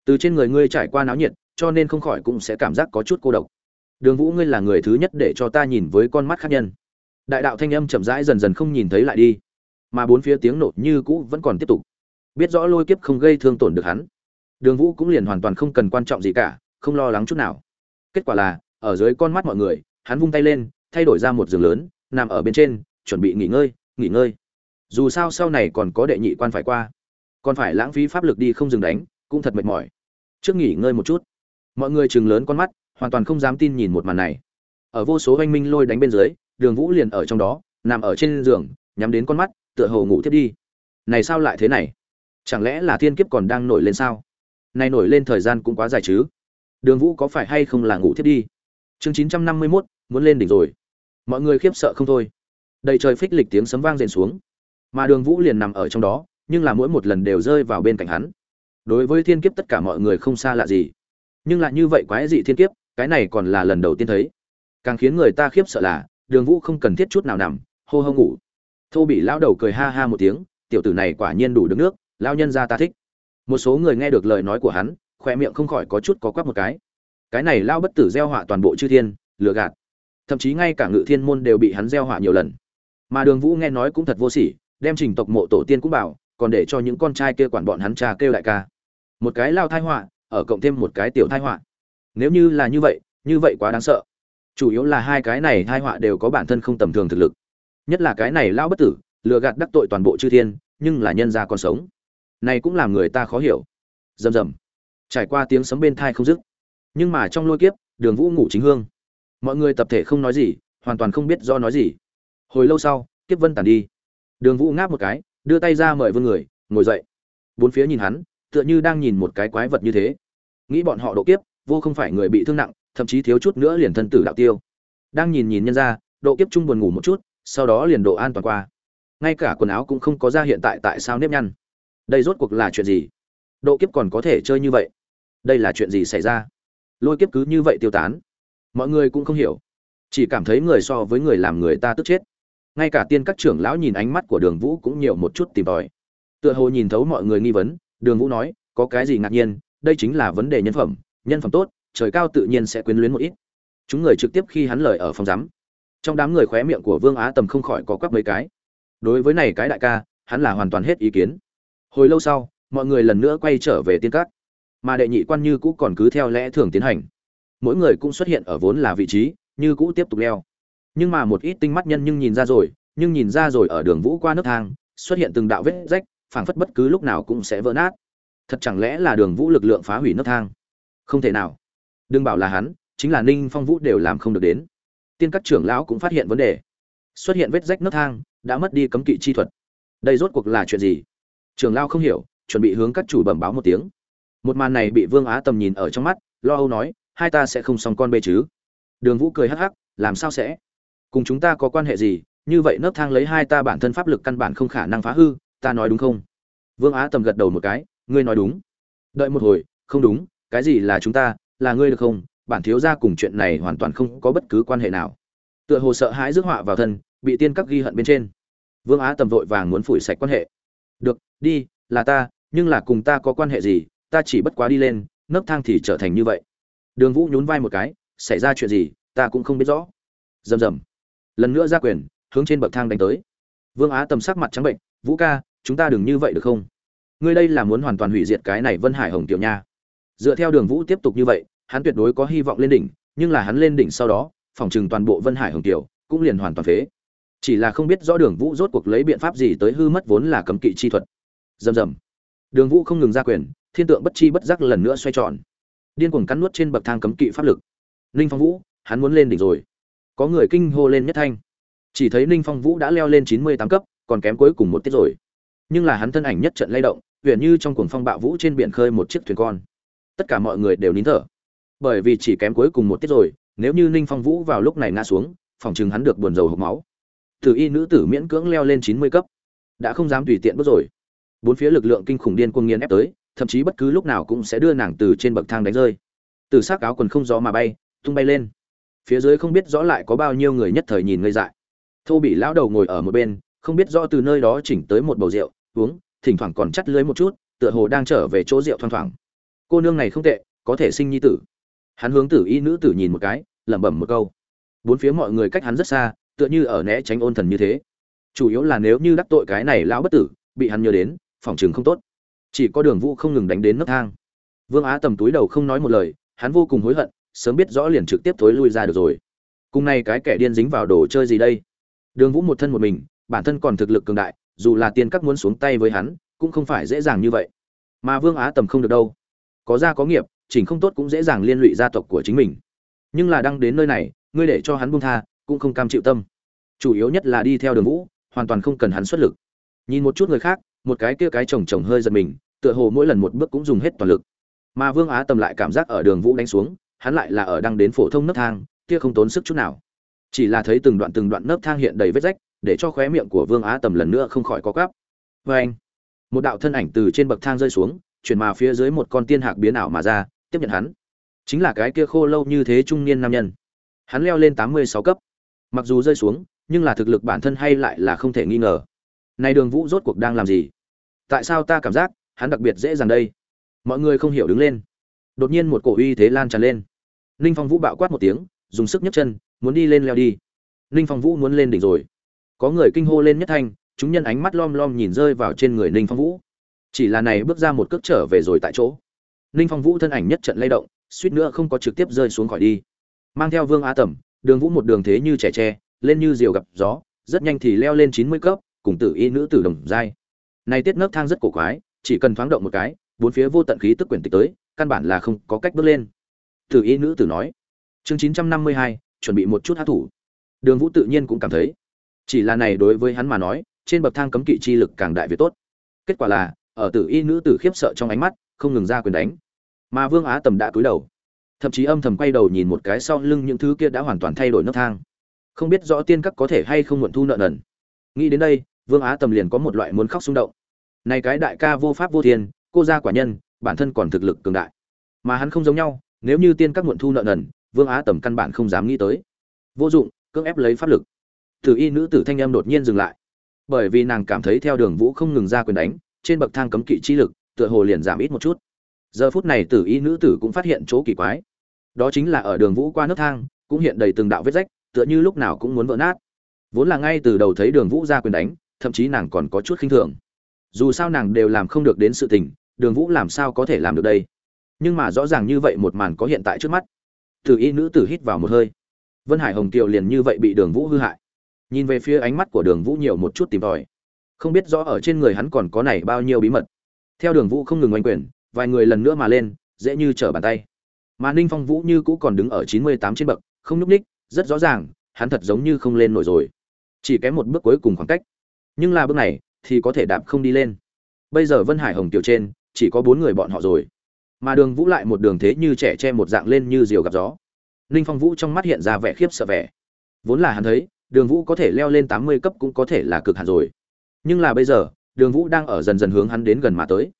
Từ trên người ngươi trải qua náo nhiệt, cho nên không khỏi cũng sẽ cảm giác có chút cô độc. Đường vũ ngươi là người thứ nhất để cho ta nhìn với con mắt khác nhân. Đại đạo thanh âm chậm rãi dần dần không nhìn thấy lại đi, mà bốn phía tiếng nổ như cũ vẫn còn tiếp tục. Biết rõ lôi kiếp không gây thương tổn được hắn, đường vũ cũng liền hoàn toàn không cần quan trọng gì cả, không lo lắng chút nào. Kết quả là, ở dưới con mắt mọi người hắn vung tay lên, thay đổi ra một giường lớn, nằm ở bên trên, chuẩn bị nghỉ ngơi nghỉ ngơi. Dù sao sau này còn có đệ nhị quan phải qua. Còn phải lãng phí pháp lực đi không dừng đánh, cũng thật mệt mỏi. Trước nghỉ ngơi một chút. Mọi người chừng lớn con mắt, hoàn toàn không dám tin nhìn một màn này. Ở vô số oanh minh lôi đánh bên dưới, đường vũ liền ở trong đó, nằm ở trên giường, nhắm đến con mắt, tựa hồ ngủ thiết đi. Này sao lại thế này? Chẳng lẽ là thiên kiếp còn đang nổi lên sao? Này nổi lên thời gian cũng quá dài chứ. Đường vũ có phải hay không là ngủ thiết đi? Chương chín trăm năm mươi mốt, muốn lên đỉnh rồi. Mọi người khiếp sợ không thôi. Đầy trời phích lịch tiếng sấm vang rền xuống. Mà đường vũ liền nằm ở trong đó, nhưng là mỗi một lần đều rơi vào bên cạnh hắn. Đối với thiên kiếp tất cả mọi người không xa lạ gì. Nhưng lại như vậy quái dị thiên kiếp, cái này còn là lần đầu tiên thấy. Càng khiến người ta khiếp sợ là, đường vũ không cần thiết chút nào nằm, hô hô ngủ. Thô bị lão đầu cười ha ha một tiếng, tiểu tử này quả nhiên đủ đứng nước lao nhân ra ta thích. Một số người nghe được lời nói của hắn, khoe miệng không khỏi có chút có quắc một cái cái này lao bất tử gieo họa toàn bộ chư thiên, lừa gạt. Thậm chí ngay cả ngự thiên môn đều bị hắn gieo họa nhiều lần. Mà đường vũ nghe nói cũng thật vô sỉ, đem trình tộc mộ tổ tiên cũng bảo, còn để cho những con trai kia quản bọn hắn cha kêu đại ca. Một cái lao thai họa, ở cộng thêm một cái tiểu thai họa. Nếu như là như vậy như vậy quá đáng sợ. Chủ yếu là hai cái này thai họa đều có bản thân không tầm thường thực lực. Nhất là cái này lao bất tử, lừa gạt đắc tội toàn bộ chư thiên, nhưng là nhân gia còn sống. Này cũng làm người ta khó hiểu. Rầm rầm. Trải qua tiếng sấm bên thai không dứt nhưng mà trong lôi kiếp, đường vũ ngủ chính hương. Mọi người tập thể không nói gì, hoàn toàn không biết do nói gì. Hồi lâu sau, kiếp vân tàn đi. Đường vũ ngáp một cái, đưa tay ra mời vương người, ngồi dậy. Bốn phía nhìn hắn, tựa như đang nhìn một cái quái vật như thế. Nghĩ bọn họ độ kiếp, vô không phải người bị thương nặng, thậm chí thiếu chút nữa liền thân tử đạo tiêu. Đang nhìn nhìn nhân ra, độ kiếp trung buồn ngủ một chút, sau đó liền độ an toàn qua. Ngay cả quần áo cũng không có ra hiện tại tại sao nếp nhăn. Đây rốt cuộc là chuyện gì? Độ kiếp còn có thể chơi như vậy? Đây là chuyện gì xảy ra? Lôi kiếp cứ như vậy tiêu tán. Mọi người cũng không hiểu. Chỉ cảm thấy người so với người làm người ta tức chết. Ngay cả tiên các trưởng lão nhìn ánh mắt của đường vũ cũng nhiều một chút tìm tòi. Tựa hồ nhìn thấu mọi người nghi vấn, đường vũ nói, có cái gì ngạc nhiên? Đây chính là vấn đề nhân phẩm. Nhân phẩm tốt, trời cao tự nhiên sẽ quyến luyến một ít. Chúng người trực tiếp khi hắn lời ở phòng giám. Trong đám người khóe miệng của vương á tầm không khỏi có quắc mấy cái. Đối với này cái đại ca, hắn là hoàn toàn hết ý kiến. Hồi lâu sau, mọi người lần nữa quay trở về tiên các mà đệ nhị quan như cũ còn cứ theo lẽ thường tiến hành. Mỗi người cũng xuất hiện ở vốn là vị trí, như cũ tiếp tục leo. Nhưng mà một ít tinh mắt nhân nhưng nhìn ra rồi, nhưng nhìn ra rồi ở đường vũ qua nước thang, xuất hiện từng đạo vết rách, phảng phất bất cứ lúc nào cũng sẽ vỡ nát. Thật chẳng lẽ là đường vũ lực lượng phá hủy nước thang? Không thể nào. Đừng bảo là hắn, chính là ninh phong vũ đều làm không được đến. Tiên các trưởng lão cũng phát hiện vấn đề. Xuất hiện vết rách nước thang, đã mất đi cấm kỵ chi thuật. Đây rốt cuộc là chuyện gì? Trưởng lão không hiểu, chuẩn bị hướng các chủ bẩm báo một tiếng một màn này bị vương á tầm nhìn ở trong mắt, lo âu nói, hai ta sẽ không xong con bê chứ? Đường vũ cười hắc hắc, làm sao sẽ? Cùng chúng ta có quan hệ gì? Như vậy nấc thang lấy hai ta bản thân pháp lực căn bản không khả năng phá hư, ta nói đúng không? Vương á tầm gật đầu một cái, ngươi nói đúng. Đợi một hồi, không đúng, cái gì là chúng ta, là ngươi được không? Bản thiếu gia cùng chuyện này hoàn toàn không có bất cứ quan hệ nào. Tựa hồ sợ hãi rước họa vào thân, bị tiên các ghi hận bên trên. Vương á tầm vội vàng muốn phủi sạch quan hệ. Được, đi, là ta, nhưng là cùng ta có quan hệ gì? Ta chỉ bất quá đi lên, nấc thang thì trở thành như vậy. Đường vũ nhún vai một cái, xảy ra chuyện gì, ta cũng không biết rõ. Rầm rầm. Lần nữa ra quyền, hướng trên bậc thang đánh tới. Vương á tầm sắc mặt trắng bệnh, vũ ca, chúng ta đừng như vậy được không? Ngươi đây là muốn hoàn toàn hủy diệt cái này vân hải hồng tiểu nha. Dựa theo đường vũ tiếp tục như vậy, hắn tuyệt đối có hy vọng lên đỉnh, nhưng là hắn lên đỉnh sau đó phòng trừng toàn bộ vân hải hồng tiểu cũng liền hoàn toàn phế. Chỉ là không biết rõ đường vũ rốt cuộc lấy biện pháp gì tới hư mất vốn là cấm kỵ chi thuật. Rầm rầm. Đường vũ không ngừng ra quyền thiên tượng bất chi bất giác lần nữa xoay tròn. Điên cuồng cắn nuốt trên bậc thang cấm kỵ pháp lực. Ninh phong vũ, hắn muốn lên đỉnh rồi. Có người kinh hô lên nhất thanh. Chỉ thấy ninh phong vũ đã leo lên chín mươi tám cấp, còn kém cuối cùng một tiết rồi. Nhưng là hắn thân ảnh nhất trận lay động huyện như trong cuồng phong bạo vũ trên biển khơi một chiếc thuyền con. Tất cả mọi người đều nín thở. Bởi vì chỉ kém cuối cùng một tiết rồi, nếu như ninh phong vũ vào lúc này ngã xuống, phòng chừng hắn được buồn dầu hộp máu. Thử y nữ tử miễn cưỡng leo lên chín mươi cấp. Đã không dám tùy tiện bước rồi. Bốn phía lực lượng kinh khủng điên cuồng nghiền ép tới thậm chí bất cứ lúc nào cũng sẽ đưa nàng từ trên bậc thang đánh rơi. Từ xác áo quần không gió mà bay, tung bay lên. Phía dưới không biết rõ lại có bao nhiêu người nhất thời nhìn ngây dại. Thô bị lão đầu ngồi ở một bên, không biết rõ từ nơi đó chỉnh tới một bầu rượu, uống, thỉnh thoảng còn chắt lưới một chút, tựa hồ đang trở về chỗ rượu thoang thoảng. Cô nương này không tệ, có thể sinh nhi tử. Hắn hướng tử y nữ tử nhìn một cái, lẩm bẩm một câu. Bốn phía mọi người cách hắn rất xa, tựa như ở né tránh ôn thần như thế. Chủ yếu là nếu như đắc tội cái này lão bất tử, bị hắn nhớ đến, phòng chừng không tốt chỉ có đường vũ không ngừng đánh đến nấc thang. Vương á tầm túi đầu không nói một lời, hắn vô cùng hối hận, sớm biết rõ liền trực tiếp thối lui ra được rồi. Cùng này cái kẻ điên dính vào đồ chơi gì đây? Đường vũ một thân một mình, bản thân còn thực lực cường đại, dù là tiên các muốn xuống tay với hắn, cũng không phải dễ dàng như vậy. Mà vương á tầm không được đâu. Có gia có nghiệp, chỉnh không tốt cũng dễ dàng liên lụy gia tộc của chính mình. Nhưng là đang đến nơi này, ngươi để cho hắn buông tha, cũng không cam chịu tâm. Chủ yếu nhất là đi theo đường vũ, hoàn toàn không cần hắn xuất lực. Nhìn một chút người khác một cái kia cái chồng chồng hơi giật mình, tựa hồ mỗi lần một bước cũng dùng hết toàn lực. Mà vương á tầm lại cảm giác ở đường vũ đánh xuống, hắn lại là ở đang đến phổ thông nấc thang, kia không tốn sức chút nào. Chỉ là thấy từng đoạn từng đoạn nấc thang hiện đầy vết rách, để cho khóe miệng của vương á tầm lần nữa không khỏi có cắp vê anh, một đạo thân ảnh từ trên bậc thang rơi xuống, chuyển mà phía dưới một con tiên hạc biến ảo mà ra, tiếp nhận hắn. Chính là cái kia khô lâu như thế trung niên nam nhân. Hắn leo lên tám mươi sáu cấp. Mặc dù rơi xuống, nhưng là thực lực bản thân hay lại là không thể nghi ngờ này đường vũ rốt cuộc đang làm gì? Tại sao ta cảm giác hắn đặc biệt dễ dàng đây? Mọi người không hiểu đứng lên. Đột nhiên một cổ uy thế lan tràn lên. Ninh phong vũ bạo quát một tiếng, dùng sức nhấc chân, muốn đi lên leo đi. Ninh phong vũ muốn lên đỉnh rồi. Có người kinh hô lên nhất thanh, chúng nhân ánh mắt lom lom nhìn rơi vào trên người ninh phong vũ. Chỉ là này bước ra một cước trở về rồi tại chỗ. Ninh phong vũ thân ảnh nhất trận lay động, suýt nữa không có trực tiếp rơi xuống khỏi đi. Mang theo vương a tẩm, đường vũ một đường thế như trẻ tre, lên như diều gặp gió, rất nhanh thì leo lên chín mươi cấp cùng tử y nữ tử đồng giai. Này tiết nấc thang rất cổ quái, chỉ cần thoáng động một cái, bốn phía vô tận khí tức quyển tịch tới, căn bản là không có cách bước lên. Tử y nữ tử nói. Chương chín trăm năm mươi hai, chuẩn bị một chút hát thủ. Đường vũ tự nhiên cũng cảm thấy. Chỉ là này đối với hắn mà nói, trên bậc thang cấm kỵ chi lực càng đại việt tốt. Kết quả là, ở tử y nữ tử khiếp sợ trong ánh mắt, không ngừng ra quyền đánh. Mà vương á tầm đã cúi đầu. Thậm chí âm thầm quay đầu nhìn một cái sau lưng những thứ kia đã hoàn toàn thay đổi nấc thang. Không biết rõ tiên các có thể hay không muộn thu nợ nần. Nghĩ đến đây vương á tầm liền có một loại muốn khóc xung động. Này cái đại ca vô pháp vô thiên, cô gia quả nhân, bản thân còn thực lực cường đại. Mà hắn không giống nhau, nếu như tiên các muộn thu nợ nần, vương á tầm căn bản không dám nghĩ tới. Vô dụng, cưỡng ép lấy pháp lực. Tử y nữ tử thanh em đột nhiên dừng lại. Bởi vì nàng cảm thấy theo đường vũ không ngừng ra quyền đánh, trên bậc thang cấm kỵ chi lực, tựa hồ liền giảm ít một chút. Giờ phút này tử y nữ tử cũng phát hiện chỗ kỳ quái. Đó chính là ở đường vũ qua nước thang, cũng hiện đầy từng đạo vết rách, tựa như lúc nào cũng muốn vỡ nát. Vốn là ngay từ đầu thấy đường vũ ra quyền đánh thậm chí nàng còn có chút khinh thường. Dù sao nàng đều làm không được đến sự tình, đường vũ làm sao có thể làm được đây? Nhưng mà rõ ràng như vậy một màn có hiện tại trước mắt. Tử y nữ tử hít vào một hơi. Vân hải hồng kiều liền như vậy bị đường vũ hư hại. Nhìn về phía ánh mắt của đường vũ nhiều một chút tìm tòi. Không biết rõ ở trên người hắn còn có này bao nhiêu bí mật. Theo đường vũ không ngừng oanh quyền, vài người lần nữa mà lên, dễ như trở bàn tay. Mà ninh phong vũ như cũ còn đứng ở chín mươi tám trên bậc, không nhúc ních rất rõ ràng, hắn thật giống như không lên nổi rồi. Chỉ kém một bước cuối cùng khoảng cách nhưng là bước này thì có thể đạp không đi lên. Bây giờ vân hải hồng tiểu trên, chỉ có bốn người bọn họ rồi. Mà đường vũ lại một đường thế như trẻ che một dạng lên như diều gặp gió. Ninh phong vũ trong mắt hiện ra vẻ khiếp sợ vẻ. Vốn là hắn thấy, đường vũ có thể leo lên tám mươi cấp cũng có thể là cực hạn rồi. Nhưng là bây giờ, đường vũ đang ở dần dần hướng hắn đến gần mà tới.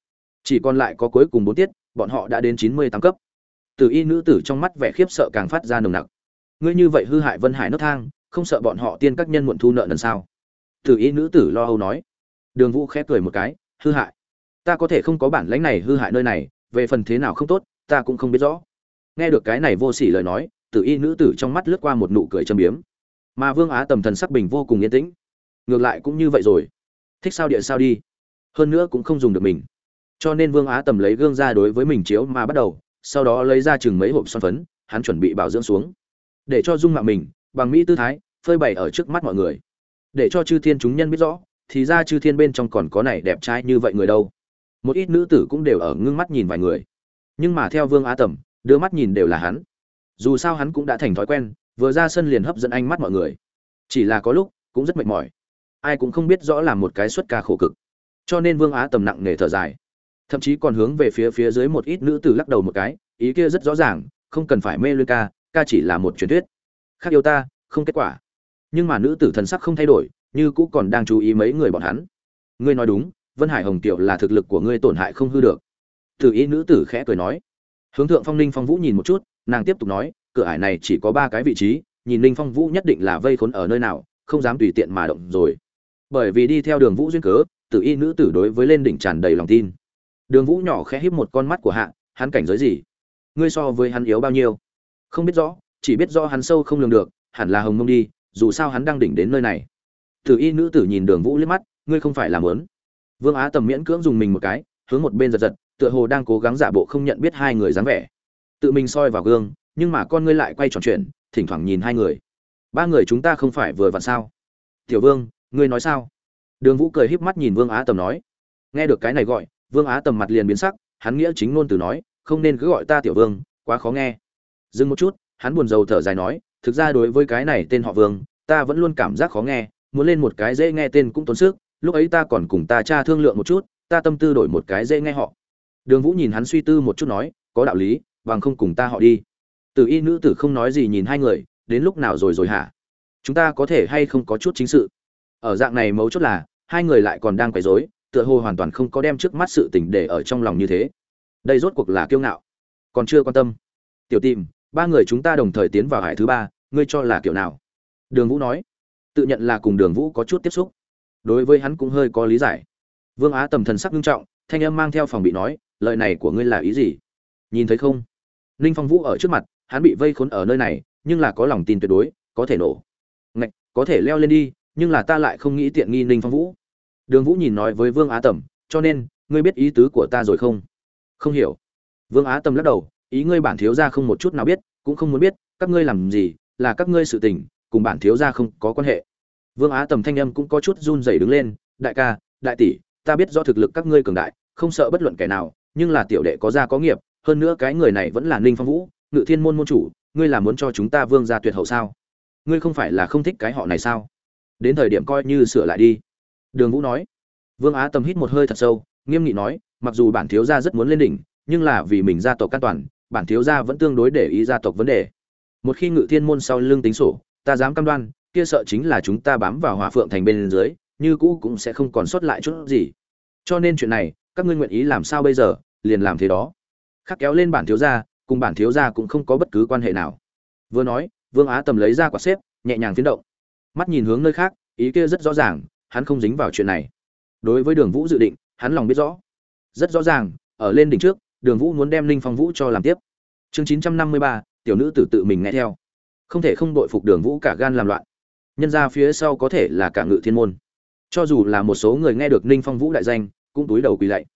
Chỉ còn lại có cuối cùng bốn tiết, bọn họ đã đến chín mươi tám cấp. Từ y nữ tử trong mắt vẻ khiếp sợ càng phát ra nồng nặc. Ngươi như vậy hư hại vân hải nấc thang, không sợ bọn họ tiên các nhân muộn thu nợ lần sao tử y nữ tử lo âu nói. Đường vũ khẽ cười một cái, hư hại. Ta có thể không có bản lãnh này hư hại nơi này, về phần thế nào không tốt, ta cũng không biết rõ. Nghe được cái này vô sỉ lời nói tử y nữ tử trong mắt lướt qua một nụ cười châm biếm. Mà vương á tầm thần sắc bình vô cùng yên tĩnh. Ngược lại cũng như vậy rồi. Thích sao địa sao đi. Hơn nữa cũng không dùng được mình. Cho nên vương á tầm lấy gương ra đối với mình chiếu mà bắt đầu, sau đó lấy ra chừng mấy hộp son phấn, hắn chuẩn bị bảo dưỡng xuống. Để cho dung mạo mình, bằng mỹ tư thái, phơi bày ở trước mắt mọi người để cho chư thiên chúng nhân biết rõ, thì ra chư thiên bên trong còn có này đẹp trai như vậy người đâu. Một ít nữ tử cũng đều ở ngưng mắt nhìn vài người. Nhưng mà theo vương á tầm, đưa mắt nhìn đều là hắn. Dù sao hắn cũng đã thành thói quen, vừa ra sân liền hấp dẫn ánh mắt mọi người. Chỉ là có lúc, cũng rất mệt mỏi. Ai cũng không biết rõ là một cái xuất ca khổ cực. Cho nên vương á tầm nặng nề thở dài. Thậm chí còn hướng về phía phía dưới một ít nữ tử lắc đầu một cái, ý kia rất rõ ràng, không cần phải mê luyên ca ca chỉ là một truyền thuyết. Khác yêu ta, không kết quả nhưng mà nữ tử thần sắc không thay đổi, như cũ còn đang chú ý mấy người bọn hắn. Ngươi nói đúng, vân hải hồng kiều là thực lực của ngươi tổn hại không hư được. Tử ý nữ tử khẽ cười nói. Hướng thượng phong ninh phong vũ nhìn một chút, nàng tiếp tục nói, cửa ải này chỉ có ba cái vị trí, nhìn ninh phong vũ nhất định là vây khốn ở nơi nào, không dám tùy tiện mà động rồi. Bởi vì đi theo đường vũ duyên cớ tử y nữ tử đối với lên đỉnh tràn đầy lòng tin. Đường vũ nhỏ khẽ híp một con mắt của hạ, hắn cảnh giới gì? Ngươi so với hắn yếu bao nhiêu? Không biết rõ, chỉ biết rõ hắn sâu không lường được, hẳn là hồng mông đi dù sao hắn đang đỉnh đến nơi này. Tử y nữ tử nhìn đường vũ liếc mắt, ngươi không phải làm lớn vương á tầm miễn cưỡng dùng mình một cái, hướng một bên giật giật, tựa hồ đang cố gắng giả bộ không nhận biết hai người dáng vẻ. Tự mình soi vào gương, nhưng mà con ngươi lại quay tròn chuyện thỉnh thoảng nhìn hai người. Ba người chúng ta không phải vừa vặn sao? Tiểu vương, ngươi nói sao? Đường vũ cười híp mắt nhìn vương á tầm nói. Nghe được cái này gọi, vương á tầm mặt liền biến sắc, hắn nghĩa chính ngôn từ nói, không nên cứ gọi ta tiểu vương, quá khó nghe. Dừng một chút, hắn buồn rầu thở dài nói thực ra đối với cái này tên họ vương, ta vẫn luôn cảm giác khó nghe, muốn lên một cái dễ nghe tên cũng tốn sức, lúc ấy ta còn cùng ta cha thương lượng một chút, ta tâm tư đổi một cái dễ nghe họ. Đường vũ nhìn hắn suy tư một chút nói, có đạo lý, bằng không cùng ta họ đi. Từ y nữ tử không nói gì nhìn hai người, đến lúc nào rồi rồi hả? Chúng ta có thể hay không có chút chính sự? Ở dạng này mấu chốt là, hai người lại còn đang quấy rối, tựa hồ hoàn toàn không có đem trước mắt sự tình để ở trong lòng như thế. Đây rốt cuộc là kiêu ngạo. Còn chưa quan tâm. Tiểu tìm ba người chúng ta đồng thời tiến vào hải thứ ba, ngươi cho là kiểu nào? Đường vũ nói. Tự nhận là cùng đường vũ có chút tiếp xúc. Đối với hắn cũng hơi có lý giải. Vương á tầm thần sắc nghiêm trọng, thanh âm mang theo phòng bị nói, lời này của ngươi là ý gì? Nhìn thấy không? Ninh phong vũ ở trước mặt, hắn bị vây khốn ở nơi này, nhưng là có lòng tin tuyệt đối, có thể nổ. Ngạch, có thể leo lên đi, nhưng là ta lại không nghĩ tiện nghi ninh phong vũ. Đường vũ nhìn nói với vương á tầm, cho nên, ngươi biết ý tứ của ta rồi không? Không hiểu. Vương á tầm lắc đầu ý ngươi bản thiếu gia không một chút nào biết, cũng không muốn biết, các ngươi làm gì, là các ngươi sự tình, cùng bản thiếu gia không có quan hệ. Vương á tầm thanh âm cũng có chút run rẩy đứng lên, đại ca, đại tỷ, ta biết do thực lực các ngươi cường đại, không sợ bất luận kẻ nào, nhưng là tiểu đệ có gia có nghiệp, hơn nữa cái người này vẫn là ninh phong vũ, ngự thiên môn môn chủ, ngươi là muốn cho chúng ta vương gia tuyệt hậu sao? Ngươi không phải là không thích cái họ này sao? Đến thời điểm coi như sửa lại đi. Đường vũ nói. Vương á tâm hít một hơi thật sâu, nghiêm nghị nói, mặc dù bản thiếu gia rất muốn lên đỉnh, nhưng là vì mình gia tộc an toàn bản thiếu gia vẫn tương đối để ý gia tộc vấn đề. Một khi ngự thiên môn sau lưng tính sổ, ta dám cam đoan, kia sợ chính là chúng ta bám vào hỏa phượng thành bên dưới, như cũ cũng sẽ không còn sót lại chút gì. Cho nên chuyện này, các ngươi nguyện ý làm sao bây giờ, liền làm thế đó. Khắc kéo lên bản thiếu gia, cùng bản thiếu gia cũng không có bất cứ quan hệ nào. Vừa nói, vương á tầm lấy ra quả xếp, nhẹ nhàng tiến động. Mắt nhìn hướng nơi khác, ý kia rất rõ ràng, hắn không dính vào chuyện này. Đối với đường vũ dự định, hắn lòng biết rõ. Rất rõ ràng, ở lên đỉnh trước đường vũ muốn đem linh phong vũ cho làm tiếp. Chương chín trăm năm mươi ba, tiểu nữ tử tự mình nghe theo. Không thể không đội phục đường vũ cả gan làm loạn. Nhân ra phía sau có thể là cả ngự thiên môn. Cho dù là một số người nghe được ninh phong vũ đại danh, cũng túi đầu quỳ lạy.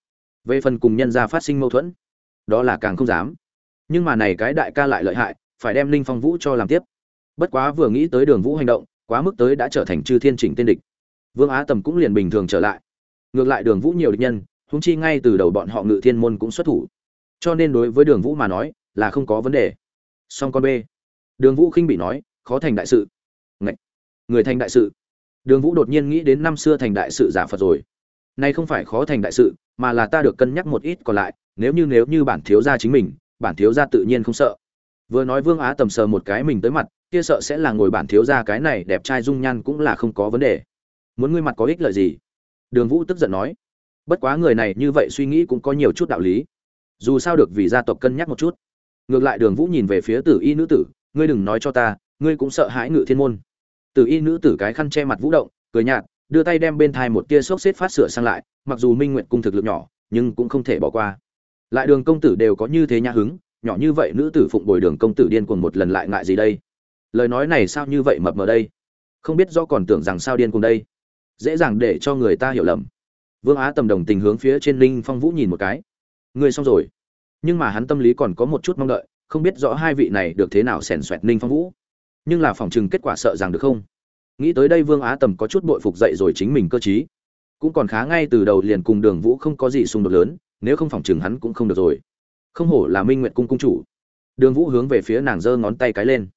Về phần cùng nhân ra phát sinh mâu thuẫn, đó là càng không dám. Nhưng mà này cái đại ca lại lợi hại, phải đem ninh phong vũ cho làm tiếp. Bất quá vừa nghĩ tới đường vũ hành động, quá mức tới đã trở thành chư thiên chỉnh tên địch. Vương á tầm cũng liền bình thường trở lại. Ngược lại đường vũ nhiều địch nhân, huống chi ngay từ đầu bọn họ ngự thiên môn cũng xuất thủ cho nên đối với đường vũ mà nói, là không có vấn đề. Song con b đường vũ khinh bị nói, khó thành đại sự. Ngậy! người thành đại sự. Đường vũ đột nhiên nghĩ đến năm xưa thành đại sự giả phật rồi. Nay không phải khó thành đại sự, mà là ta được cân nhắc một ít còn lại, nếu như nếu như bản thiếu gia chính mình, bản thiếu gia tự nhiên không sợ. Vừa nói vương á tầm sờ một cái mình tới mặt, kia sợ sẽ là ngồi bản thiếu gia cái này đẹp trai dung nhan cũng là không có vấn đề. Muốn ngươi mặt có ích lợi gì? Đường vũ tức giận nói. Bất quá người này như vậy suy nghĩ cũng có nhiều chút đạo lý dù sao được vì gia tộc cân nhắc một chút. Ngược lại đường vũ nhìn về phía tử y nữ tử, ngươi đừng nói cho ta, ngươi cũng sợ hãi ngự thiên môn. Tử y nữ tử cái khăn che mặt vũ động, cười nhạt, đưa tay đem bên thai một tia xốc xếp phát sửa sang lại, mặc dù minh nguyện cung thực lực nhỏ, nhưng cũng không thể bỏ qua. Lại đường công tử đều có như thế nhã hứng, nhỏ như vậy nữ tử phụng bồi đường công tử điên cuồng một lần lại ngại gì đây? Lời nói này sao như vậy mập mờ đây? Không biết do còn tưởng rằng sao điên cuồng đây? Dễ dàng để cho người ta hiểu lầm. Vương á tầm đồng tình hướng phía trên linh phong vũ nhìn một cái ngươi xong rồi. Nhưng mà hắn tâm lý còn có một chút mong đợi, không biết rõ hai vị này được thế nào xèn xoẹt ninh phong vũ. Nhưng là phòng chừng kết quả sợ rằng được không? Nghĩ tới đây vương á tầm có chút bội phục dậy rồi chính mình cơ t cũng còn khá ngay từ đầu liền cùng đường vũ không có gì xung đột lớn, nếu không phòng chừng hắn cũng không được rồi. Không hổ là minh nguyện cung cung chủ. Đường vũ hướng về phía nàng giơ ngón tay cái lên.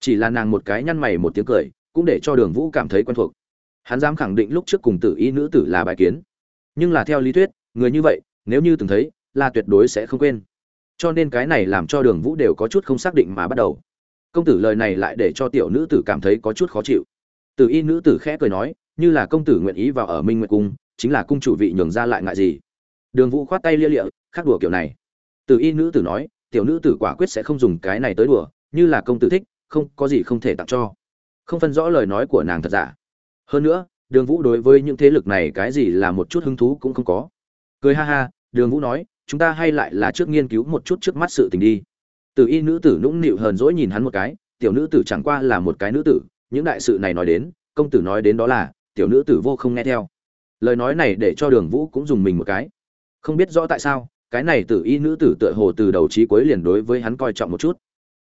Chỉ là nàng một cái nhăn mày một tiếng cười, cũng để cho đường vũ cảm thấy quen thuộc. Hắn dám khẳng định lúc trước cùng tử y nữ tử là bài kiến. Nhưng là theo lý thuyết, người như vậy, nếu như từng thấy là tuyệt đối sẽ không quên. Cho nên cái này làm cho đường vũ đều có chút không xác định mà bắt đầu. Công tử lời này lại để cho tiểu nữ tử cảm thấy có chút khó chịu. Tử y nữ tử khẽ cười nói, như là công tử nguyện ý vào ở minh nguyệt cung, chính là cung chủ vị nhường ra lại ngại gì? Đường vũ khoát tay lia lịa khác đùa kiểu này. Tử y nữ tử nói, tiểu nữ tử quả quyết sẽ không dùng cái này tới đùa, như là công tử thích, không, có gì không thể tặng cho. Không phân rõ lời nói của nàng thật giả. Hơn nữa, đường vũ đối với những thế lực này cái gì là một chút hứng thú cũng không có. Cười ha ha, đường vũ nói chúng ta hay lại là trước nghiên cứu một chút trước mắt sự tình đi. Từ y nữ tử nũng nịu hờn dỗi nhìn hắn một cái, tiểu nữ tử chẳng qua là một cái nữ tử, những đại sự này nói đến, công tử nói đến đó là, tiểu nữ tử vô không nghe theo. Lời nói này để cho đường vũ cũng dùng mình một cái. Không biết rõ tại sao, cái này tử y nữ tử tựa hồ từ đầu trí cuối liền đối với hắn coi trọng một chút.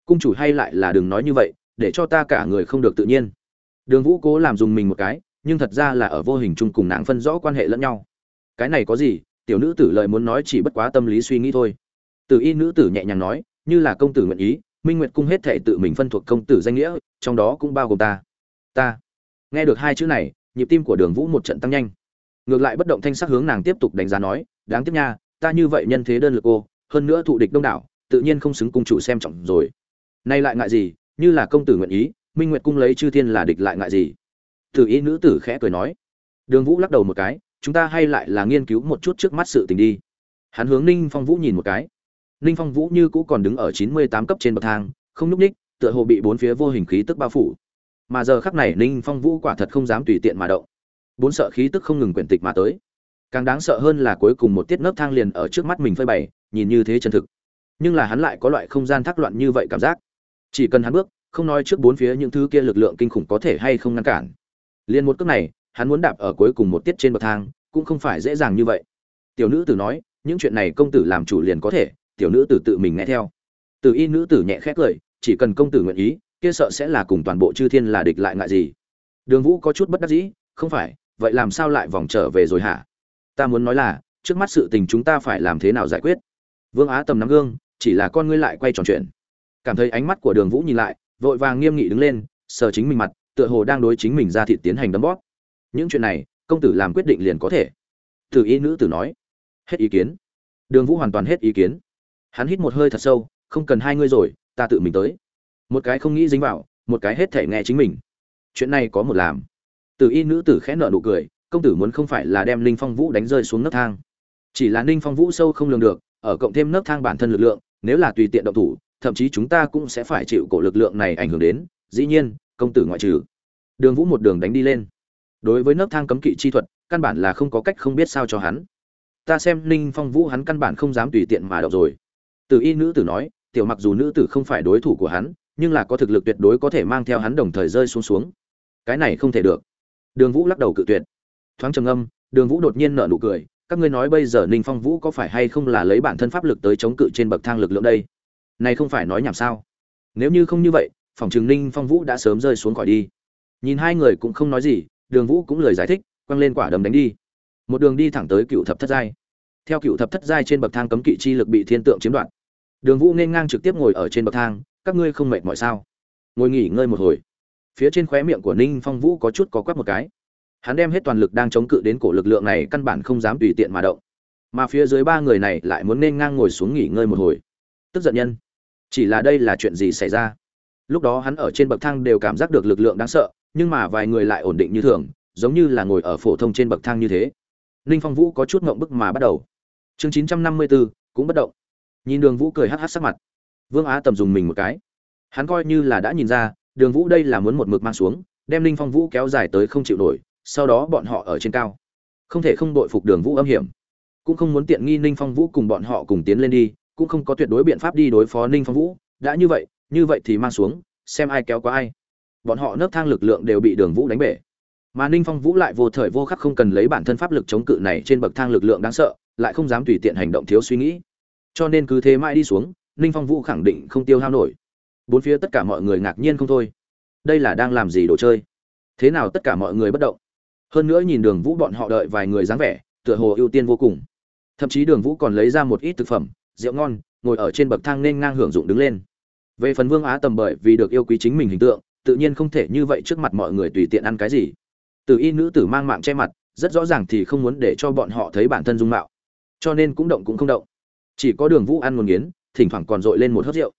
Cung chủ hay lại là đừng nói như vậy, để cho ta cả người không được tự nhiên. Đường vũ cố làm dùng mình một cái, nhưng thật ra là ở vô hình chung cùng nàng phân rõ quan hệ lẫn nhau. Cái này có gì tiểu nữ tử lời muốn nói chỉ bất quá tâm lý suy nghĩ thôi. Từ y nữ tử nhẹ nhàng nói, như là công tử nguyện ý, minh nguyệt cung hết thảy tự mình phân thuộc công tử danh nghĩa, trong đó cũng bao gồm ta. Ta? Nghe được hai chữ này, nhịp tim của đường vũ một trận tăng nhanh. Ngược lại bất động thanh sắc hướng nàng tiếp tục đánh giá nói, đáng tiếc nha, ta như vậy nhân thế đơn lực cô hơn nữa thụ địch đông đảo, tự nhiên không xứng cung chủ xem trọng rồi. Nay lại ngại gì, như là công tử nguyện ý, minh nguyệt cung lấy chư thiên là địch lại ngại gì? Tử y nữ tử khẽ cười nói. Đường vũ lắc đầu một cái chúng ta hay lại là nghiên cứu một chút trước mắt sự tình đi. Hắn hướng ninh phong vũ nhìn một cái. Ninh phong vũ như cũ còn đứng ở chín mươi tám cấp trên bậc thang, không nhúc ních tựa hồ bị bốn phía vô hình khí tức bao phủ. Mà giờ khắc này ninh phong vũ quả thật không dám tùy tiện mà động. Bốn sợ khí tức không ngừng quyển tịch mà tới. Càng đáng sợ hơn là cuối cùng một tiết nấc thang liền ở trước mắt mình phơi bày, nhìn như thế chân thực. Nhưng là hắn lại có loại không gian thác loạn như vậy cảm giác. Chỉ cần hắn bước, không nói trước bốn phía những thứ kia lực lượng kinh khủng có thể hay không ngăn cản. Liền một cước này hắn muốn đạp ở cuối cùng một tiết trên bậc thang, cũng không phải dễ dàng như vậy. Tiểu nữ tử nói, những chuyện này công tử làm chủ liền có thể, tiểu nữ tử tự mình nghe theo. Từ y nữ tử nhẹ khẽ cười, chỉ cần công tử nguyện ý, kia sợ sẽ là cùng toàn bộ chư thiên là địch lại ngại gì. Đường vũ có chút bất đắc dĩ, không phải, vậy làm sao lại vòng trở về rồi hả? Ta muốn nói là, trước mắt sự tình chúng ta phải làm thế nào giải quyết? Vương á tầm nắm gương, chỉ là con ngươi lại quay tròn chuyện. Cảm thấy ánh mắt của đường vũ nhìn lại, vội vàng nghiêm nghị đứng lên, sờ chính mình mặt, tựa hồ đang đối chính mình ra thị tiến hành đấm bóp những chuyện này, công tử làm quyết định liền có thể. Tử y nữ tử nói. Hết ý kiến. Đường vũ hoàn toàn hết ý kiến. Hắn hít một hơi thật sâu, không cần hai ngươi rồi, ta tự mình tới. Một cái không nghĩ dính vào, một cái hết thể nghe chính mình. Chuyện này có một làm. Tử y nữ tử khẽ nợ nụ cười, công tử muốn không phải là đem ninh phong vũ đánh rơi xuống nấc thang. Chỉ là ninh phong vũ sâu không lường được, ở cộng thêm nấc thang bản thân lực lượng, nếu là tùy tiện động thủ, thậm chí chúng ta cũng sẽ phải chịu cổ lực lượng này ảnh hưởng đến. Dĩ nhiên, công tử ngoại trừ. Đường vũ một đường đánh đi lên đối với nấc thang cấm kỵ chi thuật, căn bản là không có cách không biết sao cho hắn. Ta xem ninh phong vũ hắn căn bản không dám tùy tiện mà đọc rồi. Từ y nữ tử nói, tiểu mặc dù nữ tử không phải đối thủ của hắn, nhưng là có thực lực tuyệt đối có thể mang theo hắn đồng thời rơi xuống xuống. Cái này không thể được. Đường vũ lắc đầu cự tuyệt. Thoáng trầm âm đường vũ đột nhiên nở nụ cười, các ngươi nói bây giờ ninh phong vũ có phải hay không là lấy bản thân pháp lực tới chống cự trên bậc thang lực lượng đây? Này không phải nói nhảm sao? Nếu như không như vậy, phòng trường ninh phong vũ đã sớm rơi xuống khỏi đi. Nhìn hai người cũng không nói gì đường vũ cũng lời giải thích, quăng lên quả đấm đánh đi. Một đường đi thẳng tới cựu thập thất giai. Theo cựu thập thất giai trên bậc thang cấm kỵ chi lực bị thiên tượng chiếm đoạt. Đường vũ nên ngang trực tiếp ngồi ở trên bậc thang, các ngươi không mệt mỏi sao? Ngồi nghỉ ngơi một hồi. Phía trên khóe miệng của ninh phong vũ có chút có quắp một cái. Hắn đem hết toàn lực đang chống cự đến cổ lực lượng này căn bản không dám tùy tiện mà động. Mà phía dưới ba người này lại muốn nên ngang ngồi xuống nghỉ ngơi một hồi. Tức giận nhân. Chỉ là đây là chuyện gì xảy ra? Lúc đó hắn ở trên bậc thang đều cảm giác được lực lượng đáng sợ nhưng mà vài người lại ổn định như thường, giống như là ngồi ở phổ thông trên bậc thang như thế. Ninh phong vũ có chút ngộng bức mà bắt đầu. Chương chín trăm năm mươi bốn cũng bất động. Nhìn đường vũ cười hh sắc mặt. Vương á tầm dùng mình một cái. Hắn coi như là đã nhìn ra, đường vũ đây là muốn một mực mang xuống, đem linh phong vũ kéo dài tới không chịu nổi, sau đó bọn họ ở trên cao. Không thể không đội phục đường vũ âm hiểm. Cũng không muốn tiện nghi ninh phong vũ cùng bọn họ cùng tiến lên đi, cũng không có tuyệt đối biện pháp đi đối phó ninh phong vũ. Đã như vậy như vậy thì mang xuống, xem ai kéo qua ai bọn họ nấp thang lực lượng đều bị đường vũ đánh bể. Mà ninh phong vũ lại vô thời vô khắc không cần lấy bản thân pháp lực chống cự này trên bậc thang lực lượng đáng sợ, lại không dám tùy tiện hành động thiếu suy nghĩ. Cho nên cứ thế mãi đi xuống, ninh phong vũ khẳng định không tiêu hao nổi. Bốn phía tất cả mọi người ngạc nhiên không thôi. Đây là đang làm gì đồ chơi? Thế nào tất cả mọi người bất động? Hơn nữa nhìn đường vũ bọn họ đợi vài người dáng vẻ, tựa hồ ưu tiên vô cùng. Thậm chí đường vũ còn lấy ra một ít thực phẩm, rượu ngon, ngồi ở trên bậc thang nên ngang hưởng dụng đứng lên. Về phần vương á tầm bởi vì được yêu quý chính mình hình tượng tự nhiên không thể như vậy trước mặt mọi người tùy tiện ăn cái gì. Từ y nữ tử mang mạng che mặt, rất rõ ràng thì không muốn để cho bọn họ thấy bản thân dung mạo. Cho nên cũng động cũng không động. Chỉ có đường vũ ăn một nghiến, thỉnh thoảng còn dội lên một hớt rượu.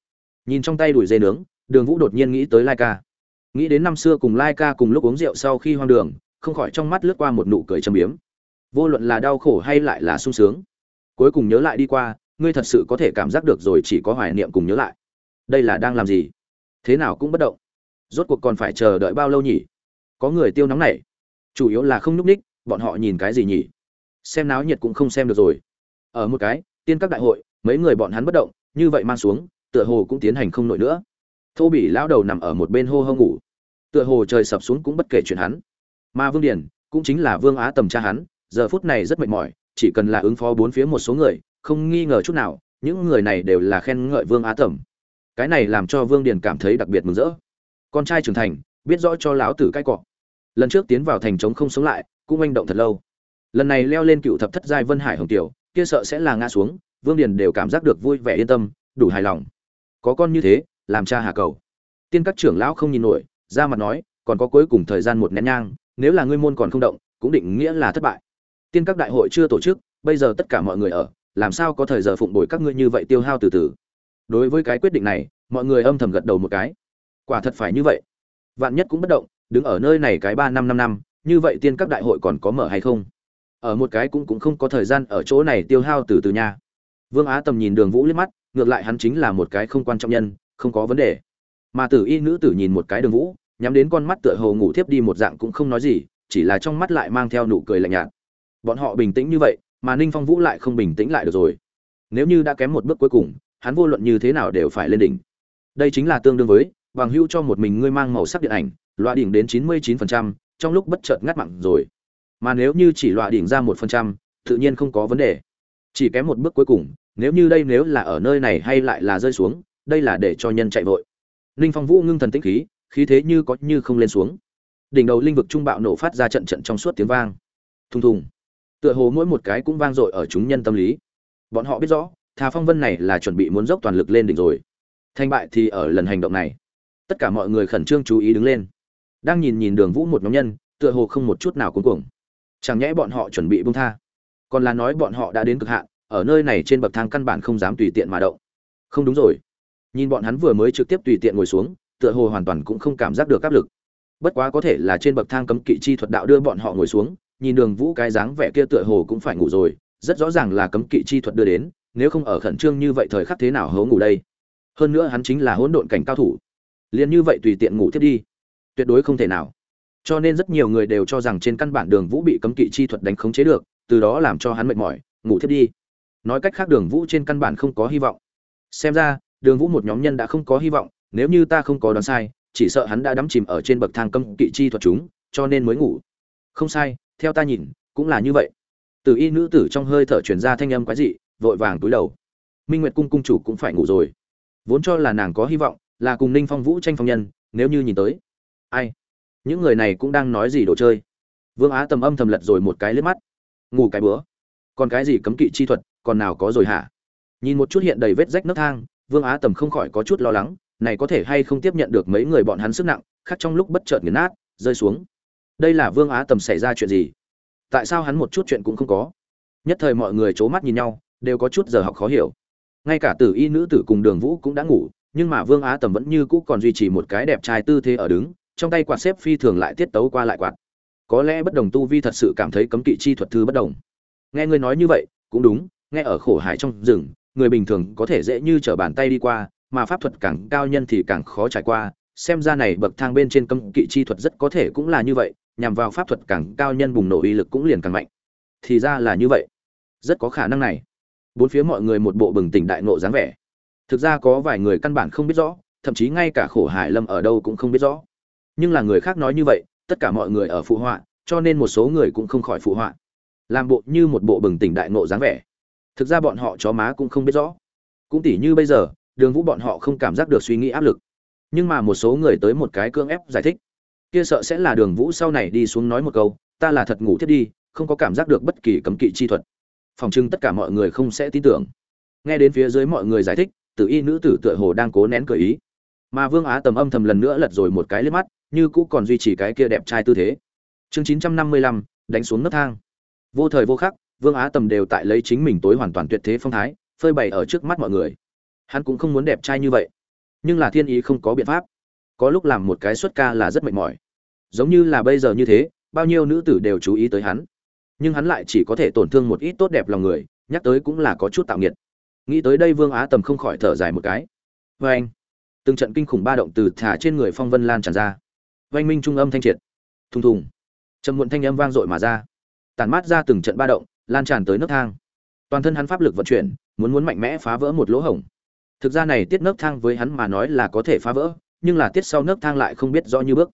Nhìn trong tay đùi dê nướng, đường vũ đột nhiên nghĩ tới lai ca. Nghĩ đến năm xưa cùng lai ca cùng lúc uống rượu sau khi hoang đường, không khỏi trong mắt lướt qua một nụ cười châm biếm. Vô luận là đau khổ hay lại là sung sướng. Cuối cùng nhớ lại đi qua, ngươi thật sự có thể cảm giác được rồi chỉ có hoài niệm cùng nhớ lại. Đây là đang làm gì? Thế nào cũng bất động rốt cuộc còn phải chờ đợi bao lâu nhỉ? Có người tiêu nóng này. Chủ yếu là không nhúc ních bọn họ nhìn cái gì nhỉ? Xem náo nhiệt cũng không xem được rồi. Ở một cái, tiên các đại hội, mấy người bọn hắn bất động, như vậy mang xuống, tựa hồ cũng tiến hành không nổi nữa. Thô bị lão đầu nằm ở một bên hô hô ngủ. Tựa hồ trời sập xuống cũng bất kể chuyện hắn. Mà vương điển cũng chính là vương á tầm cha hắn, giờ phút này rất mệt mỏi, chỉ cần là ứng phó bốn phía một số người, không nghi ngờ chút nào, những người này đều là khen ngợi vương á tầm. Cái này làm cho vương điển cảm thấy đặc biệt mừng rỡ con trai trưởng thành, biết rõ cho lão tử cái cọ. Lần trước tiến vào thành trống không sống lại, cũng manh động thật lâu. Lần này leo lên cựu thập thất giai vân hải hồng tiểu, kia sợ sẽ là ngã xuống, vương điền đều cảm giác được vui vẻ yên tâm, đủ hài lòng. Có con như thế, làm cha hà cầu. Tiên các trưởng lão không nhìn nổi, ra mặt nói, còn có cuối cùng thời gian một nén nhang, nếu là ngươi môn còn không động, cũng định nghĩa là thất bại. Tiên các đại hội chưa tổ chức, bây giờ tất cả mọi người ở, làm sao có thời giờ phụng bồi các ngươi như vậy tiêu hao từ từ. Đối với cái quyết định này, mọi người âm thầm gật đầu một cái quả thật phải như vậy. Vạn nhất cũng bất động, đứng ở nơi này cái ba năm năm năm, như vậy tiên các đại hội còn có mở hay không? Ở một cái cũng cũng không có thời gian ở chỗ này tiêu hao từ từ nha. Vương á tầm nhìn đường vũ liếc mắt, ngược lại hắn chính là một cái không quan trọng nhân, không có vấn đề. Mà tử y nữ tử nhìn một cái đường vũ, nhắm đến con mắt tựa hồ ngủ thiếp đi một dạng cũng không nói gì, chỉ là trong mắt lại mang theo nụ cười lạnh nhạt. Bọn họ bình tĩnh như vậy, mà ninh phong vũ lại không bình tĩnh lại được rồi. Nếu như đã kém một bước cuối cùng, hắn vô luận như thế nào đều phải lên đỉnh. Đây chính là tương đương với bằng hưu cho một mình ngươi mang màu sắc điện ảnh loại đỉnh đến chín mươi chín phần trăm, trong lúc bất chợt ngắt mặn rồi. Mà nếu như chỉ loại đỉnh ra một phần trăm, tự nhiên không có vấn đề. Chỉ kém một bước cuối cùng, nếu như đây nếu là ở nơi này hay lại là rơi xuống, đây là để cho nhân chạy vội. Ninh phong vũ ngưng thần tĩnh khí khí thế như có như không lên xuống. Đỉnh đầu linh vực trung bạo nổ phát ra trận trận trong suốt tiếng vang. Thùng thùng. Tựa hồ mỗi một cái cũng vang dội ở chúng nhân tâm lý. Bọn họ biết rõ, thà phong vân này là chuẩn bị muốn dốc toàn lực lên đỉnh rồi. Thành bại thì ở lần hành động này tất cả mọi người khẩn trương chú ý đứng lên. Đang nhìn nhìn đường vũ một nhóm nhân, tựa hồ không một chút nào cuối cùng chẳng nhẽ bọn họ chuẩn bị bung tha? Còn là nói bọn họ đã đến cực hạn, ở nơi này trên bậc thang căn bản không dám tùy tiện mà động. Không đúng rồi. Nhìn bọn hắn vừa mới trực tiếp tùy tiện ngồi xuống, tựa hồ hoàn toàn cũng không cảm giác được áp lực. Bất quá có thể là trên bậc thang cấm kỵ chi thuật đạo đưa bọn họ ngồi xuống, nhìn đường vũ cái dáng vẻ kia tựa hồ cũng phải ngủ rồi, rất rõ ràng là cấm kỵ chi thuật đưa đến, nếu không ở khẩn trương như vậy thời khắc thế nào hấu ngủ đây? Hơn nữa hắn chính là hỗn độn cảnh cao thủ liền như vậy tùy tiện ngủ thiết đi. Tuyệt đối không thể nào. Cho nên rất nhiều người đều cho rằng trên căn bản đường vũ bị cấm kỵ chi thuật đánh khống chế được, từ đó làm cho hắn mệt mỏi, ngủ thiết đi. Nói cách khác đường vũ trên căn bản không có hy vọng. Xem ra, đường vũ một nhóm nhân đã không có hy vọng, nếu như ta không có đoán sai, chỉ sợ hắn đã đắm chìm ở trên bậc thang cấm kỵ chi thuật chúng, cho nên mới ngủ. Không sai, theo ta nhìn, cũng là như vậy. Từ y nữ tử trong hơi thở truyền ra thanh âm quái dị, vội vàng túi đầu. Minh nguyệt cung cung chủ cũng phải ngủ rồi. Vốn cho là nàng có hy vọng là cùng ninh phong vũ tranh phong nhân, nếu như nhìn tới. Ai? Những người này cũng đang nói gì đồ chơi? Vương á tầm âm thầm lật rồi một cái liếc mắt. Ngủ cái bữa. Còn cái gì cấm kỵ chi thuật, còn nào có rồi hả? Nhìn một chút hiện đầy vết rách nấc thang, vương á tầm không khỏi có chút lo lắng, này có thể hay không tiếp nhận được mấy người bọn hắn sức nặng khác trong lúc bất chợt nghiền nát, rơi xuống. Đây là vương á tầm xảy ra chuyện gì? Tại sao hắn một chút chuyện cũng không có? Nhất thời mọi người c h ố mắt nhìn nhau, đều có chút giờ học khó hiểu. Ngay cả tử y nữ tử cùng đường vũ cũng đã ngủ nhưng mà vương á tầm vẫn như cũ còn duy trì một cái đẹp trai tư thế ở đứng, trong tay quạt xếp phi thường lại tiết tấu qua lại quạt. Có lẽ bất đồng tu vi thật sự cảm thấy cấm kỵ chi thuật thư bất đồng. Nghe ngươi nói như vậy, cũng đúng, nghe ở khổ hải trong rừng, người bình thường có thể dễ như trở bàn tay đi qua, mà pháp thuật càng cao nhân thì càng khó trải qua. Xem ra này bậc thang bên trên cấm kỵ chi thuật rất có thể cũng là như vậy, nhằm vào pháp thuật càng cao nhân bùng nổ uy lực cũng liền càng mạnh. Thì ra là như vậy. Rất có khả năng này. Bốn phía mọi người một bộ bừng tỉnh đại ngộ dáng vẻ thực ra có vài người căn bản không biết rõ, thậm chí ngay cả khổ hải lâm ở đâu cũng không biết rõ. Nhưng là người khác nói như vậy, tất cả mọi người ở phụ họa, cho nên một số người cũng không khỏi phụ họa. Làm bộ như một bộ bừng tỉnh đại nộ dáng vẻ. Thực ra bọn họ chó má cũng không biết rõ. Cũng tỉ như bây giờ, đường vũ bọn họ không cảm giác được suy nghĩ áp lực. Nhưng mà một số người tới một cái cưỡng ép giải thích. Kia sợ sẽ là đường vũ sau này đi xuống nói một câu, ta là thật ngủ thiết đi, không có cảm giác được bất kỳ cấm kỵ chi thuật. Phòng trưng tất cả mọi người không sẽ tin tưởng. Nghe đến phía dưới mọi người giải thích tự y nữ tử tựa hồ đang cố nén cờ ý. Mà vương á tầm âm thầm lần nữa lật rồi một cái lên mắt, như cũ còn duy trì cái kia đẹp trai tư thế. Chương chín trăm năm mươi lăm, đánh xuống nấc thang. Vô thời vô khắc, vương á tầm đều tại lấy chính mình tối hoàn toàn tuyệt thế phong thái, phơi bày ở trước mắt mọi người. Hắn cũng không muốn đẹp trai như vậy. Nhưng là thiên ý không có biện pháp. Có lúc làm một cái xuất ca là rất mệt mỏi. Giống như là bây giờ như thế, bao nhiêu nữ tử đều chú ý tới hắn. Nhưng hắn lại chỉ có thể tổn thương một ít tốt đẹp lòng người, nhắc tới cũng là có chút tạo nghiệt nghĩ tới đây vương á tầm không khỏi thở dài một cái. Vê anh. Từng trận kinh khủng ba động từ thả trên người phong vân lan tràn ra. Vanh minh trung âm thanh triệt. Thùng thùng. Trầm muộn thanh âm vang dội mà ra. Tàn mát ra từng trận ba động, lan tràn tới nấc thang. Toàn thân hắn pháp lực vận chuyển, muốn muốn mạnh mẽ phá vỡ một lỗ hổng. Thực ra này tiết nấc thang với hắn mà nói là có thể phá vỡ, nhưng là tiết sau nấc thang lại không biết rõ như bước.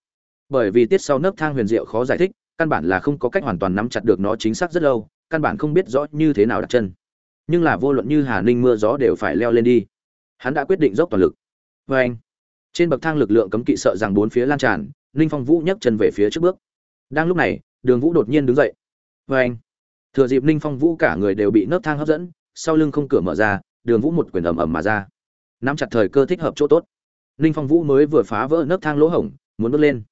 Bởi vì tiết sau nấc thang huyền diệu khó giải thích, căn bản là không có cách hoàn toàn nắm chặt được nó chính xác rất lâu, căn bản không biết rõ như thế nào đặt chân nhưng là vô luận như hà ninh mưa gió đều phải leo lên đi. Hắn đã quyết định dốc toàn lực. Vê anh, trên bậc thang lực lượng cấm kỵ sợ rằng bốn phía lan tràn, ninh phong vũ nhấc chân về phía trước bước. Đang lúc này, đường vũ đột nhiên đứng dậy. Vê anh, thừa dịp ninh phong vũ cả người đều bị nấc thang hấp dẫn, sau lưng không cửa mở ra, đường vũ một quyền ầm ầm mà ra. Nắm chặt thời cơ thích hợp chỗ tốt. Ninh phong vũ mới vừa phá vỡ nấc thang lỗ hổng, muốn bước lên.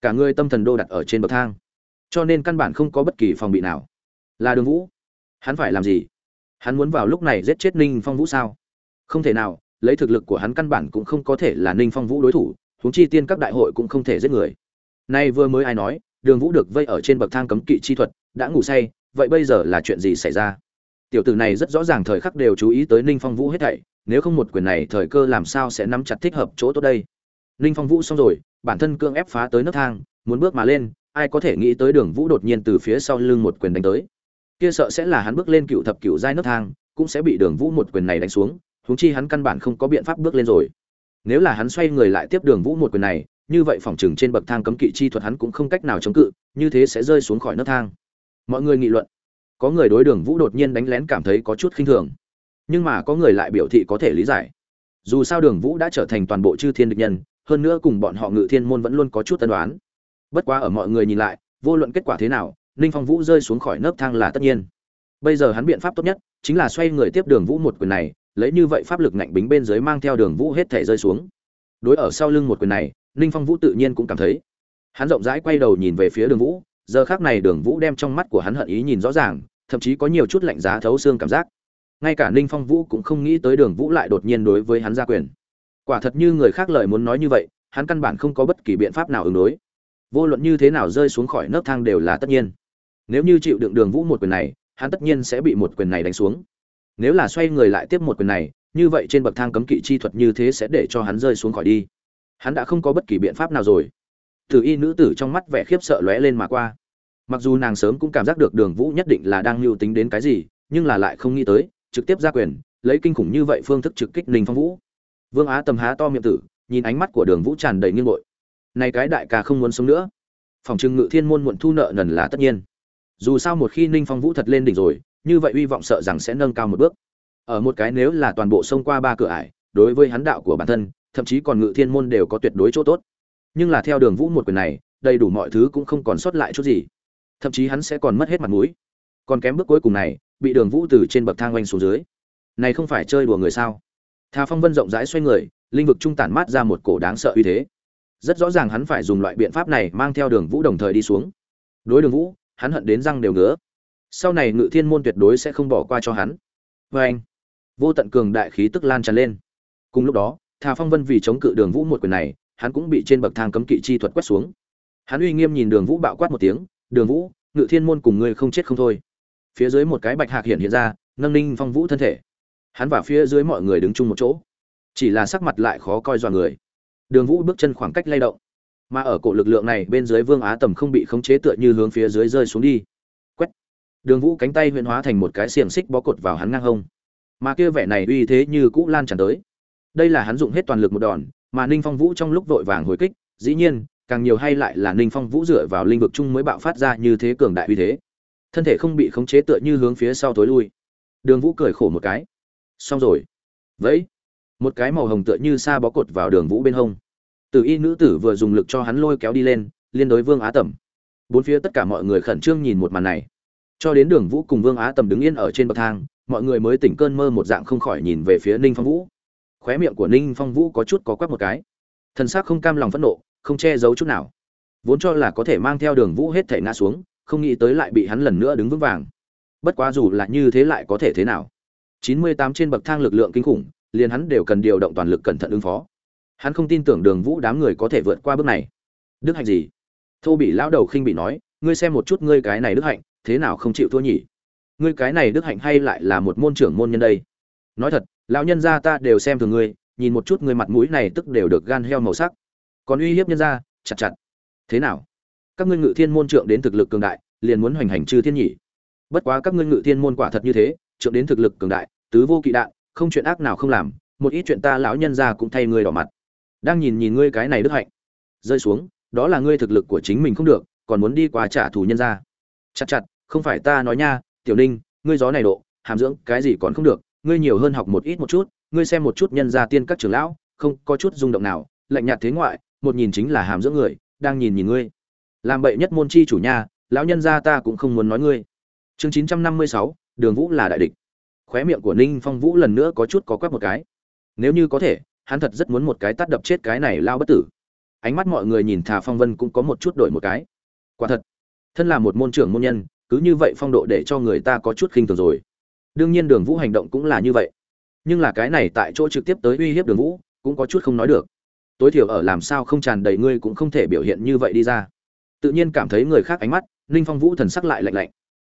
Cả người tâm thần đô đặt ở trên bậc thang. Cho nên căn bản không có bất kỳ phòng bị nào. Là đường vũ. Hắn phải làm gì? Hắn muốn vào lúc này giết chết ninh phong vũ sao? Không thể nào, lấy thực lực của hắn căn bản cũng không có thể là ninh phong vũ đối thủ, huống chi tiên các đại hội cũng không thể giết người. Nay vừa mới ai nói, đường vũ được vây ở trên bậc thang cấm kỵ chi thuật, đã ngủ say, vậy bây giờ là chuyện gì xảy ra? Tiểu tử này rất rõ ràng thời khắc đều chú ý tới ninh phong vũ hết thảy, nếu không một quyền này thời cơ làm sao sẽ nắm chặt thích hợp chỗ tốt đây? Ninh phong vũ xong rồi, bản thân cương ép phá tới nấc thang, muốn bước mà lên, ai có thể nghĩ tới đường vũ đột nhiên từ phía sau lưng một quyền đánh tới? Kia sợ sẽ là hắn bước lên cựu thập cựu giai nấc thang, cũng sẽ bị đường vũ một quyền này đánh xuống, huống chi hắn căn bản không có biện pháp bước lên rồi. Nếu là hắn xoay người lại tiếp đường vũ một quyền này, như vậy phòng chừng trên bậc thang cấm kỵ chi thuật hắn cũng không cách nào chống cự, như thế sẽ rơi xuống khỏi nấc thang. Mọi người nghị luận. Có người đối đường vũ đột nhiên đánh lén cảm thấy có chút khinh thường. Nhưng mà có người lại biểu thị có thể lý giải. Dù sao đường vũ đã trở thành toàn bộ chư thiên địch nhân, hơn nữa cùng bọn họ ngự thiên môn vẫn luôn có chút tân đoán bất quá ở mọi người nhìn lại, vô luận kết quả thế nào ninh phong vũ rơi xuống khỏi nấc thang là tất nhiên. Bây giờ hắn biện pháp tốt nhất chính là xoay người tiếp đường vũ một quyền này, lấy như vậy pháp lực ngạnh bính bên dưới mang theo đường vũ hết thể rơi xuống. Đối ở sau lưng một quyền này ninh phong vũ tự nhiên cũng cảm thấy. Hắn rộng rãi quay đầu nhìn về phía đường vũ, giờ khác này đường vũ đem trong mắt của hắn hận ý nhìn rõ ràng, thậm chí có nhiều chút lạnh giá thấu xương cảm giác. Ngay cả ninh phong vũ cũng không nghĩ tới đường vũ lại đột nhiên đối với hắn ra quyền. Quả thật như người khác lời muốn nói như vậy, hắn căn bản không có bất kỳ biện pháp nào ứng đối. Vô luận như thế nào rơi xuống khỏi nấc thang đều là tất nhiên nếu như chịu đựng đường vũ một quyền này, hắn tất nhiên sẽ bị một quyền này đánh xuống. Nếu là xoay người lại tiếp một quyền này, như vậy trên bậc thang cấm kỵ chi thuật như thế sẽ để cho hắn rơi xuống khỏi đi. Hắn đã không có bất kỳ biện pháp nào rồi. Từ y nữ tử trong mắt vẻ khiếp sợ lóe lên mà qua. Mặc dù nàng sớm cũng cảm giác được đường vũ nhất định là đang mưu tính đến cái gì, nhưng là lại không nghĩ tới, trực tiếp ra quyền, lấy kinh khủng như vậy phương thức trực kích ninh phong vũ. Vương á tầm há to miệng tử, nhìn ánh mắt của đường vũ tràn đầy nghiêng bội này cái đại ca không muốn sống nữa. Phòng trừng ngự thiên môn muộn thu nợ nần là tất nhiên dù sao một khi ninh phong vũ thật lên đỉnh rồi, như vậy hy vọng sợ rằng sẽ nâng cao một bước. Ở một cái nếu là toàn bộ xông qua ba cửa ải, đối với hắn đạo của bản thân, thậm chí còn ngự thiên môn đều có tuyệt đối chỗ tốt. Nhưng là theo đường vũ một quyền này, đầy đủ mọi thứ cũng không còn sót lại chút gì. Thậm chí hắn sẽ còn mất hết mặt mũi. Còn kém bước cuối cùng này, bị đường vũ từ trên bậc thang oanh xuống dưới. Này không phải chơi đùa người sao? Thà phong vân rộng rãi xoay người, linh vực trung tản mát ra một cổ đáng sợ uy thế. Rất rõ ràng hắn phải dùng loại biện pháp này mang theo đường vũ đồng thời đi xuống. Đối đường vũ hắn hận đến răng đều ngứa. Sau này ngự thiên môn tuyệt đối sẽ không bỏ qua cho hắn. Vê anh, vô tận cường đại khí tức lan tràn lên. Cùng lúc đó, thà phong vân vì chống cự đường vũ một quyền này, hắn cũng bị trên bậc thang cấm kỵ chi thuật quét xuống. Hắn uy nghiêm nhìn đường vũ bạo quát một tiếng, đường vũ, ngự thiên môn cùng ngươi không chết không thôi. Phía dưới một cái bạch hạc hiện hiện ra, nâng ninh phong vũ thân thể. Hắn và phía dưới mọi người đứng chung một chỗ. Chỉ là sắc mặt lại khó coi dọa người. Đường vũ bước chân khoảng cách lay động mà ở cổ lực lượng này bên dưới vương á tầm không bị khống chế tựa như hướng phía dưới rơi xuống đi. Quét. Đường vũ cánh tay huyện hóa thành một cái xiềng xích bó cột vào hắn ngang hông. Mà kia vẻ này uy thế như cũ lan tràn tới. Đây là hắn dụng hết toàn lực một đòn, mà ninh phong vũ trong lúc vội vàng hồi kích, dĩ nhiên, càng nhiều hay lại là ninh phong vũ dựa vào linh vực chung mới bạo phát ra như thế cường đại uy thế. Thân thể không bị khống chế tựa như hướng phía sau tối lui. Đường vũ cười khổ một cái. Xong rồi. Vẫy. Một cái màu hồng tựa như sa bó cột vào đường vũ bên hông tử y nữ tử vừa dùng lực cho hắn lôi kéo đi lên, liên đối vương á Tầm. bốn phía tất cả mọi người khẩn trương nhìn một màn này. Cho đến đường vũ cùng vương á tầm đứng yên ở trên bậc thang, mọi người mới tỉnh cơn mơ một dạng không khỏi nhìn về phía ninh phong vũ. Khóe miệng của ninh phong vũ có chút có quắc một cái. Thần sắc không cam lòng phẫn nộ, không che giấu chút nào. Vốn cho là có thể mang theo đường vũ hết thể ngã xuống, không nghĩ tới lại bị hắn lần nữa đứng vững vàng. Bất quá dù là như thế lại có thể thế nào? Chín mươi tám trên bậc thang lực lượng kinh khủng, liền hắn đều cần điều động toàn lực cẩn thận ứng phó hắn không tin tưởng đường vũ đám người có thể vượt qua bước này. Đức hạnh gì? Thô bị lão đầu khinh bị nói, ngươi xem một chút ngươi cái này đức hạnh, thế nào không chịu thua nhỉ? Ngươi cái này đức hạnh hay lại là một môn trưởng môn nhân đây? Nói thật, lão nhân gia ta đều xem thường ngươi, nhìn một chút ngươi mặt mũi này tức đều được gan heo màu sắc. Còn uy hiếp nhân gia, chặt chặt. Thế nào? Các ngươi ngự thiên môn trượng đến thực lực cường đại, liền muốn hoành hành chư thiên nhỉ? Bất quá các ngươi ngự thiên môn quả thật như thế, trượng đến thực lực cường đại, tứ vô kỵ đạn, không chuyện ác nào không làm, một ít chuyện ta lão nhân gia cũng thay ngươi đỏ mặt đang nhìn nhìn ngươi cái này đức hạnh. Rơi xuống, đó là ngươi thực lực của chính mình không được, còn muốn đi qua trả thù nhân gia chặt chặt, không phải ta nói nha, tiểu ninh, ngươi gió này độ, hàm dưỡng cái gì còn không được, ngươi nhiều hơn học một ít một chút, ngươi xem một chút nhân gia tiên các trưởng lão, không có chút rung động nào, lạnh nhạt thế ngoại, một nhìn chính là hàm dưỡng người, đang nhìn nhìn ngươi. Làm bậy nhất môn chi chủ nha, lão nhân gia ta cũng không muốn nói ngươi. Chương chín trăm năm mươi sáu, đường vũ là đại địch. Khóe miệng của ninh phong vũ lần nữa có chút có quắc một cái. Nếu như có thể hắn thật rất muốn một cái tát đập chết cái này lao bất tử. Ánh mắt mọi người nhìn thà phong vân cũng có một chút đổi một cái. Quả thật, thân là một môn trưởng môn nhân, cứ như vậy phong độ để cho người ta có chút khinh thường rồi. Đương nhiên đường vũ hành động cũng là như vậy. Nhưng là cái này tại chỗ trực tiếp tới uy hiếp đường vũ, cũng có chút không nói được. Tối thiểu ở làm sao không tràn đầy ngươi cũng không thể biểu hiện như vậy đi ra. Tự nhiên cảm thấy người khác ánh mắt, ninh phong vũ thần sắc lại lạnh lạnh.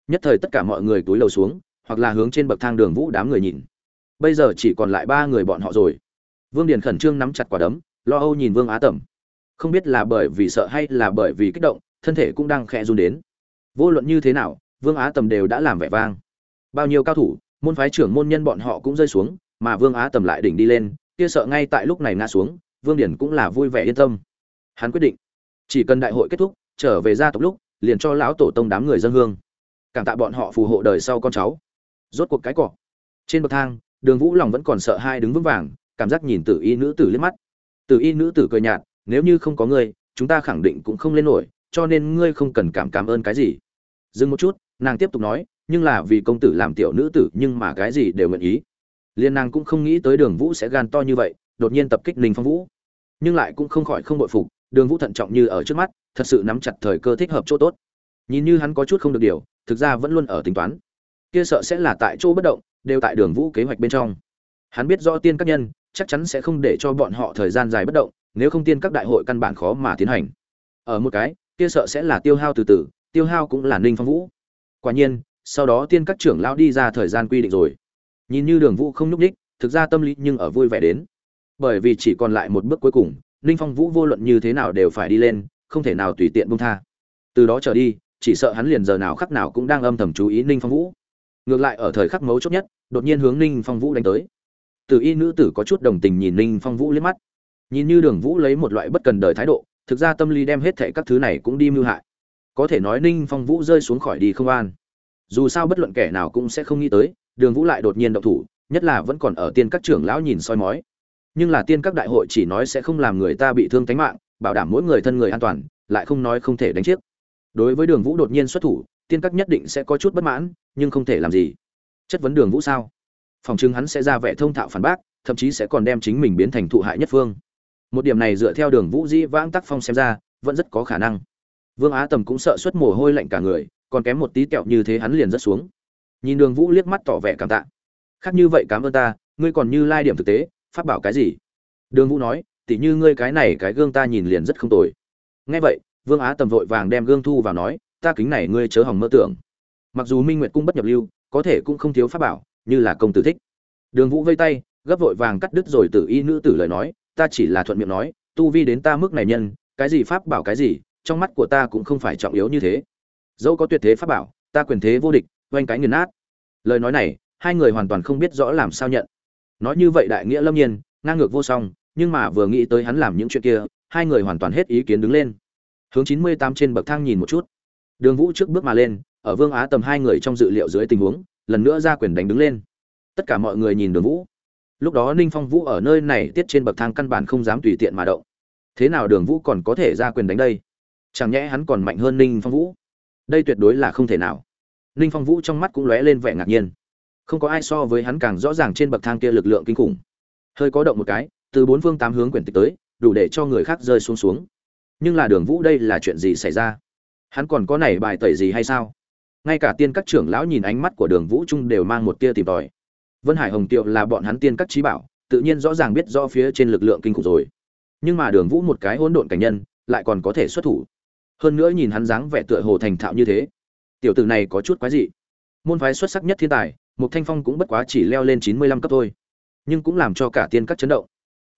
Nhất thời tất cả mọi người túi lầu xuống, hoặc là hướng trên bậc thang đường vũ đám người nhìn. Bây giờ chỉ còn lại ba người bọn họ rồi vương điền khẩn trương nắm chặt quả đấm, lo âu nhìn vương á tẩm. Không biết là bởi vì sợ hay là bởi vì kích động, thân thể cũng đang khẽ run đến. Vô luận như thế nào, vương á tầm đều đã làm vẻ vang. Bao nhiêu cao thủ, môn phái trưởng môn nhân bọn họ cũng rơi xuống, mà vương á tầm lại đỉnh đi lên, kia sợ ngay tại lúc này ngã xuống, vương điển cũng là vui vẻ yên tâm. Hắn quyết định, chỉ cần đại hội kết thúc, trở về gia tộc lúc, liền cho lão tổ tông đám người dân hương. Cảm tạ bọn họ phù hộ đời sau con cháu. Rốt cuộc cái cỏ. Trên bậc thang, đường vũ lòng vẫn còn sợ hai đứng vững vàng cảm giác nhìn tử y nữ tử liếc mắt. Tử y nữ tử cười nhạt, nếu như không có ngươi, chúng ta khẳng định cũng không lên nổi, cho nên ngươi không cần cảm cảm ơn cái gì. Dừng một chút, nàng tiếp tục nói, nhưng là vì công tử làm tiểu nữ tử, nhưng mà cái gì đều nguyện ý. Liên nàng cũng không nghĩ tới đường vũ sẽ gan to như vậy, đột nhiên tập kích ninh phong vũ. Nhưng lại cũng không khỏi không bội phục, đường vũ thận trọng như ở trước mắt, thật sự nắm chặt thời cơ thích hợp chỗ tốt. Nhìn như hắn có chút không được điều, thực ra vẫn luôn ở tính toán. Kia sợ sẽ là tại chỗ bất động, đều tại đường vũ kế hoạch bên trong. Hắn biết rõ tiên các nhân chắc chắn sẽ không để cho bọn họ thời gian dài bất động, nếu không tiên các đại hội căn bản khó mà tiến hành. Ở một cái, kia sợ sẽ là tiêu hao từ từ, tiêu hao cũng là ninh phong vũ. Quả nhiên, sau đó tiên các trưởng lão đi ra thời gian quy định rồi. Nhìn như đường vũ không nhúc ních thực ra tâm lý nhưng ở vui vẻ đến. Bởi vì chỉ còn lại một bước cuối cùng, ninh phong vũ vô luận như thế nào đều phải đi lên, không thể nào tùy tiện bung tha. Từ đó trở đi, chỉ sợ hắn liền giờ nào khắc nào cũng đang âm thầm chú ý ninh phong vũ. Ngược lại ở thời khắc mấu chốt nhất, đột nhiên hướng ninh phong vũ đánh tới từ y nữ tử có chút đồng tình nhìn ninh phong vũ liếc mắt. Nhìn như đường vũ lấy một loại bất cần đời thái độ, thực ra tâm lý đem hết thệ các thứ này cũng đi mưu hại. Có thể nói ninh phong vũ rơi xuống khỏi đi không an. Dù sao bất luận kẻ nào cũng sẽ không nghĩ tới, đường vũ lại đột nhiên động thủ, nhất là vẫn còn ở tiên các trưởng lão nhìn soi mói. Nhưng là tiên các đại hội chỉ nói sẽ không làm người ta bị thương tánh mạng, bảo đảm mỗi người thân người an toàn, lại không nói không thể đánh chiếc. Đối với đường vũ đột nhiên xuất thủ, tiên các nhất định sẽ có chút bất mãn, nhưng không thể làm gì. Chất vấn đường vũ sao? Phòng chứng hắn sẽ ra vẻ thông thạo phản bác, thậm chí sẽ còn đem chính mình biến thành thụ hại nhất phương. Một điểm này dựa theo đường vũ dĩ vãng tác phong xem ra, vẫn rất có khả năng. Vương á tầm cũng sợ xuất mồ hôi lạnh cả người, còn kém một tí kẹo như thế hắn liền rất xuống. Nhìn đường vũ liếc mắt tỏ vẻ cảm tạ. Khác như vậy cảm ơn ta, ngươi còn như lai điểm thực tế phát bảo cái gì? Đường vũ nói, tỉ như ngươi cái này cái gương ta nhìn liền rất không tồi. Nghe vậy, vương á tầm vội vàng đem gương thu vào nói, ta kính này ngươi chớ hỏng mơ tưởng. Mặc dù minh nguyệt cung bất nhập lưu, có thể cũng không thiếu pháp bảo như là công tử thích. Đường vũ vây tay, gấp vội vàng cắt đứt rồi tự y nữ tử lời nói, ta chỉ là thuận miệng nói, tu vi đến ta mức này nhân, cái gì pháp bảo cái gì, trong mắt của ta cũng không phải trọng yếu như thế. Dẫu có tuyệt thế pháp bảo, ta quyền thế vô địch, oanh cái nghiền nát. Lời nói này, hai người hoàn toàn không biết rõ làm sao nhận. Nói như vậy đại nghĩa lâm nhiên, ngang ngược vô song, nhưng mà vừa nghĩ tới hắn làm những chuyện kia, hai người hoàn toàn hết ý kiến đứng lên. Hướng chín mươi tám trên bậc thang nhìn một chút. Đường vũ trước bước mà lên, ở vương á tầm hai người trong dự liệu dưới tình huống lần nữa ra quyền đánh đứng lên. Tất cả mọi người nhìn đường vũ. Lúc đó ninh phong vũ ở nơi này tiết trên bậc thang căn bản không dám tùy tiện mà động. Thế nào đường vũ còn có thể ra quyền đánh đây? Chẳng nhẽ hắn còn mạnh hơn ninh phong vũ? Đây tuyệt đối là không thể nào. Ninh phong vũ trong mắt cũng lóe lên vẻ ngạc nhiên. Không có ai so với hắn càng rõ ràng trên bậc thang kia lực lượng kinh khủng. Hơi có động một cái, từ bốn phương tám hướng quyển tịch tới, đủ để cho người khác rơi xuống xuống. Nhưng là đường vũ đây là chuyện gì xảy ra? Hắn còn có này bài tẩy gì hay sao? Ngay cả tiên các trưởng lão nhìn ánh mắt của đường vũ trung đều mang một tia tìm tòi. Vân hải hồng tiệu là bọn hắn tiên các trí bảo, tự nhiên rõ ràng biết rõ phía trên lực lượng kinh khủng rồi. Nhưng mà đường vũ một cái hỗn độn cảnh nhân, lại còn có thể xuất thủ. Hơn nữa nhìn hắn dáng vẻ tựa hồ thành thạo như thế. Tiểu tử này có chút quái dị. Môn phái xuất sắc nhất thiên tài một thanh phong cũng bất quá chỉ leo lên chín mươi lăm cấp thôi. Nhưng cũng làm cho cả tiên các chấn động.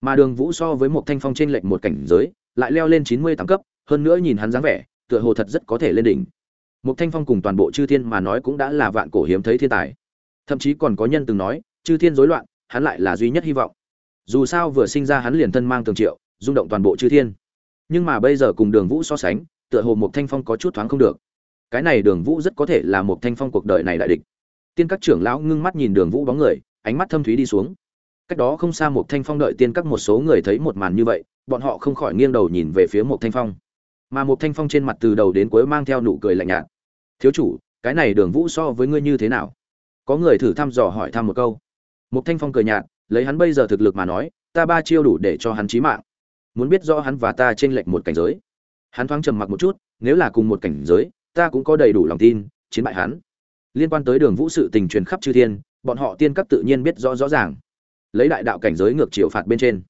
Mà đường vũ so với một thanh phong trên lệnh một cảnh giới, lại leo lên chín mươi tám cấp, hơn nữa nhìn hắn dáng vẻ, tựa hồ thật rất có thể lên đỉnh một thanh phong cùng toàn bộ chư thiên mà nói cũng đã là vạn cổ hiếm thấy thiên tài. Thậm chí còn có nhân từng nói, chư thiên rối loạn, hắn lại là duy nhất hy vọng. Dù sao vừa sinh ra hắn liền thân mang tường triệu, rung động toàn bộ chư thiên. Nhưng mà bây giờ cùng đường vũ so sánh, tựa hồ một thanh phong có chút thoáng không được. Cái này đường vũ rất có thể là một thanh phong cuộc đời này đại địch. Tiên các trưởng lão ngưng mắt nhìn đường vũ bóng người, ánh mắt thâm thúy đi xuống. Cách đó không xa một thanh phong đợi tiên các một số người thấy một màn như vậy, bọn họ không khỏi nghiêng đầu nhìn về phía một thanh phong. Mà một thanh phong trên mặt từ đầu đến cuối mang theo nụ cười lạnh nhạt thiếu chủ, cái này đường vũ so với ngươi như thế nào? Có người thử thăm dò hỏi thăm một câu. Mục thanh phong cười nhạt, lấy hắn bây giờ thực lực mà nói, ta ba chiêu đủ để cho hắn chí mạng. Muốn biết rõ hắn và ta trên lệnh một cảnh giới. Hắn thoáng trầm mặc một chút, nếu là cùng một cảnh giới, ta cũng có đầy đủ lòng tin, chiến bại hắn. Liên quan tới đường vũ sự tình truyền khắp chư thiên, bọn họ tiên cấp tự nhiên biết rõ rõ ràng. Lấy đại đạo cảnh giới ngược chiều phạt bên trên.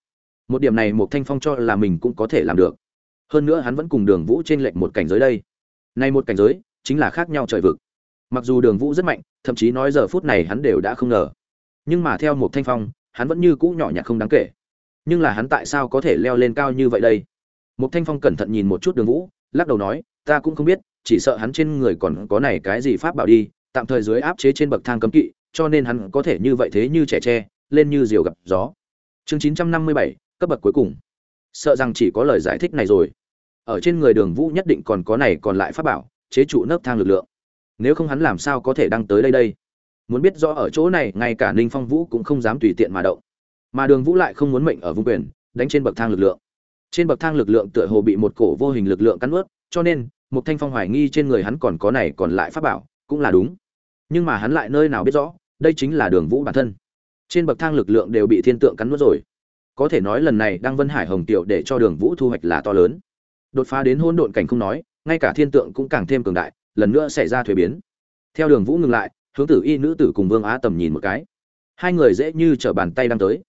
Một điểm này một thanh phong cho là mình cũng có thể làm được. Hơn nữa hắn vẫn cùng đường vũ trên lệnh một cảnh giới đây. Nay một cảnh giới chính là khác nhau trời vực. Mặc dù đường vũ rất mạnh, thậm chí nói giờ phút này hắn đều đã không ngờ. Nhưng mà theo một thanh phong, hắn vẫn như cũ nhỏ nhặt không đáng kể. Nhưng là hắn tại sao có thể leo lên cao như vậy đây? Một thanh phong cẩn thận nhìn một chút đường vũ, lắc đầu nói, ta cũng không biết, chỉ sợ hắn trên người còn có này cái gì pháp bảo đi, tạm thời dưới áp chế trên bậc thang cấm kỵ, cho nên hắn có thể như vậy thế như trẻ tre, lên như diều gặp gió. Chương chín trăm năm mươi bảy, cấp bậc cuối cùng. Sợ rằng chỉ có lời giải thích này rồi. Ở trên người đường vũ nhất định còn có này còn lại pháp bảo chế trụ nấc thang lực lượng. Nếu không hắn làm sao có thể đăng tới đây đây? Muốn biết rõ ở chỗ này, ngay cả ninh phong vũ cũng không dám tùy tiện mà động. Mà đường vũ lại không muốn mệnh ở vùng quyền, đánh trên bậc thang lực lượng. Trên bậc thang lực lượng tựa hồ bị một cổ vô hình lực lượng cắn ướt cho nên, một thanh phong hoài nghi trên người hắn còn có này còn lại pháp bảo, cũng là đúng. Nhưng mà hắn lại nơi nào biết rõ, đây chính là đường vũ bản thân. Trên bậc thang lực lượng đều bị thiên tượng cắn nuốt rồi. Có thể nói lần này đang vân hải hồng tiểu để cho đường vũ thu hoạch là to lớn. Đột phá đến hôn độn cảnh không nói ngay cả thiên tượng cũng càng thêm cường đại, lần nữa xảy ra thuế biến. Theo đường vũ ngừng lại, hướng tử y nữ tử cùng vương á tầm nhìn một cái. Hai người dễ như t bàn tay đang tới.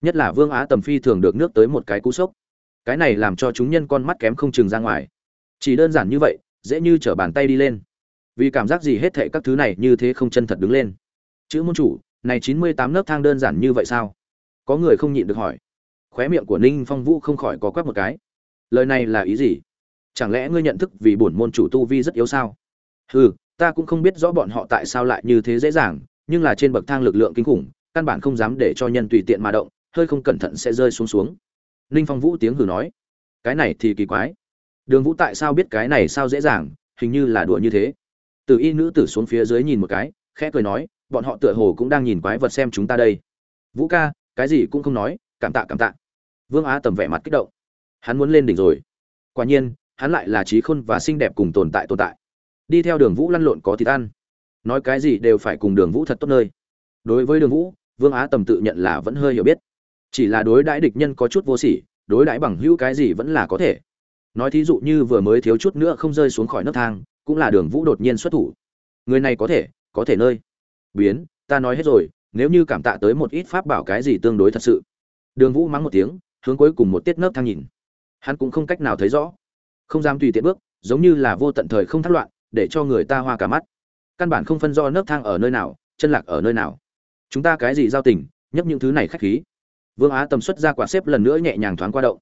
Nhất là vương á tầm phi thường được nước tới một cái cú sốc. Cái này làm cho chúng nhân con mắt kém không chừng ra ngoài. Chỉ đơn giản như vậy, dễ như t bàn tay đi lên. Vì cảm giác gì hết thệ các thứ này như thế không chân thật đứng lên. Chữ môn chủ, này chín mươi tám lớp thang đơn giản như vậy sao? Có người không nhịn được hỏi. Khóe miệng của ninh phong vũ không khỏi có quắc một cái. Lời này là ý gì? Chẳng lẽ ngươi nhận thức vì bổn môn chủ tu vi rất yếu sao? Hừ, ta cũng không biết rõ bọn họ tại sao lại như thế dễ dàng, nhưng là trên bậc thang lực lượng kinh khủng, căn bản không dám để cho nhân tùy tiện mà động, hơi không cẩn thận sẽ rơi xuống xuống. Ninh phong vũ tiếng hừ nói, cái này thì kỳ quái. Đường vũ tại sao biết cái này sao dễ dàng, hình như là đùa như thế. Từ y nữ tử xuống phía dưới nhìn một cái, khẽ cười nói, bọn họ tựa hồ cũng đang nhìn quái vật xem chúng ta đây. Vũ ca, cái gì cũng không nói, cảm tạ cảm tạ. Vương á tầm vẻ mặt kích động. Hắn muốn lên đỉnh rồi. Quả nhiên hắn lại là trí khôn và xinh đẹp cùng tồn tại tồn tại. Đi theo đường vũ lăn lộn có thịt ăn. Nói cái gì đều phải cùng đường vũ thật tốt nơi. Đối với đường vũ, vương á tầm tự nhận là vẫn hơi hiểu biết. Chỉ là đối đãi địch nhân có chút vô sỉ, đối đãi bằng hữu cái gì vẫn là có thể. Nói thí dụ như vừa mới thiếu chút nữa không rơi xuống khỏi nấc thang, cũng là đường vũ đột nhiên xuất thủ. Người này có thể có thể nơi. Biến, ta nói hết rồi, nếu như cảm tạ tới một ít pháp bảo cái gì tương đối thật sự. Đường vũ mắng một tiếng, hướng cuối cùng một tiết nấc thang nhìn. Hắn cũng không cách nào thấy rõ không dám tùy tiện bước, giống như là vô tận thời không thắt loạn, để cho người ta hoa cả mắt. Căn bản không phân do nấc thang ở nơi nào, chân lạc ở nơi nào. Chúng ta cái gì giao tình, nhấp những thứ này khách khí. Vương á tầm xuất ra quả xếp lần nữa nhẹ nhàng thoáng qua động.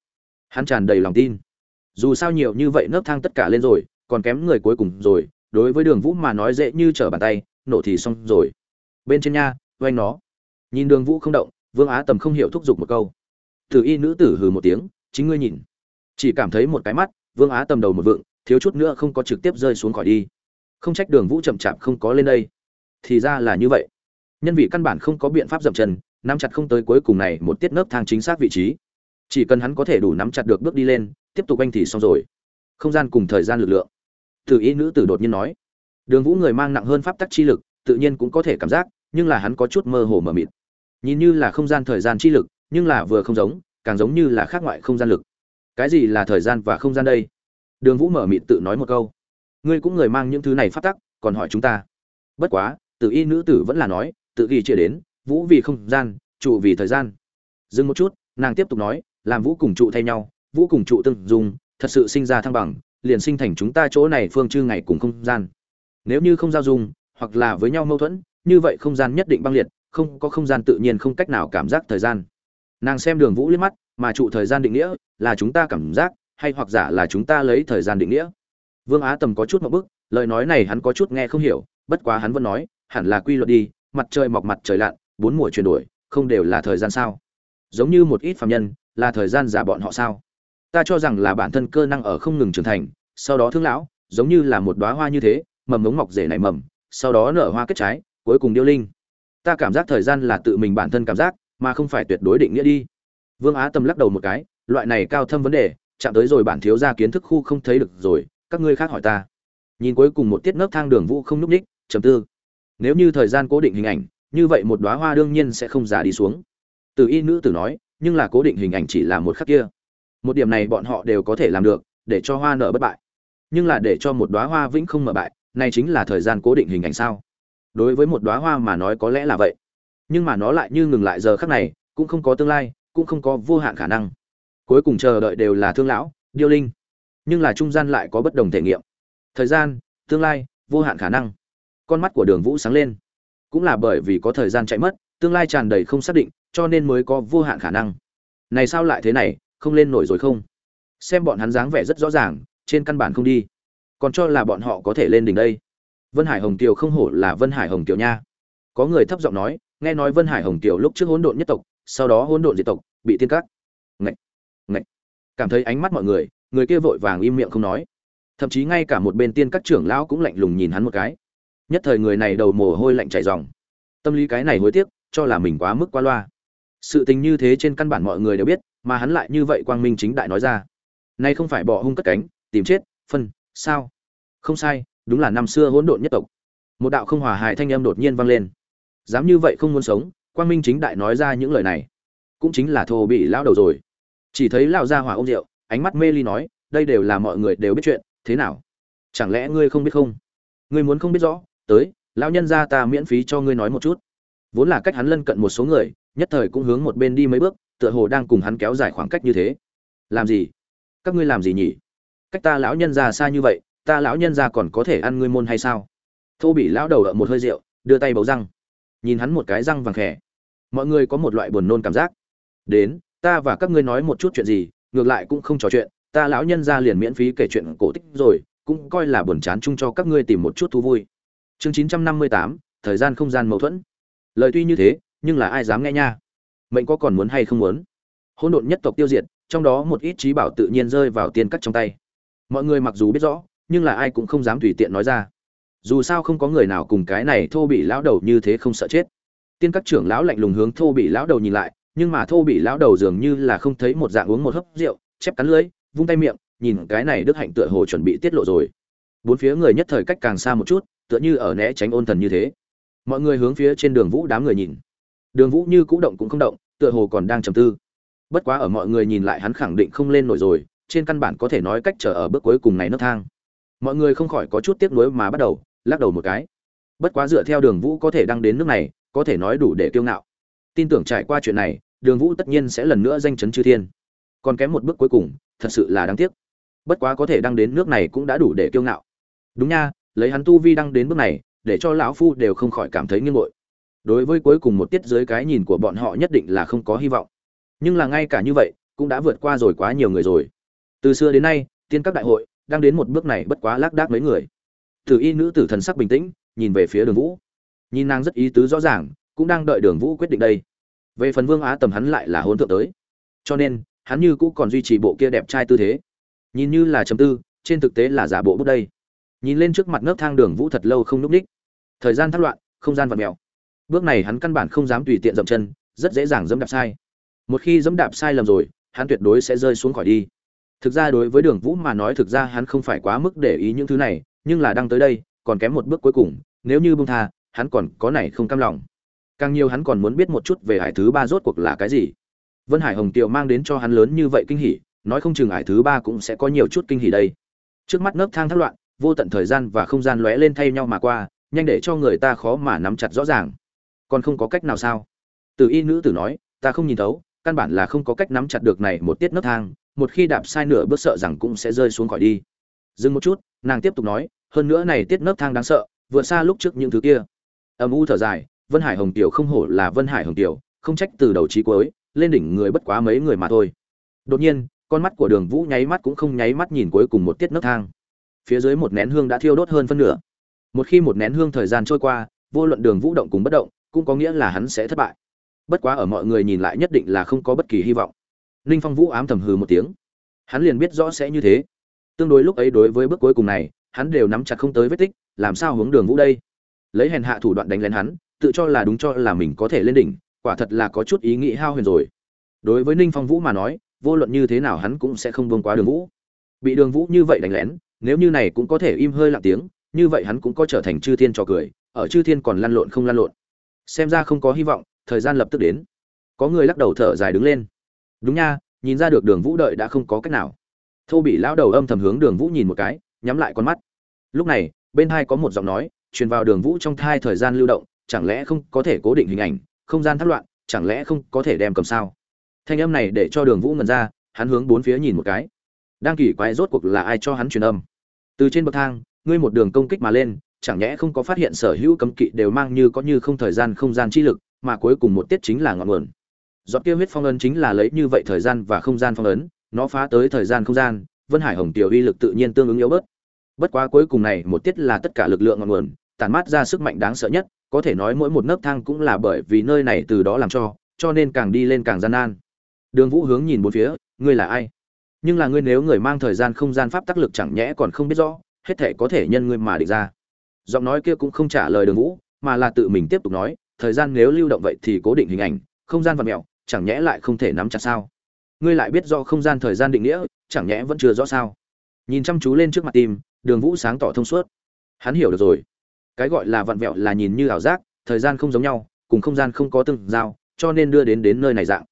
Hắn tràn đầy lòng tin. Dù sao nhiều như vậy nấc thang tất cả lên rồi, còn kém người cuối cùng rồi, đối với đường vũ mà nói dễ như trở bàn tay, nổ thì xong rồi. Bên trên nha, oanh nó. Nhìn đường vũ không động, vương á tầm không hiểu thúc giục một câu. Tử y nữ tử hừ một tiếng, chính ngươi nhìn. Chỉ cảm thấy một cái mắt vương á tầm đầu một vựng thiếu chút nữa không có trực tiếp rơi xuống khỏi đi. Không trách đường vũ chậm chạp không có lên đây. Thì ra là như vậy. Nhân vị căn bản không có biện pháp dậm chân, nắm chặt không tới cuối cùng này một tiết nấc thang chính xác vị trí. Chỉ cần hắn có thể đủ nắm chặt được bước đi lên, tiếp tục anh thì xong rồi. Không gian cùng thời gian lực lượng. Từ ý nữ tử đột nhiên nói. Đường vũ người mang nặng hơn pháp tắc chi lực, tự nhiên cũng có thể cảm giác, nhưng là hắn có chút mơ hồ mờ mịt. Nhìn như là không gian thời gian chi lực, nhưng là vừa không giống, càng giống như là khác ngoại không gian lực cái gì là thời gian và không gian đây? Đường vũ mở mịt tự nói một câu. Ngươi cũng người mang những thứ này phát tắc, còn hỏi chúng ta. Bất quá tự y nữ tử vẫn là nói, tự ghi chia đến, vũ vì không gian, trụ vì thời gian. Dừng một chút, nàng tiếp tục nói, làm vũ cùng trụ thay nhau, vũ cùng trụ tương dùng thật sự sinh ra thăng bằng, liền sinh thành chúng ta chỗ này phương chư ngày cùng không gian. Nếu như không giao dung, hoặc là với nhau mâu thuẫn, như vậy không gian nhất định băng liệt, không có không gian tự nhiên không cách nào cảm giác thời gian. Nàng xem đường vũ liếc mắt mà trụ thời gian định nghĩa là chúng ta cảm giác, hay hoặc giả là chúng ta lấy thời gian định nghĩa. Vương á tầm có chút một bức, lời nói này hắn có chút nghe không hiểu, bất quá hắn vẫn nói, hẳn là quy luật đi, mặt trời mọc mặt trời lặn, bốn mùa chuyển đổi, không đều là thời gian sao? Giống như một ít phạm nhân, là thời gian giả bọn họ sao? Ta cho rằng là bản thân cơ năng ở không ngừng trưởng thành, sau đó thương lão, giống như là một đóa hoa như thế, mầm ngống mọc rể nảy mầm, sau đó nở hoa kết trái, cuối cùng điêu linh. Ta cảm giác thời gian là tự mình bản thân cảm giác, mà không phải tuyệt đối định nghĩa đi vương á tâm lắc đầu một cái, loại này cao thâm vấn đề, chạm tới rồi bản thiếu gia kiến thức khu không thấy được rồi, các ngươi khác hỏi ta. Nhìn cuối cùng một tiết nấc thang đường vũ không núp ních, trầm tư. Nếu như thời gian cố định hình ảnh, như vậy một đóa hoa đương nhiên sẽ không giả đi xuống. Từ y nữ tử nói, nhưng là cố định hình ảnh chỉ là một khắc kia. Một điểm này bọn họ đều có thể làm được, để cho hoa nở bất bại. Nhưng là để cho một đóa hoa vĩnh không mở bại, này chính là thời gian cố định hình ảnh sao? Đối với một đóa hoa mà nói có lẽ là vậy. Nhưng mà nó lại như ngừng lại giờ khắc này, cũng không có tương lai cũng không có vô hạn khả năng. Cuối cùng chờ đợi đều là thương lão, điêu linh. Nhưng là trung gian lại có bất đồng thể nghiệm. Thời gian, tương lai, vô hạn khả năng. Con mắt của đường vũ sáng lên. Cũng là bởi vì có thời gian chạy mất, tương lai tràn đầy không xác định, cho nên mới có vô hạn khả năng. Này sao lại thế này, không lên nổi rồi không? Xem bọn hắn dáng vẻ rất rõ ràng, trên căn bản không đi. Còn cho là bọn họ có thể lên đỉnh đây. Vân hải hồng kiều không hổ là vân hải hồng kiều nha. Có người thấp giọng nói, nghe nói vân hải hồng kiều lúc trước hỗn độn nhất tộc sau đó hỗn độn diệt tộc, bị tiên cắt Ngậy. Ngậy. cảm thấy ánh mắt mọi người người kia vội vàng im miệng không nói. Thậm chí ngay cả một bên tiên các trưởng lão cũng lạnh lùng nhìn hắn một cái. Nhất thời người này đầu mồ hôi lạnh chảy ròng. Tâm lý cái này hối tiếc, cho là mình quá mức qua loa. Sự tình như thế trên căn bản mọi người đều biết, mà hắn lại như vậy quang minh chính đại nói ra. Nay không phải bỏ hung cất cánh, tìm chết, phân, sao? Không sai, đúng là năm xưa hỗn độn nhất tộc. Một đạo không hòa hài thanh âm đột nhiên vang lên. Dám như vậy không muốn sống quang minh chính đại nói ra những lời này. Cũng chính là thô bị lão đầu rồi. Chỉ thấy lão gia hỏa ôm rượu, ánh mắt mê ly nói, đây đều là mọi người đều biết chuyện, thế nào? Chẳng lẽ ngươi không biết không? Ngươi muốn không biết rõ, tới, lão nhân gia ta miễn phí cho ngươi nói một chút. Vốn là cách hắn lân cận một số người, nhất thời cũng hướng một bên đi mấy bước, tựa hồ đang cùng hắn kéo dài khoảng cách như thế. Làm gì? Các ngươi làm gì nhỉ? Cách ta lão nhân gia xa như vậy, ta lão nhân gia còn có thể ăn ngươi môn hay sao? Thô bị lão đầu ở một hơi rượu, đưa tay bấu răng nhìn hắn một cái răng vàng khẽ. Mọi người có một loại buồn nôn cảm giác. Đến, ta và các ngươi nói một chút chuyện gì, ngược lại cũng không trò chuyện, ta lão nhân gia liền miễn phí kể chuyện cổ tích rồi, cũng coi là buồn chán chung cho các ngươi tìm một chút thú vui. Chương chín trăm năm mươi tám, thời gian không gian mâu thuẫn. Lời tuy như thế, nhưng là ai dám nghe nha? Mệnh có còn muốn hay không muốn? Hỗn độn nhất tộc tiêu diệt, trong đó một ít trí bảo tự nhiên rơi vào tiên cắt trong tay. Mọi người mặc dù biết rõ, nhưng là ai cũng không dám tùy tiện nói ra dù sao không có người nào cùng cái này thô bị lão đầu như thế không sợ chết. Tiên các trưởng lão lạnh lùng hướng thô bị lão đầu nhìn lại, nhưng mà thô bị lão đầu dường như là không thấy một dạng uống một hớp rượu, chép cắn lưỡi, vung tay miệng, nhìn cái này đức hạnh tựa hồ chuẩn bị tiết lộ rồi. Bốn phía người nhất thời cách càng xa một chút, tựa như ở né tránh ôn thần như thế. Mọi người hướng phía trên đường vũ đám người nhìn. Đường vũ như cũ động cũng không động, tựa hồ còn đang trầm tư. Bất quá ở mọi người nhìn lại hắn khẳng định không lên nổi rồi, trên căn bản có thể nói cách trở ở bước cuối cùng này nấc thang. Mọi người không khỏi có chút tiếc nuối mà bắt đầu lắc đầu một cái. Bất quá dựa theo đường vũ có thể đăng đến nước này, có thể nói đủ để kiêu ngạo. Tin tưởng trải qua chuyện này, đường vũ tất nhiên sẽ lần nữa danh chấn chư thiên. Còn kém một bước cuối cùng, thật sự là đáng tiếc. Bất quá có thể đăng đến nước này cũng đã đủ để kiêu ngạo. Đúng nha, lấy hắn tu vi đăng đến bước này, để cho lão phu đều không khỏi cảm thấy nghiêng ngội. Đối với cuối cùng một tiết dưới cái nhìn của bọn họ nhất định là không có hy vọng. Nhưng là ngay cả như vậy, cũng đã vượt qua rồi quá nhiều người rồi. Từ xưa đến nay, tiên các đại hội đang đến một bước này bất quá lác đác mấy người tử y nữ tử thần sắc bình tĩnh, nhìn về phía đường vũ. Nhìn nàng rất ý tứ rõ ràng, cũng đang đợi đường vũ quyết định đây. Về phần vương á tầm hắn lại là hôn thượng tới. Cho nên, hắn như cũ còn duy trì bộ kia đẹp trai tư thế. Nhìn như là trầm tư, trên thực tế là giả bộ bút đây. Nhìn lên trước mặt nấc thang đường vũ thật lâu không lúc ních. Thời gian thất loạn, không gian vật mèo. Bước này hắn căn bản không dám tùy tiện dậm chân, rất dễ dàng dẫm đạp sai. Một khi dẫm đạp sai lầm rồi, hắn tuyệt đối sẽ rơi xuống khỏi đi. Thực ra đối với đường vũ mà nói, thực ra hắn không phải quá mức để ý những thứ này nhưng là đang tới đây, còn kém một bước cuối cùng, nếu như buông tha, hắn còn có này không cam lòng. Càng nhiều hắn còn muốn biết một chút về hải thứ ba rốt cuộc là cái gì. Vân hải hồng tiệu mang đến cho hắn lớn như vậy kinh hỉ, nói không chừng hải thứ ba cũng sẽ có nhiều chút kinh hỉ đây. Trước mắt nấc thang thắt loạn, vô tận thời gian và không gian lóe lên thay nhau mà qua, nhanh để cho người ta khó mà nắm chặt rõ ràng. Còn không có cách nào sao? Từ y nữ tử nói, ta không nhìn thấu, căn bản là không có cách nắm chặt được này một tiết nấc thang, một khi đạp sai nửa bước sợ rằng cũng sẽ rơi xuống khỏi đi dừng một chút, nàng tiếp tục nói, hơn nữa này tiết nấc thang đáng sợ, vượt xa lúc trước những thứ kia. Âm u thở dài, vân hải hồng tiểu không hổ là vân hải hồng tiểu, không trách từ đầu trí cuối, lên đỉnh người bất quá mấy người mà thôi. Đột nhiên, con mắt của đường vũ nháy mắt cũng không nháy mắt nhìn cuối cùng một tiết nấc thang. Phía dưới một nén hương đã thiêu đốt hơn phân nửa. Một khi một nén hương thời gian trôi qua, vô luận đường vũ động cùng bất động, cũng có nghĩa là hắn sẽ thất bại. Bất quá ở mọi người nhìn lại nhất định là không có bất kỳ hy vọng. Ninh phong vũ ám thầm hừ một tiếng. Hắn liền biết rõ sẽ như thế tương đối lúc ấy đối với bước cuối cùng này, hắn đều nắm chặt không tới vết tích, làm sao hướng đường vũ đây? Lấy hèn hạ thủ đoạn đánh lén hắn, tự cho là đúng cho là mình có thể lên đỉnh, quả thật là có chút ý nghĩ hao huyền rồi. Đối với ninh phong vũ mà nói, vô luận như thế nào hắn cũng sẽ không vương quá đường vũ. Bị đường vũ như vậy đánh lén, nếu như này cũng có thể im hơi lặng tiếng, như vậy hắn cũng có trở thành chư thiên trò cười, ở chư thiên còn lăn lộn không lăn lộn. Xem ra không có hy vọng, thời gian lập tức đến. Có người lắc đầu thở dài đứng lên. Đúng nha, nhìn ra được đường vũ đợi đã không có cách nào thô bị lão đầu âm thầm hướng đường vũ nhìn một cái, nhắm lại con mắt. Lúc này, bên hai có một giọng nói, truyền vào đường vũ trong thai thời gian lưu động, chẳng lẽ không có thể cố định hình ảnh, không gian thắt loạn, chẳng lẽ không có thể đem cầm sao? Thanh âm này để cho đường vũ ngần ra, hắn hướng bốn phía nhìn một cái. Đang kỳ quái rốt cuộc là ai cho hắn truyền âm? Từ trên bậc thang, ngươi một đường công kích mà lên, chẳng nhẽ không có phát hiện sở hữu cấm kỵ đều mang như có như không thời gian, không gian chi lực, mà cuối cùng một tiết chính là ngọn nguồn. Giọt kia huyết phong ấn chính là lấy như vậy thời gian và không gian phong ấn nó phá tới thời gian không gian, vân hải hồng tiểu uy lực tự nhiên tương ứng yếu bớt. Bất quá cuối cùng này, một tiết là tất cả lực lượng ngọn nguồn tàn mát ra sức mạnh đáng sợ nhất, có thể nói mỗi một nấc thang cũng là bởi vì nơi này từ đó làm cho cho nên càng đi lên càng gian nan. Đường vũ hướng nhìn bốn phía, ngươi là ai? Nhưng là ngươi nếu người mang thời gian không gian pháp tác lực chẳng nhẽ còn không biết rõ, hết thể có thể nhân ngươi mà địch ra. Giọng nói kia cũng không trả lời đường vũ, mà là tự mình tiếp tục nói, thời gian nếu lưu động vậy thì cố định hình ảnh, không gian vật mẹo chẳng nhẽ lại không thể nắm chặt sao? Ngươi lại biết do không gian thời gian định nghĩa, chẳng nhẽ vẫn chưa rõ sao? Nhìn chăm chú lên trước mặt tim, đường vũ sáng tỏ thông suốt. Hắn hiểu được rồi. Cái gọi là vặn vẹo là nhìn như ảo giác, thời gian không giống nhau, cùng không gian không có tương giao, cho nên đưa đến đến nơi này dạng.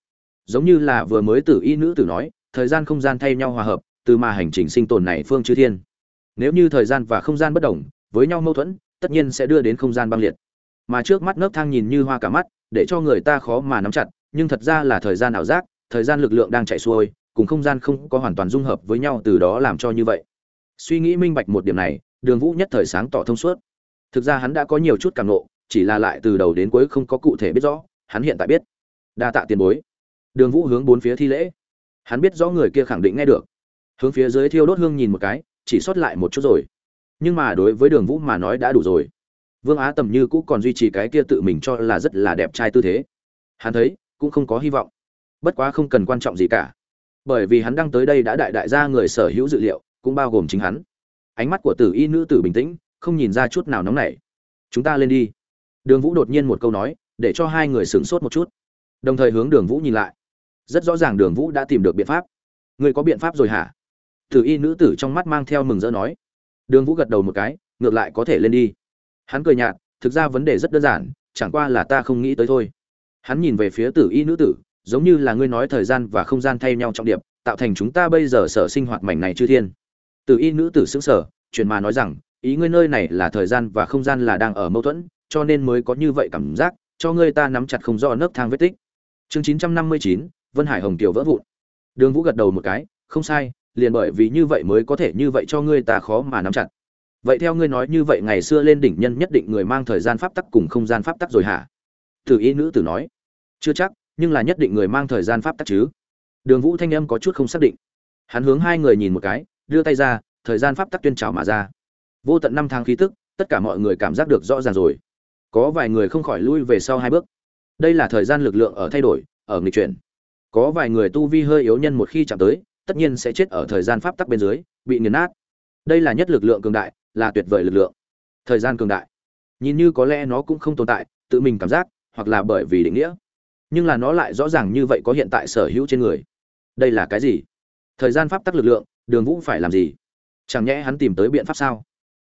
Giống như là vừa mới tử y nữ tử nói, thời gian không gian thay nhau hòa hợp, từ mà hành trình sinh tồn này phương chư thiên. Nếu như thời gian và không gian bất đồng, với nhau mâu thuẫn, tất nhiên sẽ đưa đến không gian băng liệt. Mà trước mắt nấc thang nhìn như hoa cả mắt, để cho người ta khó mà nắm chặt, nhưng thật ra là thời gian ảo giác thời gian lực lượng đang chạy xuôi, cùng không gian không có hoàn toàn dung hợp với nhau từ đó làm cho như vậy. Suy nghĩ minh bạch một điểm này, đường vũ nhất thời sáng tỏ thông suốt. Thực ra hắn đã có nhiều chút cảm nộ, chỉ là lại từ đầu đến cuối không có cụ thể biết rõ, hắn hiện tại biết. Đa tạ tiền bối. Đường vũ hướng bốn phía thi lễ. Hắn biết rõ người kia khẳng định nghe được. Hướng phía dưới thiêu đốt hương nhìn một cái, chỉ sót lại một chút rồi. Nhưng mà đối với đường vũ mà nói đã đủ rồi. Vương á tầm như cũ còn duy trì cái kia tự mình cho là rất là đẹp trai tư thế. Hắn thấy, cũng không có hy vọng bất quá không cần quan trọng gì cả. Bởi vì hắn đang tới đây đã đại đại gia người sở hữu dự liệu, cũng bao gồm chính hắn. Ánh mắt của tử y nữ tử bình tĩnh, không nhìn ra chút nào nóng nảy. Chúng ta lên đi. Đường vũ đột nhiên một câu nói, để cho hai người sửng sốt một chút. Đồng thời hướng đường vũ nhìn lại. Rất rõ ràng đường vũ đã tìm được biện pháp. Người có biện pháp rồi hả? Tử y nữ tử trong mắt mang theo mừng rỡ nói. Đường vũ gật đầu một cái, ngược lại có thể lên đi. Hắn cười nhạt, thực ra vấn đề rất đơn giản, chẳng qua là ta không nghĩ tới thôi. Hắn nhìn về phía tử y nữ tử giống như là ngươi nói thời gian và không gian thay nhau trọng điệp, tạo thành chúng ta bây giờ sở sinh hoạt mảnh này chư thiên. Từ y nữ tử xứng sở truyền mà nói rằng, ý ngươi nơi này là thời gian và không gian là đang ở mâu thuẫn, cho nên mới có như vậy cảm giác, cho ngươi ta nắm chặt không rõ nấc thang vết tích. Chương chín trăm năm mươi chín, vân hải hồng tiểu vỡ vụn. Đường vũ gật đầu một cái, không sai, liền bởi vì như vậy mới có thể như vậy cho ngươi ta khó mà nắm chặt. Vậy theo ngươi nói như vậy ngày xưa lên đỉnh nhân nhất định người mang thời gian pháp tắc cùng không gian pháp tắc rồi hả? Tử y nữ tử nói. Chưa chắc nhưng là nhất định người mang thời gian pháp tắc chứ. Đường vũ thanh âm có chút không xác định. Hắn hướng hai người nhìn một cái, đưa tay ra, thời gian pháp tắc tuyên trào mà ra. Vô tận năm tháng khí tức, tất cả mọi người cảm giác được rõ ràng rồi. Có vài người không khỏi lui về sau hai bước. Đây là thời gian lực lượng ở thay đổi, ở nghịch chuyển. Có vài người tu vi hơi yếu nhân một khi chạm tới, tất nhiên sẽ chết ở thời gian pháp tắc bên dưới, bị nghiền nát. Đây là nhất lực lượng cường đại, là tuyệt vời lực lượng. Thời gian cường đại. Nhìn như có lẽ nó cũng không tồn tại, tự mình cảm giác, hoặc là bởi vì định nghĩa nhưng là nó lại rõ ràng như vậy có hiện tại sở hữu trên người. Đây là cái gì? Thời gian pháp tắc lực lượng, đường vũ phải làm gì? Chẳng nhẽ hắn tìm tới biện pháp sao?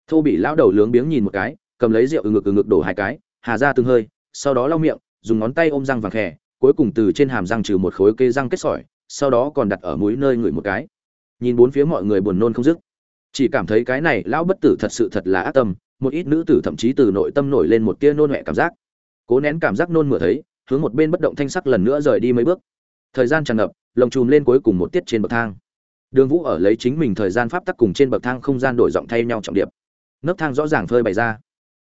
Thô bị lão đầu lướng biếng nhìn một cái, cầm lấy rượu ừ ngực ừ ngực đổ hai cái, hà ra từng hơi, sau đó lau miệng, dùng ngón tay ôm răng vàng khẽ cuối cùng từ trên hàm răng trừ một khối kê răng kết sỏi, sau đó còn đặt ở mũi nơi ngửi một cái. Nhìn bốn phía mọi người buồn nôn không dứt. Chỉ cảm thấy cái này lão bất tử thật sự thật là ác tâm, một ít nữ tử thậm chí từ nội tâm nổi lên một tia nôn mẹ cảm giác. Cố nén cảm giác nôn mửa thấy hướng một bên bất động thanh sắc lần nữa rời đi mấy bước. Thời gian tràn ngập, lồng chùm lên cuối cùng một tiết trên bậc thang. Đường vũ ở lấy chính mình thời gian pháp tắc cùng trên bậc thang không gian đổi giọng thay nhau trọng điệp. Nấc thang rõ ràng phơi bày ra.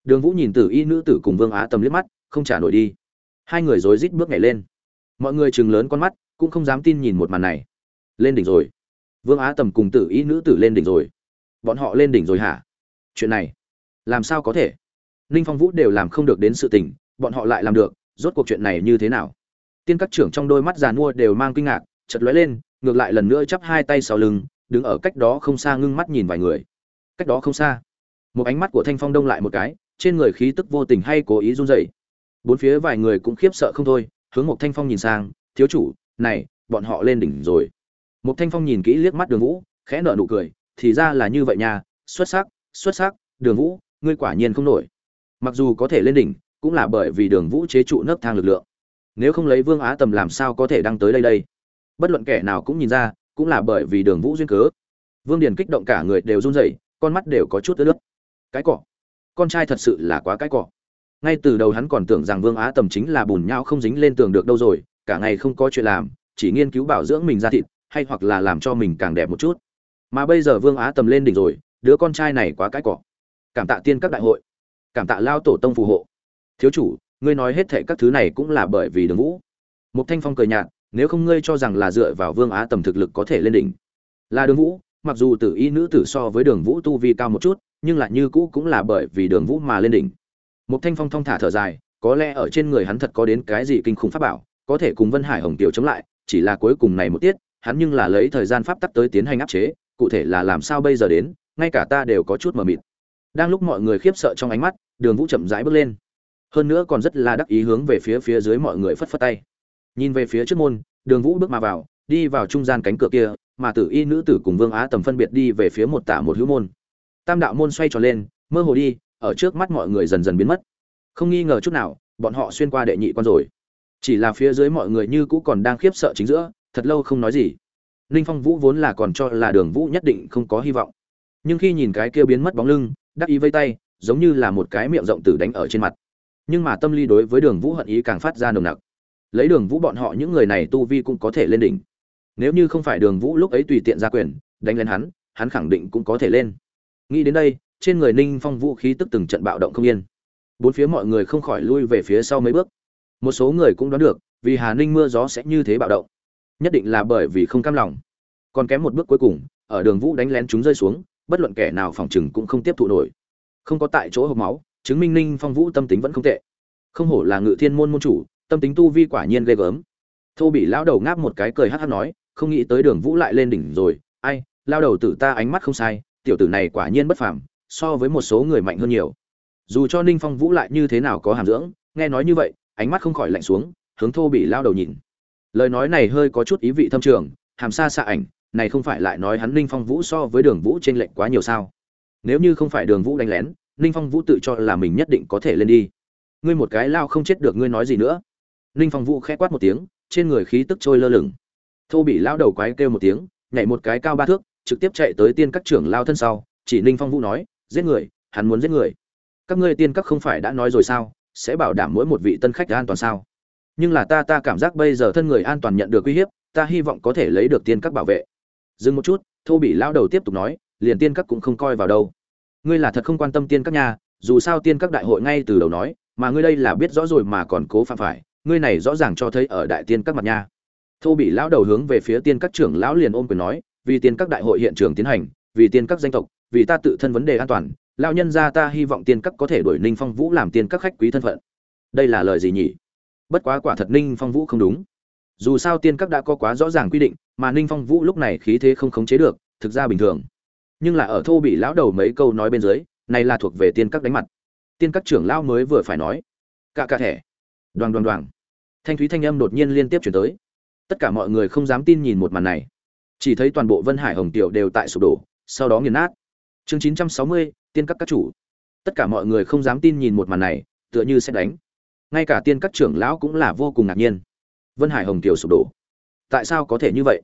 Đường vũ nhìn tử y nữ tử cùng vương á tầm liếc mắt, không trả nổi đi. Hai người rối rít bước nhảy lên. Mọi người chừng lớn con mắt, cũng không dám tin nhìn một màn này. Lên đỉnh rồi. Vương á tầm cùng tử y nữ tử lên đỉnh rồi. Bọn họ lên đỉnh rồi hả? Chuyện này, làm sao có thể? Ninh phong vũ đều làm không được đến sự tình, bọn họ lại làm được rốt cuộc chuyện này như thế nào? Tiên các trưởng trong đôi mắt già mua đều mang kinh ngạc chật lóe lên, ngược lại lần nữa chắp hai tay sau lưng, đứng ở cách đó không xa ngưng mắt nhìn vài người. Cách đó không xa. Một ánh mắt của thanh phong đông lại một cái, trên người khí tức vô tình hay cố ý run rẩy. Bốn phía vài người cũng khiếp sợ không thôi, hướng một thanh phong nhìn sang, thiếu chủ, này, bọn họ lên đỉnh rồi. Một thanh phong nhìn kỹ liếc mắt đường vũ, khẽ nở nụ cười, thì ra là như vậy nha, xuất sắc xuất sắc, đường vũ, ngươi quả nhiên không nổi. Mặc dù có thể lên đỉnh cũng là bởi vì đường vũ chế trụ nấc thang lực lượng. Nếu không lấy vương á tầm làm sao có thể đăng tới đây đây? Bất luận kẻ nào cũng nhìn ra, cũng là bởi vì đường vũ duyên cớ. Vương điền kích động cả người đều run rẩy, con mắt đều có chút ướt nước cái cỏ. Con trai thật sự là quá cái cỏ. Ngay từ đầu hắn còn tưởng rằng vương á tầm chính là bùn nhau không dính lên tường được đâu rồi, cả ngày không có chuyện làm, chỉ nghiên cứu bảo dưỡng mình ra thịt, hay hoặc là làm cho mình càng đẹp một chút. Mà bây giờ vương á tầm lên đỉnh rồi, đứa con trai này quá cái cỏ. Cảm tạ tiên các đại hội. Cảm tạ lao tổ tông phù hộ thiếu chủ, ngươi nói hết thệ các thứ này cũng là bởi vì đường vũ. Một thanh phong cười nhạt, nếu không ngươi cho rằng là dựa vào vương á tầm thực lực có thể lên đỉnh. Là đường vũ, mặc dù tử y nữ tử so với đường vũ tu vi cao một chút, nhưng lại như cũ cũng là bởi vì đường vũ mà lên đỉnh. Một thanh phong thong thả thở dài, có lẽ ở trên người hắn thật có đến cái gì kinh khủng pháp bảo, có thể cùng vân hải hồng tiểu chống lại, chỉ là cuối cùng này một tiết, hắn nhưng là lấy thời gian pháp tắc tới tiến hành áp chế, cụ thể là làm sao bây giờ đến, ngay cả ta đều có chút mờ mịt. Đang lúc mọi người khiếp sợ trong ánh mắt, đường vũ chậm rãi bước lên hơn nữa còn rất là đắc ý hướng về phía phía dưới mọi người phất phất tay. Nhìn về phía trước môn, đường vũ bước mà vào, đi vào trung gian cánh cửa kia, mà tử y nữ tử cùng vương á tầm phân biệt đi về phía một tả một hữu môn. Tam đạo môn xoay tròn lên, mơ hồ đi, ở trước mắt mọi người dần dần biến mất. Không nghi ngờ chút nào, bọn họ xuyên qua đệ nhị quan rồi. Chỉ là phía dưới mọi người như cũ còn đang khiếp sợ chính giữa, thật lâu không nói gì. Ninh phong vũ vốn là còn cho là đường vũ nhất định không có hy vọng. Nhưng khi nhìn cái kia biến mất bóng lưng, đắc ý vây tay, giống như là một cái miệng rộng tử đánh ở trên mặt nhưng mà tâm lý đối với đường vũ hận ý càng phát ra nồng nặc. Lấy đường vũ bọn họ những người này tu vi cũng có thể lên đỉnh. Nếu như không phải đường vũ lúc ấy tùy tiện ra quyền, đánh lên hắn hắn khẳng định cũng có thể lên. Nghĩ đến đây, trên người ninh phong vũ khí tức từng trận bạo động không yên. Bốn phía mọi người không khỏi lui về phía sau mấy bước. Một số người cũng đoán được, vì hà ninh mưa gió sẽ như thế bạo động. Nhất định là bởi vì không cam lòng. Còn kém một bước cuối cùng, ở đường vũ đánh lén chúng rơi xuống, bất luận kẻ nào phòng chừng cũng không tiếp thụ nổi. Không có tại chỗ hộp máu chứng minh ninh phong vũ tâm tính vẫn không tệ. Không hổ là ngự thiên môn môn chủ, tâm tính tu vi quả nhiên ghê gớm. Thô bị lão đầu ngáp một cái cười hát hát nói, không nghĩ tới đường vũ lại lên đỉnh rồi. Ai lao đầu tử ta ánh mắt không sai, tiểu tử này quả nhiên bất phàm, so với một số người mạnh hơn nhiều. Dù cho ninh phong vũ lại như thế nào có hàm dưỡng, nghe nói như vậy, ánh mắt không khỏi lạnh xuống, hướng thô bị lao đầu nhìn. Lời nói này hơi có chút ý vị thâm trường, hàm xa xạ ảnh, này không phải lại nói hắn ninh phong vũ so với đường vũ t r ê n lệch quá nhiều sao? Nếu như không phải đường vũ đánh lén ninh phong vũ tự cho là mình nhất định có thể lên đi. Ngươi một cái lao không chết được ngươi nói gì nữa. Ninh phong vũ khẽ quát một tiếng, trên người khí tức trôi lơ lửng. Thô bị lao đầu quái kêu một tiếng, nhảy một cái cao ba thước, trực tiếp chạy tới tiên các trưởng lao thân sau, chỉ ninh phong vũ nói, giết người, hắn muốn giết người. Các ngươi tiên các không phải đã nói rồi sao, sẽ bảo đảm mỗi một vị tân khách an toàn sao? Nhưng là ta ta cảm giác bây giờ thân người an toàn nhận được uy hiếp, ta hy vọng có thể lấy được tiên các bảo vệ. Dừng một chút, thô bị lao đầu tiếp tục nói, liền tiên các cũng không coi vào đâu ngươi là thật không quan tâm tiên các nhà dù sao tiên các đại hội ngay từ đầu nói, mà ngươi đây là biết rõ rồi mà còn cố phạm phải, ngươi này rõ ràng cho thấy ở đại tiên các mặt nha. Thô bị lão đầu hướng về phía tiên các trưởng lão liền ôm quyền nói, vì tiên các đại hội hiện trường tiến hành, vì tiên các danh tộc, vì ta tự thân vấn đề an toàn, lão nhân gia ta hy vọng tiên các có thể đuổi ninh phong vũ làm tiên các khách quý thân phận. Đây là lời gì nhỉ? Bất quá quả thật ninh phong vũ không đúng. Dù sao tiên các đã có quá rõ ràng quy định, mà ninh phong vũ lúc này khí thế không khống chế được, thực ra bình thường nhưng là ở thô bị lão đầu mấy câu nói bên dưới, này là thuộc về tiên các đánh mặt. Tiên các trưởng lão mới vừa phải nói, cả cả thẻ. Đoàn đoàn đoàn thanh thúy thanh âm đột nhiên liên tiếp chuyển tới. Tất cả mọi người không dám tin nhìn một màn này. Chỉ thấy toàn bộ vân hải hồng tiểu đều tại sụp đổ, sau đó nghiền nát. Chương chín trăm sáu mươi, tiên các các chủ. Tất cả mọi người không dám tin nhìn một màn này, tựa như sẽ đánh. Ngay cả tiên các trưởng lão cũng là vô cùng ngạc nhiên. Vân hải hồng tiểu sụp đổ. Tại sao có thể như vậy?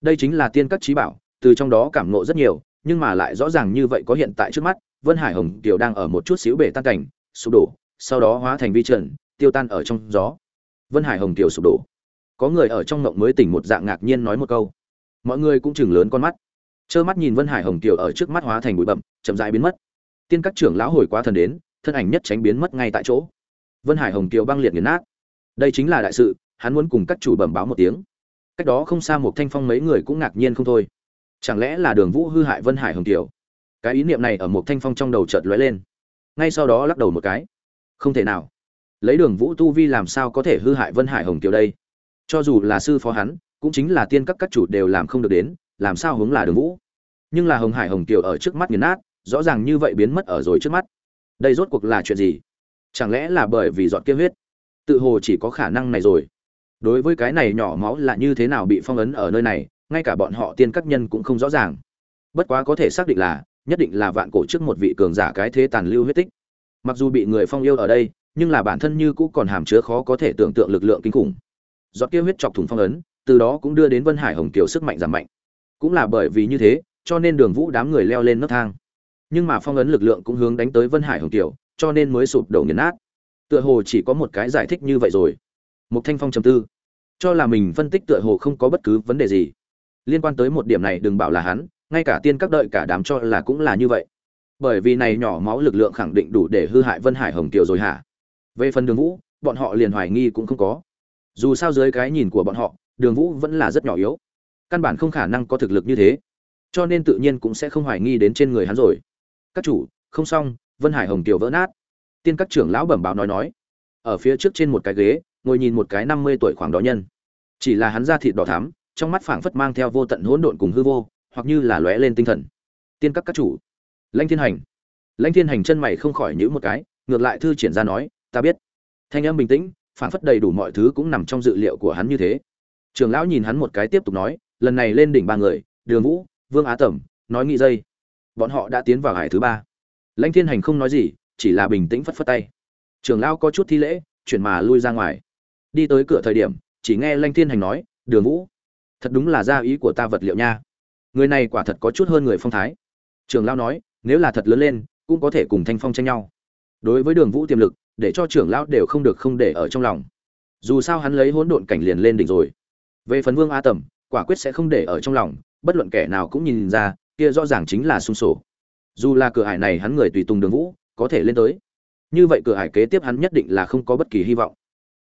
Đây chính là tiên các trí bảo, từ trong đó cảm ngộ rất nhiều nhưng mà lại rõ ràng như vậy có hiện tại trước mắt, vân hải hồng tiểu đang ở một chút xíu bể tan cảnh, sụp đổ, sau đó hóa thành vi trần, tiêu tan ở trong gió. Vân hải hồng tiểu sụp đổ. Có người ở trong ngộng mới tỉnh một dạng ngạc nhiên nói một câu. Mọi người cũng chừng lớn con mắt. Trơ mắt nhìn vân hải hồng tiểu ở trước mắt hóa thành bụi bậm chậm rãi biến mất. Tiên các trưởng lão hồi quá thần đến, thân ảnh nhất tránh biến mất ngay tại chỗ. Vân hải hồng tiểu băng liệt nghiền nát. Đây chính là đại sự, hắn muốn cùng các chủ bẩm báo một tiếng. Cách đó không xa một thanh phong mấy người cũng ngạc nhiên không thôi chẳng lẽ là đường vũ hư hại vân hải hồng tiểu cái ý niệm này ở một thanh phong trong đầu chợt lóe lên. Ngay sau đó lắc đầu một cái. Không thể nào. Lấy đường vũ tu vi làm sao có thể hư hại vân hải hồng tiểu đây? Cho dù là sư phó hắn, cũng chính là tiên các các chủ đều làm không được đến, làm sao hướng là đường vũ? Nhưng là hồng hải hồng tiểu ở trước mắt nghiền nát, rõ ràng như vậy biến mất ở rồi trước mắt. Đây rốt cuộc là chuyện gì? Chẳng lẽ là bởi vì dọn kia huyết? Tự hồ chỉ có khả năng này rồi. Đối với cái này nhỏ máu là như thế nào bị phong ấn ở nơi này ngay cả bọn họ tiên các nhân cũng không rõ ràng. Bất quá có thể xác định là, nhất định là vạn cổ trước một vị cường giả cái thế tàn lưu huyết tích. Mặc dù bị người phong yêu ở đây, nhưng là bản thân như cũ còn hàm chứa khó có thể tưởng tượng lực lượng kinh khủng. Giọt kia huyết chọc thủng phong ấn, từ đó cũng đưa đến vân hải hồng kiều sức mạnh giảm mạnh. Cũng là bởi vì như thế, cho nên đường vũ đám người leo lên nấc thang. Nhưng mà phong ấn lực lượng cũng hướng đánh tới vân hải hồng kiều, cho nên mới sụp đổ nghiền nát. Tựa hồ chỉ có một cái giải thích như vậy rồi. Một thanh phong trầm tư. Cho là mình phân tích tựa hồ không có bất cứ vấn đề gì liên quan tới một điểm này đừng bảo là hắn, ngay cả tiên các đợi cả đám cho là cũng là như vậy. Bởi vì này nhỏ máu lực lượng khẳng định đủ để hư hại vân hải hồng kiều rồi hả? Về phần đường vũ, bọn họ liền hoài nghi cũng không có. Dù sao dưới cái nhìn của bọn họ, đường vũ vẫn là rất nhỏ yếu. Căn bản không khả năng có thực lực như thế. Cho nên tự nhiên cũng sẽ không hoài nghi đến trên người hắn rồi. Các chủ, không xong, vân hải hồng kiều vỡ nát. Tiên các trưởng lão bẩm báo nói nói. Ở phía trước trên một cái ghế, ngồi nhìn một cái năm mươi tuổi khoảng đó nhân. Chỉ là hắn da thịt đỏ thắm trong mắt phảng phất mang theo vô tận hỗn độn cùng hư vô, hoặc như là lóe lên tinh thần. Tiên các các chủ. Lãnh thiên hành. Lãnh thiên hành chân mày không khỏi nhíu một cái, ngược lại thư triển ra nói, ta biết. Thanh âm bình tĩnh, phảng phất đầy đủ mọi thứ cũng nằm trong dự liệu của hắn như thế. Trường lão nhìn hắn một cái tiếp tục nói, lần này lên đỉnh ba người, đường vũ, vương á tẩm, nói nghị dây. Bọn họ đã tiến vào hải thứ ba. Lãnh thiên hành không nói gì, chỉ là bình tĩnh phất phất tay. Trường lão có chút thi lễ, chuyển mà lui ra ngoài. Đi tới cửa thời điểm, chỉ nghe lãnh thiên hành nói, đường vũ thật đúng là gia ý của ta vật liệu nha. Người này quả thật có chút hơn người phong thái. Trường lão nói, nếu là thật lớn lên, cũng có thể cùng thanh phong tranh nhau. Đối với đường vũ tiềm lực, để cho trưởng lão đều không được không để ở trong lòng. Dù sao hắn lấy hỗn độn cảnh liền lên đỉnh rồi. Về phần vương a tầm, quả quyết sẽ không để ở trong lòng, bất luận kẻ nào cũng nhìn ra, kia rõ ràng chính là sung sổ. Dù là cửa hải này hắn người tùy tùng đường vũ, có thể lên tới. Như vậy cửa hải kế tiếp hắn nhất định là không có bất kỳ hy vọng.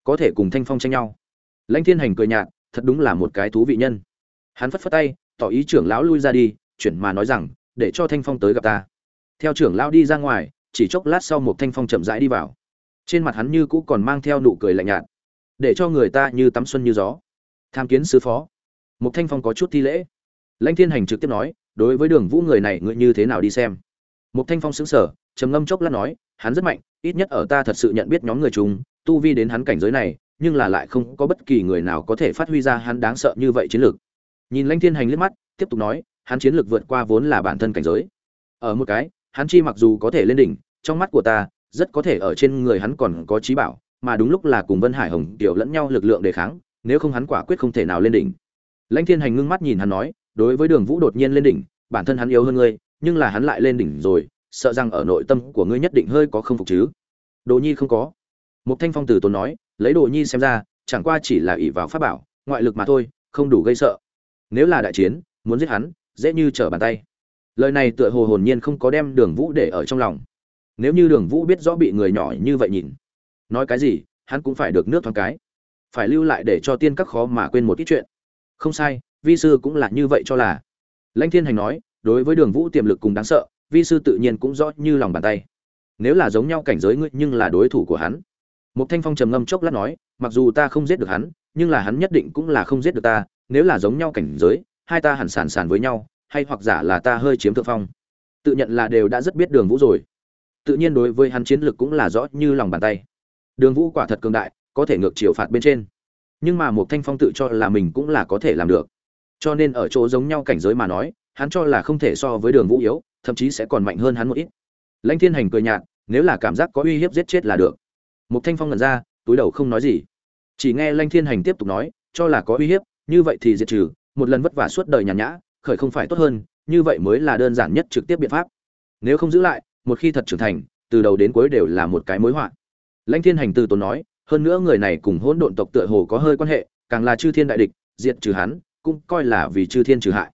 Có thể cùng thanh phong tranh nhau. Lãnh thiên hành cười nhạt thật đúng là một cái thú vị nhân. Hắn phất phất tay, tỏ ý trưởng lão lui ra đi, chuyển mà nói rằng, để cho thanh phong tới gặp ta. Theo trưởng lão đi ra ngoài, chỉ chốc lát sau một thanh phong chậm rãi đi vào. Trên mặt hắn như cũ còn mang theo nụ cười lạnh nhạt. Để cho người ta như tắm xuân như gió. Tham kiến sứ phó. Một thanh phong có chút thi lễ. Lãnh thiên hành trực tiếp nói, đối với đường vũ người này ngươi như thế nào đi xem? Một thanh phong xứng sở trầm ngâm chốc lát nói, hắn rất mạnh, ít nhất ở ta thật sự nhận biết nhóm người chúng, tu vi đến hắn cảnh giới này nhưng là lại không có bất kỳ người nào có thể phát huy ra hắn đáng sợ như vậy chiến lược. Nhìn lãnh thiên hành liếc mắt, tiếp tục nói, hắn chiến lược vượt qua vốn là bản thân cảnh giới. Ở một cái, hắn chi mặc dù có thể lên đỉnh, trong mắt của ta, rất có thể ở trên người hắn còn có trí bảo, mà đúng lúc là cùng vân hải hồng, tiểu lẫn nhau lực lượng đề kháng, nếu không hắn quả quyết không thể nào lên đỉnh. Lãnh thiên hành ngưng mắt nhìn hắn nói, đối với đường vũ đột nhiên lên đỉnh, bản thân hắn yếu hơn ngươi, nhưng là hắn lại lên đỉnh rồi, sợ rằng ở nội tâm của ngươi nhất định hơi có không phục chứ. Đồ nhi không có. Một thanh phong tử tốn nói lấy đồ nhi xem ra, chẳng qua chỉ là ỷ vào pháp bảo, ngoại lực mà thôi, không đủ gây sợ. Nếu là đại chiến, muốn giết hắn, dễ như trở bàn tay. Lời này tựa hồ hồn nhiên không có đem đường vũ để ở trong lòng. Nếu như đường vũ biết rõ bị người nhỏ như vậy nhìn, nói cái gì, hắn cũng phải được nước thoáng cái. Phải lưu lại để cho tiên các khó mà quên một ít chuyện. Không sai, vi sư cũng là như vậy cho là. Lãnh thiên hành nói, đối với đường vũ tiềm lực cùng đáng sợ, vi sư tự nhiên cũng rõ như lòng bàn tay. Nếu là giống nhau cảnh giới ngươi, nhưng là đối thủ của hắn một thanh phong trầm ngâm chốc lát nói, mặc dù ta không giết được hắn, nhưng là hắn nhất định cũng là không giết được ta, nếu là giống nhau cảnh giới, hai ta hẳn sàn sàn với nhau, hay hoặc giả là ta hơi chiếm thượng phong. Tự nhận là đều đã rất biết đường vũ rồi. Tự nhiên đối với hắn chiến lược cũng là rõ như lòng bàn tay. Đường vũ quả thật cường đại, có thể ngược chiều phạt bên trên. Nhưng mà một thanh phong tự cho là mình cũng là có thể làm được. Cho nên ở chỗ giống nhau cảnh giới mà nói, hắn cho là không thể so với đường vũ yếu, thậm chí sẽ còn mạnh hơn hắn một ít. Lãnh thiên hành cười nhạt, nếu là cảm giác có uy hiếp giết chết là được một thanh phong ngẩn ra, túi đầu không nói gì. Chỉ nghe lăng thiên hành tiếp tục nói, cho là có uy hiếp, như vậy thì diệt trừ, một lần vất vả suốt đời nhàn nhã, khởi không phải tốt hơn, như vậy mới là đơn giản nhất trực tiếp biện pháp. Nếu không giữ lại, một khi thật trưởng thành, từ đầu đến cuối đều là một cái mối họa. Lãnh thiên hành từ tốn nói, hơn nữa người này cùng hỗn độn tộc tựa hồ có hơi quan hệ, càng là chư thiên đại địch, diệt trừ hắn, cũng coi là vì chư thiên trừ hại.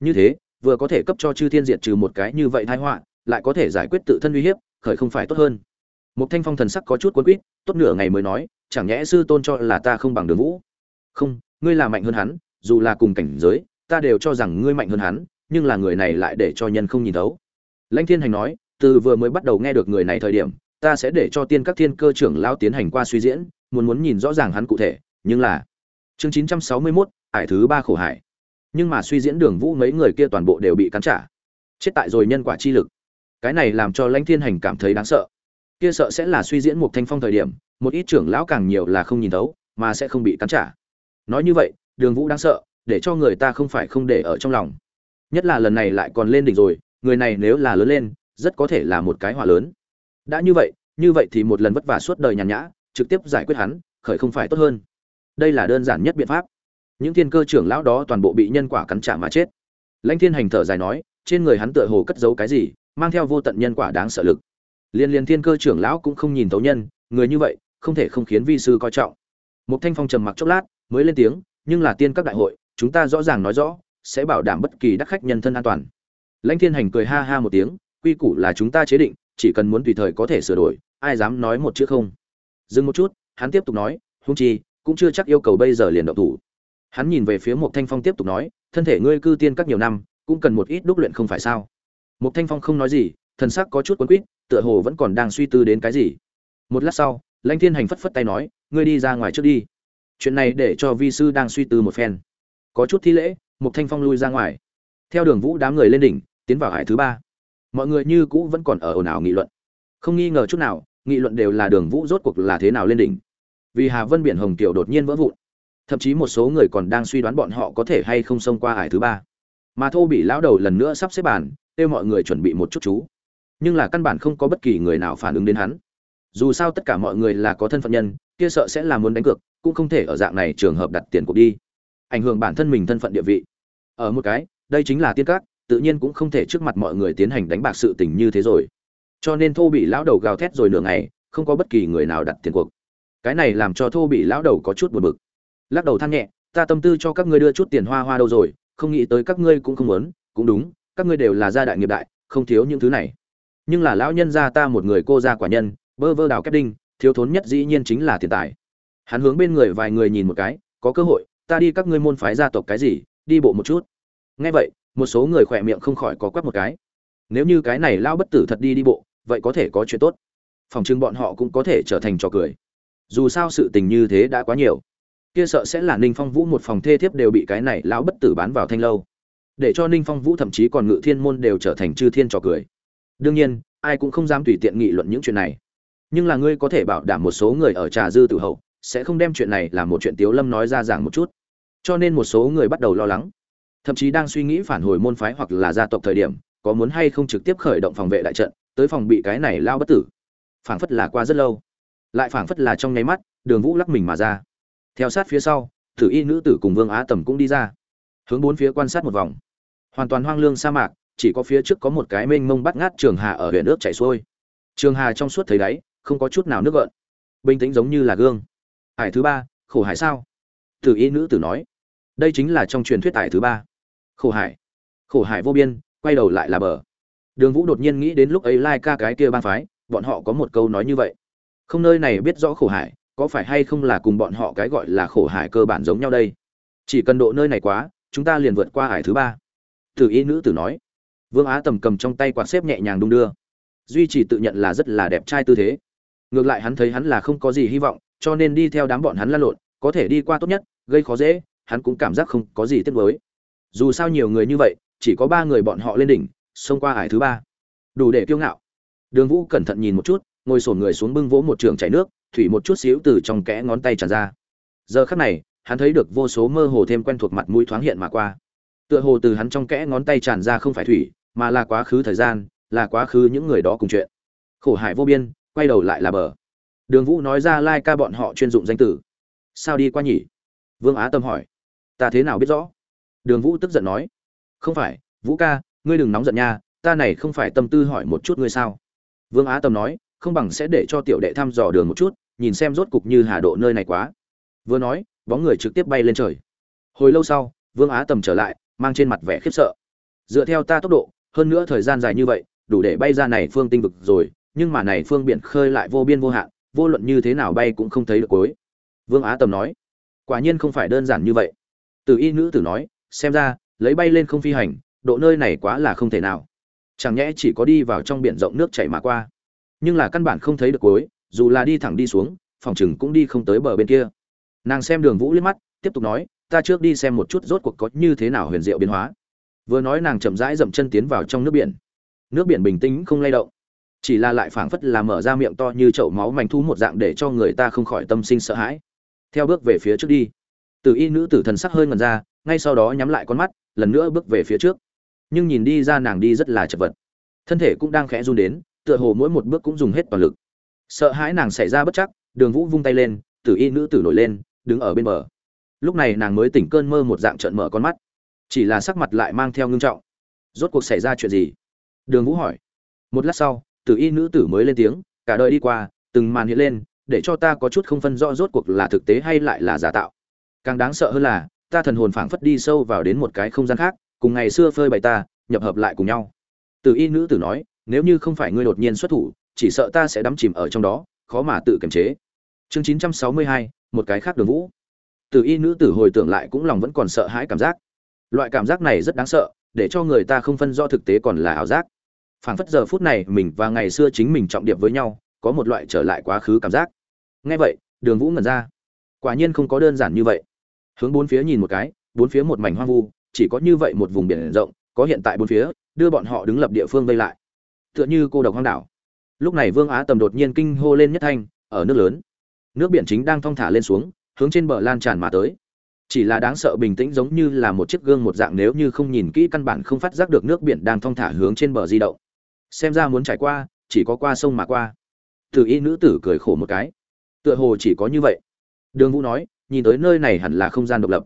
Như thế, vừa có thể cấp cho chư thiên diệt trừ một cái như vậy tai họa, lại có thể giải quyết tự thân uy hiếp, khởi không phải tốt hơn một thanh phong thần sắc có chút cuốn quýt tốt nửa ngày mới nói chẳng nhẽ sư tôn cho là ta không bằng đường vũ? Không ngươi là mạnh hơn hắn dù là cùng cảnh giới ta đều cho rằng ngươi mạnh hơn hắn nhưng là người này lại để cho nhân không nhìn thấu. Lãnh thiên hành nói từ vừa mới bắt đầu nghe được người này thời điểm ta sẽ để cho tiên các thiên cơ trưởng lão tiến hành qua suy diễn muốn muốn nhìn rõ ràng hắn cụ thể nhưng là chương chín trăm sáu mươi 961, ải thứ ba khổ hải. Nhưng mà suy diễn đường vũ mấy người kia toàn bộ đều bị cắn trả. Chết tại rồi nhân quả chi lực. Cái này làm cho lãnh thiên hành cảm thấy đáng sợ kia sợ sẽ là suy diễn một thanh phong thời điểm, một ít trưởng lão càng nhiều là không nhìn thấu, mà sẽ không bị cắn trả. Nói như vậy, đường vũ đáng sợ, để cho người ta không phải không để ở trong lòng. Nhất là lần này lại còn lên đỉnh rồi, người này nếu là lớn lên, rất có thể là một cái hỏa lớn. Đã như vậy như vậy thì một lần vất vả suốt đời nhàn nhã, trực tiếp giải quyết hắn, khởi không phải tốt hơn. Đây là đơn giản nhất biện pháp. Những thiên cơ trưởng lão đó toàn bộ bị nhân quả cắn trả mà chết. Lãnh thiên hành thở dài nói, trên người hắn tựa hồ cất giấu cái gì, mang theo vô tận nhân quả đáng sợ lực liên liên thiên cơ trưởng lão cũng không nhìn tấu nhân, người như vậy, không thể không khiến vi sư coi trọng. Một thanh phong trầm mặc chốc lát, mới lên tiếng, nhưng là tiên các đại hội, chúng ta rõ ràng nói rõ, sẽ bảo đảm bất kỳ đắc khách nhân thân an toàn. Lãnh thiên hành cười ha ha một tiếng, quy củ là chúng ta chế định, chỉ cần muốn tùy thời có thể sửa đổi, ai dám nói một chữ không. Dừng một chút, hắn tiếp tục nói hung chi, cũng chưa chắc yêu cầu bây giờ liền động thủ. Hắn nhìn về phía một thanh phong tiếp tục nói, thân thể ngươi cư tiên các nhiều năm, cũng cần một ít đúc luyện không phải sao? Một thanh phong không nói gì thần sắc có chút quấn quýt, tựa hồ vẫn còn đang suy tư đến cái gì. Một lát sau, lãnh thiên hành phất phất tay nói, ngươi đi ra ngoài trước đi. Chuyện này để cho vi sư đang suy tư một phen. Có chút thi lễ một thanh phong lui ra ngoài. Theo đường vũ đám người lên đỉnh, tiến vào hải thứ ba. Mọi người như cũ vẫn còn ở ồn ào nghị luận. Không nghi ngờ chút nào, nghị luận đều là đường vũ rốt cuộc là thế nào lên đỉnh. Vì hà vân biển hồng tiểu đột nhiên vỡ vụn. Thậm chí một số người còn đang suy đoán bọn họ có thể hay không xông qua hải thứ ba. Mà thô bị lão đầu lần nữa sắp xếp bàn, kêu mọi người chuẩn bị một chút chú nhưng là căn bản không có bất kỳ người nào phản ứng đến hắn. Dù sao tất cả mọi người là có thân phận nhân, kia sợ sẽ là muốn đánh cược, cũng không thể ở dạng này trường hợp đặt tiền cuộc đi. Ảnh hưởng bản thân mình thân phận địa vị. Ở một cái, đây chính là tiên cát tự nhiên cũng không thể trước mặt mọi người tiến hành đánh bạc sự tình như thế rồi. Cho nên thô bị lão đầu gào thét rồi nửa ngày, không có bất kỳ người nào đặt tiền cuộc. Cái này làm cho thô bị lão đầu có chút buồn bực. Lắc đầu than nhẹ, ta tâm tư cho các ngươi đưa chút tiền hoa hoa đâu rồi, không nghĩ tới các ngươi cũng không muốn. Cũng đúng, các ngươi đều là gia đại nghiệp đại, không thiếu những thứ này nhưng là lão nhân gia ta một người cô gia quả nhân, bơ vơ đào kép đinh, thiếu thốn nhất dĩ nhiên chính là tiền tài. Hắn hướng bên người vài người nhìn một cái, có cơ hội, ta đi các ngươi môn phái gia tộc cái gì, đi bộ một chút. Nghe vậy, một số người khỏe miệng không khỏi có quắp một cái. Nếu như cái này lao bất tử thật đi đi bộ, vậy có thể có chuyện tốt. Phòng chừng bọn họ cũng có thể trở thành trò cười. Dù sao sự tình như thế đã quá nhiều. Kia sợ sẽ là ninh phong vũ một phòng thê thiếp đều bị cái này lão bất tử bán vào thanh lâu. Để cho ninh phong vũ thậm chí còn ngự thiên môn đều trở thành chư thiên trò cười đương nhiên, ai cũng không dám tùy tiện nghị luận những chuyện này. Nhưng là ngươi có thể bảo đảm một số người ở trà dư tử hậu sẽ không đem chuyện này làm một chuyện tiếu lâm nói ra giảng một chút. Cho nên một số người bắt đầu lo lắng. Thậm chí đang suy nghĩ phản hồi môn phái hoặc là gia tộc thời điểm, có muốn hay không trực tiếp khởi động phòng vệ đại trận, tới phòng bị cái này lao bất tử. Phảng phất là qua rất lâu. Lại phảng phất là trong nháy mắt, đường vũ lắc mình mà ra. Theo sát phía sau thử y nữ tử cùng vương á tầm cũng đi ra. Hướng bốn phía quan sát một vòng. Hoàn toàn hoang lương sa mạc chỉ có phía trước có một cái mênh mông bắt ngát trường hà ở huyện nước chảy xuôi. Trường hà trong suốt thấy đáy, không có chút nào nước gợn. Bình tĩnh giống như là gương. Hải thứ ba, khổ hải sao? Từ y nữ tử nói. Đây chính là trong truyền thuyết hải thứ ba. Khổ hải. Khổ hải vô biên, quay đầu lại là bờ. Đường vũ đột nhiên nghĩ đến lúc ấy lai ca cái kia bang phái, bọn họ có một câu nói như vậy. Không nơi này biết rõ khổ hải, có phải hay không là cùng bọn họ cái gọi là khổ hải cơ bản giống nhau đây? Chỉ cần độ nơi này quá, chúng ta liền vượt qua hải thứ ba. Tử y nữ tử nói vương á tầm cầm trong tay quạt xếp nhẹ nhàng đung đưa. Duy trì tự nhận là rất là đẹp trai tư thế. Ngược lại hắn thấy hắn là không có gì hy vọng, cho nên đi theo đám bọn hắn lăn lộn, có thể đi qua tốt nhất, gây khó dễ, hắn cũng cảm giác không có gì tiếc mới dù sao nhiều người như vậy, chỉ có ba người bọn họ lên đỉnh, xông qua hải thứ ba. Đủ để kiêu ngạo. Đường vũ cẩn thận nhìn một chút, ngồi sổn người xuống bưng vỗ một trường chảy nước, thủy một chút xíu từ trong kẽ ngón tay tràn ra. Giờ khắc này, hắn thấy được vô số mơ hồ thêm quen thuộc mặt mũi thoáng hiện mà qua. Tựa hồ từ hắn trong kẽ ngón tay tràn ra không phải thủy mà là quá khứ thời gian, là quá khứ những người đó cùng chuyện. Khổ hải vô biên, quay đầu lại là bờ. Đường vũ nói ra lai ca bọn họ chuyên dụng danh tử. Sao đi qua nhỉ? Vương á tâm hỏi. Ta thế nào biết rõ? Đường vũ tức giận nói. Không phải, vũ ca, ngươi đừng nóng giận nha, ta này không phải tâm tư hỏi một chút ngươi sao? Vương á tâm nói, không bằng sẽ để cho tiểu đệ thăm dò đường một chút, nhìn xem rốt cục như hà độ nơi này quá. Vừa nói, bóng người trực tiếp bay lên trời. Hồi lâu sau, vương á tầm trở lại, mang trên mặt vẻ khiếp sợ. Dựa theo ta tốc độ hơn nữa thời gian dài như vậy, đủ để bay ra này phương tinh vực rồi, nhưng mà này phương biển khơi lại vô biên vô hạn, vô luận như thế nào bay cũng không thấy được cuối. Vương á tầm nói, quả nhiên không phải đơn giản như vậy. Từ y nữ tử nói, xem ra, lấy bay lên không phi hành, độ nơi này quá là không thể nào. Chẳng nhẽ chỉ có đi vào trong biển rộng nước chảy mà qua. Nhưng là căn bản không thấy được cuối, dù là đi thẳng đi xuống, phòng chừng cũng đi không tới bờ bên kia. Nàng xem đường vũ liếc mắt, tiếp tục nói, ta trước đi xem một chút rốt cuộc có như thế nào huyền diệu biến hóa vừa nói nàng chậm rãi dậm chân tiến vào trong nước biển. Nước biển bình tĩnh không lay động. Chỉ là lại phảng phất là mở ra miệng to như chậu máu mảnh thu một dạng để cho người ta không khỏi tâm sinh sợ hãi. Theo bước về phía trước đi. Từ y nữ tử thần sắc hơi ngần ra, ngay sau đó nhắm lại con mắt, lần nữa bước về phía trước. Nhưng nhìn đi ra nàng đi rất là chật vật. Thân thể cũng đang khẽ run đến, tựa hồ mỗi một bước cũng dùng hết toàn lực. Sợ hãi nàng xảy ra bất chắc, đường vũ vung tay lên tử y nữ tử nổi lên, đứng ở bên bờ. Lúc này nàng mới tỉnh cơn mơ một dạng trợn mở con mắt chỉ là sắc mặt lại mang theo ngưng trọng. Rốt cuộc xảy ra chuyện gì? Đường vũ hỏi. Một lát sau, tử y nữ tử mới lên tiếng, cả đời đi qua, từng màn hiện lên, để cho ta có chút không phân rõ rốt cuộc là thực tế hay lại là giả tạo. Càng đáng sợ hơn là, ta thần hồn phảng phất đi sâu vào đến một cái không gian khác, cùng ngày xưa phơi bày ta, nhập hợp lại cùng nhau. Tử y nữ tử nói, nếu như không phải ngươi đột nhiên xuất thủ, chỉ sợ ta sẽ đắm chìm ở trong đó, khó mà tự kiềm chế. Chương chín trăm sáu mươi hai, một cái khác đường vũ. Tử y nữ tử hồi tưởng lại cũng lòng vẫn còn sợ hãi cảm giác loại cảm giác này rất đáng sợ, để cho người ta không phân rõ thực tế còn là ảo giác. Phảng phất giờ phút này mình và ngày xưa chính mình trọng điệp với nhau, có một loại trở lại quá khứ cảm giác. Nghe vậy, đường vũ ngẩn ra. Quả nhiên không có đơn giản như vậy. Hướng bốn phía nhìn một cái, bốn phía một mảnh hoang vu, chỉ có như vậy một vùng biển rộng, có hiện tại bốn phía, đưa bọn họ đứng lập địa phương vây lại. Tựa như cô độc hoang đảo. Lúc này vương á tầm đột nhiên kinh hô lên nhất thanh, ở nước lớn. Nước biển chính đang thong thả lên xuống, hướng trên bờ lan tràn mà tới chỉ là đáng sợ bình tĩnh giống như là một chiếc gương một dạng nếu như không nhìn kỹ căn bản không phát giác được nước biển đang thong thả hướng trên bờ di động. Xem ra muốn trải qua, chỉ có qua sông mà qua. Từ y nữ tử cười khổ một cái. Tựa hồ chỉ có như vậy. Đường vũ nói, nhìn tới nơi này hẳn là không gian độc lập.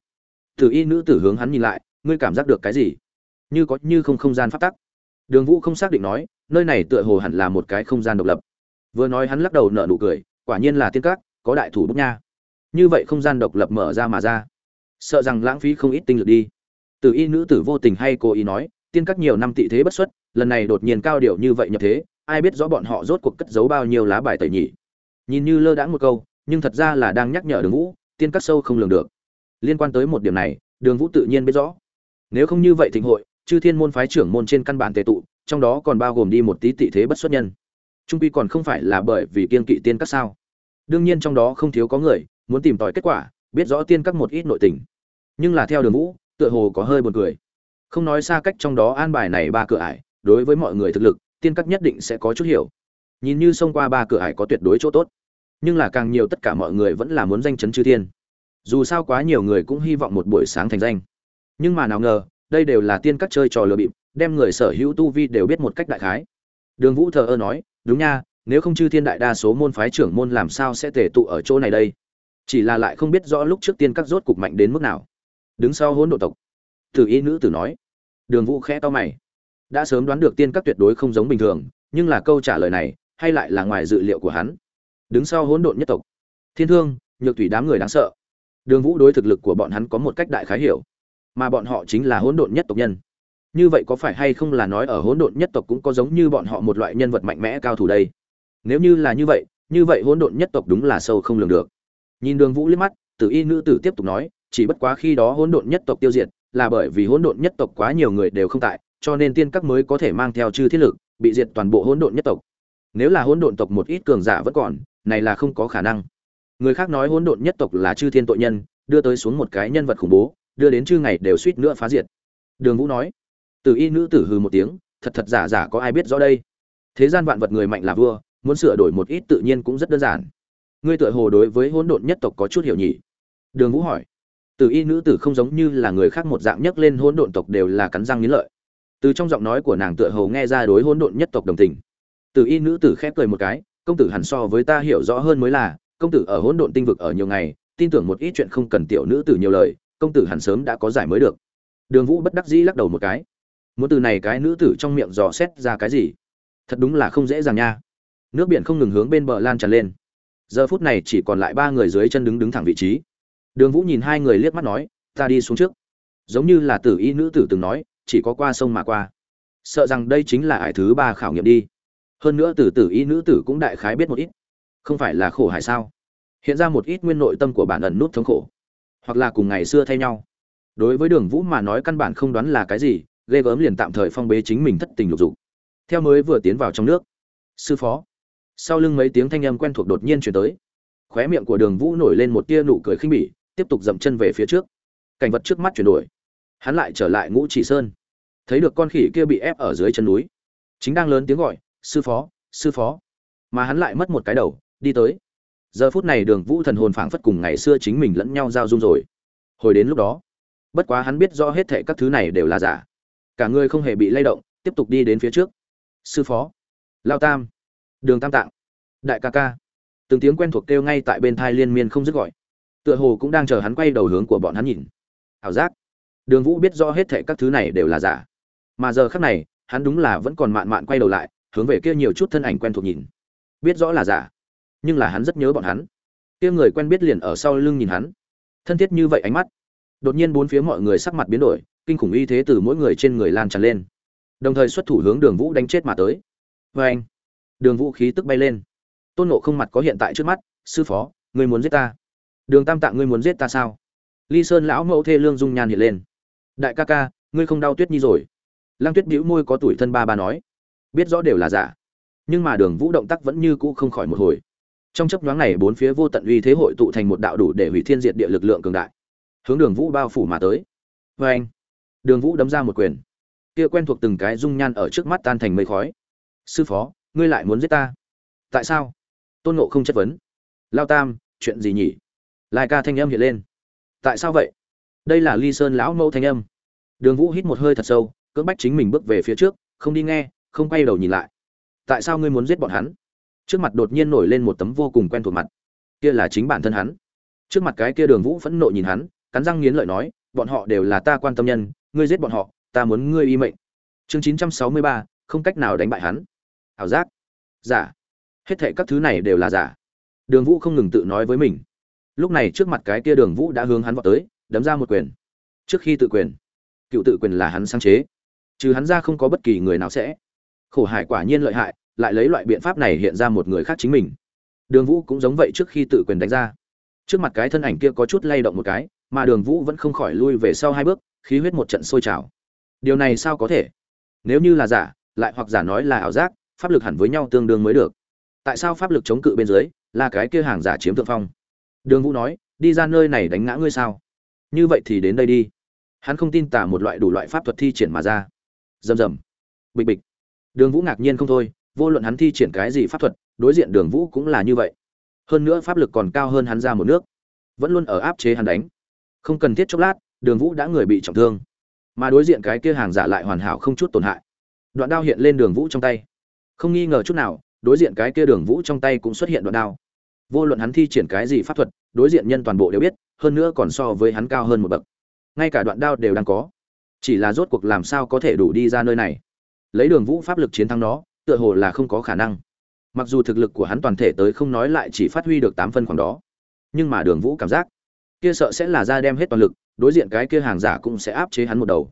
Từ y nữ tử hướng hắn nhìn lại, ngươi cảm giác được cái gì? Như có như không không gian phát tắc. Đường vũ không xác định nói, nơi này tựa hồ hẳn là một cái không gian độc lập. Vừa nói hắn lắc đầu nở nụ cười, quả nhiên là tiên các, có đại thủ bút nha. Như vậy không gian độc lập mở ra mà ra sợ rằng lãng phí không ít tinh lực đi. Từ y nữ tử vô tình hay cố ý nói, tiên các nhiều năm tị thế bất xuất, lần này đột nhiên cao điệu như vậy nhập thế, ai biết rõ bọn họ rốt cuộc cất giấu bao nhiêu lá bài tẩy nhỉ. Nhìn như lơ đãng một câu, nhưng thật ra là đang nhắc nhở đường vũ, tiên các sâu không lường được. Liên quan tới một điểm này, đường vũ tự nhiên biết rõ. Nếu không như vậy thịnh hội, chư thiên môn phái trưởng môn trên căn bản tề tụ, trong đó còn bao gồm đi một tí tị thế bất xuất nhân. Trung quy còn không phải là bởi vì kiên kỵ tiên các sao. Đương nhiên trong đó không thiếu có người, muốn tìm tòi kết quả biết rõ tiên các một ít nội tình. Nhưng là theo đường vũ, tựa hồ có hơi buồn cười. Không nói xa cách trong đó an bài này ba cửa ải, đối với mọi người thực lực, tiên các nhất định sẽ có chút hiểu. Nhìn như xông qua ba cửa ải có tuyệt đối chỗ tốt. Nhưng là càng nhiều tất cả mọi người vẫn là muốn danh chấn chư thiên. Dù sao quá nhiều người cũng hy vọng một buổi sáng thành danh. Nhưng mà nào ngờ, đây đều là tiên các chơi trò lừa bịp, đem người sở hữu tu vi đều biết một cách đại khái. Đường vũ thờ ơ nói, đúng nha, nếu không chư thiên đại đa số môn phái trưởng môn làm sao sẽ tề tụ ở chỗ này đây? Chỉ là lại không biết rõ lúc trước tiên các rốt cục mạnh đến mức nào. Đứng sau hỗn độ tộc tử y nữ tử nói. Đường vũ khẽ to mày. Đã sớm đoán được tiên các tuyệt đối không giống bình thường, nhưng là câu trả lời này, hay lại là ngoài dự liệu của hắn. Đứng sau hỗn độn nhất tộc. Thiên thương, nhược thủy đám người đáng sợ. Đường vũ đối thực lực của bọn hắn có một cách đại khái hiểu. Mà bọn họ chính là hỗn độn nhất tộc nhân. Như vậy có phải hay không là nói ở hỗn độn nhất tộc cũng có giống như bọn họ một loại nhân vật mạnh mẽ cao thủ đây? Nếu như là như vậy như vậy hỗn độn nhất tộc đúng là sâu không lường được nhìn đường vũ liếc mắt, tử y nữ tử tiếp tục nói, chỉ bất quá khi đó hỗn độn nhất tộc tiêu diệt, là bởi vì hỗn độn nhất tộc quá nhiều người đều không tại, cho nên tiên các mới có thể mang theo chư thiết lực, bị diệt toàn bộ hỗn độn nhất tộc. Nếu là hỗn độn tộc một ít cường giả vẫn còn, này là không có khả năng. Người khác nói hỗn độn nhất tộc là chư thiên tội nhân, đưa tới xuống một cái nhân vật khủng bố, đưa đến chư ngày đều suýt nữa phá diệt. Đường vũ nói. Từ y nữ tử hừ một tiếng, thật thật giả giả có ai biết rõ đây? Thế gian vạn vật người mạnh là vua, muốn sửa đổi một ít tự nhiên cũng rất đơn giản ngươi tựa hồ đối với hỗn độn nhất tộc có chút hiểu nhỉ? Đường vũ hỏi. Từ y nữ tử không giống như là người khác một dạng nhất lên hỗn độn tộc đều là cắn răng nghĩ lợi. Từ trong giọng nói của nàng tựa hồ nghe ra đối hỗn độn nhất tộc đồng tình. Từ y nữ tử khép cười một cái, công tử hẳn so với ta hiểu rõ hơn mới là, công tử ở hỗn độn tinh vực ở nhiều ngày, tin tưởng một ít chuyện không cần tiểu nữ tử nhiều lời, công tử hẳn sớm đã có giải mới được. Đường vũ bất đắc dĩ lắc đầu một cái. Muốn từ này cái nữ tử trong miệng dò xét ra cái gì? Thật đúng là không dễ dàng nha. Nước biển không ngừng hướng bên bờ lan tràn lên giờ phút này chỉ còn lại ba người dưới chân đứng đứng thẳng vị trí. Đường vũ nhìn hai người liếc mắt nói, ta đi xuống trước. Giống như là tử y nữ tử từng nói, chỉ có qua sông mà qua. Sợ rằng đây chính là ải thứ ba khảo nghiệm đi. Hơn nữa tử tử y nữ tử cũng đại khái biết một ít. Không phải là khổ hải sao? Hiện ra một ít nguyên nội tâm của bản ẩn nút thống khổ. Hoặc là cùng ngày xưa thay nhau. Đối với đường vũ mà nói căn bản không đoán là cái gì, ghê gớm liền tạm thời phong bế chính mình thất tình lục dục. Theo mới vừa tiến vào trong nước. Sư phó sau lưng mấy tiếng thanh âm quen thuộc đột nhiên chuyển tới. Khóe miệng của đường vũ nổi lên một tia nụ cười khinh bỉ, tiếp tục dậm chân về phía trước. Cảnh vật trước mắt chuyển đổi. Hắn lại trở lại ngũ chỉ sơn. Thấy được con khỉ kia bị ép ở dưới chân núi. Chính đang lớn tiếng gọi, sư phó sư phó. Mà hắn lại mất một cái đầu, đi tới. Giờ phút này đường vũ thần hồn phảng phất cùng ngày xưa chính mình lẫn nhau giao dung rồi. Hồi đến lúc đó, bất quá hắn biết rõ hết thệ các thứ này đều là giả. Cả người không hề bị lay động, tiếp tục đi đến phía trước. Sư phó. Lao tam đường tam tạng. Đại ca ca. Từng tiếng quen thuộc kêu ngay tại bên thai liên miên không dứt gọi. Tựa hồ cũng đang chờ hắn quay đầu hướng của bọn hắn nhìn. Ảo giác. Đường vũ biết rõ hết thệ các thứ này đều là giả. Mà giờ khác này, hắn đúng là vẫn còn mạn mạn quay đầu lại, hướng về kia nhiều chút thân ảnh quen thuộc nhìn. Biết rõ là giả. Nhưng là hắn rất nhớ bọn hắn. Kia người quen biết liền ở sau lưng nhìn hắn. Thân thiết như vậy ánh mắt. Đột nhiên bốn phía mọi người sắc mặt biến đổi, kinh khủng y thế từ mỗi người trên người lan tràn lên. Đồng thời xuất thủ hướng đường vũ đánh chết mà tới. Vê anh đường vũ khí tức bay lên. Tôn nộ không mặt có hiện tại trước mắt, sư phó, ngươi muốn giết ta? Đường tam tạng ngươi muốn giết ta sao? Ly sơn lão mẫu thê lương dung nhan hiện lên. Đại ca ca, ngươi không đau tuyết nhi rồi? Lăng tuyết bĩu môi có tuổi thân ba ba nói. Biết rõ đều là giả. Nhưng mà đường vũ động tác vẫn như cũ không khỏi một hồi. Trong chấp nhoáng này, bốn phía vô tận uy thế hội tụ thành một đạo đủ để hủy thiên diệt địa lực lượng cường đại. Hướng đường vũ bao phủ mà tới. Vê anh. Đường vũ đấm ra một quyền. Kia quen thuộc từng cái dung nhan ở trước mắt tan thành mây khói. Sư phó ngươi lại muốn giết ta? Tại sao? Tôn ngộ không chất vấn. Lao tam, chuyện gì nhỉ? Lai ca thanh âm hiện lên. Tại sao vậy? Đây là ly sơn lão mẫu thanh âm. Đường vũ hít một hơi thật sâu, cưỡng bách chính mình bước về phía trước, không đi nghe, không quay đầu nhìn lại. Tại sao ngươi muốn giết bọn hắn? Trước mặt đột nhiên nổi lên một tấm vô cùng quen thuộc mặt. Kia là chính bản thân hắn. Trước mặt cái kia đường vũ phẫn nộ nhìn hắn, cắn răng nghiến lợi nói, bọn họ đều là ta quan tâm nhân, ngươi giết bọn họ, ta muốn ngươi y mệnh. Chương chín trăm sáu mươi ba, không cách nào đánh bại hắn ảo giác. Giả. Hết thệ các thứ này đều là giả. Đường vũ không ngừng tự nói với mình. Lúc này trước mặt cái kia đường vũ đã hướng hắn vào tới, đấm ra một quyền. Trước khi tự quyền, cựu tự quyền là hắn sáng chế. Trừ hắn ra không có bất kỳ người nào sẽ. Khổ hải quả nhiên lợi hại, lại lấy loại biện pháp này hiện ra một người khác chính mình. Đường vũ cũng giống vậy trước khi tự quyền đánh ra. Trước mặt cái thân ảnh kia có chút lay động một cái, mà đường vũ vẫn không khỏi lui về sau hai bước, khí huyết một trận sôi trào. Điều này sao có thể? Nếu như là giả, lại hoặc giả nói là ảo giác pháp lực hẳn với nhau tương đương mới được. Tại sao pháp lực chống cự bên dưới, là cái kia hàng giả chiếm thượng phong? Đường vũ nói, đi ra nơi này đánh ngã ngươi sao? Như vậy thì đến đây đi. Hắn không tin tả một loại đủ loại pháp thuật thi triển mà ra. Rầm rầm. Bịch bịch. Đường vũ ngạc nhiên không thôi, vô luận hắn thi triển cái gì pháp thuật, đối diện đường vũ cũng là như vậy. Hơn nữa pháp lực còn cao hơn hắn ra một nước. Vẫn luôn ở áp chế hắn đánh. Không cần thiết chốc lát, đường vũ đã người bị trọng thương. Mà đối diện cái kia hàng giả lại hoàn hảo không chút tổn hại. Đoạn đao hiện lên đường vũ trong tay không nghi ngờ chút nào, đối diện cái kia đường vũ trong tay cũng xuất hiện đoạn đao. Vô luận hắn thi triển cái gì pháp thuật, đối diện nhân toàn bộ đều biết, hơn nữa còn so với hắn cao hơn một bậc. Ngay cả đoạn đao đều đang có. Chỉ là rốt cuộc làm sao có thể đủ đi ra nơi này? Lấy đường vũ pháp lực chiến thắng đó tựa hồ là không có khả năng. Mặc dù thực lực của hắn toàn thể tới không nói lại chỉ phát huy được tám phân khoảng đó, nhưng mà đường vũ cảm giác, kia sợ sẽ là ra đem hết toàn lực, đối diện cái kia hàng giả cũng sẽ áp chế hắn một đầu.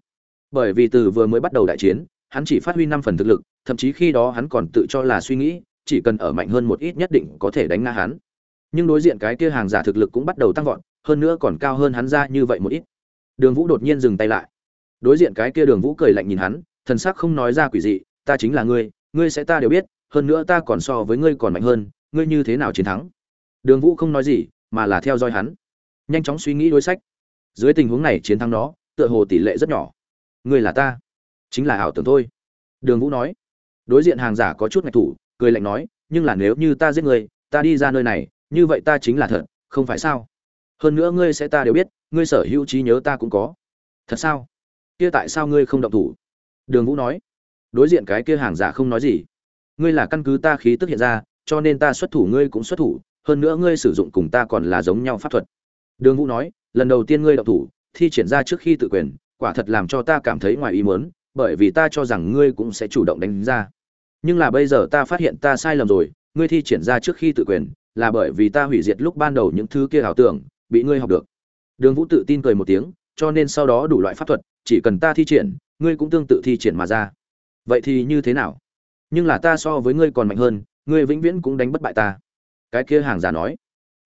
Bởi vì từ vừa mới bắt đầu đại chiến hắn chỉ phát huy năm phần thực lực, thậm chí khi đó hắn còn tự cho là suy nghĩ, chỉ cần ở mạnh hơn một ít nhất định có thể đánh ngã hắn. Nhưng đối diện cái kia hàng giả thực lực cũng bắt đầu tăng vọt, hơn nữa còn cao hơn hắn ra như vậy một ít. Đường vũ đột nhiên dừng tay lại. Đối diện cái kia đường vũ cười lạnh nhìn hắn, thần sắc không nói ra quỷ dị, ta chính là ngươi ngươi sẽ ta đều biết, hơn nữa ta còn so với ngươi còn mạnh hơn, ngươi như thế nào chiến thắng? Đường vũ không nói gì, mà là theo dõi hắn. Nhanh chóng suy nghĩ đối sách. Dưới tình huống này chiến thắng đó, tựa hồ tỷ lệ rất nhỏ. Ngươi là ta chính là ảo tưởng thôi. Đường vũ nói. Đối diện hàng giả có chút ngạch thủ cười lạnh nói nhưng là nếu như ta giết người, ta đi ra nơi này như vậy ta chính là thật không phải sao? Hơn nữa ngươi sẽ ta đều biết ngươi sở hữu trí nhớ ta cũng có. Thật sao? Kia tại sao ngươi không động thủ? Đường vũ nói. Đối diện cái kia hàng giả không nói gì. Ngươi là căn cứ ta khí tức hiện ra cho nên ta xuất thủ ngươi cũng xuất thủ hơn nữa ngươi sử dụng cùng ta còn là giống nhau pháp thuật. Đường vũ nói. Lần đầu tiên ngươi động thủ thi triển ra trước khi tự quyền quả thật làm cho ta cảm thấy ngoài ý muốn bởi vì ta cho rằng ngươi cũng sẽ chủ động đánh ra. Nhưng là bây giờ ta phát hiện ta sai lầm rồi, ngươi thi triển ra trước khi tự quyền, là bởi vì ta hủy diệt lúc ban đầu những thứ kia ảo tưởng, bị ngươi học được. Đường vũ tự tin cười một tiếng, cho nên sau đó đủ loại pháp thuật, chỉ cần ta thi triển, ngươi cũng tương tự thi triển mà ra. Vậy thì như thế nào? Nhưng là ta so với ngươi còn mạnh hơn, ngươi vĩnh viễn cũng đánh bất bại ta. Cái kia hàng giả nói.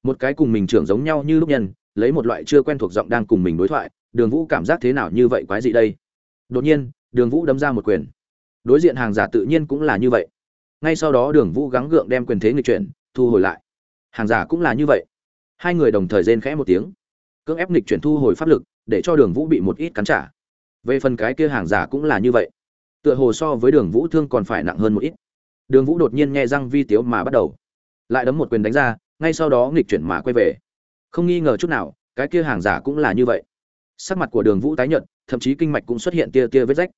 Một cái cùng mình trưởng giống nhau như lúc nhân, lấy một loại chưa quen thuộc giọng đang cùng mình đối thoại, đường vũ cảm giác thế nào như vậy quái gì đây? Đột nhiên đường vũ đấm ra một quyền. Đối diện hàng giả tự nhiên cũng là như vậy. Ngay sau đó đường vũ gắng gượng đem quyền thế người chuyển, thu hồi lại. Hàng giả cũng là như vậy. Hai người đồng thời rên khẽ một tiếng. Cưỡng ép nghịch chuyển thu hồi pháp lực, để cho đường vũ bị một ít cắn trả. Về phần cái kia hàng giả cũng là như vậy. Tựa hồ so với đường vũ thương còn phải nặng hơn một ít. Đường vũ đột nhiên nghe răng vi tiếu mà bắt đầu. Lại đấm một quyền đánh ra, ngay sau đó nghịch chuyển mà quay về. Không nghi ngờ chút nào, cái kia hàng giả cũng là như vậy. Sắc mặt của đường vũ tái nhợt thậm chí kinh mạch cũng xuất hiện tia tia vết rách.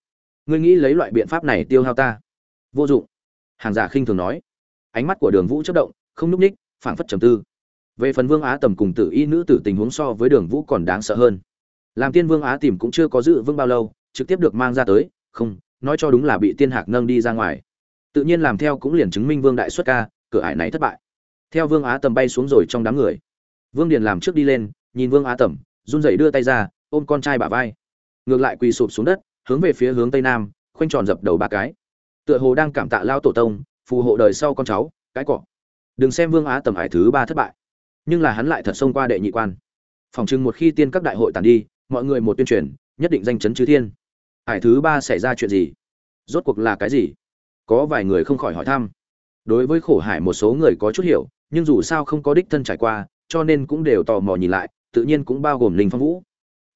Ngươi nghĩ lấy loại biện pháp này tiêu hao ta? Vô dụng. Hàng giả khinh thường nói. Ánh mắt của đường vũ chất động, không núp ních, phảng phất trầm tư. Về phần vương á tầm cùng tử y nữ tử tình huống so với đường vũ còn đáng sợ hơn. Làm tiên vương á tìm cũng chưa có dự vương bao lâu, trực tiếp được mang ra tới, không, nói cho đúng là bị tiên hạc nâng đi ra ngoài. Tự nhiên làm theo cũng liền chứng minh vương đại xuất ca, cửa ải này thất bại. Theo vương á tầm bay xuống rồi trong đám người. Vương điền làm trước đi lên, nhìn vương á tầm, run rẩy đưa tay ra, ôm con trai bả vai ngược lại quỳ sụp xuống đất, hướng về phía hướng tây nam, khoanh tròn dập đầu ba cái. Tựa hồ đang cảm tạ lao tổ tông, phù hộ đời sau con cháu, cái cọ đừng xem vương á tầm hải thứ ba thất bại, nhưng là hắn lại thật xông qua đệ nhị quan. Phòng chừng một khi tiên các đại hội tàn đi, mọi người một tuyên truyền, nhất định danh chấn chư thiên. Hải thứ ba xảy ra chuyện gì? Rốt cuộc là cái gì? Có vài người không khỏi hỏi thăm. Đối với khổ hải một số người có chút hiểu, nhưng dù sao không có đích thân trải qua, cho nên cũng đều tò mò nhìn lại, tự nhiên cũng bao gồm linh phong vũ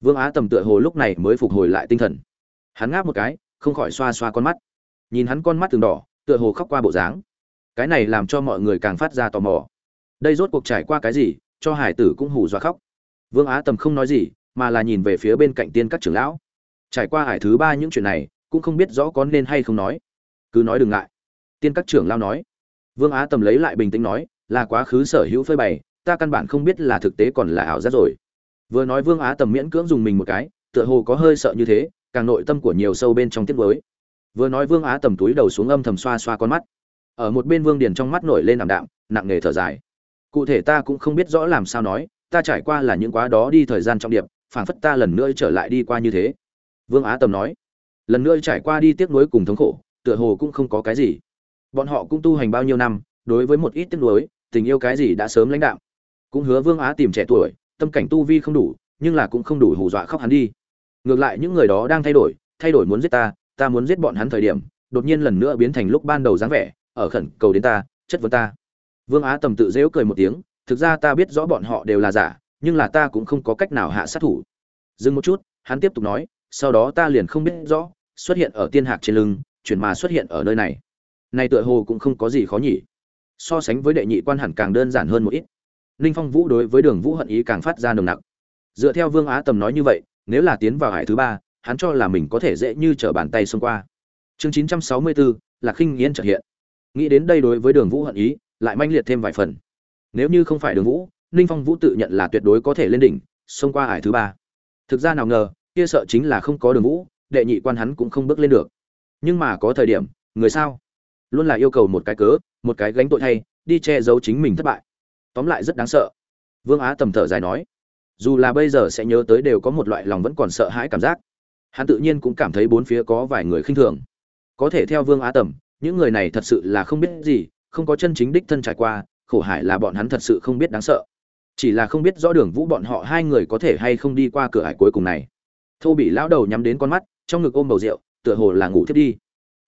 vương á tầm tựa hồ lúc này mới phục hồi lại tinh thần. Hắn ngáp một cái, không khỏi xoa xoa con mắt. Nhìn hắn con mắt từng đỏ, tựa hồ khóc qua bộ dáng. Cái này làm cho mọi người càng phát ra tò mò. Đây rốt cuộc trải qua cái gì, cho hải tử cũng hù dọa khóc. Vương á tầm không nói gì, mà là nhìn về phía bên cạnh tiên các trưởng lão. Trải qua hải thứ ba những chuyện này, cũng không biết rõ có nên hay không nói. Cứ nói đừng ngại. Tiên các trưởng lão nói. Vương á tầm lấy lại bình tĩnh nói, là quá khứ sở hữu phơi bày, ta căn bản không biết là thực tế còn là ảo giác rồi vừa nói vương á tầm miễn cưỡng dùng mình một cái, tựa hồ có hơi sợ như thế, càng nội tâm của nhiều sâu bên trong tiết mới vừa nói vương á tầm túi đầu xuống âm thầm xoa xoa con mắt. Ở một bên vương điền trong mắt nổi lên ảm đạm, nặng nề thở dài. Cụ thể ta cũng không biết rõ làm sao nói, ta trải qua là những quá đó đi thời gian trong điệp, phảng phất ta lần nữa trở lại đi qua như thế. Vương á tầm nói. Lần nữa trải qua đi tiếc nuối cùng thống khổ, tựa hồ cũng không có cái gì. Bọn họ cũng tu hành bao nhiêu năm, đối với một ít tiếc nuối, tình yêu cái gì đã sớm lãnh đạo cũng hứa vương á tìm trẻ tuổi tâm cảnh tu vi không đủ, nhưng là cũng không đủ hù dọa khóc hắn đi. Ngược lại những người đó đang thay đổi thay đổi muốn giết ta ta muốn giết bọn hắn thời điểm, đột nhiên lần nữa biến thành lúc ban đầu dáng vẻ, ở khẩn cầu đến ta, chất vấn ta. Vương á tầm tự dễu cười một tiếng, thực ra ta biết rõ bọn họ đều là giả, nhưng là ta cũng không có cách nào hạ sát thủ. Dừng một chút, hắn tiếp tục nói, sau đó ta liền không biết rõ, xuất hiện ở tiên hạc trên lưng, chuyển mà xuất hiện ở nơi này. Này tựa hồ cũng không có gì khó nhỉ. So sánh với đệ nhị quan hẳn càng đơn giản hơn một ít ninh phong vũ đối với đường vũ hận ý càng phát ra nồng nặc. Dựa theo vương á tầm nói như vậy, nếu là tiến vào hải thứ ba, hắn cho là mình có thể dễ như trở bàn tay xông qua. Chương chín trăm sáu mươi bốn là khinh nghiến trợ hiện. Nghĩ đến đây đối với đường vũ hận ý, lại manh liệt thêm vài phần. Nếu như không phải đường vũ, ninh phong vũ tự nhận là tuyệt đối có thể lên đỉnh, xông qua hải thứ ba. Thực ra nào ngờ, kia sợ chính là không có đường vũ, đệ nhị quan hắn cũng không bước lên được. Nhưng mà có thời điểm, người sao? Luôn là yêu cầu một cái cớ, một cái gánh tội thay, đi che giấu chính mình thất bại tóm lại rất đáng sợ. Vương á tầm thở dài nói, dù là bây giờ sẽ nhớ tới đều có một loại lòng vẫn còn sợ hãi cảm giác. Hắn tự nhiên cũng cảm thấy bốn phía có vài người khinh thường. Có thể theo vương á tầm, những người này thật sự là không biết gì, không có chân chính đích thân trải qua, khổ hại là bọn hắn thật sự không biết đáng sợ. Chỉ là không biết rõ đường vũ bọn họ hai người có thể hay không đi qua cửa hải cuối cùng này. Thô bị lão đầu nhắm đến con mắt, trong ngực ôm bầu rượu, tựa hồ là ngủ thiết đi.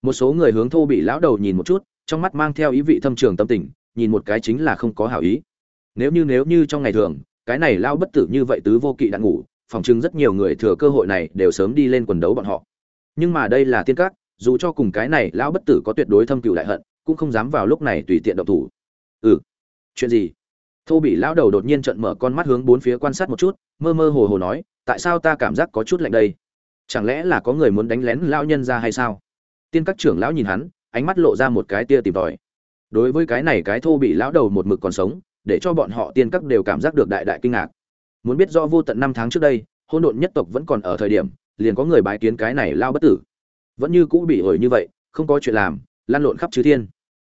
Một số người hướng thô bị lão đầu nhìn một chút, trong mắt mang theo ý vị thâm trường tâm tình, nhìn một cái chính là không có hảo ý nếu như nếu như trong ngày thường, cái này lao bất tử như vậy tứ vô kỵ đã ngủ, phòng chứng rất nhiều người thừa cơ hội này đều sớm đi lên quần đấu bọn họ. Nhưng mà đây là tiên các, dù cho cùng cái này lão bất tử có tuyệt đối thâm cựu đại hận, cũng không dám vào lúc này tùy tiện động thủ. Ừ. Chuyện gì? Thô bị lão đầu đột nhiên trận mở con mắt hướng bốn phía quan sát một chút, mơ mơ hồ hồ nói, tại sao ta cảm giác có chút lạnh đây? Chẳng lẽ là có người muốn đánh lén lão nhân ra hay sao? Tiên các trưởng lão nhìn hắn, ánh mắt lộ ra một cái tia tìm tòi. Đối với cái này cái thô bị lão đầu một mực còn sống để cho bọn họ tiên các đều cảm giác được đại đại kinh ngạc. Muốn biết rõ vô tận năm tháng trước đây hôn độn nhất tộc vẫn còn ở thời điểm, liền có người bái kiến cái này lao bất tử. Vẫn như cũ bị ổi như vậy, không có chuyện làm, lan lộn khắp chư thiên.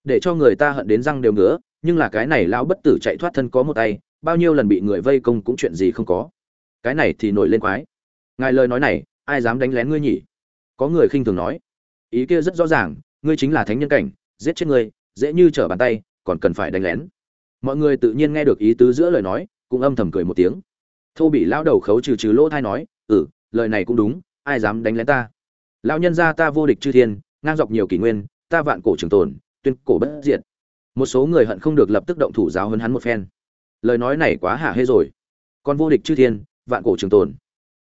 Để cho người ta hận đến răng đều ngứa, nhưng là cái này lao bất tử chạy thoát thân có một tay, bao nhiêu lần bị người vây công cũng chuyện gì không có. Cái này thì nổi lên quái. Ngài lời nói này, ai dám đánh lén ngươi nhỉ? Có người khinh thường nói. Ý kia rất rõ ràng, ngươi chính là thánh nhân cảnh, giết chết ngươi, dễ như trở bàn tay, còn cần phải đánh lén mọi người tự nhiên nghe được ý tứ giữa lời nói, cũng âm thầm cười một tiếng. Thô bị lao đầu khấu trừ trừ lỗ thai nói ừ lời này cũng đúng, ai dám đánh lén ta? Lao nhân gia ta vô địch chư thiên, ngang dọc nhiều kỷ nguyên, ta vạn cổ trường tồn, tuyên cổ bất diệt. Một số người hận không được lập tức động thủ giáo hơn hắn một phen. Lời nói này quá hạ hê rồi. Còn vô địch chư thiên, vạn cổ trường tồn.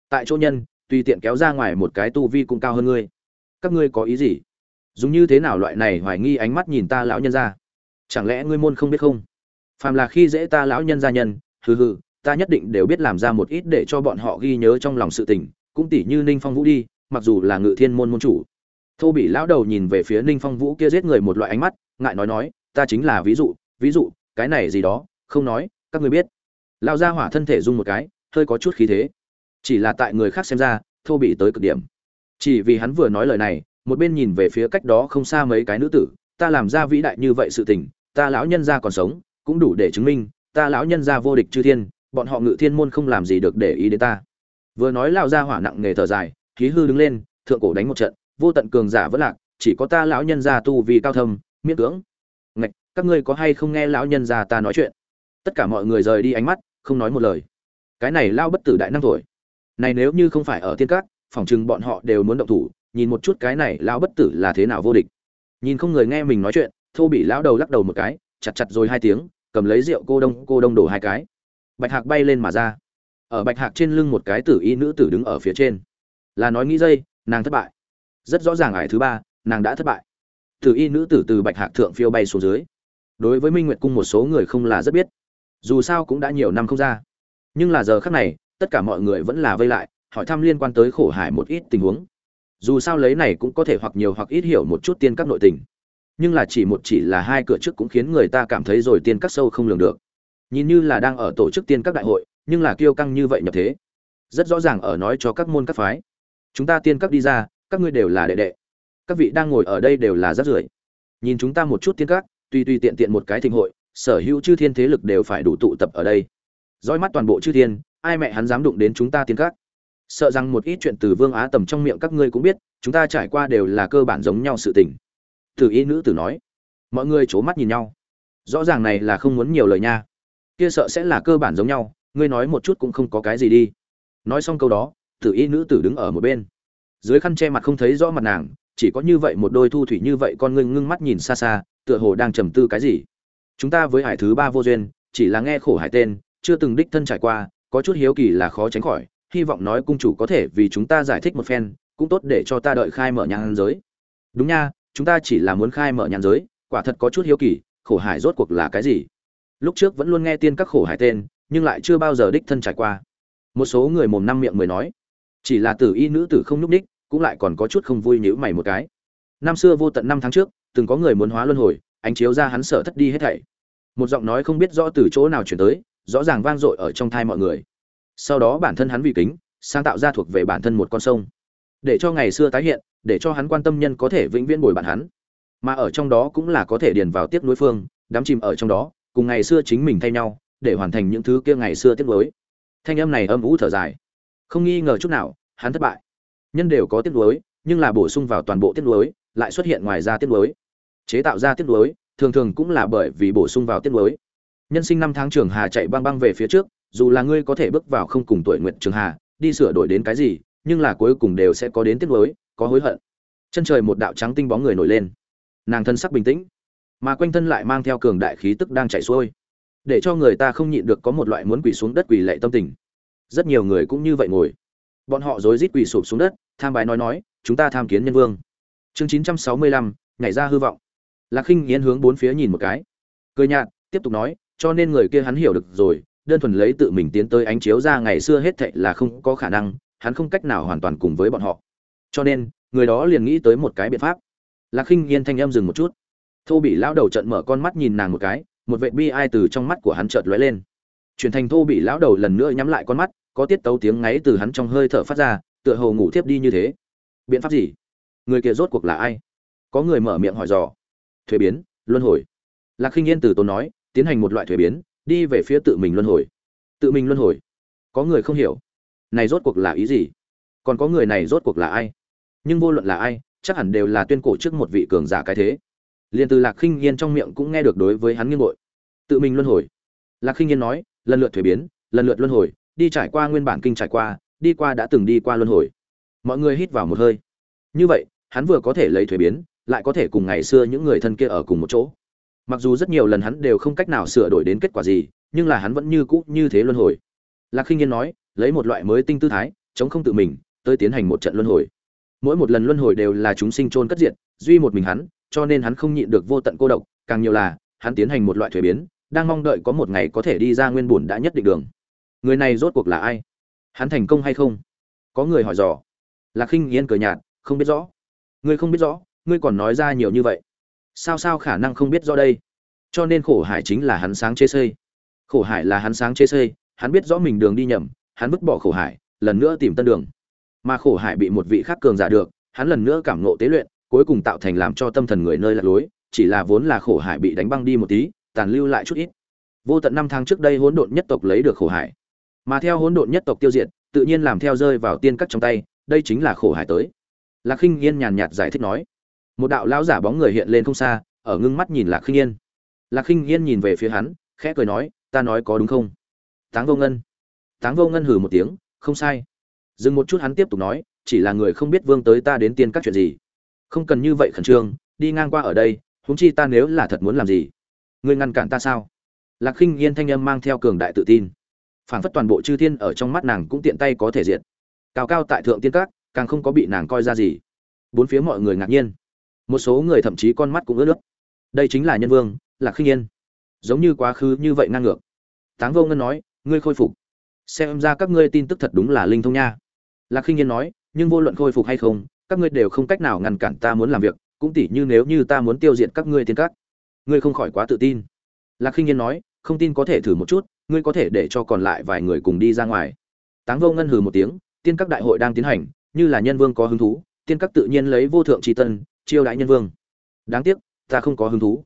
Tại chỗ nhân, tùy tiện kéo ra ngoài một cái tu vi cũng cao hơn ngươi. Các ngươi có ý gì? Dùng như thế nào loại này hoài nghi ánh mắt nhìn ta lão nhân gia? Chẳng lẽ ngươi môn không biết không? Phàm là khi dễ ta lão nhân gia nhân, hừ hừ, ta nhất định đều biết làm ra một ít để cho bọn họ ghi nhớ trong lòng sự tình, cũng tỷ như ninh phong vũ đi, mặc dù là ngự thiên môn môn chủ. Thô bị lão đầu nhìn về phía ninh phong vũ kia giết người một loại ánh mắt, ngại nói nói, ta chính là ví dụ ví dụ, cái này gì đó, không nói, các ngươi biết. Lão gia hỏa thân thể rung một cái, hơi có chút khí thế. Chỉ là tại người khác xem ra, thô bị tới cực điểm. Chỉ vì hắn vừa nói lời này, một bên nhìn về phía cách đó không xa mấy cái nữ tử, ta làm ra vĩ đại như vậy sự tình, ta lão nhân gia còn sống cũng đủ để chứng minh, ta lão nhân gia vô địch chư thiên, bọn họ ngự thiên môn không làm gì được để ý đến ta. Vừa nói lao ra hỏa nặng nghề thở dài, khí hư đứng lên, thượng cổ đánh một trận, vô tận cường giả vẫn lạc, chỉ có ta lão nhân gia tu vì cao thâm, miễn cưỡng. Ngạch, các ngươi có hay không nghe lão nhân gia ta nói chuyện? Tất cả mọi người rời đi ánh mắt, không nói một lời. Cái này lao bất tử đại năng tuổi. Này nếu như không phải ở thiên cát, phỏng chừng bọn họ đều muốn động thủ, nhìn một chút cái này lao bất tử là thế nào vô địch. Nhìn không người nghe mình nói chuyện, thô bị lão đầu lắc đầu một cái, chặt chặt rồi hai tiếng cầm lấy rượu cô đông cô đông đổ hai cái. Bạch hạc bay lên mà ra. Ở bạch hạc trên lưng một cái tử y nữ tử đứng ở phía trên. Là nói nghĩ dây, nàng thất bại. Rất rõ ràng ải thứ ba, nàng đã thất bại. Tử y nữ tử từ bạch hạc thượng phiêu bay xuống dưới. Đối với minh nguyệt cung một số người không là rất biết. Dù sao cũng đã nhiều năm không ra. Nhưng là giờ khác này, tất cả mọi người vẫn là vây lại, hỏi thăm liên quan tới khổ hải một ít tình huống. Dù sao lấy này cũng có thể hoặc nhiều hoặc ít hiểu một chút tiên các nội tình nhưng là chỉ một chỉ là hai cửa trước cũng khiến người ta cảm thấy rồi tiên các sâu không lường được. Nhìn như là đang ở tổ chức tiên các đại hội, nhưng là kiêu căng như vậy nhập thế. Rất rõ ràng ở nói cho các môn các phái. Chúng ta tiên các đi ra, các ngươi đều là đệ đệ. Các vị đang ngồi ở đây đều là rất rưởi. Nhìn chúng ta một chút tiên các tuy tuy tiện tiện một cái thịnh hội, sở hữu chư thiên thế lực đều phải đủ tụ tập ở đây. Dõi mắt toàn bộ chư thiên, ai mẹ hắn dám đụng đến chúng ta tiên các? Sợ rằng một ít chuyện từ vương á tầm trong miệng các ngươi cũng biết, chúng ta trải qua đều là cơ bản giống nhau sự tình. Tử Y nữ tử nói. Mọi người c h ố mắt nhìn nhau. Rõ ràng này là không muốn nhiều lời nha. Kia sợ sẽ là cơ bản giống nhau, ngươi nói một chút cũng không có cái gì đi. Nói xong câu đó tử y nữ tử đứng ở một bên. Dưới khăn che mặt không thấy rõ mặt nàng, chỉ có như vậy một đôi thu thủy như vậy con ngươi ngưng mắt nhìn xa xa, tựa hồ đang trầm tư cái gì. Chúng ta với hải thứ ba vô duyên, chỉ là nghe khổ hải tên, chưa từng đích thân trải qua, có chút hiếu kỳ là khó tránh khỏi, hy vọng nói cung chủ có thể vì chúng ta giải thích một phen, cũng tốt để cho ta đợi khai mở nhãn giới. Đúng nha chúng ta chỉ là muốn khai mở nhãn giới, quả thật có chút hiếu kỳ, khổ hải rốt cuộc là cái gì? Lúc trước vẫn luôn nghe tiên các khổ hải tên, nhưng lại chưa bao giờ đích thân trải qua. Một số người mồm năm miệng mười nói, chỉ là tử y nữ tử không nhúc đích cũng lại còn có chút không vui nhữ mày một cái. Năm xưa vô tận năm tháng trước, từng có người muốn hóa luân hồi, ánh chiếu ra hắn sợ thất đi hết thảy. Một giọng nói không biết rõ từ chỗ nào chuyển tới, rõ ràng vang dội ở trong thai mọi người. Sau đó bản thân hắn vì kính, sáng tạo ra thuộc về bản thân một con sông. Để cho ngày xưa tái hiện để cho hắn quan tâm nhân có thể vĩnh viễn bồi bạn hắn. Mà ở trong đó cũng là có thể điền vào tiếp nối phương, đắm chìm ở trong đó, cùng ngày xưa chính mình thay nhau, để hoàn thành những thứ kia ngày xưa tiếp nối. Thanh âm này âm vũ thở dài. Không nghi ngờ chút nào, hắn thất bại. Nhân đều có tiếp nối, nhưng là bổ sung vào toàn bộ tiếp nối, lại xuất hiện ngoài ra tiếp nối. Chế tạo ra tiếp nối, thường thường cũng là bởi vì bổ sung vào tiếp nối. Nhân sinh năm tháng trường hà chạy băng băng về phía trước, dù là ngươi có thể bước vào không cùng tuổi nguyện trường hà, đi sửa đổi đến cái gì, nhưng là cuối cùng đều sẽ có đến tiếc nối có hối hận. Chân trời một đạo trắng tinh bóng người nổi lên. Nàng thân sắc bình tĩnh, mà quanh thân lại mang theo cường đại khí tức đang chảy xuôi, để cho người ta không nhịn được có một loại muốn quỳ xuống đất quỳ lệ tâm tình. Rất nhiều người cũng như vậy ngồi. Bọn họ rối rít quỳ sụp xuống đất, tham bái nói nói, chúng ta tham kiến nhân vương. Chương chín trăm sáu mươi lăm, nhảy ra hư vọng. Lạc khinh yên hướng bốn phía nhìn một cái. Cười nhạt, tiếp tục nói, cho nên người kia hắn hiểu được rồi, đơn thuần lấy tự mình tiến tới ánh chiếu ra ngày xưa hết thệ là không có khả năng, hắn không cách nào hoàn toàn cùng với bọn họ cho nên, người đó liền nghĩ tới một cái biện pháp. Lạc khinh yên thanh em dừng một chút. Thô bị lão đầu trận mở con mắt nhìn nàng một cái, một vệ bi ai từ trong mắt của hắn chợt lóe lên. Chuyển thành thô bị lão đầu lần nữa nhắm lại con mắt, có tiết tấu tiếng ngáy từ hắn trong hơi thở phát ra, tựa hồ ngủ thiếp đi như thế. Biện pháp gì? Người kia rốt cuộc là ai? Có người mở miệng hỏi dò. Thuế biến, luân hồi. Lạc khinh yên từ tốn nói, tiến hành một loại thuế biến, đi về phía tự mình luân hồi. Tự mình luân hồi? Có người không hiểu. Này rốt cuộc là ý gì? Còn có người này rốt cuộc là ai? Nhưng vô luận là ai, chắc hẳn đều là tuyên cổ trước một vị cường giả cái thế. Liền từ lạc khinh yên trong miệng cũng nghe được đối với hắn nghiêng bội tự mình luân hồi. Lạc khinh yên nói, lần lượt thuế biến, lần lượt luân hồi, đi trải qua nguyên bản kinh trải qua, đi qua đã từng đi qua luân hồi. Mọi người hít vào một hơi. Như vậy, hắn vừa có thể lấy thuế biến, lại có thể cùng ngày xưa những người thân kia ở cùng một chỗ. Mặc dù rất nhiều lần hắn đều không cách nào sửa đổi đến kết quả gì, nhưng là hắn vẫn như cũ như thế luân hồi. Lạc khinh yên nói, lấy một loại mới tinh tư thái, chống không tự mình, tới tiến hành một trận luân hồi mỗi một lần luân hồi đều là chúng sinh trôn cất diệt, duy một mình hắn, cho nên hắn không nhịn được vô tận cô độc, càng nhiều là, hắn tiến hành một loại thuế biến, đang mong đợi có một ngày có thể đi ra nguyên bùn đã nhất định đường. Người này rốt cuộc là ai? Hắn thành công hay không? Có người hỏi dò. Lạc khinh yên cười nhạt, không biết rõ. Ngươi không biết rõ, ngươi còn nói ra nhiều như vậy. Sao sao khả năng không biết rõ đây? Cho nên khổ hải chính là hắn sáng chế xây. Khổ hải là hắn sáng chế xây, hắn biết rõ mình đường đi nhầm, hắn vứt bỏ khổ hải, lần nữa tìm tân đường mà khổ hải bị một vị khác cường giả được, hắn lần nữa cảm nộ tế luyện, cuối cùng tạo thành làm cho tâm thần người nơi lạc lối, chỉ là vốn là khổ hải bị đánh băng đi một tí, tàn lưu lại chút ít. Vô tận năm tháng trước đây hỗn độn nhất tộc lấy được khổ hải. Mà theo hỗn độn nhất tộc tiêu diệt, tự nhiên làm theo rơi vào tiên cắt trong tay, đây chính là khổ hải tới. Lạc khinh yên nhàn nhạt giải thích nói. Một đạo lão giả bóng người hiện lên không xa, ở ngưng mắt nhìn lạc khinh yên. Lạc khinh yên nhìn về phía hắn, khẽ cười nói, ta nói có đúng không? Táng vô ngân. Táng vô ngân hừ một tiếng, không sai dừng một chút hắn tiếp tục nói, chỉ là người không biết vương tới ta đến tiên các chuyện gì. Không cần như vậy khẩn trương, đi ngang qua ở đây, huống chi ta nếu là thật muốn làm gì? Ngươi ngăn cản ta sao? Lạc khinh yên thanh âm mang theo cường đại tự tin. Phảng phất toàn bộ chư thiên ở trong mắt nàng cũng tiện tay có thể diệt. Cao cao tại thượng tiên các, càng không có bị nàng coi ra gì. Bốn phía mọi người ngạc nhiên. Một số người thậm chí con mắt cũng ướt nước. Đây chính là nhân vương, lạc khinh yên. Giống như quá khứ như vậy ngang ngược. Táng vô ngân nói, ngươi khôi phục. Xem ra các ngươi tin tức thật đúng là linh thông nha lạc khinh yên nói, nhưng vô luận khôi phục hay không, các ngươi đều không cách nào ngăn cản ta muốn làm việc, cũng tỉ như nếu như ta muốn tiêu diệt các ngươi tiên các. Ngươi không khỏi quá tự tin. Lạc khinh yên nói, không tin có thể thử một chút, ngươi có thể để cho còn lại vài người cùng đi ra ngoài. Táng vô ngân hừ một tiếng, tiên các đại hội đang tiến hành, như là nhân vương có hứng thú, tiên các tự nhiên lấy vô thượng tri tân, chiêu đãi nhân vương. Đáng tiếc, ta không có hứng thú.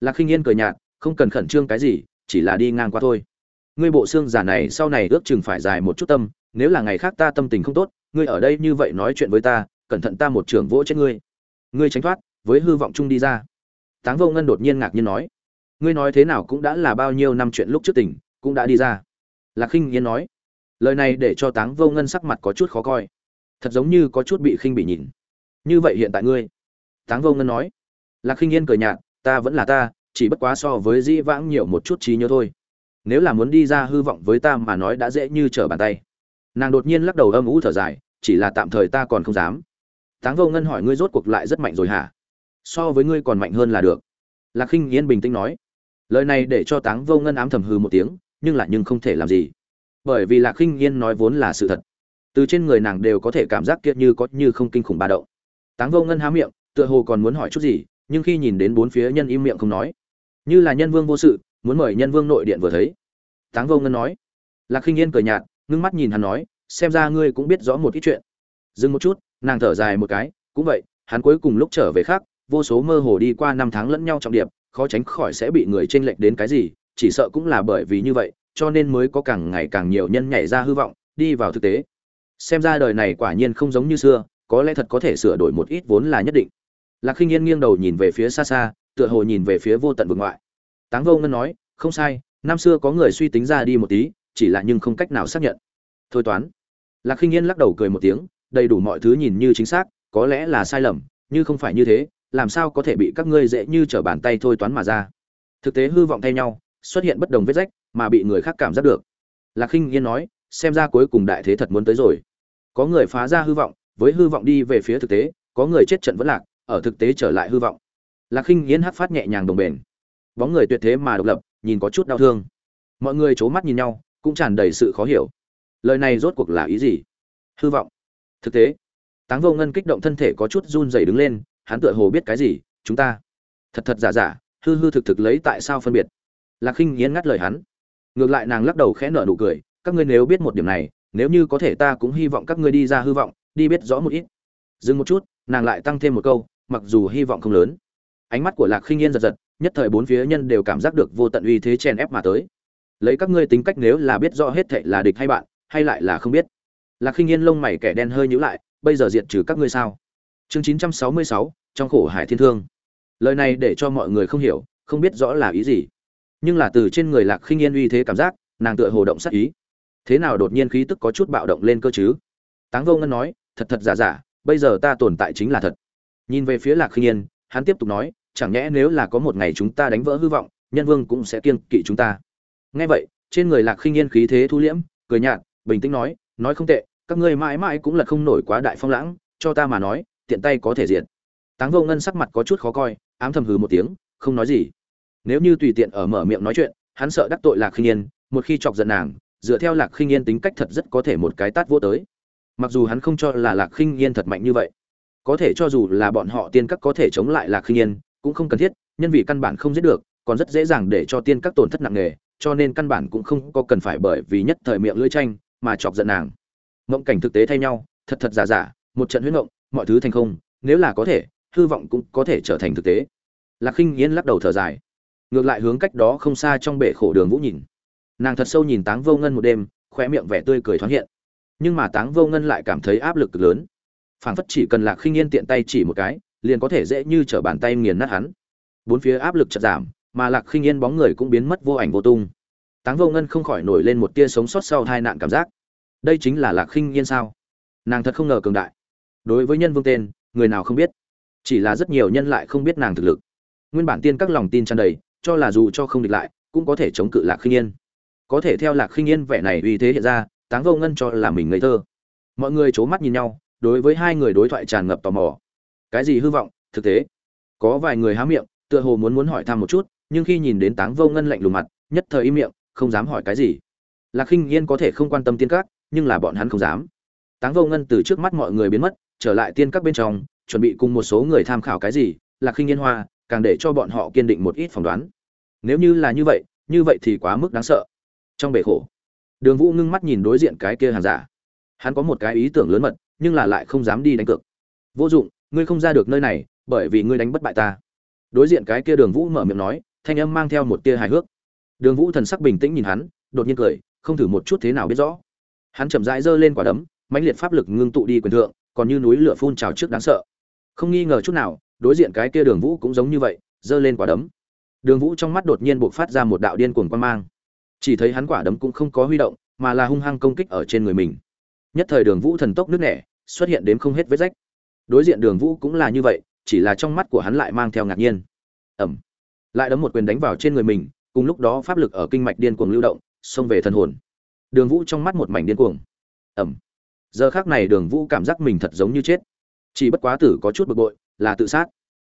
Lạc khinh yên cười nhạt, không cần khẩn trương cái gì, chỉ là đi ngang qua thôi ngươi bộ xương giả này sau này ước chừng phải dài một chút tâm, nếu là ngày khác ta tâm tình không tốt, ngươi ở đây như vậy nói chuyện với ta, cẩn thận ta một trường vỗ chết ngươi. Ngươi tránh thoát, với hư vọng chung đi ra. Táng vô ngân đột nhiên ngạc nhiên nói. Ngươi nói thế nào cũng đã là bao nhiêu năm chuyện lúc trước tỉnh cũng đã đi ra. Lạc khinh nghiên nói. Lời này để cho táng vô ngân sắc mặt có chút khó coi. Thật giống như có chút bị khinh bị nhìn như vậy hiện tại ngươi. Táng vô ngân nói. Lạc khinh yên cười nhạt. Ta vẫn là ta, chỉ bất quá so với dĩ vãng nhiều một chút trí nhớ thôi nếu là muốn đi ra hư vọng với ta mà nói đã dễ như trở bàn tay. Nàng đột nhiên lắc đầu âm ủ thở dài, chỉ là tạm thời ta còn không dám. Táng vô ngân hỏi ngươi rốt cuộc lại rất mạnh rồi hả? So với ngươi còn mạnh hơn là được. Lạc khinh yên bình tĩnh nói. Lời này để cho táng vô ngân ám thầm hư một tiếng, nhưng lại nhưng không thể làm gì. Bởi vì lạc khinh yên nói vốn là sự thật. Từ trên người nàng đều có thể cảm giác kiệt như có như không kinh khủng ba đậu táng vô ngân há miệng, tựa hồ còn muốn hỏi chút gì, nhưng khi nhìn đến bốn phía nhân im miệng không nói. Như là nhân vương vô sự muốn mời nhân vương nội điện vừa thấy. Táng vô ngân nói. Lạc khinh yên cười nhạt, ngưng mắt nhìn hắn nói, xem ra ngươi cũng biết rõ một ít chuyện. Dừng một chút, nàng thở dài một cái, cũng vậy, hắn cuối cùng lúc trở về khác, vô số mơ hồ đi qua năm tháng lẫn nhau trọng điệp, khó tránh khỏi sẽ bị người tranh lệch đến cái gì, chỉ sợ cũng là bởi vì như vậy, cho nên mới có càng ngày càng nhiều nhân nhảy ra hư vọng, đi vào thực tế. Xem ra đời này quả nhiên không giống như xưa, có lẽ thật có thể sửa đổi một ít vốn là nhất định. Lạc khinh yên nghiêng đầu nhìn về phía xa xa, tựa hồ nhìn về phía vô tận vực ngoại táng vô ngân nói, không sai, năm xưa có người suy tính ra đi một tí, chỉ là nhưng không cách nào xác nhận. Thôi toán. Lạc khinh yên lắc đầu cười một tiếng, đầy đủ mọi thứ nhìn như chính xác, có lẽ là sai lầm như không phải như thế, làm sao có thể bị các ngươi dễ như trở bàn tay thôi toán mà ra. Thực tế hư vọng thay nhau, xuất hiện bất đồng vết rách, mà bị người khác cảm giác được. Lạc khinh yên nói, xem ra cuối cùng đại thế thật muốn tới rồi. Có người phá ra hư vọng, với hư vọng đi về phía thực tế, có người chết trận vẫn lạc, ở thực tế trở lại hư vọng. Lạc khinh yên hắt phát nhẹ nhàng đồng bền bóng người tuyệt thế mà độc lập, nhìn có chút đau thương. Mọi người c h ố mắt nhìn nhau, cũng tràn đầy sự khó hiểu. Lời này rốt cuộc là ý gì? Hư vọng. Thực tế. Táng vô ngân kích động thân thể có chút run dày đứng lên, hắn tựa hồ biết cái gì? Chúng ta. Thật thật giả giả, hư hư thực thực lấy tại sao phân biệt? Lạc khinh nghiến ngắt lời hắn. Ngược lại nàng lắc đầu khẽ nở nụ cười, các ngươi nếu biết một điểm này, nếu như có thể ta cũng hy vọng các ngươi đi ra hư vọng, đi biết rõ một ít. Dừng một chút, nàng lại tăng thêm một câu, mặc dù hy vọng không lớn. Ánh mắt của lạc khinh yên giật giật nhất thời bốn phía nhân đều cảm giác được vô tận uy thế chen ép mà tới. Lấy các ngươi tính cách nếu là biết rõ hết thệ là địch hay bạn, hay lại là không biết. Lạc khinh yên lông mày kẻ đen hơi nhíu lại, bây giờ diệt trừ các ngươi sao? Chương chín trăm sáu mươi sáu, trong khổ hải thiên thương. Lời này để cho mọi người không hiểu, không biết rõ là ý gì. Nhưng là từ trên người lạc khinh yên uy thế cảm giác, nàng tựa hồ động sát ý. Thế nào đột nhiên khí tức có chút bạo động lên cơ chứ? Táng vô ngân nói, thật thật giả giả, bây giờ ta tồn tại chính là thật. Nhìn về phía lạc khinh yên, hắn tiếp tục nói chẳng nhẽ nếu là có một ngày chúng ta đánh vỡ hư vọng, nhân vương cũng sẽ kiêng kỵ chúng ta. Nghe vậy, trên người lạc khinh yên khí thế thu liễm, cười nhạt, bình tĩnh nói nói không tệ, các ngươi mãi mãi cũng là không nổi quá đại phong lãng, cho ta mà nói, tiện tay có thể diệt. táng vô ngân sắc mặt có chút khó coi, ám thầm hừ một tiếng, không nói gì. Nếu như tùy tiện ở mở miệng nói chuyện, hắn sợ đắc tội lạc khinh yên, một khi chọc giận nàng, dựa theo lạc khinh yên tính cách thật rất có thể một cái tát vô tới. Mặc dù hắn không cho là lạc khinh yên thật mạnh như vậy, có thể cho dù là bọn họ tiên các có thể chống lại lạc khinh yên cũng không cần thiết, nhân vì căn bản không giết được, còn rất dễ dàng để cho tiên các tổn thất nặng nề, cho nên căn bản cũng không có cần phải bởi vì nhất thời miệng lưỡi tranh mà chọc giận nàng. Mộng cảnh thực tế thay nhau, thật thật giả giả, một trận huyết mộng, mọi thứ thành không, nếu là có thể, hư vọng cũng có thể trở thành thực tế. Lạc khinh yên lắc đầu thở dài. Ngược lại hướng cách đó không xa trong bể khổ đường vũ nhìn. Nàng thật sâu nhìn táng vô ngân một đêm khoe miệng vẻ tươi cười thoáng hiện. Nhưng mà táng vô ngân lại cảm thấy áp lực cực lớn. Phảng phất chỉ cần lạc khinh yên tiện tay chỉ một cái liền có thể dễ như trở bàn tay nghiền nát hắn. Bốn phía áp lực chợt giảm, mà lạc khinh yên bóng người cũng biến mất vô ảnh vô tung. Táng vô ngân không khỏi nổi lên một tia sống sót sau hai nạn cảm giác. Đây chính là lạc khinh yên sao? Nàng thật không ngờ cường đại. Đối với nhân vương tên, người nào không biết. Chỉ là rất nhiều nhân lại không biết nàng thực lực. Nguyên bản tiên các lòng tin tràn đầy, cho là dù cho không địch lại, cũng có thể chống cự lạc khinh yên. Có thể theo lạc khinh yên vẻ này uy thế hiện ra, táng vô ngân cho là mình ngây thơ. Mọi người c mắt nhìn nhau, đối với hai người đối thoại tràn ngập tò mò cái gì hư vọng, thực tế. Có vài người há miệng, tựa hồ muốn muốn hỏi thăm một chút, nhưng khi nhìn đến táng vô ngân lạnh lùng mặt, nhất thời im miệng, không dám hỏi cái gì. Lạc khinh yên có thể không quan tâm tiên các, nhưng là bọn hắn không dám. Táng vô ngân từ trước mắt mọi người biến mất, trở lại tiên các bên trong, chuẩn bị cùng một số người tham khảo cái gì, lạc khinh yên hoa, càng để cho bọn họ kiên định một ít phỏng đoán. Nếu như là như vậy như vậy thì quá mức đáng sợ. Trong bể khổ, đường vũ ngưng mắt nhìn đối diện cái kia hàng giả. Hắn có một cái ý tưởng lớn mật, nhưng là lại không dám đi đánh cược. Vô dụng ngươi không ra được nơi này, bởi vì ngươi đánh bất bại ta. Đối diện cái kia đường vũ mở miệng nói, thanh âm mang theo một tia hài hước. Đường vũ thần sắc bình tĩnh nhìn hắn, đột nhiên cười, không thử một chút thế nào biết rõ. Hắn chậm rãi giơ lên quả đấm, mãnh liệt pháp lực ngưng tụ đi quyền thượng, còn như núi lửa phun trào trước đáng sợ. Không nghi ngờ chút nào, đối diện cái kia đường vũ cũng giống như vậy, giơ lên quả đấm. Đường vũ trong mắt đột nhiên buộc phát ra một đạo điên cuồng quan mang. Chỉ thấy hắn quả đấm cũng không có huy động, mà là hung hăng công kích ở trên người mình. Nhất thời đường vũ thần tốc nước nẻ, xuất hiện đến không hết vết rách đối diện đường vũ cũng là như vậy, chỉ là trong mắt của hắn lại mang theo ngạc nhiên. Ẩm. Lại đấm một quyền đánh vào trên người mình, cùng lúc đó pháp lực ở kinh mạch điên cuồng lưu động, xông về thân hồn. Đường vũ trong mắt một mảnh điên cuồng. Ẩm. Giờ khác này đường vũ cảm giác mình thật giống như chết. Chỉ bất quá tử có chút bực bội, là tự sát.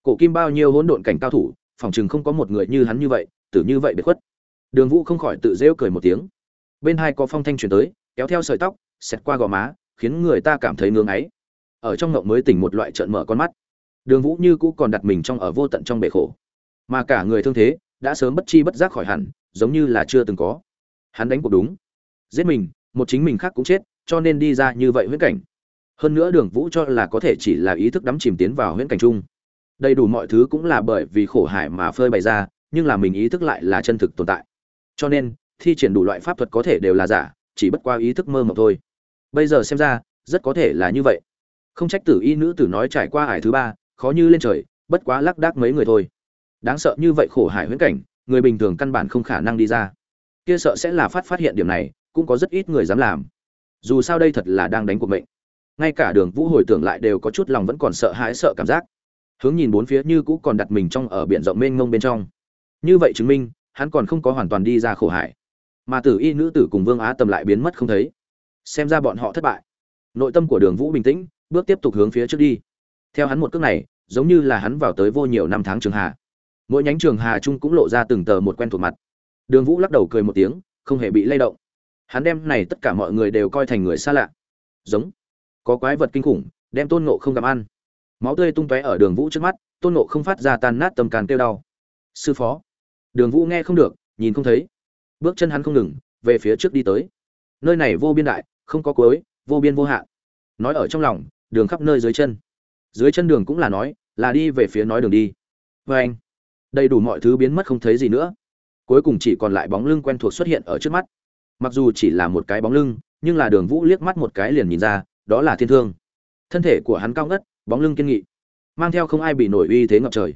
Cổ kim bao nhiêu hỗn độn cảnh cao thủ, phòng chừng không có một người như hắn như vậy, tử như vậy biệt khuất. Đường vũ không khỏi tự rêu cười một tiếng. Bên hai có phong thanh truyền tới, kéo theo sợi tóc, xẹt qua gò má, khiến người ta cảm thấy ngưỡng ấy ở trong ngộng mới tỉnh một loại trợn mở con mắt. Đường vũ như cũ còn đặt mình trong ở vô tận trong bể khổ. Mà cả người thương thế đã sớm bất chi bất giác khỏi hẳn, giống như là chưa từng có. Hắn đánh cuộc đúng. Giết mình, một chính mình khác cũng chết, cho nên đi ra như vậy huyễn cảnh. Hơn nữa đường vũ cho là có thể chỉ là ý thức đắm chìm tiến vào huyễn cảnh chung. Đầy đủ mọi thứ cũng là bởi vì khổ hải mà phơi bày ra, nhưng là mình ý thức lại là chân thực tồn tại. Cho nên, thi triển đủ loại pháp thuật có thể đều là giả, chỉ bất qua ý thức mơ mộng thôi. Bây giờ xem ra, rất có thể là như vậy không trách tử y nữ tử nói trải qua hải thứ ba, khó như lên trời, bất quá lác đác mấy người thôi. Đáng sợ như vậy khổ hải huyễn cảnh, người bình thường căn bản không khả năng đi ra. Kia sợ sẽ là phát phát hiện điểm này, cũng có rất ít người dám làm. Dù sao đây thật là đang đánh cuộc mệnh. Ngay cả đường vũ hồi tưởng lại đều có chút lòng vẫn còn sợ hãi sợ cảm giác. Hướng nhìn bốn phía như cũ còn đặt mình trong ở biển rộng mênh mông bên trong. Như vậy chứng minh, hắn còn không có hoàn toàn đi ra khổ hải. Mà tử y nữ tử cùng vương á tầm lại biến mất không thấy. Xem ra bọn họ thất bại. Nội tâm của đường vũ bình tĩnh bước tiếp tục hướng phía trước đi. Theo hắn một cước này, giống như là hắn vào tới vô nhiều năm tháng trường hà mỗi nhánh trường hà chung cũng lộ ra từng tờ một quen thuộc mặt. Đường vũ lắc đầu cười một tiếng, không hề bị lay động. Hắn đem này tất cả mọi người đều coi thành người xa lạ. Giống. Có quái vật kinh khủng, đem tôn nộ không gặm ăn. Máu tươi tung tóe ở đường vũ trước mắt, tôn nộ không phát ra tan nát tâm càn kêu đau. Sư phó. Đường vũ nghe không được, nhìn không thấy. Bước chân hắn không ngừng, về phía trước đi tới. Nơi này vô biên đại, không có cuối, vô biên vô hạn. Nói ở trong lòng đường khắp nơi dưới chân. Dưới chân đường cũng là nói, là đi về phía nói đường đi. Vê anh, đầy đủ mọi thứ biến mất không thấy gì nữa. Cuối cùng chỉ còn lại bóng lưng quen thuộc xuất hiện ở trước mắt. Mặc dù chỉ là một cái bóng lưng, nhưng là đường vũ liếc mắt một cái liền nhìn ra, đó là thiên thương. Thân thể của hắn cao ngất, bóng lưng kiên nghị, mang theo không ai bị nổi uy thế ngập trời.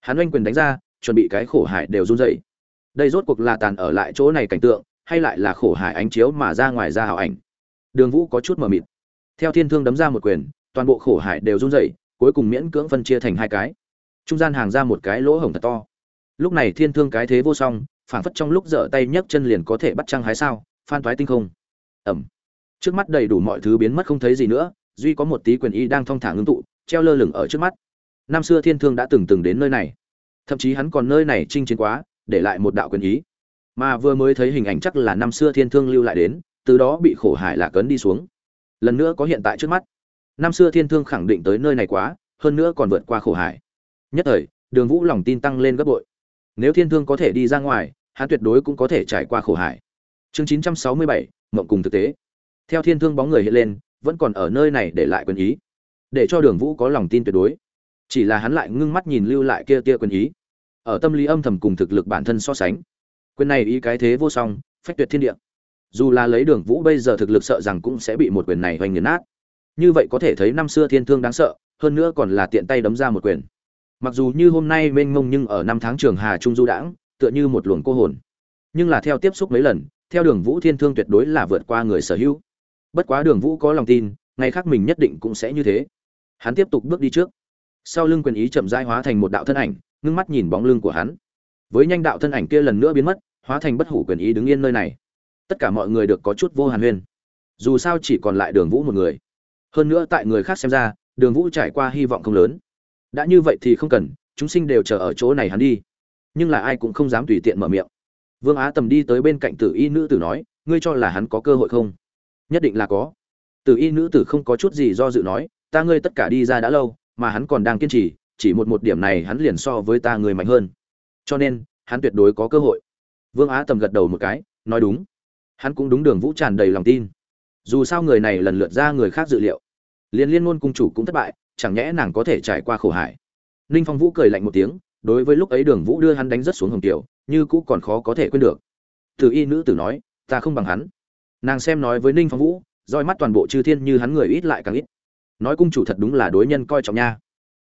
Hắn oanh quyền đánh ra, chuẩn bị cái khổ hải đều run dậy đây rốt cuộc là tàn ở lại chỗ này cảnh tượng, hay lại là khổ hải ánh chiếu mà ra ngoài ra hảo ảnh? Đường vũ có chút mờ mịt theo thiên thương đấm ra một quyền, toàn bộ khổ hải đều run dậy cuối cùng miễn cưỡng phân chia thành hai cái. Trung gian hàng ra một cái lỗ hổng thật to. Lúc này thiên thương cái thế vô song, phảng phất trong lúc dở tay nhấc chân liền có thể bắt trăng hái sao, phan thoái tinh không. Ẩm. Trước mắt đầy đủ mọi thứ biến mất không thấy gì nữa, duy có một tí quyền y đang thong thả ngưng tụ, treo lơ lửng ở trước mắt. Năm xưa thiên thương đã từng từng đến nơi này. Thậm chí hắn còn nơi này chinh chiến quá, để lại một đạo quyền ý. Mà vừa mới thấy hình ảnh chắc là năm xưa thiên thương lưu lại đến, từ đó bị khổ hải lạc ấn đi xuống lần nữa có hiện tại trước mắt. Năm xưa thiên thương khẳng định tới nơi này quá, hơn nữa còn vượt qua khổ hải. Nhất thời, đường vũ lòng tin tăng lên gấp bội. Nếu thiên thương có thể đi ra ngoài, hắn tuyệt đối cũng có thể trải qua khổ hải. Chương chín trăm sáu mươi bảy, mộng cùng thực tế. Theo thiên thương bóng người hiện lên, vẫn còn ở nơi này để lại quyền ý. Để cho đường vũ có lòng tin tuyệt đối. Chỉ là hắn lại ngưng mắt nhìn lưu lại kia tia quyền ý. Ở tâm lý âm thầm cùng thực lực bản thân so sánh. Quyền này ý cái thế vô song, phách tuyệt thiên địa dù là lấy đường vũ bây giờ thực lực sợ rằng cũng sẽ bị một quyền này hoành nghiền nát. Như vậy có thể thấy năm xưa thiên thương đáng sợ, hơn nữa còn là tiện tay đấm ra một quyền. Mặc dù như hôm nay mênh mông nhưng ở năm tháng trường hà trung du đãng, tựa như một luồng cô hồn. Nhưng là theo tiếp xúc mấy lần, theo đường vũ thiên thương tuyệt đối là vượt qua người sở hữu. Bất quá đường vũ có lòng tin, ngày khác mình nhất định cũng sẽ như thế. Hắn tiếp tục bước đi trước. Sau lưng quyền ý chậm rãi hóa thành một đạo thân ảnh, ngưng mắt nhìn bóng lưng của hắn. Với nhanh đạo thân ảnh kia lần nữa biến mất, hóa thành bất hủ quyền ý đứng yên nơi này tất cả mọi người được có chút vô hàn huyên dù sao chỉ còn lại đường vũ một người. Hơn nữa tại người khác xem ra, đường vũ trải qua hy vọng không lớn. Đã như vậy thì không cần, chúng sinh đều chờ ở chỗ này hắn đi. Nhưng là ai cũng không dám tùy tiện mở miệng. Vương á tầm đi tới bên cạnh tử y nữ tử nói, ngươi cho là hắn có cơ hội không? Nhất định là có. Tử y nữ tử không có chút gì do dự nói, ta ngươi tất cả đi ra đã lâu, mà hắn còn đang kiên trì, chỉ một một điểm này hắn liền so với ta người mạnh hơn. Cho nên, hắn tuyệt đối có cơ hội. Vương á tầm gật đầu một cái, nói đúng hắn cũng đúng đường vũ tràn đầy lòng tin. Dù sao người này lần lượt ra người khác dự liệu. Liên liên ngôn cung chủ cũng thất bại, chẳng nhẽ nàng có thể trải qua khổ hải. Ninh phong vũ cười lạnh một tiếng, đối với lúc ấy đường vũ đưa hắn đánh rất xuống hồng tiểu, như cũ còn khó có thể quên được. Từ y nữ tử nói, ta không bằng hắn. Nàng xem nói với ninh phong vũ, roi mắt toàn bộ chư thiên như hắn người ít lại càng ít. Nói cung chủ thật đúng là đối nhân coi trọng nha.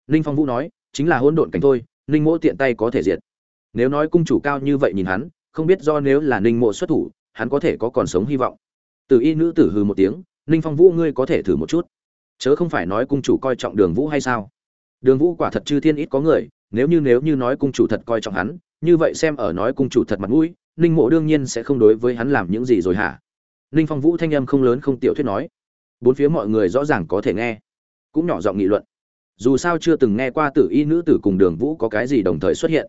Ninh phong vũ nói, chính là hỗn độn cảnh thôi, ninh mỗ tiện tay có thể diệt. Nếu nói cung chủ cao như vậy nhìn hắn, không biết do nếu là ninh mộ xuất thủ hắn có thể có còn sống hy vọng. Từ y nữ tử hừ một tiếng, ninh phong vũ, ngươi có thể thử một chút. Chớ không phải nói cung chủ coi trọng đường vũ hay sao? Đường vũ quả thật chư thiên ít có người, nếu như nếu như nói cung chủ thật coi trọng hắn, như vậy xem ở nói cung chủ thật mặt mũi, ninh mộ đương nhiên sẽ không đối với hắn làm những gì rồi hả? Ninh phong vũ thanh âm không lớn không tiểu thuyết nói. Bốn phía mọi người rõ ràng có thể nghe, cũng nhỏ giọng nghị luận. Dù sao chưa từng nghe qua tử y nữ tử cùng đường vũ có cái gì đồng thời xuất hiện.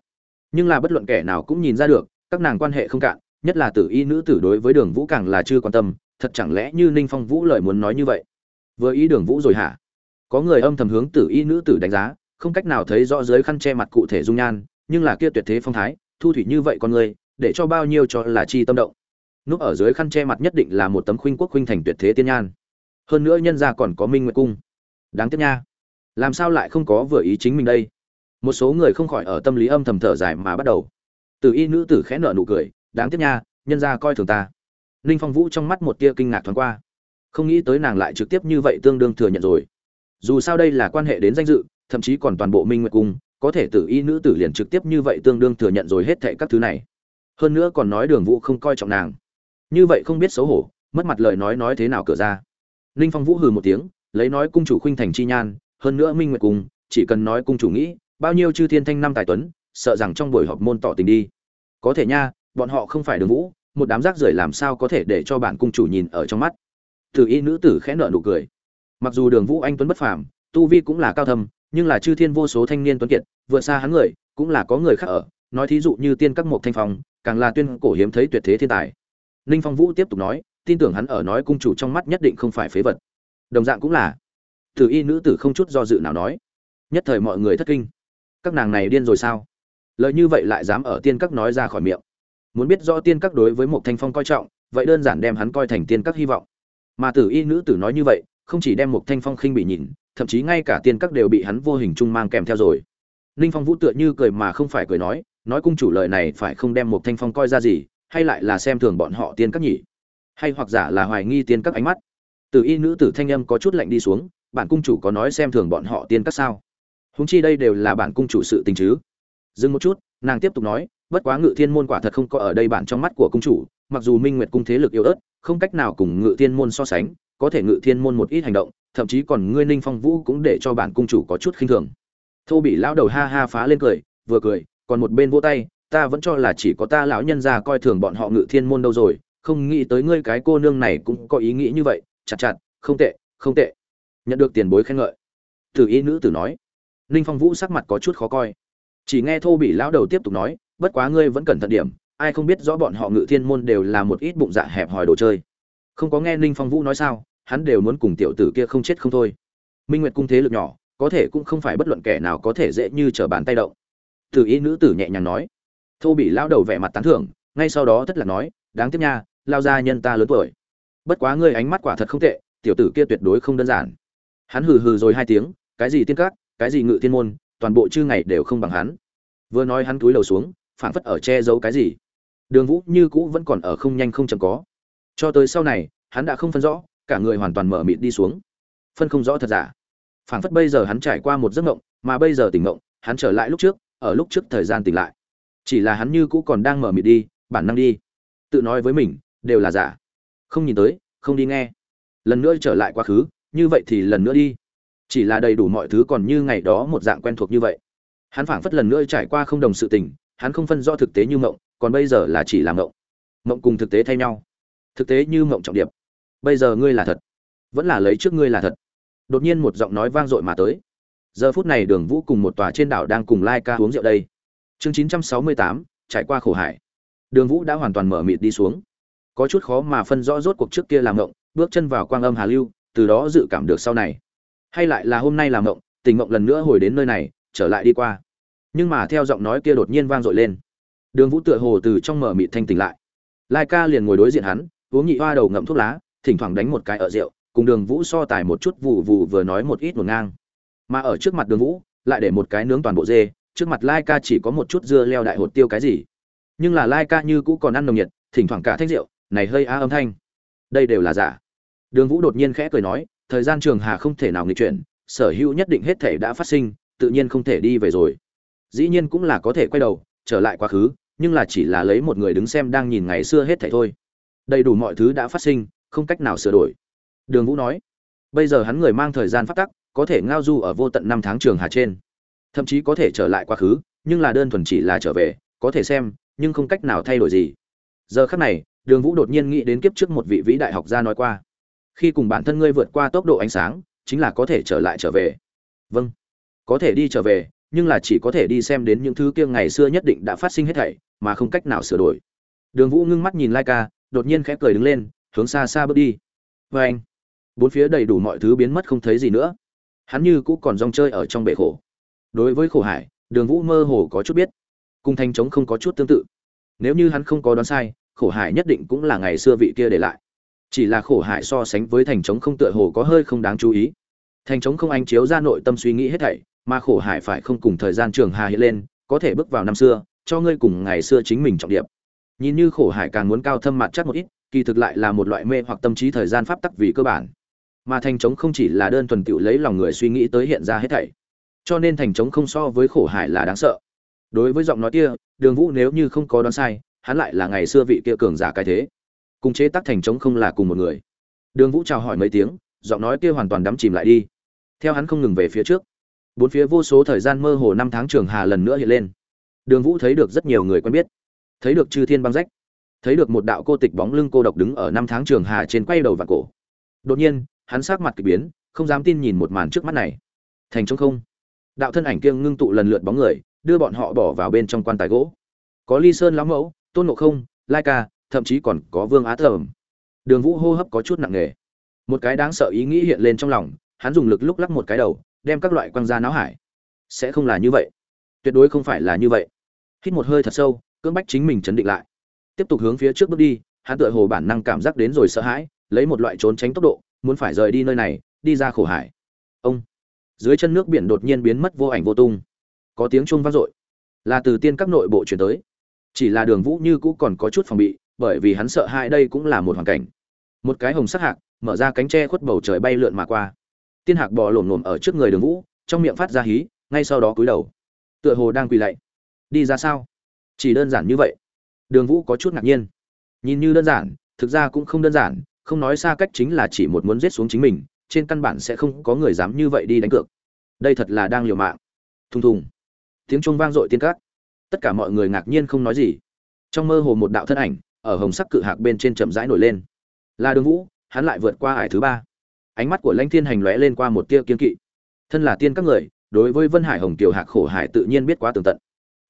Nhưng là bất luận kẻ nào cũng nhìn ra được, các nàng quan hệ không cạn nhất là tử y nữ tử đối với đường vũ càng là chưa quan tâm, thật chẳng lẽ như ninh phong vũ lời muốn nói như vậy? Vừa ý đường vũ rồi hả? Có người âm thầm hướng tử y nữ tử đánh giá, không cách nào thấy rõ dưới khăn che mặt cụ thể dung nhan, nhưng là kia tuyệt thế phong thái, thu thủy như vậy con người, để cho bao nhiêu cho là chi tâm động. Núp ở dưới khăn che mặt nhất định là một tấm khuynh quốc khuynh thành tuyệt thế tiên nhan. Hơn nữa nhân gia còn có minh nguyệt cung. Đáng tiếc nha. Làm sao lại không có vừa ý chính mình đây? Một số người không khỏi ở tâm lý âm thầm thở dài mà bắt đầu. Từ y nữ tử khẽ nở nụ cười đáng tiếc nha, nhân gia coi thường ta. Ninh phong vũ trong mắt một tia kinh ngạc thoáng qua. Không nghĩ tới nàng lại trực tiếp như vậy tương đương thừa nhận rồi. Dù sao đây là quan hệ đến danh dự, thậm chí còn toàn bộ minh nguyệt cung, có thể tử y nữ tử liền trực tiếp như vậy tương đương thừa nhận rồi hết thệ các thứ này. Hơn nữa còn nói đường vũ không coi trọng nàng. Như vậy không biết xấu hổ, mất mặt lời nói nói thế nào cửa ra. Ninh phong vũ hừ một tiếng, lấy nói cung chủ khuynh thành chi nhan, hơn nữa minh nguyệt Cung, chỉ cần nói cung chủ nghĩ, bao nhiêu chư thiên thanh năm tài tuấn, sợ rằng trong buổi họp môn tỏ tình đi. Có thể nha bọn họ không phải đường vũ, một đám rác rưởi làm sao có thể để cho bản cung chủ nhìn ở trong mắt? Thử y nữ tử khẽ nợ nụ cười. Mặc dù đường vũ anh tuấn bất phàm, tu vi cũng là cao thâm, nhưng là chư thiên vô số thanh niên tuấn kiệt, vượt xa hắn người, cũng là có người khác ở. Nói thí dụ như tiên các một thanh phong, càng là tuyên cổ hiếm thấy tuyệt thế thiên tài. Ninh phong vũ tiếp tục nói, tin tưởng hắn ở nói cung chủ trong mắt nhất định không phải phế vật. Đồng dạng cũng là. Thử y nữ tử không chút do dự nào nói. Nhất thời mọi người thất kinh. Các nàng này điên rồi sao? Lời như vậy lại dám ở tiên các nói ra khỏi miệng muốn biết rõ tiên các đối với một thanh phong coi trọng, vậy đơn giản đem hắn coi thành tiên các hy vọng. Mà tử y nữ tử nói như vậy, không chỉ đem một thanh phong khinh bị nhìn thậm chí ngay cả tiên các đều bị hắn vô hình chung mang kèm theo rồi. Ninh phong vũ tựa như cười mà không phải cười nói nói cung chủ lời này phải không đem một thanh phong coi ra gì, hay lại là xem thường bọn họ tiên các nhỉ? Hay hoặc giả là hoài nghi tiên các ánh mắt? Tử y nữ tử thanh âm có chút lạnh đi xuống, bản cung chủ có nói xem thường bọn họ tiên các sao? Húng chi đây đều là bản cung chủ sự tình chứ? Dừng một chút, nàng tiếp tục nói bất quá ngự thiên môn quả thật không có ở đây bản trong mắt của cung chủ, mặc dù minh nguyệt cung thế lực yếu ớt, không cách nào cùng ngự thiên môn so sánh, có thể ngự thiên môn một ít hành động, thậm chí còn ngươi ninh phong vũ cũng để cho bản cung chủ có chút khinh thường. Thô bị lão đầu ha ha phá lên cười, vừa cười, còn một bên vỗ tay, ta vẫn cho là chỉ có ta lão nhân già coi thường bọn họ ngự thiên môn đâu rồi, không nghĩ tới ngươi cái cô nương này cũng có ý nghĩ như vậy, chặt chặt, không tệ không tệ. Nhận được tiền bối khen ngợi. Tử y nữ tử nói. Ninh phong vũ sắc mặt có chút khó coi. Chỉ nghe thô bị lão đầu tiếp tục nói bất quá ngươi vẫn cẩn thận điểm, ai không biết rõ bọn họ ngự thiên môn đều là một ít bụng dạ hẹp hòi đồ chơi. Không có nghe ninh phong vũ nói sao, hắn đều muốn cùng tiểu tử kia không chết không thôi. Minh nguyệt cung thế lực nhỏ, có thể cũng không phải bất luận kẻ nào có thể dễ như trở bàn tay động. Tử y nữ tử nhẹ nhàng nói. Thô bị lao đầu vẻ mặt tán thưởng, ngay sau đó thất là nói, đáng tiếc nha lao ra nhân ta lớn tuổi. Bất quá ngươi ánh mắt quả thật không tệ, tiểu tử kia tuyệt đối không đơn giản. Hắn hừ hừ rồi hai tiếng, cái gì tiên cát cái gì ngự thiên môn, toàn bộ chư ngày đều không bằng hắn. Vừa nói hắn túi đầu xuống phảng phất ở che giấu cái gì. Đường vũ như cũ vẫn còn ở không nhanh không chậm có. Cho tới sau này, hắn đã không phân rõ, cả người hoàn toàn mở mịt đi xuống. Phân không rõ thật giả. Phảng phất bây giờ hắn trải qua một giấc mộng, mà bây giờ tỉnh mộng, hắn trở lại lúc trước, ở lúc trước thời gian tỉnh lại. Chỉ là hắn như cũ còn đang mở mịt đi, bản năng đi. Tự nói với mình, đều là giả. Không nhìn tới, không đi nghe. Lần nữa trở lại quá khứ, như vậy thì lần nữa đi. Chỉ là đầy đủ mọi thứ còn như ngày đó một dạng quen thuộc như vậy. Hắn phảng phất lần nữa trải qua không đồng sự tình hắn không phân rõ thực tế như mộng, còn bây giờ là chỉ làm mộng. Mộng cùng thực tế thay nhau. Thực tế như mộng trọng điệp. Bây giờ ngươi là thật, vẫn là lấy trước ngươi là thật. Đột nhiên một giọng nói vang dội mà tới. Giờ phút này đường vũ cùng một tòa trên đảo đang cùng lai ca uống rượu đây. Chương chín trăm sáu mươi tám, trải qua khổ hải. Đường vũ đã hoàn toàn mở mịt đi xuống. Có chút khó mà phân rõ rốt cuộc trước kia làm ngộng bước chân vào quang âm hà lưu, từ đó dự cảm được sau này. Hay lại là hôm nay làm ngộng tình ngộng lần nữa hồi đến nơi này, trở lại đi qua nhưng mà theo giọng nói kia đột nhiên vang dội lên. Đường vũ tựa hồ từ trong mở mịt thanh tỉnh lại. Lai ca liền ngồi đối diện hắn, uống nhị hoa đầu ngậm thuốc lá, thỉnh thoảng đánh một cái ở rượu, cùng đường vũ so tài một chút vụ vụ vừa nói một ít một ngang. Mà ở trước mặt đường vũ, lại để một cái nướng toàn bộ dê, trước mặt lai ca chỉ có một chút dưa leo đại hột tiêu cái gì. Nhưng là lai ca như cũ còn ăn nồng nhiệt, thỉnh thoảng cả thanh rượu, này hơi á âm thanh. Đây đều là giả. Đường vũ đột nhiên khẽ cười nói, thời gian trường hà không thể nào nghịch chuyển, sở hữu nhất định hết thể đã phát sinh, tự nhiên không thể đi về rồi dĩ nhiên cũng là có thể quay đầu, trở lại quá khứ, nhưng là chỉ là lấy một người đứng xem đang nhìn ngày xưa hết thảy thôi. Đầy đủ mọi thứ đã phát sinh, không cách nào sửa đổi. Đường vũ nói, bây giờ hắn người mang thời gian phát tắc, có thể ngao du ở vô tận năm tháng trường hà trên. Thậm chí có thể trở lại quá khứ, nhưng là đơn thuần chỉ là trở về, có thể xem, nhưng không cách nào thay đổi gì. Giờ khắc này, đường vũ đột nhiên nghĩ đến kiếp trước một vị vĩ đại học gia nói qua, khi cùng bản thân ngươi vượt qua tốc độ ánh sáng, chính là có thể trở lại trở về. Vâng có thể đi trở về nhưng là chỉ có thể đi xem đến những thứ kia ngày xưa nhất định đã phát sinh hết thảy, mà không cách nào sửa đổi. Đường vũ ngưng mắt nhìn lai ca đột nhiên khẽ cười đứng lên, hướng xa xa bước đi. Vê anh, bốn phía đầy đủ mọi thứ biến mất không thấy gì nữa. Hắn như cũng còn rong chơi ở trong bể khổ. Đối với khổ hải, đường vũ mơ hồ có chút biết. Cung thanh trống không có chút tương tự. Nếu như hắn không có đoán sai, khổ hải nhất định cũng là ngày xưa vị kia để lại. Chỉ là khổ hải so sánh với thành trống không tựa hồ có hơi không đáng chú ý. Thành trống không anh chiếu ra nội tâm suy nghĩ hết thảy mà khổ hải phải không cùng thời gian trường hà hiện lên, có thể bước vào năm xưa, cho ngươi cùng ngày xưa chính mình trọng điệp. Nhìn như khổ hải càng muốn cao thâm mặt chắc một ít, kỳ thực lại là một loại mê hoặc tâm trí thời gian pháp tắc vì cơ bản. Mà thành trống không chỉ là đơn thuần tựu lấy lòng người suy nghĩ tới hiện ra hết thảy. Cho nên thành trống không so với khổ hải là đáng sợ. Đối với giọng nói kia, đường vũ nếu như không có đoán sai, hắn lại là ngày xưa vị kia cường giả cái thế. Cùng chế tác thành trống không là cùng một người. Đường vũ chào hỏi mấy tiếng, giọng nói kia hoàn toàn đắm chìm lại đi. Theo hắn không ngừng về phía trước bốn phía vô số thời gian mơ hồ năm tháng trường hà lần nữa hiện lên. Đường vũ thấy được rất nhiều người quen biết. Thấy được chư thiên băng rách. Thấy được một đạo cô tịch bóng lưng cô độc đứng ở năm tháng trường hà trên quay đầu và cổ. Đột nhiên, hắn sát mặt k ỳ biến, không dám tin nhìn một màn trước mắt này. Thành trống không. Đạo thân ảnh kiêng ngưng tụ lần lượt bóng người, đưa bọn họ bỏ vào bên trong quan tài gỗ. Có ly sơn lão mẫu, tôn ngộ không, lai ca, thậm chí còn có vương á thờm đường vũ hô hấp có chút nặng nề. Một cái đáng sợ ý nghĩ hiện lên trong lòng, hắn dùng lực lúc lắc một cái đầu đem các loại quăng ra não hải. Sẽ không là như vậy. Tuyệt đối không phải là như vậy. Hít một hơi thật sâu, cưỡng bách chính mình chấn định lại. Tiếp tục hướng phía trước bước đi, hắn tựa hồ bản năng cảm giác đến rồi sợ hãi, lấy một loại trốn tránh tốc độ, muốn phải rời đi nơi này, đi ra khổ hải. Ông! Dưới chân nước biển đột nhiên biến mất vô ảnh vô tung. Có tiếng chuông vang dội. Là từ tiên các nội bộ chuyển tới. Chỉ là đường vũ như cũ còn có chút phòng bị, bởi vì hắn sợ hãi đây cũng là một hoàn cảnh. Một cái hồng sắc hạc, mở ra cánh tre khuất bầu trời bay lượn mà qua tiên hạc bò lổm lổm ở trước người đường vũ, trong miệng phát ra hí, ngay sau đó cúi đầu. Tựa hồ đang quỳ lạy. Đi ra sao? Chỉ đơn giản như vậy. Đường vũ có chút ngạc nhiên. Nhìn như đơn giản, thực ra cũng không đơn giản, không nói xa cách chính là chỉ một muốn giết xuống chính mình, trên căn bản sẽ không có người dám như vậy đi đánh cược. Đây thật là đang liều mạng. Thùng thùng. Tiếng chuông vang dội tiên cát. Tất cả mọi người ngạc nhiên không nói gì. Trong mơ hồ một đạo thân ảnh, ở hồng sắc cự hạc bên trên chậm rãi nổi lên. Là đường vũ, hắn lại vượt qua ải thứ ba ánh mắt của lãnh thiên hành lóe lên qua một tia kiên kỵ. Thân là tiên các người, đối với vân hải hồng kiều hạc khổ hải tự nhiên biết quá tường tận.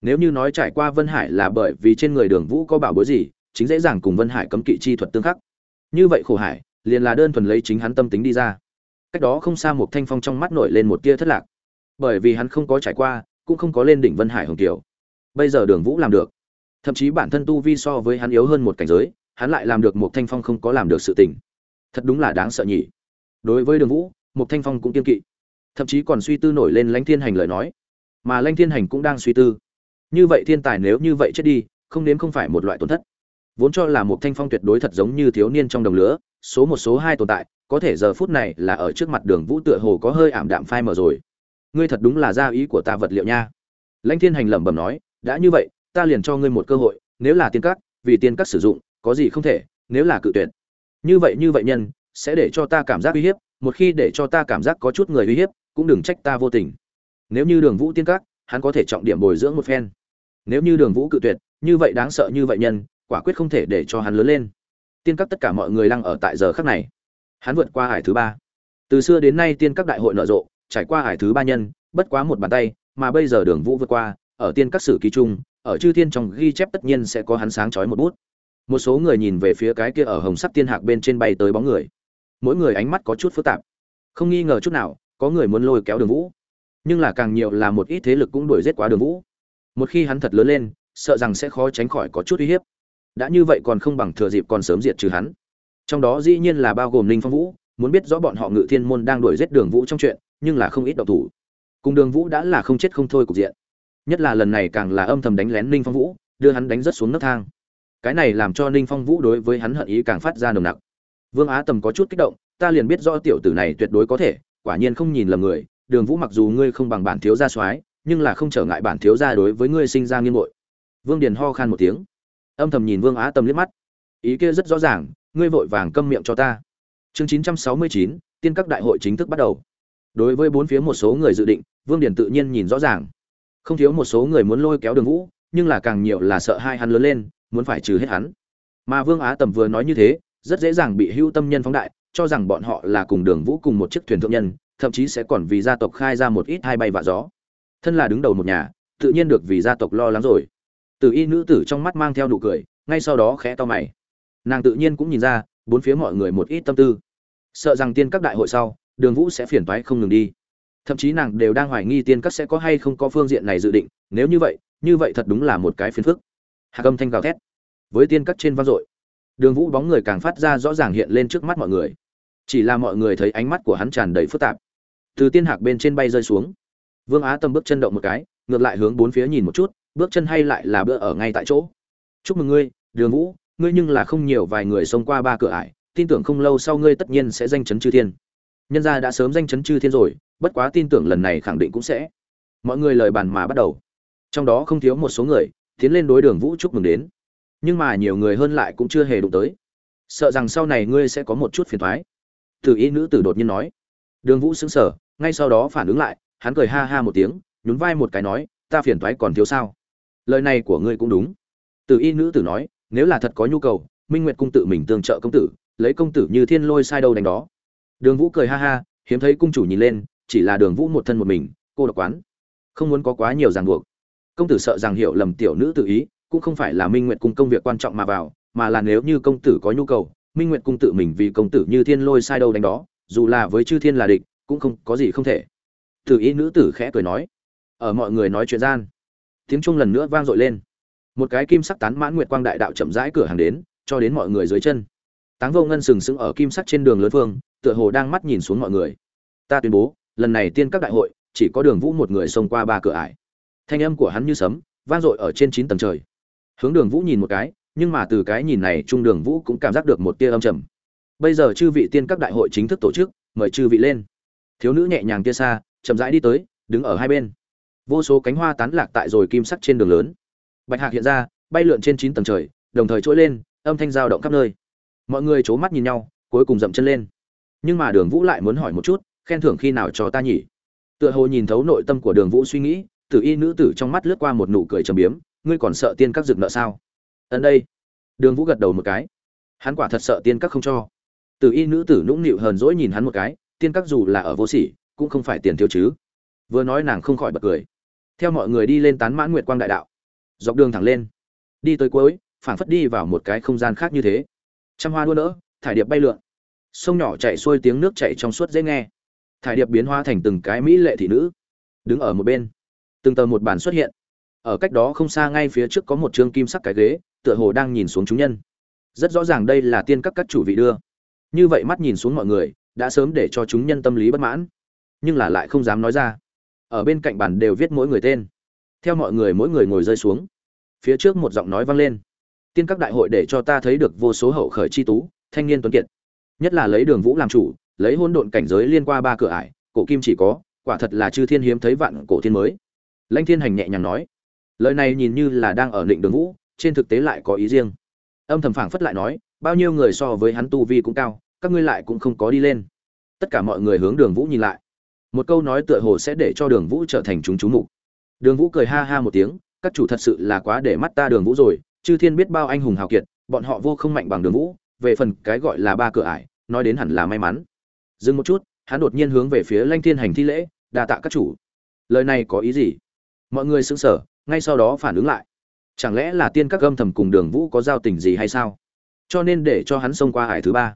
Nếu như nói trải qua vân hải là bởi vì trên người đường vũ có bảo bối gì, chính dễ dàng cùng vân hải cấm kỵ chi thuật tương khắc. Như vậy khổ hải, liền là đơn thuần lấy chính hắn tâm tính đi ra. Cách đó không xa một thanh phong trong mắt nổi lên một tia thất lạc. Bởi vì hắn không có trải qua, cũng không có lên đỉnh vân hải hồng kiều. Bây giờ đường vũ làm được. Thậm chí bản thân tu vi so với hắn yếu hơn một cảnh giới, hắn lại làm được một thanh phong không có làm được sự tình. Thật đúng là đáng sợ nhỉ đối với đường vũ một thanh phong cũng kiên kỵ, thậm chí còn suy tư nổi lên lãnh thiên hành lời nói. Mà lãnh thiên hành cũng đang suy tư. Như vậy thiên tài nếu như vậy chết đi, không nếm không phải một loại tổn thất. Vốn cho là một thanh phong tuyệt đối thật giống như thiếu niên trong đồng lứa, số một, số hai tồn tại, có thể giờ phút này là ở trước mặt đường vũ tựa hồ có hơi ảm đạm phai mờ rồi. Ngươi thật đúng là gia ý của ta vật liệu nha. Lãnh thiên hành lẩm bẩm nói, đã như vậy, ta liền cho ngươi một cơ hội, nếu là tiên cắt, vì tiên cắt sử dụng, có gì không thể, nếu là cự tuyệt. Như vậy như vậy nhân sẽ để cho ta cảm giác uy hiếp, một khi để cho ta cảm giác có chút người uy hiếp, cũng đừng trách ta vô tình. Nếu như đường vũ tiên các, hắn có thể trọng điểm bồi dưỡng một phen. Nếu như đường vũ cự tuyệt, như vậy đáng sợ như vậy nhân, quả quyết không thể để cho hắn lớn lên. Tiên các tất cả mọi người lăng ở tại giờ khắc này. Hắn vượt qua hải thứ ba. Từ xưa đến nay tiên các đại hội nở rộ, trải qua hải thứ ba nhân, bất quá một bàn tay, mà bây giờ đường vũ vượt qua, ở tiên các sử ký chung ở chư thiên trong ghi chép tất nhiên sẽ có hắn sáng chói một bút. Một số người nhìn về phía cái kia ở hồng sắc tiên hạc bên trên bay tới bóng người mỗi người ánh mắt có chút phức tạp. Không nghi ngờ chút nào, có người muốn lôi kéo đường vũ. Nhưng là càng nhiều là một ít thế lực cũng đuổi giết quá đường vũ. Một khi hắn thật lớn lên, sợ rằng sẽ khó tránh khỏi có chút uy hiếp. Đã như vậy còn không bằng thừa dịp còn sớm diệt trừ hắn. Trong đó dĩ nhiên là bao gồm ninh phong vũ, muốn biết rõ bọn họ ngự thiên môn đang đuổi giết đường vũ trong chuyện, nhưng là không ít độc thủ. Cùng đường vũ đã là không chết không thôi cục diện. Nhất là lần này càng là âm thầm đánh lén ninh phong vũ, đưa hắn đánh rất xuống nấc thang. Cái này làm cho ninh phong vũ đối với hắn hận ý càng phát ra nồng nặc vương á tầm có chút kích động, ta liền biết rõ tiểu tử này tuyệt đối có thể, quả nhiên không nhìn lầm người. Đường vũ mặc dù ngươi không bằng bản thiếu gia soái, nhưng là không trở ngại bản thiếu gia đối với ngươi sinh ra nghiêng bội vương điền ho khan một tiếng. Âm thầm nhìn vương á tầm liếc mắt. Ý kia rất rõ ràng, ngươi vội vàng câm miệng cho ta. Chương chín trăm sáu mươi chín, tiên các đại hội chính thức bắt đầu. Đối với bốn phía một số người dự định, vương điền tự nhiên nhìn rõ ràng. Không thiếu một số người muốn lôi kéo đường vũ, nhưng là càng nhiều là sợ hai hắn lớn lên, muốn phải trừ hết hắn. Mà vương á tầm vừa nói như thế rất dễ dàng bị hưu tâm nhân phóng đại, cho rằng bọn họ là cùng đường vũ cùng một chiếc thuyền thượng nhân, thậm chí sẽ còn vì gia tộc khai ra một ít hai bay vạ gió. Thân là đứng đầu một nhà, tự nhiên được vì gia tộc lo lắng rồi. Từ y nữ tử trong mắt mang theo nụ cười, ngay sau đó khẽ to mày. Nàng tự nhiên cũng nhìn ra, bốn phía mọi người một ít tâm tư. Sợ rằng tiên các đại hội sau, đường vũ sẽ phiền toái không ngừng đi. Thậm chí nàng đều đang hoài nghi tiên các sẽ có hay không có phương diện này dự định, nếu như vậy như vậy thật đúng là một cái phiền phức. Hạc âm thanh gào thét. Với tiên các trên vang dội đường vũ bóng người càng phát ra rõ ràng hiện lên trước mắt mọi người. Chỉ là mọi người thấy ánh mắt của hắn tràn đầy phức tạp. Từ tiên hạc bên trên bay rơi xuống. Vương á tâm bước chân động một cái, ngược lại hướng bốn phía nhìn một chút, bước chân hay lại là bữa ở ngay tại chỗ. Chúc mừng ngươi, đường vũ, ngươi nhưng là không nhiều vài người xông qua ba cửa ải, tin tưởng không lâu sau ngươi tất nhiên sẽ danh chấn chư thiên. Nhân gia đã sớm danh chấn chư thiên rồi, bất quá tin tưởng lần này khẳng định cũng sẽ. Mọi người lời bàn mà bắt đầu. Trong đó không thiếu một số người, tiến lên đối đường vũ chúc mừng đến nhưng mà nhiều người hơn lại cũng chưa hề đụng tới. Sợ rằng sau này ngươi sẽ có một chút phiền thoái. Tử y nữ tử đột nhiên nói. Đường vũ xứng sở ngay sau đó phản ứng lại, hắn cười ha ha một tiếng, nhún vai một cái nói, ta phiền thoái còn thiếu sao? Lời này của ngươi cũng đúng. Tử y nữ tử nói, nếu là thật có nhu cầu, minh nguyệt cung tự mình tương trợ công tử, lấy công tử như thiên lôi sai đâu đánh đó. Đường vũ cười ha ha, hiếm thấy cung chủ nhìn lên, chỉ là đường vũ một thân một mình, cô độc quán. Không muốn có quá nhiều ràng buộc. Công tử sợ rằng hiểu lầm tiểu nữ tự ý cũng không phải là minh nguyệt cung công việc quan trọng mà vào, mà là nếu như công tử có nhu cầu, minh nguyệt cung tự mình vì công tử như thiên lôi sai đâu đánh đó, dù là với chư thiên là địch, cũng không có gì không thể. Tử ý nữ tử khẽ cười nói, ở mọi người nói chuyện gian. Tiếng chuông lần nữa vang dội lên. Một cái kim sắc tán mãn nguyệt quang đại đạo chậm rãi cửa hàng đến, cho đến mọi người dưới chân. Táng vô ngân sừng sững ở kim sắc trên đường lớn phương tựa hồ đang mắt nhìn xuống mọi người. Ta tuyên bố, lần này tiên các đại hội, chỉ có đường vũ một người xông qua ba cửa ải. Thanh âm của hắn như sấm, vang dội ở trên chín tầng trời hướng đường vũ nhìn một cái, nhưng mà từ cái nhìn này, trung đường vũ cũng cảm giác được một tia âm trầm. Bây giờ chư vị tiên các đại hội chính thức tổ chức, mời chư vị lên. Thiếu nữ nhẹ nhàng tia xa, chậm rãi đi tới, đứng ở hai bên. Vô số cánh hoa tán lạc tại rồi kim sắc trên đường lớn. Bạch hạc hiện ra, bay lượn trên chín tầng trời, đồng thời trỗi lên, âm thanh dao động khắp nơi. Mọi người c h ố mắt nhìn nhau, cuối cùng dậm chân lên. Nhưng mà đường vũ lại muốn hỏi một chút, khen thưởng khi nào cho ta nhỉ? Tựa hồ nhìn thấu nội tâm của đường vũ suy nghĩ, tử y nữ tử trong mắt lướt qua một nụ cười trầm biếm ngươi còn sợ tiên các rực nợ sao? Ấn đây. Đường vũ gật đầu một cái. Hắn quả thật sợ tiên các không cho. Tử y nữ tử nũng nịu hờn dỗi nhìn hắn một cái, tiên các dù là ở vô sỉ, cũng không phải tiền thiếu chứ. Vừa nói nàng không khỏi bật cười. Theo mọi người đi lên tán mãn nguyệt quang đại đạo. Dọc đường thẳng lên. Đi tới cuối, phảng phất đi vào một cái không gian khác như thế. Trăm hoa đua nỡ thải điệp bay lượn. Sông nhỏ chạy xuôi tiếng nước chạy trong suốt dễ nghe. Thải điệp biến hoa thành từng cái mỹ lệ thị nữ. Đứng ở một bên. Từng tờ một bàn xuất hiện ở cách đó không xa ngay phía trước có một trương kim sắc cái ghế, tựa hồ đang nhìn xuống chúng nhân. Rất rõ ràng đây là tiên các các chủ vị đưa. Như vậy mắt nhìn xuống mọi người, đã sớm để cho chúng nhân tâm lý bất mãn. Nhưng là lại không dám nói ra. Ở bên cạnh bàn đều viết mỗi người tên. Theo mọi người mỗi người ngồi rơi xuống. Phía trước một giọng nói vang lên. Tiên các đại hội để cho ta thấy được vô số hậu khởi chi tú, thanh niên tuấn kiệt. Nhất là lấy đường vũ làm chủ, lấy hôn độn cảnh giới liên qua ba cửa ải, cổ kim chỉ có, quả thật là chư thiên hiếm thấy vạn cổ thiên mới. Lãnh thiên hành nhẹ nhàng nói lời này nhìn như là đang ở định đường vũ, trên thực tế lại có ý riêng. Âm thầm phảng phất lại nói, bao nhiêu người so với hắn tu vi cũng cao, các ngươi lại cũng không có đi lên. Tất cả mọi người hướng đường vũ nhìn lại. Một câu nói tựa hồ sẽ để cho đường vũ trở thành chúng chú mục. Đường vũ cười ha ha một tiếng, các chủ thật sự là quá để mắt ta đường vũ rồi, chư thiên biết bao anh hùng hào kiệt, bọn họ vô không mạnh bằng đường vũ, về phần cái gọi là ba cửa ải, nói đến hẳn là may mắn. Dừng một chút, hắn đột nhiên hướng về phía lanh thiên hành thi lễ, đa tạ các chủ. Lời này có ý gì? Mọi người xứng sở ngay sau đó phản ứng lại. Chẳng lẽ là tiên các gâm thầm cùng đường vũ có giao tình gì hay sao? Cho nên để cho hắn xông qua hải thứ ba.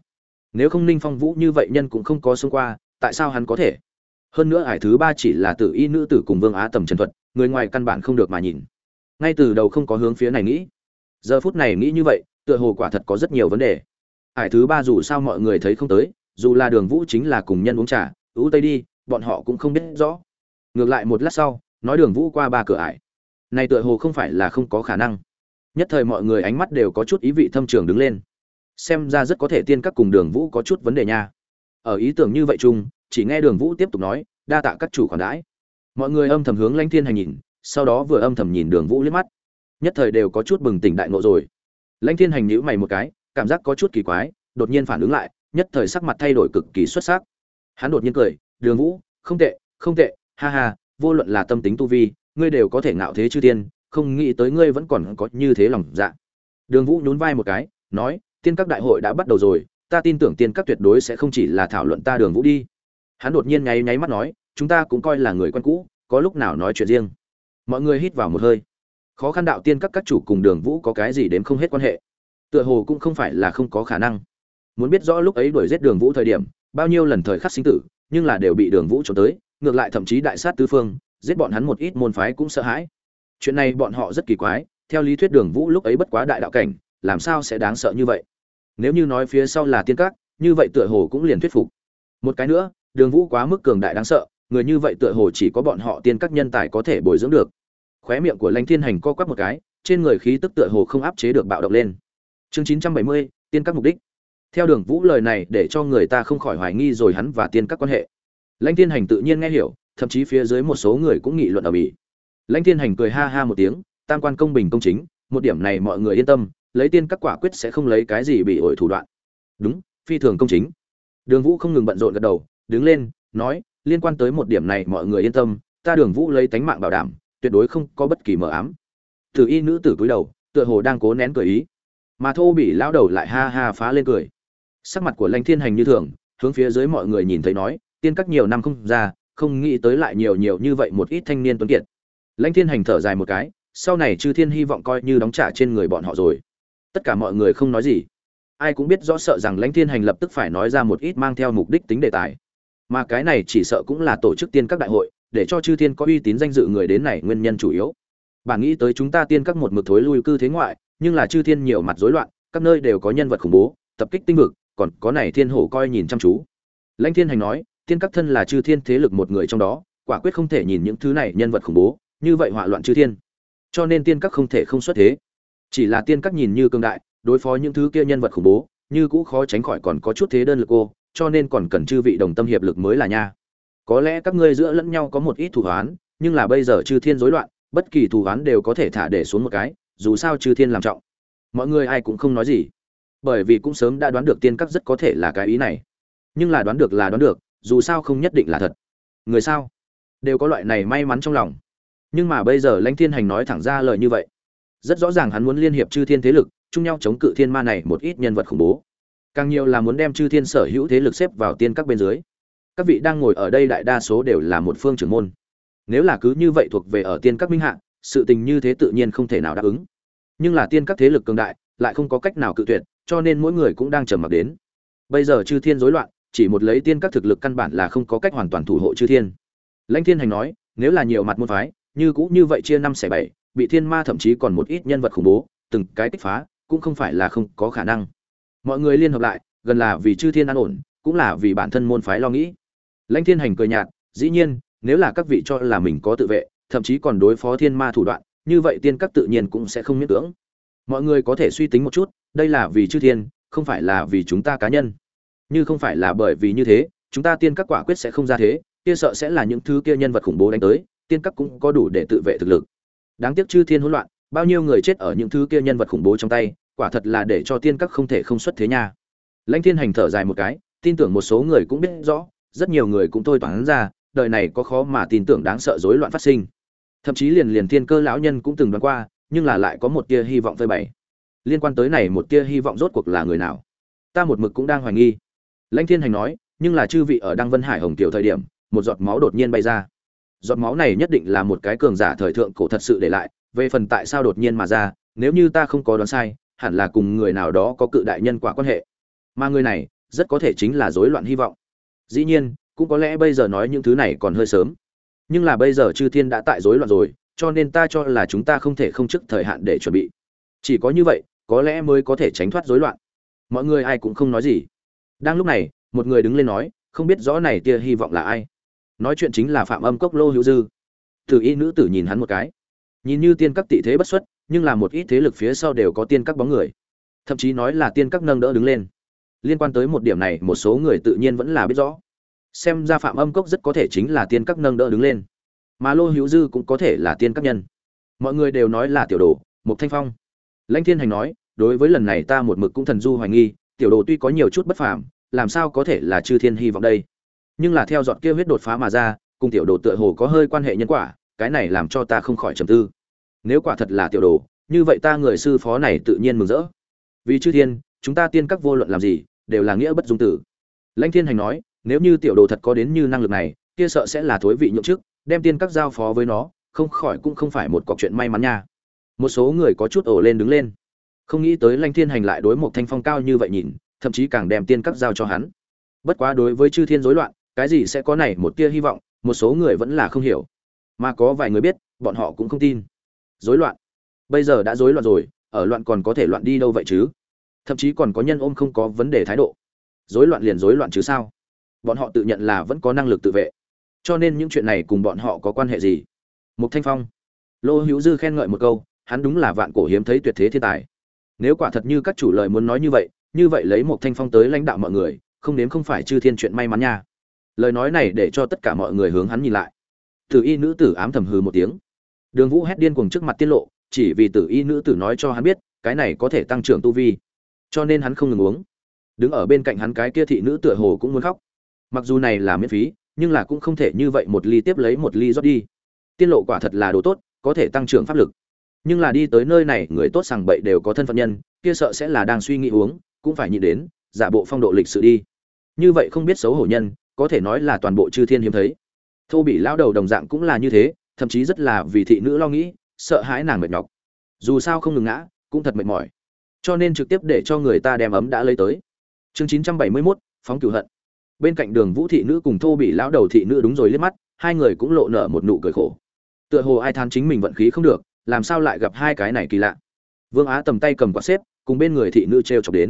Nếu không ninh phong vũ như vậy nhân cũng không có xông qua, tại sao hắn có thể? Hơn nữa hải thứ ba chỉ là tử y nữ tử cùng vương á tầm trần thuật, người ngoài căn bản không được mà nhìn. Ngay từ đầu không có hướng phía này nghĩ. Giờ phút này nghĩ như vậy, tựa hồ quả thật có rất nhiều vấn đề. Hải thứ ba dù sao mọi người thấy không tới, dù là đường vũ chính là cùng nhân uống trà ưu tây đi, bọn họ cũng không biết rõ. Ngược lại một lát sau, nói đường vũ qua ba cửa ải này tựa hồ không phải là không có khả năng. Nhất thời mọi người ánh mắt đều có chút ý vị thâm trường đứng lên. Xem ra rất có thể tiên các cùng đường vũ có chút vấn đề nha. Ở ý tưởng như vậy chung, chỉ nghe đường vũ tiếp tục nói, đa tạ các chủ khoản đãi. Mọi người âm thầm hướng lãnh thiên hành nhìn, sau đó vừa âm thầm nhìn đường vũ liếc mắt. Nhất thời đều có chút bừng tỉnh đại ngộ rồi. Lãnh thiên hành nhíu mày một cái, cảm giác có chút kỳ quái, đột nhiên phản ứng lại, nhất thời sắc mặt thay đổi cực kỳ xuất sắc. Hắn đột nhiên cười, đường vũ, không tệ không tệ, ha ha, vô luận là tâm tính tu vi ngươi đều có thể ngạo thế chư tiên, không nghĩ tới ngươi vẫn còn có như thế lòng dạ. Đường vũ nhún vai một cái, nói, tiên các đại hội đã bắt đầu rồi, ta tin tưởng tiên các tuyệt đối sẽ không chỉ là thảo luận ta đường vũ đi. Hắn đột nhiên nháy nháy mắt nói, chúng ta cũng coi là người quen cũ, có lúc nào nói chuyện riêng. Mọi người hít vào một hơi. Khó khăn đạo tiên các các chủ cùng đường vũ có cái gì đến không hết quan hệ. Tựa hồ cũng không phải là không có khả năng. Muốn biết rõ lúc ấy đuổi giết đường vũ thời điểm, bao nhiêu lần thời khắc sinh tử, nhưng là đều bị đường vũ trốn tới, ngược lại thậm chí đại sát tứ phương giết bọn hắn một ít môn phái cũng sợ hãi. Chuyện này bọn họ rất kỳ quái, theo lý thuyết đường vũ lúc ấy bất quá đại đạo cảnh, làm sao sẽ đáng sợ như vậy? Nếu như nói phía sau là tiên các, như vậy tựa hồ cũng liền thuyết phục. Một cái nữa, đường vũ quá mức cường đại đáng sợ, người như vậy tựa hồ chỉ có bọn họ tiên các nhân tài có thể bồi dưỡng được. Khóe miệng của lãnh thiên hành co quắp một cái, trên người khí tức tựa hồ không áp chế được bạo động lên. Chương chín trăm bảy mươi, tiên các mục đích. Theo đường vũ lời này để cho người ta không khỏi hoài nghi rồi hắn và tiên các quan hệ. Lãnh thiên hành tự nhiên nghe hiểu thậm chí phía dưới một số người cũng nghị luận ở mỹ. Lãnh thiên hành cười ha ha một tiếng, tam quan công bình công chính, một điểm này mọi người yên tâm, lấy tiên các quả quyết sẽ không lấy cái gì bị ổi thủ đoạn. Đúng, phi thường công chính. Đường vũ không ngừng bận rộn gật đầu, đứng lên, nói, liên quan tới một điểm này mọi người yên tâm, ta đường vũ lấy tánh mạng bảo đảm, tuyệt đối không có bất kỳ mờ ám. Từ y nữ tử cúi đầu, tựa hồ đang cố nén cười ý. Mà thô bị lão đầu lại ha ha phá lên cười. Sắc mặt của lãnh thiên hành như thường, hướng phía dưới mọi người nhìn thấy nói, tiên các nhiều năm không ra không nghĩ tới lại nhiều nhiều như vậy một ít thanh niên tuấn kiệt. Lãnh thiên hành thở dài một cái, sau này chư thiên hy vọng coi như đóng trả trên người bọn họ rồi. Tất cả mọi người không nói gì. Ai cũng biết rõ sợ rằng lãnh thiên hành lập tức phải nói ra một ít mang theo mục đích tính đề tài. Mà cái này chỉ sợ cũng là tổ chức tiên các đại hội, để cho chư thiên có uy tín danh dự người đến này nguyên nhân chủ yếu. Bạn nghĩ tới chúng ta tiên các một mực thối lui cư thế ngoại, nhưng là chư thiên nhiều mặt rối loạn, các nơi đều có nhân vật khủng bố, tập kích tinh vực, còn có này thiên hổ coi nhìn chăm chú. Lãnh thiên hành nói tiên các thân là chư thiên thế lực một người trong đó, quả quyết không thể nhìn những thứ này nhân vật khủng bố, như vậy họa loạn chư thiên. Cho nên tiên các không thể không xuất thế. Chỉ là tiên các nhìn như cương đại, đối phó những thứ kia nhân vật khủng bố, như cũ khó tránh khỏi còn có chút thế đơn lực cô cho nên còn cần chư vị đồng tâm hiệp lực mới là nha. Có lẽ các ngươi giữa lẫn nhau có một ít thù hoán, nhưng là bây giờ chư thiên rối loạn, bất kỳ thù hoán đều có thể thả để xuống một cái, dù sao chư thiên làm trọng. Mọi người ai cũng không nói gì. Bởi vì cũng sớm đã đoán được tiên các rất có thể là cái ý này. Nhưng là đoán được là đoán được dù sao không nhất định là thật. Người sao? Đều có loại này may mắn trong lòng. Nhưng mà bây giờ lãnh thiên hành nói thẳng ra lời như vậy, rất rõ ràng hắn muốn liên hiệp chư thiên thế lực, chung nhau chống cự thiên ma này một ít nhân vật khủng bố. Càng nhiều là muốn đem chư thiên sở hữu thế lực xếp vào tiên các bên dưới. Các vị đang ngồi ở đây đại đa số đều là một phương trưởng môn. Nếu là cứ như vậy thuộc về ở tiên các minh hạ, sự tình như thế tự nhiên không thể nào đáp ứng. Nhưng là tiên các thế lực cường đại, lại không có cách nào cự tuyệt, cho nên mỗi người cũng đang trầm mặc đến. Bây giờ chư thiên rối loạn chỉ một lấy tiên các thực lực căn bản là không có cách hoàn toàn thủ hộ chư thiên. Lãnh thiên hành nói, nếu là nhiều mặt môn phái, như cũ như vậy chia năm xẻ bảy, bị thiên ma thậm chí còn một ít nhân vật khủng bố, từng cái kích phá, cũng không phải là không có khả năng. Mọi người liên hợp lại, gần là vì chư thiên an ổn, cũng là vì bản thân môn phái lo nghĩ. Lãnh thiên hành cười nhạt, dĩ nhiên, nếu là các vị cho là mình có tự vệ, thậm chí còn đối phó thiên ma thủ đoạn, như vậy tiên các tự nhiên cũng sẽ không miễn cưỡng. Mọi người có thể suy tính một chút, đây là vì chư thiên, không phải là vì chúng ta cá nhân như không phải là bởi vì như thế, chúng ta tiên các quả quyết sẽ không ra thế, kia sợ sẽ là những thứ kia nhân vật khủng bố đánh tới, tiên các cũng có đủ để tự vệ thực lực. Đáng tiếc chư thiên hỗn loạn, bao nhiêu người chết ở những thứ kia nhân vật khủng bố trong tay, quả thật là để cho tiên các không thể không xuất thế nha. Lãnh thiên hành thở dài một cái, tin tưởng một số người cũng biết rõ, rất nhiều người cũng thôi toán ra, đời này có khó mà tin tưởng đáng sợ rối loạn phát sinh. Thậm chí liền liền thiên cơ lão nhân cũng từng đoán qua, nhưng là lại có một tia hy vọng phơi bày. Liên quan tới này một tia hy vọng rốt cuộc là người nào? Ta một mực cũng đang hoài nghi lãnh thiên hành nói, nhưng là chư vị ở đăng vân hải hồng tiểu thời điểm, một giọt máu đột nhiên bay ra. Giọt máu này nhất định là một cái cường giả thời thượng cổ thật sự để lại, về phần tại sao đột nhiên mà ra, nếu như ta không có đoán sai, hẳn là cùng người nào đó có cự đại nhân quả quan hệ. Mà người này, rất có thể chính là rối loạn hy vọng. Dĩ nhiên, cũng có lẽ bây giờ nói những thứ này còn hơi sớm. Nhưng là bây giờ chư thiên đã tại rối loạn rồi, cho nên ta cho là chúng ta không thể không trước thời hạn để chuẩn bị. Chỉ có như vậy, có lẽ mới có thể tránh thoát rối loạn. Mọi người ai cũng không nói gì đang lúc này, một người đứng lên nói, không biết rõ này tia hy vọng là ai. Nói chuyện chính là phạm âm cốc lô hữu dư. Thử y nữ tử nhìn hắn một cái. Nhìn như tiên các tị thế bất xuất, nhưng là một ít thế lực phía sau đều có tiên các bóng người. Thậm chí nói là tiên các nâng đỡ đứng lên. Liên quan tới một điểm này, một số người tự nhiên vẫn là biết rõ. Xem ra phạm âm cốc rất có thể chính là tiên các nâng đỡ đứng lên. Mà lô hữu dư cũng có thể là tiên các nhân. Mọi người đều nói là tiểu đồ, mục thanh phong. Lãnh thiên hành nói, đối với lần này ta một mực cũng thần du hoài nghi tiểu đồ tuy có nhiều chút bất phàm, làm sao có thể là chư thiên hy vọng đây? Nhưng là theo dọn kia huyết đột phá mà ra, cùng tiểu đồ tựa hồ có hơi quan hệ nhân quả, cái này làm cho ta không khỏi trầm tư. Nếu quả thật là tiểu đồ, như vậy ta người sư phó này tự nhiên mừng rỡ. Vì chư thiên, chúng ta tiên các vô luận làm gì, đều là nghĩa bất dung tử. Lãnh thiên hành nói, nếu như tiểu đồ thật có đến như năng lực này, kia sợ sẽ là thối vị nhượng chức, đem tiên các giao phó với nó, không khỏi cũng không phải một cọc chuyện may mắn nha. Một số người có chút ổ lên đứng lên không nghĩ tới Lanh thiên hành lại đối một thanh phong cao như vậy nhìn, thậm chí càng đem tiên các giao cho hắn. Bất quá đối với chư thiên rối loạn, cái gì sẽ có này một tia hy vọng, một số người vẫn là không hiểu. Mà có vài người biết, bọn họ cũng không tin. Rối loạn. Bây giờ đã rối loạn rồi, ở loạn còn có thể loạn đi đâu vậy chứ? Thậm chí còn có nhân ôm không có vấn đề thái độ. Rối loạn liền rối loạn chứ sao? Bọn họ tự nhận là vẫn có năng lực tự vệ. Cho nên những chuyện này cùng bọn họ có quan hệ gì? Mục thanh phong. Lô hữu dư khen ngợi một câu, hắn đúng là vạn cổ hiếm thấy tuyệt thế thiên tài nếu quả thật như các chủ lời muốn nói như vậy như vậy lấy một thanh phong tới lãnh đạo mọi người, không nếm không phải chư thiên chuyện may mắn nha. Lời nói này để cho tất cả mọi người hướng hắn nhìn lại. Tử y nữ tử ám thầm hừ một tiếng. Đường vũ hét điên cuồng trước mặt tiết lộ, chỉ vì tử y nữ tử nói cho hắn biết, cái này có thể tăng trưởng tu vi. Cho nên hắn không ngừng uống. Đứng ở bên cạnh hắn cái kia thị nữ tựa hồ cũng muốn khóc. Mặc dù này là miễn phí, nhưng là cũng không thể như vậy một ly tiếp lấy một ly rót đi. Tiên lộ quả thật là đồ tốt, có thể tăng trưởng pháp lực nhưng là đi tới nơi này người tốt sàng bậy đều có thân phận nhân kia sợ sẽ là đang suy nghĩ uống cũng phải nhịn đến giả bộ phong độ lịch sự đi. Như vậy không biết xấu hổ nhân có thể nói là toàn bộ chư thiên hiếm thấy. Thô bị lao đầu đồng dạng cũng là như thế thậm chí rất là vì thị nữ lo nghĩ sợ hãi nàng mệt nhọc. Dù sao không ngừng ngã cũng thật mệt mỏi. Cho nên trực tiếp để cho người ta đem ấm đã lấy tới. Chương chín trăm bảy mươi 971, phóng cửu hận. Bên cạnh đường vũ thị nữ cùng thô bị lão đầu thị nữ đúng rồi liếc mắt hai người cũng lộ nở một nụ cười khổ. Tựa hồ ai than chính mình vận khí không được làm sao lại gặp hai cái này kỳ lạ? Vương á tầm tay cầm quạt xếp, cùng bên người thị nữ t r e o chọc đến.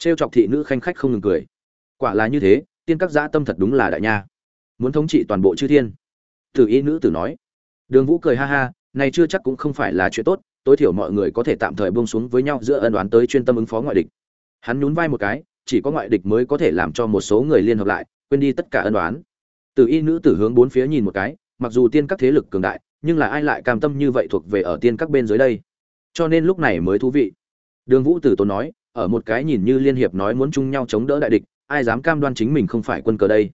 T r e o chọc thị nữ khanh khách không ngừng cười. Quả là như thế, tiên các giã tâm thật đúng là đại nha. Muốn thống trị toàn bộ chư thiên. Tử y nữ tử nói. Đường vũ cười ha ha, này chưa chắc cũng không phải là chuyện tốt, tối thiểu mọi người có thể tạm thời buông xuống với nhau giữa ân đoán tới chuyên tâm ứng phó ngoại địch. Hắn nhún vai một cái, chỉ có ngoại địch mới có thể làm cho một số người liên hợp lại, quên đi tất cả ân đoán Tử y nữ tử hướng bốn phía nhìn một cái, mặc dù tiên các thế lực cường đại nhưng là ai lại cam tâm như vậy thuộc về ở tiên các bên dưới đây? Cho nên lúc này mới thú vị. Đường vũ tử tốn nói, ở một cái nhìn như liên hiệp nói muốn chung nhau chống đỡ đại địch, ai dám cam đoan chính mình không phải quân cờ đây?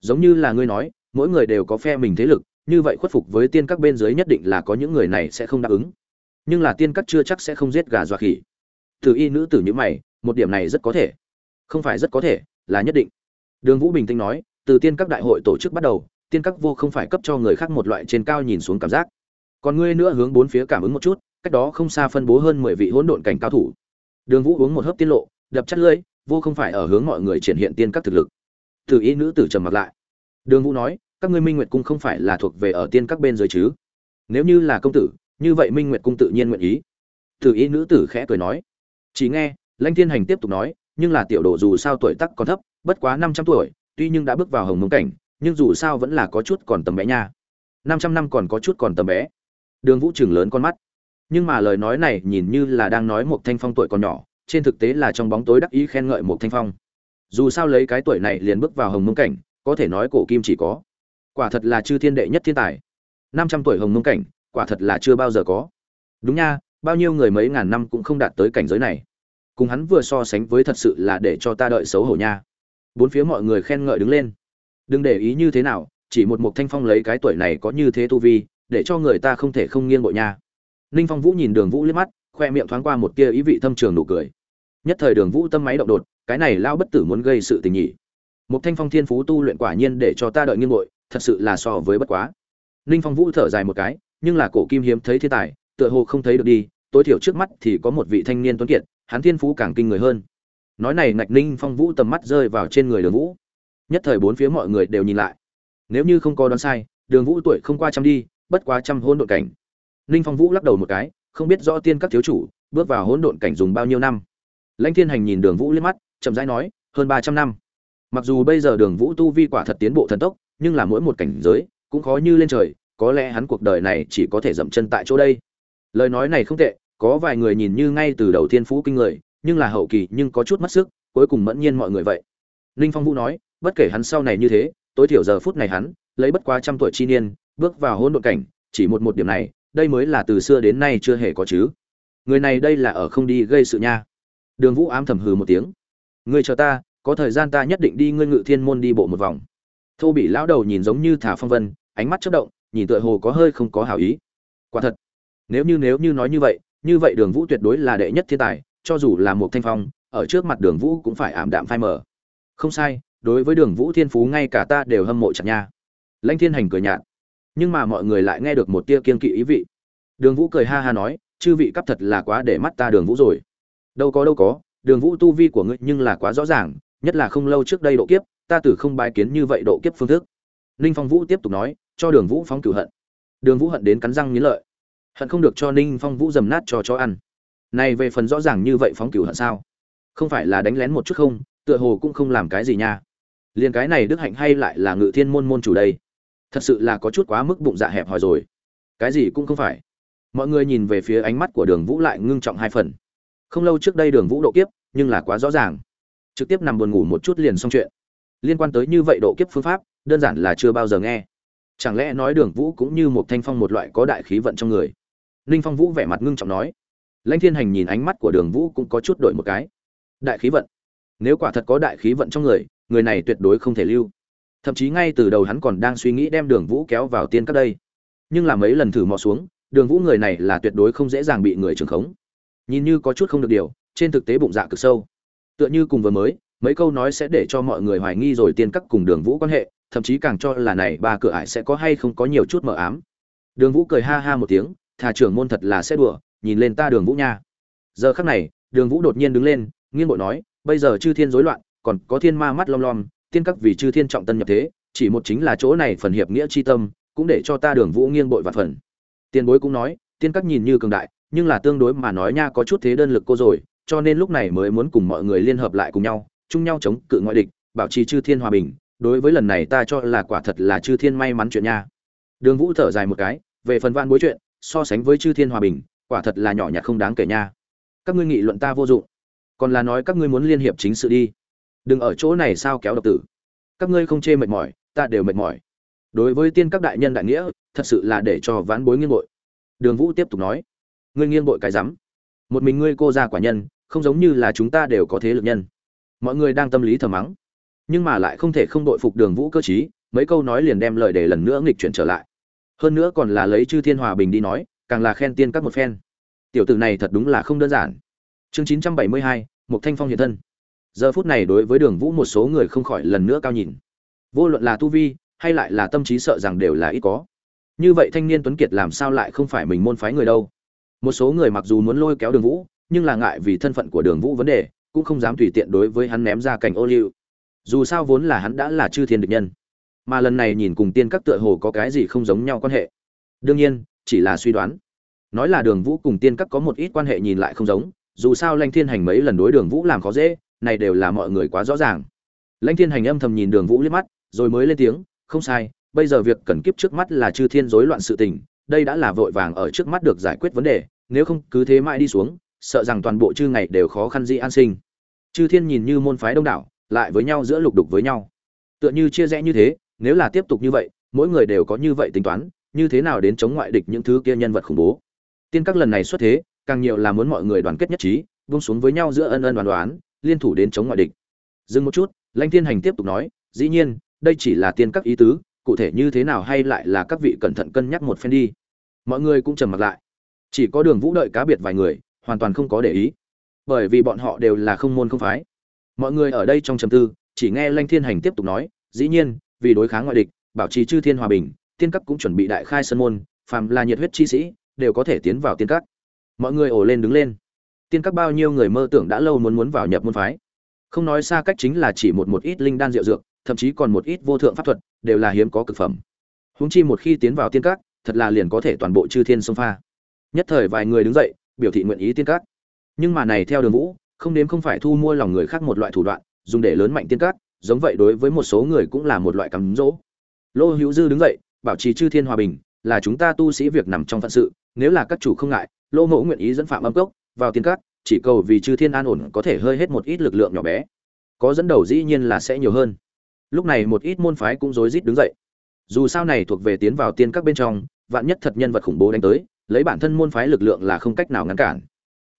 Giống như là ngươi nói, mỗi người đều có phe mình thế lực, như vậy khuất phục với tiên các bên dưới nhất định là có những người này sẽ không đáp ứng. Nhưng là tiên các chưa chắc sẽ không giết gà dọa khỉ. Từ y nữ tử như mày, một điểm này rất có thể. Không phải rất có thể, là nhất định. Đường vũ bình tĩnh nói, từ tiên các đại hội tổ chức bắt đầu tiên các vô không phải cấp cho người khác một loại trên cao nhìn xuống cảm giác. Còn ngươi nữa hướng bốn phía cảm ứng một chút, cách đó không xa phân bố hơn mười vị hỗn độn cảnh cao thủ. Đường vũ uống một hớp tiên lộ, đập chắt lưỡi, vô không phải ở hướng mọi người triển hiện tiên các thực lực. Từ ý nữ tử trầm mặt lại. Đường vũ nói, các ngươi minh nguyệt cung không phải là thuộc về ở tiên các bên dưới chứ? Nếu như là công tử, như vậy minh nguyệt cung tự nhiên nguyện ý. Từ ý nữ tử khẽ cười nói. Chỉ nghe, lãnh thiên hành tiếp tục nói, nhưng là tiểu đồ dù sao tuổi tác còn thấp, bất quá năm trăm tuổi, tuy nhưng đã bước vào hồng mông cảnh nhưng dù sao vẫn là có chút còn tầm bé nha. Năm trăm năm còn có chút còn tầm bé. Đường vũ chừng lớn con mắt. Nhưng mà lời nói này nhìn như là đang nói một thanh phong tuổi còn nhỏ, trên thực tế là trong bóng tối đắc ý khen ngợi một thanh phong. Dù sao lấy cái tuổi này liền bước vào hồng mông cảnh, có thể nói cổ kim chỉ có. Quả thật là chư thiên đệ nhất thiên tài. Năm trăm tuổi hồng mông cảnh, quả thật là chưa bao giờ có. Đúng nha, bao nhiêu người mấy ngàn năm cũng không đạt tới cảnh giới này. Cùng hắn vừa so sánh với thật sự là để cho ta đợi xấu hổ nha. Bốn phía mọi người khen ngợi đứng lên đừng để ý như thế nào, chỉ một mục thanh phong lấy cái tuổi này có như thế tu vi, để cho người ta không thể không nghiêng bội nha. Ninh phong vũ nhìn đường vũ liếc mắt, khoe miệng thoáng qua một tia ý vị thâm trường nụ cười. Nhất thời đường vũ tâm máy động đột, cái này lao bất tử muốn gây sự tình nhỉ. Một thanh phong thiên phú tu luyện quả nhiên để cho ta đợi nghiêng bội, thật sự là so với bất quá. Ninh phong vũ thở dài một cái, nhưng là cổ kim hiếm thấy thiên tài, tựa hồ không thấy được đi, tối thiểu trước mắt thì có một vị thanh niên tuấn kiệt, hắn thiên phú càng kinh người hơn. Nói này ngạch ninh phong vũ tầm mắt rơi vào trên người đường vũ nhất thời bốn phía mọi người đều nhìn lại. Nếu như không có đoán sai, đường vũ tuổi không qua trăm đi, bất quá trăm hôn độn cảnh. Ninh phong vũ lắc đầu một cái, không biết rõ tiên các thiếu chủ, bước vào hỗn độn cảnh dùng bao nhiêu năm. Lãnh thiên hành nhìn đường vũ liếc mắt, chậm rãi nói, hơn ba trăm năm. Mặc dù bây giờ đường vũ tu vi quả thật tiến bộ thần tốc, nhưng là mỗi một cảnh giới cũng khó như lên trời, có lẽ hắn cuộc đời này chỉ có thể dậm chân tại chỗ đây. Lời nói này không tệ, có vài người nhìn như ngay từ đầu Thiên phú kinh người, nhưng là hậu kỳ nhưng có chút mất sức, cuối cùng mẫn nhiên mọi người vậy. Ninh phong vũ nói bất kể hắn sau này như thế, tối thiểu giờ phút này hắn, lấy bất quá trăm tuổi chi niên, bước vào hôn độn cảnh, chỉ một một điểm này, đây mới là từ xưa đến nay chưa hề có chứ. Người này đây là ở không đi gây sự nha. Đường vũ ám thầm hừ một tiếng. Ngươi chờ ta, có thời gian ta nhất định đi ngươi ngự thiên môn đi bộ một vòng. Thô bị lão đầu nhìn giống như thả phong vân, ánh mắt chớp động, nhìn tựa hồ có hơi không có hảo ý. Quả thật, nếu như nếu như nói như vậy như vậy đường vũ tuyệt đối là đệ nhất thiên tài, cho dù là một thanh phong, ở trước mặt đường vũ cũng phải ảm đạm phai mờ. Không sai đối với đường vũ thiên phú ngay cả ta đều hâm mộ chặt nha. Lãnh thiên hành cười nhạt. Nhưng mà mọi người lại nghe được một tia kiên kỵ ý vị. Đường vũ cười ha ha nói, chư vị cấp thật là quá để mắt ta đường vũ rồi. Đâu có đâu có, đường vũ tu vi của ngươi nhưng là quá rõ ràng, nhất là không lâu trước đây độ kiếp, ta tử không bái kiến như vậy độ kiếp phương thức. Ninh phong vũ tiếp tục nói, cho đường vũ phóng cửu hận. Đường vũ hận đến cắn răng nghiến lợi. Hận không được cho ninh phong vũ dầm nát cho chó ăn. Này về phần rõ ràng như vậy phóng cửu hận sao? Không phải là đánh lén một chút không, tựa hồ cũng không làm cái gì nha liền cái này đức hạnh hay lại là ngự thiên môn môn chủ đây? Thật sự là có chút quá mức bụng dạ hẹp hòi rồi. Cái gì cũng không phải. Mọi người nhìn về phía ánh mắt của đường vũ lại ngưng trọng hai phần. Không lâu trước đây đường vũ độ kiếp, nhưng là quá rõ ràng. Trực tiếp nằm buồn ngủ một chút liền xong chuyện. Liên quan tới như vậy độ kiếp phương pháp, đơn giản là chưa bao giờ nghe. Chẳng lẽ nói đường vũ cũng như một thanh phong một loại có đại khí vận trong người? Ninh phong vũ vẻ mặt ngưng trọng nói. Lãnh thiên hành nhìn ánh mắt của đường vũ cũng có chút đổi một cái. Đại khí vận. Nếu quả thật có đại khí vận trong người người này tuyệt đối không thể lưu. Thậm chí ngay từ đầu hắn còn đang suy nghĩ đem đường vũ kéo vào tiên các đây. Nhưng là mấy lần thử mò xuống, đường vũ người này là tuyệt đối không dễ dàng bị người trưởng khống. Nhìn như có chút không được điều, trên thực tế bụng dạ cực sâu. Tựa như cùng vừa mới, mấy câu nói sẽ để cho mọi người hoài nghi rồi tiên các cùng đường vũ quan hệ, thậm chí càng cho là này ba cửa ải sẽ có hay không có nhiều chút mờ ám. Đường vũ cười ha ha một tiếng, thà trưởng môn thật là sẽ đùa, nhìn lên ta đường vũ nha. Giờ khắc này, đường vũ đột nhiên đứng lên, nghiêng bội nói, bây giờ chư thiên rối loạn còn có thiên ma mắt lom lom, tiên các vì chư thiên trọng tân nhập thế, chỉ một chính là chỗ này phần hiệp nghĩa chi tâm, cũng để cho ta đường vũ nghiêng bội và phần. Tiền bối cũng nói, tiên các nhìn như cường đại, nhưng là tương đối mà nói nha có chút thế đơn lực cô rồi, cho nên lúc này mới muốn cùng mọi người liên hợp lại cùng nhau, chung nhau chống cự ngoại địch, bảo trì chư thiên hòa bình, đối với lần này ta cho là quả thật là chư thiên may mắn chuyện nha. Đường vũ thở dài một cái, về phần vạn bối chuyện, so sánh với chư thiên hòa bình, quả thật là nhỏ nhặt không đáng kể nha. Các ngươi nghị luận ta vô dụng. Còn là nói các ngươi muốn liên hiệp chính sự đi đừng ở chỗ này sao kéo độc tử. Các ngươi không chê mệt mỏi, ta đều mệt mỏi. Đối với tiên các đại nhân đại nghĩa, thật sự là để cho ván bối nghiêng bội. Đường vũ tiếp tục nói, ngươi nghiêng bội cái rắm. Một mình ngươi cô ra quả nhân, không giống như là chúng ta đều có thế lực nhân. Mọi người đang tâm lý thờ mắng, nhưng mà lại không thể không đội phục đường vũ cơ chí mấy câu nói liền đem lời để lần nữa nghịch chuyển trở lại. Hơn nữa còn là lấy chư thiên hòa bình đi nói, càng là khen tiên các một phen. Tiểu tử này thật đúng là không đơn giản. Chương chín trăm bảy mươi hai một thanh phong hiện thân giờ phút này đối với đường vũ một số người không khỏi lần nữa cao nhìn. Vô luận là tu vi, hay lại là tâm trí sợ rằng đều là ít có. Như vậy thanh niên tuấn kiệt làm sao lại không phải mình môn phái người đâu? Một số người mặc dù muốn lôi kéo đường vũ, nhưng là ngại vì thân phận của đường vũ vấn đề, cũng không dám tùy tiện đối với hắn ném ra cảnh ô liu. Dù sao vốn là hắn đã là chư thiên địch nhân. Mà lần này nhìn cùng tiên các tựa hồ có cái gì không giống nhau quan hệ. Đương nhiên, chỉ là suy đoán. Nói là đường vũ cùng tiên các có một ít quan hệ nhìn lại không giống, dù sao lanh thiên hành mấy lần đối đường vũ làm khó dễ này đều là mọi người quá rõ ràng. Lãnh thiên hành âm thầm nhìn đường vũ liếc mắt, rồi mới lên tiếng, không sai, bây giờ việc cần kiếp trước mắt là chư thiên rối loạn sự tình, đây đã là vội vàng ở trước mắt được giải quyết vấn đề, nếu không cứ thế mãi đi xuống, sợ rằng toàn bộ chư ngày đều khó khăn dĩ an sinh. Chư thiên nhìn như môn phái đông đảo, lại với nhau giữa lục đục với nhau. Tựa như chia rẽ như thế, nếu là tiếp tục như vậy, mỗi người đều có như vậy tính toán, như thế nào đến chống ngoại địch những thứ kia nhân vật khủng bố. Tiên các lần này xuất thế, càng nhiều là muốn mọi người đoàn kết nhất trí, buông xuống với nhau giữa ân ân đoán đoán liên thủ đến chống ngoại địch. Dừng một chút, lãnh thiên hành tiếp tục nói, dĩ nhiên, đây chỉ là tiên các ý tứ, cụ thể như thế nào hay lại là các vị cẩn thận cân nhắc một phen đi. Mọi người cũng trầm mặt lại. Chỉ có đường vũ đợi cá biệt vài người, hoàn toàn không có để ý. Bởi vì bọn họ đều là không môn không phái. Mọi người ở đây trong trầm tư, chỉ nghe lanh thiên hành tiếp tục nói, dĩ nhiên, vì đối kháng ngoại địch, bảo trì chư thiên hòa bình, tiên cấp cũng chuẩn bị đại khai sân môn, phàm là nhiệt huyết chi sĩ, đều có thể tiến vào tiên các. Mọi người ổ lên đứng lên tiên các bao nhiêu người mơ tưởng đã lâu muốn muốn vào nhập môn phái. Không nói xa cách chính là chỉ một một ít linh đan rượu dược, thậm chí còn một ít vô thượng pháp thuật, đều là hiếm có cực phẩm. Huống chi một khi tiến vào tiên các, thật là liền có thể toàn bộ chư thiên sông pha. Nhất thời vài người đứng dậy, biểu thị nguyện ý tiên các. Nhưng mà này theo đường vũ, không đếm không phải thu mua lòng người khác một loại thủ đoạn, dùng để lớn mạnh tiên các, giống vậy đối với một số người cũng là một loại cắm dỗ. Lô hữu dư đứng dậy, bảo trì chư thiên hòa bình, là chúng ta tu sĩ việc nằm trong phận sự, nếu là các chủ không ngại, lô mẫu nguyện ý dẫn phạm âm cốc vào tiên cát, chỉ cầu vì chư thiên an ổn có thể hơi hết một ít lực lượng nhỏ bé. Có dẫn đầu dĩ nhiên là sẽ nhiều hơn. Lúc này một ít môn phái cũng rối rít đứng dậy. Dù sao này thuộc về tiến vào tiên các bên trong, vạn nhất thật nhân vật khủng bố đánh tới, lấy bản thân môn phái lực lượng là không cách nào ngăn cản.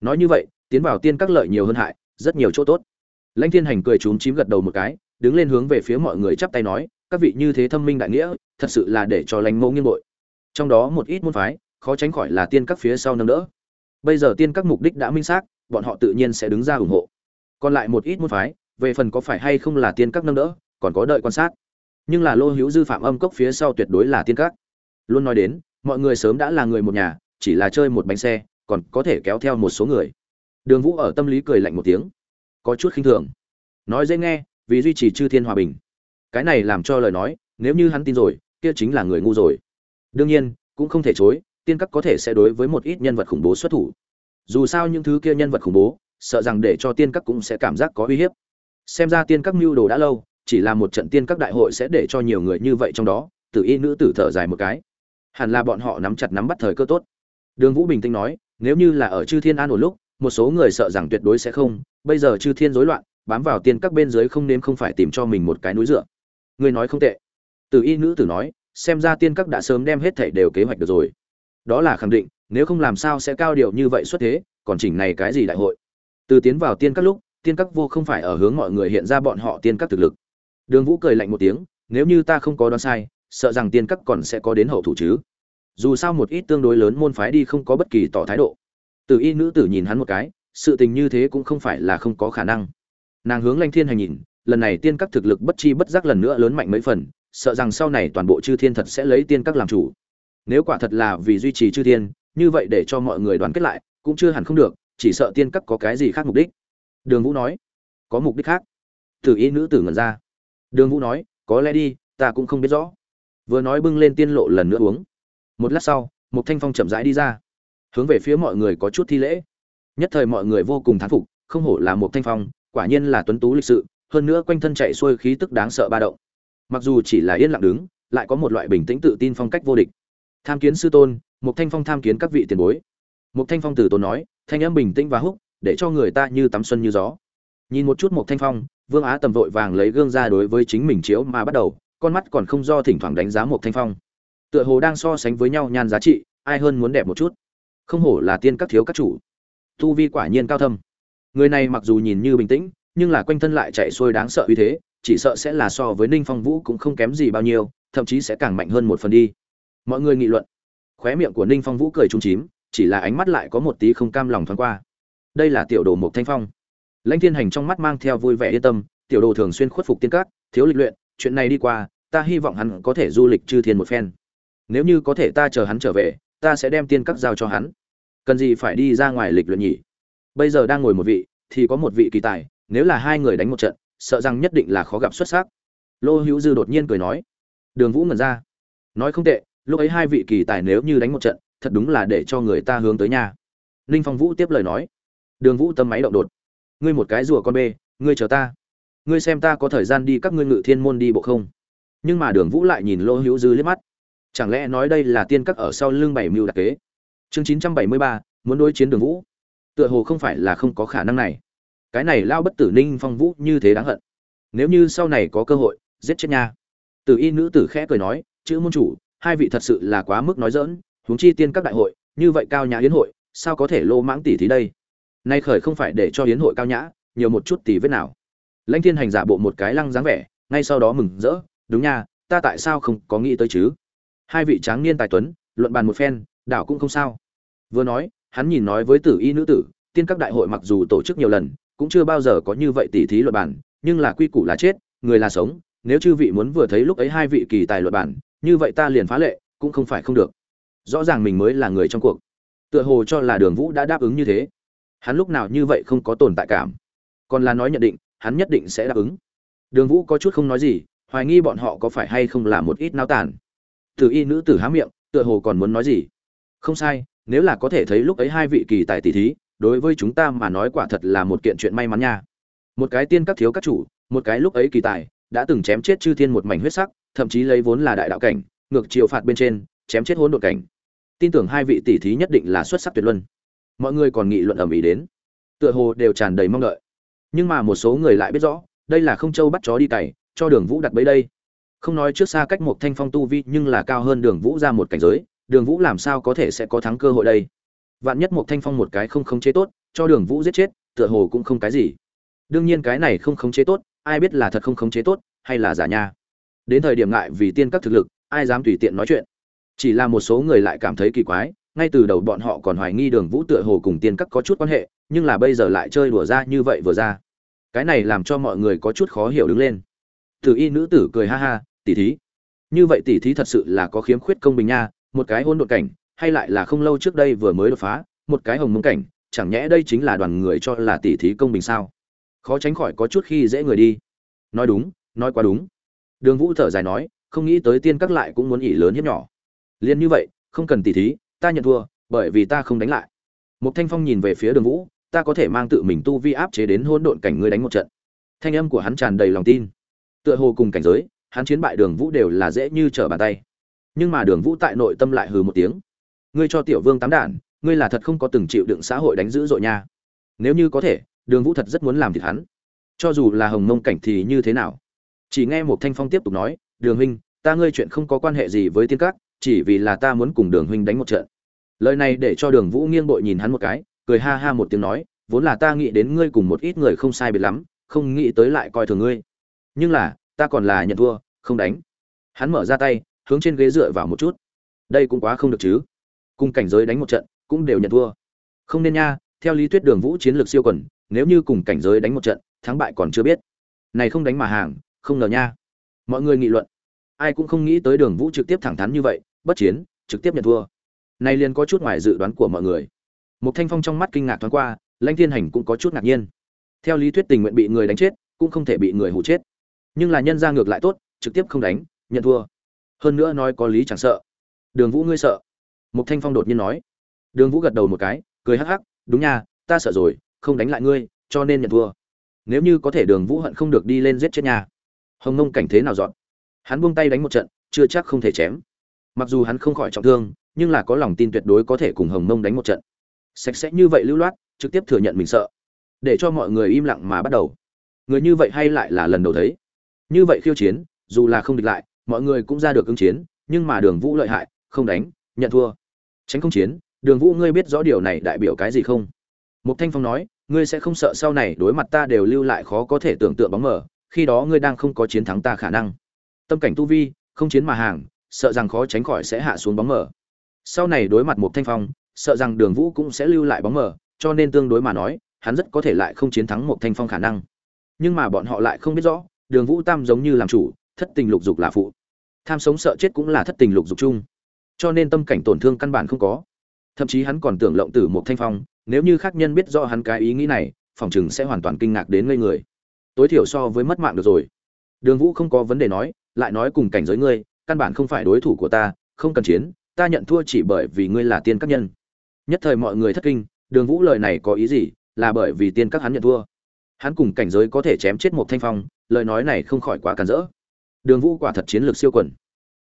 Nói như vậy, tiến vào tiên các lợi nhiều hơn hại, rất nhiều chỗ tốt. Lãnh thiên hành cười trúng chím gật đầu một cái, đứng lên hướng về phía mọi người chắp tay nói, các vị như thế thâm minh đại nghĩa, thật sự là để cho lãnh mẫu nghiêng bội. Trong đó một ít môn phái, khó tránh khỏi là tiên các phía sau nâng đỡ bây giờ tiên các mục đích đã minh xác, bọn họ tự nhiên sẽ đứng ra ủng hộ. Còn lại một ít môn phái, về phần có phải hay không là tiên các nâng đỡ, còn có đợi quan sát. Nhưng là lô hữu dư phạm âm cốc phía sau tuyệt đối là tiên các. Luôn nói đến, mọi người sớm đã là người một nhà, chỉ là chơi một bánh xe, còn có thể kéo theo một số người. Đường vũ ở tâm lý cười lạnh một tiếng. Có chút khinh thường. Nói dễ nghe, vì duy trì chư thiên hòa bình. Cái này làm cho lời nói, nếu như hắn tin rồi, kia chính là người ngu rồi. Đương nhiên, cũng không thể chối tiên các có thể sẽ đối với một ít nhân vật khủng bố xuất thủ. Dù sao những thứ kia nhân vật khủng bố, sợ rằng để cho tiên các cũng sẽ cảm giác có uy hiếp. Xem ra tiên các mưu đồ đã lâu, chỉ là một trận tiên các đại hội sẽ để cho nhiều người như vậy trong đó, tử y nữ tử thở dài một cái. Hẳn là bọn họ nắm chặt nắm bắt thời cơ tốt. Đường vũ bình tĩnh nói, nếu như là ở chư thiên an ổn lúc, một số người sợ rằng tuyệt đối sẽ không, bây giờ chư thiên rối loạn, bám vào tiên các bên dưới không nên không phải tìm cho mình một cái núi dựa. Người nói không tệ. Tử y nữ tử nói, xem ra tiên các đã sớm đem hết thảy đều kế hoạch được rồi đó là khẳng định, nếu không làm sao sẽ cao điều như vậy xuất thế, còn chỉnh này cái gì đại hội? Từ tiến vào tiên các lúc, tiên các vô không phải ở hướng mọi người hiện ra bọn họ tiên các thực lực. Đường vũ cười lạnh một tiếng, nếu như ta không có đoán sai, sợ rằng tiên các còn sẽ có đến hậu thủ chứ. Dù sao một ít tương đối lớn môn phái đi không có bất kỳ tỏ thái độ. Từ y nữ tử nhìn hắn một cái, sự tình như thế cũng không phải là không có khả năng. Nàng hướng lanh thiên hành nhìn, lần này tiên các thực lực bất chi bất giác lần nữa lớn mạnh mấy phần, sợ rằng sau này toàn bộ chư thiên thật sẽ lấy tiên các làm chủ nếu quả thật là vì duy trì chư thiên, như vậy để cho mọi người đoàn kết lại, cũng chưa hẳn không được, chỉ sợ tiên các có cái gì khác mục đích. Đường vũ nói, có mục đích khác. Tử y nữ tử ngẩn ra. Đường vũ nói, có lẽ đi, ta cũng không biết rõ. Vừa nói bưng lên tiên lộ lần nữa uống. Một lát sau một thanh phong chậm rãi đi ra. Hướng về phía mọi người có chút thi lễ. Nhất thời mọi người vô cùng thán phục, không hổ là một thanh phong, quả nhiên là tuấn tú lịch sự, hơn nữa quanh thân chạy xuôi khí tức đáng sợ ba động. Mặc dù chỉ là yên lặng đứng, lại có một loại bình tĩnh tự tin phong cách vô địch tham kiến sư tôn một thanh phong tham kiến các vị tiền bối. Một thanh phong từ tốn nói, thanh âm bình tĩnh và húc, để cho người ta như tắm xuân như gió. Nhìn một chút một thanh phong, vương á tầm vội vàng lấy gương ra đối với chính mình chiếu mà bắt đầu, con mắt còn không do thỉnh thoảng đánh giá một thanh phong. Tựa hồ đang so sánh với nhau nhan giá trị, ai hơn muốn đẹp một chút. Không hổ là tiên các thiếu các chủ. Tu vi quả nhiên cao thâm. Người này mặc dù nhìn như bình tĩnh, nhưng là quanh thân lại chạy xuôi đáng sợ uy thế, chỉ sợ sẽ là so với ninh phong vũ cũng không kém gì bao nhiêu, thậm chí sẽ càng mạnh hơn một phần đi mọi người nghị luận. Khóe miệng của ninh phong vũ cười trung chím chỉ là ánh mắt lại có một tí không cam lòng thoáng qua. Đây là tiểu đồ mục thanh phong. Lãnh thiên hành trong mắt mang theo vui vẻ yên tâm tiểu đồ thường xuyên khuất phục tiên cát, thiếu lịch luyện chuyện này đi qua ta hy vọng hắn có thể du lịch chư thiên một phen. Nếu như có thể ta chờ hắn trở về ta sẽ đem tiên cát giao cho hắn. Cần gì phải đi ra ngoài lịch luyện nhỉ? Bây giờ đang ngồi một vị thì có một vị kỳ tài nếu là hai người đánh một trận sợ rằng nhất định là khó gặp xuất sắc. Lô hữu dư đột nhiên cười nói. Đường vũ ngẩn ra. Nói không tệ lúc ấy hai vị kỳ tài nếu như đánh một trận, thật đúng là để cho người ta hướng tới nhà. Ninh phong vũ tiếp lời nói. Đường vũ tâm máy động đột. Ngươi một cái rùa con bê, ngươi chờ ta. Ngươi xem ta có thời gian đi các ngươi ngự thiên môn đi bộ không? Nhưng mà đường vũ lại nhìn lô hữu dư liếc mắt. Chẳng lẽ nói đây là tiên các ở sau lưng bảy mưu đặc kế? Chương chín trăm bảy mươi ba, muốn đối chiến đường vũ. Tựa hồ không phải là không có khả năng này. Cái này lao bất tử ninh phong vũ như thế đáng hận. Nếu như sau này có cơ hội, giết chết nha. Tử y nữ tử khẽ cười nói, chữ môn chủ hai vị thật sự là quá mức nói dỡn, huống chi tiên các đại hội, như vậy cao nhã yến hội, sao có thể lô mãng tỷ thí đây? Nay khởi không phải để cho yến hội cao nhã, nhiều một chút tỷ vết nào. Lãnh thiên hành giả bộ một cái lăng dáng vẻ, ngay sau đó mừng rỡ, đúng nha, ta tại sao không có nghĩ tới chứ? Hai vị tráng niên tài tuấn, luận bàn một phen, đảo cũng không sao. Vừa nói, hắn nhìn nói với tử y nữ tử, tiên các đại hội mặc dù tổ chức nhiều lần, cũng chưa bao giờ có như vậy tỉ thí luận bản nhưng là quy củ là chết, người là sống, nếu chư vị muốn vừa thấy lúc ấy hai vị kỳ tài luận bản như vậy ta liền phá lệ, cũng không phải không được. Rõ ràng mình mới là người trong cuộc. Tựa hồ cho là đường vũ đã đáp ứng như thế. Hắn lúc nào như vậy không có tồn tại cảm. Còn là nói nhận định, hắn nhất định sẽ đáp ứng. Đường vũ có chút không nói gì, hoài nghi bọn họ có phải hay không là một ít nao tản từ y nữ tử há miệng, tựa hồ còn muốn nói gì. Không sai, nếu là có thể thấy lúc ấy hai vị kỳ tài tỷ thí, đối với chúng ta mà nói quả thật là một kiện chuyện may mắn nha. Một cái tiên các thiếu các chủ, một cái lúc ấy kỳ tài, đã từng chém chết chư thiên một mảnh huyết sắc thậm chí lấy vốn là đại đạo cảnh, ngược chiều phạt bên trên, chém chết hỗn độn cảnh. Tin tưởng hai vị tỷ thí nhất định là xuất sắc tuyệt luân. Mọi người còn nghị luận ầm ĩ đến. Tựa hồ đều tràn đầy mong đợi. Nhưng mà một số người lại biết rõ, đây là không châu bắt chó đi cày, cho đường vũ đặt bấy đây. Không nói trước xa cách một thanh phong tu vi, nhưng là cao hơn đường vũ ra một cảnh giới, đường vũ làm sao có thể sẽ có thắng cơ hội đây? Vạn nhất một thanh phong một cái không khống chế tốt, cho đường vũ giết chết, tựa hồ cũng không cái gì. Đương nhiên cái này không khống chế tốt, ai biết là thật không khống chế tốt, hay là giả nha đến thời điểm ngại vì tiên các thực lực, ai dám tùy tiện nói chuyện. Chỉ là một số người lại cảm thấy kỳ quái, ngay từ đầu bọn họ còn hoài nghi đường vũ tựa hồ cùng tiên các có chút quan hệ, nhưng là bây giờ lại chơi đùa ra như vậy vừa ra. Cái này làm cho mọi người có chút khó hiểu đứng lên. Thử y nữ tử cười ha ha tỉ thí. Như vậy tỉ thí thật sự là có khiếm khuyết công bình nha, một cái hôn đột cảnh, hay lại là không lâu trước đây vừa mới đột phá, một cái hồng mông cảnh, chẳng nhẽ đây chính là đoàn người cho là tỉ thí công bình sao? Khó tránh khỏi có chút khi dễ người đi. Nói đúng, nói quá đúng đường vũ thở dài nói không nghĩ tới tiên các lại cũng muốn ỷ lớn hiếp nhỏ. Liền như vậy không cần tỉ thí ta nhận thua bởi vì ta không đánh lại. Một thanh phong nhìn về phía đường vũ ta có thể mang tự mình tu vi áp chế đến hôn độn cảnh ngươi đánh một trận. Thanh âm của hắn tràn đầy lòng tin. Tựa hồ cùng cảnh giới hắn chiến bại đường vũ đều là dễ như trở bàn tay. Nhưng mà đường vũ tại nội tâm lại hừ một tiếng. Ngươi cho tiểu vương tám đạn, ngươi là thật không có từng chịu đựng xã hội đánh dữ dội nha. Nếu như có thể đường vũ thật rất muốn làm thịt hắn. Cho dù là hồng mông cảnh thì như thế nào? Chỉ nghe một thanh phong tiếp tục nói, đường huynh, ta ngươi chuyện không có quan hệ gì với tiên các, chỉ vì là ta muốn cùng đường huynh đánh một trận. Lời này để cho đường vũ nghiêng bội nhìn hắn một cái, cười ha ha một tiếng nói, vốn là ta nghĩ đến ngươi cùng một ít người không sai biệt lắm, không nghĩ tới lại coi thường ngươi. Nhưng là, ta còn là nhận thua, không đánh. Hắn mở ra tay, hướng trên ghế dựa vào một chút. Đây cũng quá không được chứ. Cùng cảnh giới đánh một trận, cũng đều nhận thua. Không nên nha, theo lý thuyết đường vũ chiến lược siêu quần, nếu như cùng cảnh giới đánh một trận, thắng bại còn chưa biết. Này không đánh mà hàng không ngờ nha. Mọi người nghị luận. Ai cũng không nghĩ tới đường vũ trực tiếp thẳng thắn như vậy, bất chiến, trực tiếp nhận thua. Này liền có chút ngoài dự đoán của mọi người. Một thanh phong trong mắt kinh ngạc thoáng qua, lãnh thiên hành cũng có chút ngạc nhiên. Theo lý thuyết tình nguyện bị người đánh chết, cũng không thể bị người hụ chết. Nhưng là nhân ra ngược lại tốt, trực tiếp không đánh, nhận thua. Hơn nữa nói có lý chẳng sợ. Đường vũ ngươi sợ? Một thanh phong đột nhiên nói. Đường vũ gật đầu một cái, cười hắc hắc, đúng nha, ta sợ rồi, không đánh lại ngươi, cho nên nhận thua. Nếu như có thể đường vũ hận không được đi lên giết chết nhà hồng nông cảnh thế nào dọn? Hắn buông tay đánh một trận, chưa chắc không thể chém. Mặc dù hắn không khỏi trọng thương, nhưng là có lòng tin tuyệt đối có thể cùng hồng nông đánh một trận. Sạch sẽ như vậy lưu loát, trực tiếp thừa nhận mình sợ. Để cho mọi người im lặng mà bắt đầu. Người như vậy hay lại là lần đầu thấy. Như vậy khiêu chiến, dù là không địch lại, mọi người cũng ra được ứng chiến, nhưng mà đường vũ lợi hại, không đánh, nhận thua. Tránh không chiến, đường vũ ngươi biết rõ điều này đại biểu cái gì không? Mục thanh phong nói, ngươi sẽ không sợ sau này đối mặt ta đều lưu lại khó có thể tưởng tượng bóng mở khi đó ngươi đang không có chiến thắng ta khả năng. Tâm cảnh tu vi, không chiến mà hàng, sợ rằng khó tránh khỏi sẽ hạ xuống bóng mở sau này đối mặt một thanh phong, sợ rằng đường vũ cũng sẽ lưu lại bóng mở cho nên tương đối mà nói, hắn rất có thể lại không chiến thắng một thanh phong khả năng. Nhưng mà bọn họ lại không biết rõ, đường vũ tam giống như làm chủ, thất tình lục dục là phụ. Tham sống sợ chết cũng là thất tình lục dục chung. Cho nên tâm cảnh tổn thương căn bản không có. Thậm chí hắn còn tưởng lộng tử một thanh phong, nếu như khác nhân biết rõ hắn cái ý nghĩ này, phòng chừng sẽ hoàn toàn kinh ngạc đến ngây người tối thiểu so với mất mạng được rồi. Đường vũ không có vấn đề nói, lại nói cùng cảnh giới ngươi, căn bản không phải đối thủ của ta, không cần chiến, ta nhận thua chỉ bởi vì ngươi là tiên các nhân. Nhất thời mọi người thất kinh, đường vũ lời này có ý gì, là bởi vì tiên các hắn nhận thua. Hắn cùng cảnh giới có thể chém chết một thanh phong, lời nói này không khỏi quá cản rỡ. Đường vũ quả thật chiến lược siêu quần.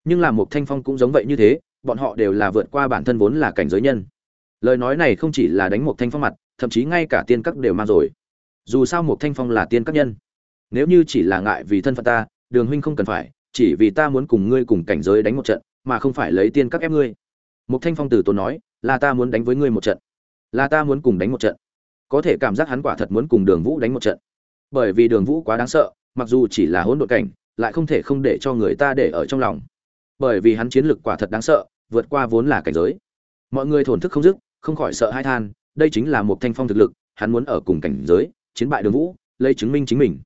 Nhưng là một thanh phong cũng giống vậy như thế, bọn họ đều là vượt qua bản thân vốn là cảnh giới nhân. Lời nói này không chỉ là đánh một thanh phong mặt, thậm chí ngay cả tiên các đều mang rồi dù sao một thanh phong là tiên các nhân. Nếu như chỉ là ngại vì thân phận ta, đường huynh không cần phải, chỉ vì ta muốn cùng ngươi cùng cảnh giới đánh một trận, mà không phải lấy tiên các ép ngươi. Một thanh phong từ tốn nói, là ta muốn đánh với ngươi một trận. Là ta muốn cùng đánh một trận. Có thể cảm giác hắn quả thật muốn cùng đường vũ đánh một trận. Bởi vì đường vũ quá đáng sợ, mặc dù chỉ là hỗn độn cảnh, lại không thể không để cho người ta để ở trong lòng. Bởi vì hắn chiến lực quả thật đáng sợ, vượt qua vốn là cảnh giới. Mọi người thổn thức không dứt, không khỏi sợ hai than, đây chính là một thanh phong thực lực, hắn muốn ở cùng cảnh giới chiến bại đường vũ, lấy chứng minh chính mình.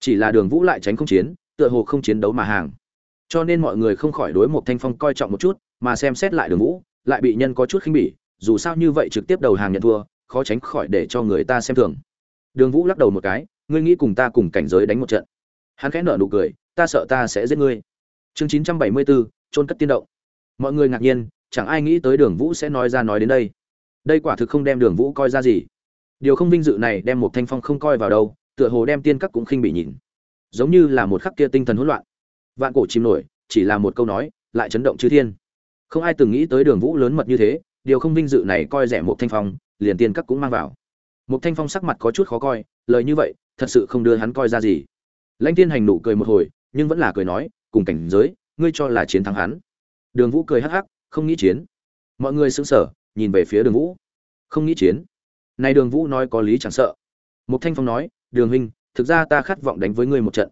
Chỉ là đường vũ lại tránh không chiến, tựa hồ không chiến đấu mà hàng. Cho nên mọi người không khỏi đối một thanh phong coi trọng một chút, mà xem xét lại đường vũ, lại bị nhân có chút khinh bỉ, dù sao như vậy trực tiếp đầu hàng nhận thua, khó tránh khỏi để cho người ta xem thường. Đường vũ lắc đầu một cái, ngươi nghĩ cùng ta cùng cảnh giới đánh một trận? Hắn khẽ nở nụ cười, ta sợ ta sẽ giết ngươi. Chương chín trăm bảy mươi bốn trôn cất tiên động. Mọi người ngạc nhiên, chẳng ai nghĩ tới đường vũ sẽ nói ra nói đến đây. Đây quả thực không đem đường vũ coi ra gì điều không vinh dự này đem một thanh phong không coi vào đâu, tựa hồ đem tiên các cũng khinh bị nhìn. Giống như là một khắc kia tinh thần hỗn loạn. Vạn cổ chìm nổi, chỉ là một câu nói, lại chấn động chư thiên. Không ai từng nghĩ tới đường vũ lớn mật như thế, điều không vinh dự này coi rẻ một thanh phong, liền tiên các cũng mang vào. Một thanh phong sắc mặt có chút khó coi, lời như vậy, thật sự không đưa hắn coi ra gì. Lãnh tiên hành nụ cười một hồi, nhưng vẫn là cười nói, cùng cảnh giới, ngươi cho là chiến thắng hắn. Đường vũ cười hắc hắc, không nghĩ chiến. Mọi người sững sờ, nhìn về phía đường vũ. Không nghĩ chiến này đường vũ nói có lý chẳng sợ. Mục thanh phong nói, đường huynh, thực ra ta khát vọng đánh với ngươi một trận.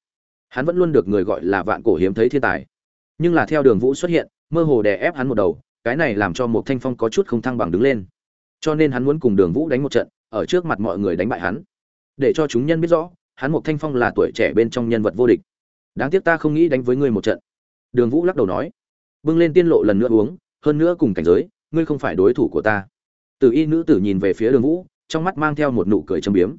Hắn vẫn luôn được người gọi là vạn cổ hiếm thấy thiên tài. Nhưng là theo đường vũ xuất hiện, mơ hồ đè ép hắn một đầu, cái này làm cho Mục thanh phong có chút không thăng bằng đứng lên. Cho nên hắn muốn cùng đường vũ đánh một trận, ở trước mặt mọi người đánh bại hắn. Để cho chúng nhân biết rõ, hắn Mục thanh phong là tuổi trẻ bên trong nhân vật vô địch. Đáng tiếc ta không nghĩ đánh với ngươi một trận. Đường vũ lắc đầu nói. Bưng lên tiên lộ lần nữa uống, hơn nữa cùng cảnh giới, ngươi không phải đối thủ của ta. Từ y nữ tử nhìn về phía đường vũ trong mắt mang theo một nụ cười châm biếm.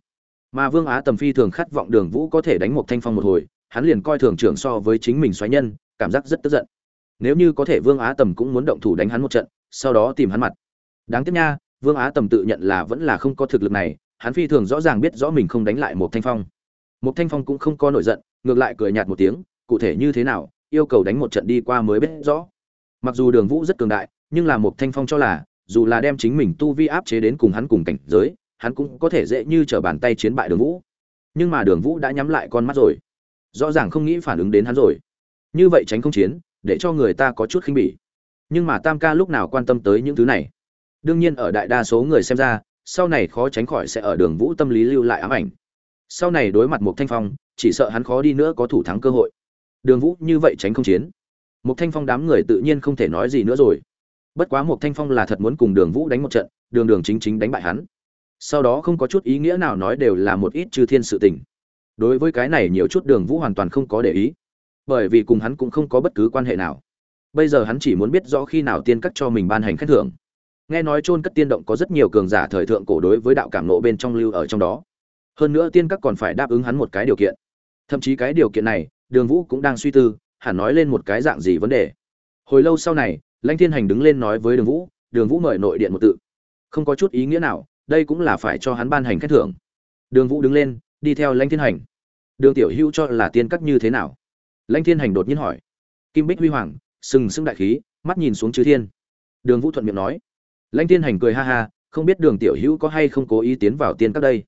Mà vương á tầm phi thường khát vọng đường vũ có thể đánh một thanh phong một hồi, hắn liền coi thường trưởng so với chính mình xoáy nhân, cảm giác rất tức giận. Nếu như có thể vương á tầm cũng muốn động thủ đánh hắn một trận, sau đó tìm hắn mặt. Đáng tiếc nha, vương á tầm tự nhận là vẫn là không có thực lực này, hắn phi thường rõ ràng biết rõ mình không đánh lại một thanh phong. Một thanh phong cũng không có nổi giận, ngược lại cười nhạt một tiếng, cụ thể như thế nào, yêu cầu đánh một trận đi qua mới biết rõ. Mặc dù đường vũ rất cường đại, nhưng là một thanh phong cho là dù là đem chính mình tu vi áp chế đến cùng hắn cùng cảnh giới, hắn cũng có thể dễ như trở bàn tay chiến bại đường vũ. Nhưng mà đường vũ đã nhắm lại con mắt rồi. Rõ ràng không nghĩ phản ứng đến hắn rồi. Như vậy tránh không chiến, để cho người ta có chút khinh bỉ. Nhưng mà tam ca lúc nào quan tâm tới những thứ này? Đương nhiên ở đại đa số người xem ra, sau này khó tránh khỏi sẽ ở đường vũ tâm lý lưu lại ám ảnh. Sau này đối mặt một thanh phong, chỉ sợ hắn khó đi nữa có thủ thắng cơ hội. Đường vũ như vậy tránh không chiến. Một thanh phong đám người tự nhiên không thể nói gì nữa rồi bất quá một thanh phong là thật muốn cùng đường vũ đánh một trận, đường đường chính chính đánh bại hắn. Sau đó không có chút ý nghĩa nào nói đều là một ít chư thiên sự tình. Đối với cái này nhiều chút đường vũ hoàn toàn không có để ý, bởi vì cùng hắn cũng không có bất cứ quan hệ nào. Bây giờ hắn chỉ muốn biết rõ khi nào tiên cắt cho mình ban hành khen thưởng. Nghe nói chôn cất tiên động có rất nhiều cường giả thời thượng cổ đối với đạo cảm nộ bên trong lưu ở trong đó. Hơn nữa tiên các còn phải đáp ứng hắn một cái điều kiện. Thậm chí cái điều kiện này, đường vũ cũng đang suy tư, hẳn nói lên một cái dạng gì vấn đề. Hồi lâu sau này lãnh thiên hành đứng lên nói với đường vũ đường vũ mời nội điện một tự. Không có chút ý nghĩa nào, đây cũng là phải cho hắn ban hành khen thưởng. Đường vũ đứng lên, đi theo lãnh thiên hành. Đường tiểu hữu cho là tiên cắt như thế nào? Lãnh thiên hành đột nhiên hỏi. Kim bích huy hoàng, sừng sững đại khí, mắt nhìn xuống chư thiên. Đường vũ thuận miệng nói. Lãnh thiên hành cười ha ha, không biết đường tiểu hữu có hay không cố ý tiến vào tiên các đây?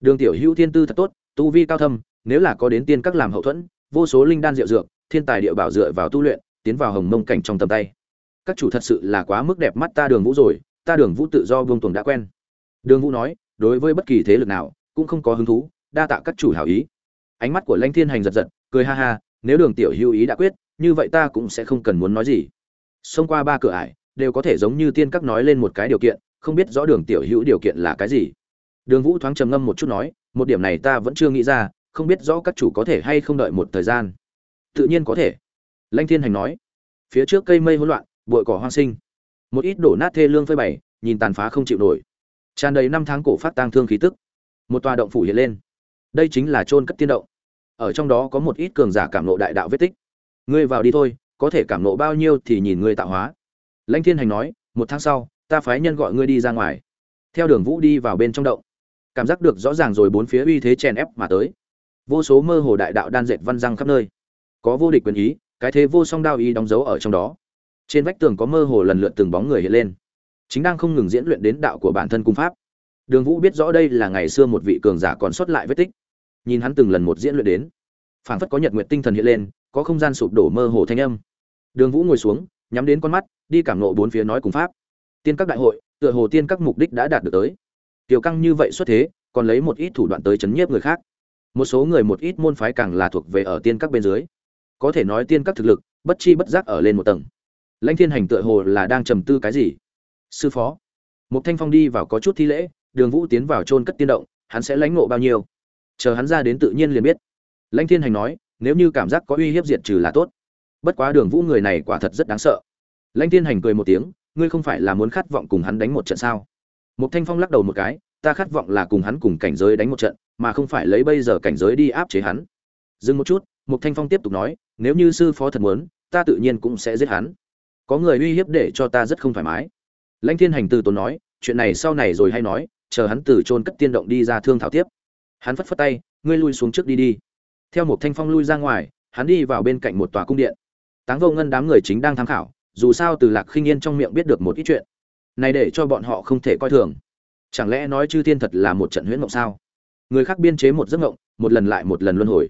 Đường tiểu hữu thiên tư thật tốt, tu vi cao thâm, nếu là có đến tiên các làm hậu thuẫn, vô số linh đan diệu dược, thiên tài địa bảo dựa vào tu luyện, tiến vào hồng mông cảnh trong tầm tay các chủ thật sự là quá mức đẹp mắt ta đường vũ rồi, ta đường vũ tự do vương tuồng đã quen. Đường vũ nói, đối với bất kỳ thế lực nào, cũng không có hứng thú, đa tạ các chủ hảo ý. Ánh mắt của lãnh thiên hành giật giật, cười ha ha, nếu đường tiểu hữu ý đã quyết, như vậy ta cũng sẽ không cần muốn nói gì. Xông qua ba cửa ải, đều có thể giống như tiên các nói lên một cái điều kiện, không biết rõ đường tiểu hữu điều kiện là cái gì. Đường vũ thoáng trầm ngâm một chút nói, một điểm này ta vẫn chưa nghĩ ra, không biết rõ các chủ có thể hay không đợi một thời gian. Tự nhiên có thể. Lãnh thiên hành nói, phía trước cây mây hỗn loạn bụi cỏ hoang sinh. Một ít đổ nát thê lương phơi bày, nhìn tàn phá không chịu nổi. Tràn đầy năm tháng cổ phát tang thương khí tức. Một tòa động phủ hiện lên. Đây chính là chôn cất tiên động. Ở trong đó có một ít cường giả cảm nộ đại đạo vết tích. Ngươi vào đi thôi, có thể cảm nộ bao nhiêu thì nhìn ngươi tạo hóa. Lãnh thiên hành nói, một tháng sau, ta phái nhân gọi ngươi đi ra ngoài. Theo đường vũ đi vào bên trong động. Cảm giác được rõ ràng rồi bốn phía uy thế chèn ép mà tới. Vô số mơ hồ đại đạo đan dệt văn răng khắp nơi. Có vô địch quyền ý, cái thế vô song đao ý đóng dấu ở trong đó trên vách tường có mơ hồ lần lượt từng bóng người hiện lên. Chính đang không ngừng diễn luyện đến đạo của bản thân cung pháp. Đường vũ biết rõ đây là ngày xưa một vị cường giả còn sót lại vết tích. Nhìn hắn từng lần một diễn luyện đến, phảng phất có nhật nguyện tinh thần hiện lên, có không gian sụp đổ mơ hồ thanh âm. Đường vũ ngồi xuống, nhắm đến con mắt, đi cảm nộ bốn phía nói cùng pháp. Tiên các đại hội, tựa hồ tiên các mục đích đã đạt được tới. Tiểu căng như vậy xuất thế, còn lấy một ít thủ đoạn tới chấn nhiếp người khác. Một số người một ít môn phái càng là thuộc về ở tiên các bên dưới. Có thể nói tiên các thực lực, bất chi bất giác ở lên một tầng lãnh thiên hành tựa hồ là đang trầm tư cái gì? Sư phó một thanh phong đi vào có chút thi lễ, đường vũ tiến vào chôn cất tiên động, hắn sẽ lãnh ngộ bao nhiêu? Chờ hắn ra đến tự nhiên liền biết. Lãnh thiên hành nói, nếu như cảm giác có uy hiếp diệt trừ là tốt. Bất quá đường vũ người này quả thật rất đáng sợ. Lãnh thiên hành cười một tiếng, ngươi không phải là muốn khát vọng cùng hắn đánh một trận sao? Một thanh phong lắc đầu một cái, ta khát vọng là cùng hắn cùng cảnh giới đánh một trận, mà không phải lấy bây giờ cảnh giới đi áp chế hắn. Dừng một chút một thanh phong tiếp tục nói, nếu như sư phó thật muốn, ta tự nhiên cũng sẽ giết hắn có người uy hiếp để cho ta rất không thoải mái. Lãnh thiên hành từ tốn nói, chuyện này sau này rồi hay nói, chờ hắn từ chôn cất tiên động đi ra thương thảo tiếp. Hắn phất phất tay, ngươi lui xuống trước đi đi. Theo một thanh phong lui ra ngoài, hắn đi vào bên cạnh một tòa cung điện. Táng vô ngân đám người chính đang tham khảo, dù sao từ lạc khinh yên trong miệng biết được một ít chuyện. Này để cho bọn họ không thể coi thường. Chẳng lẽ nói chư thiên thật là một trận huyễn mộng sao? Người khác biên chế một giấc mộng, một lần lại một lần luân hồi.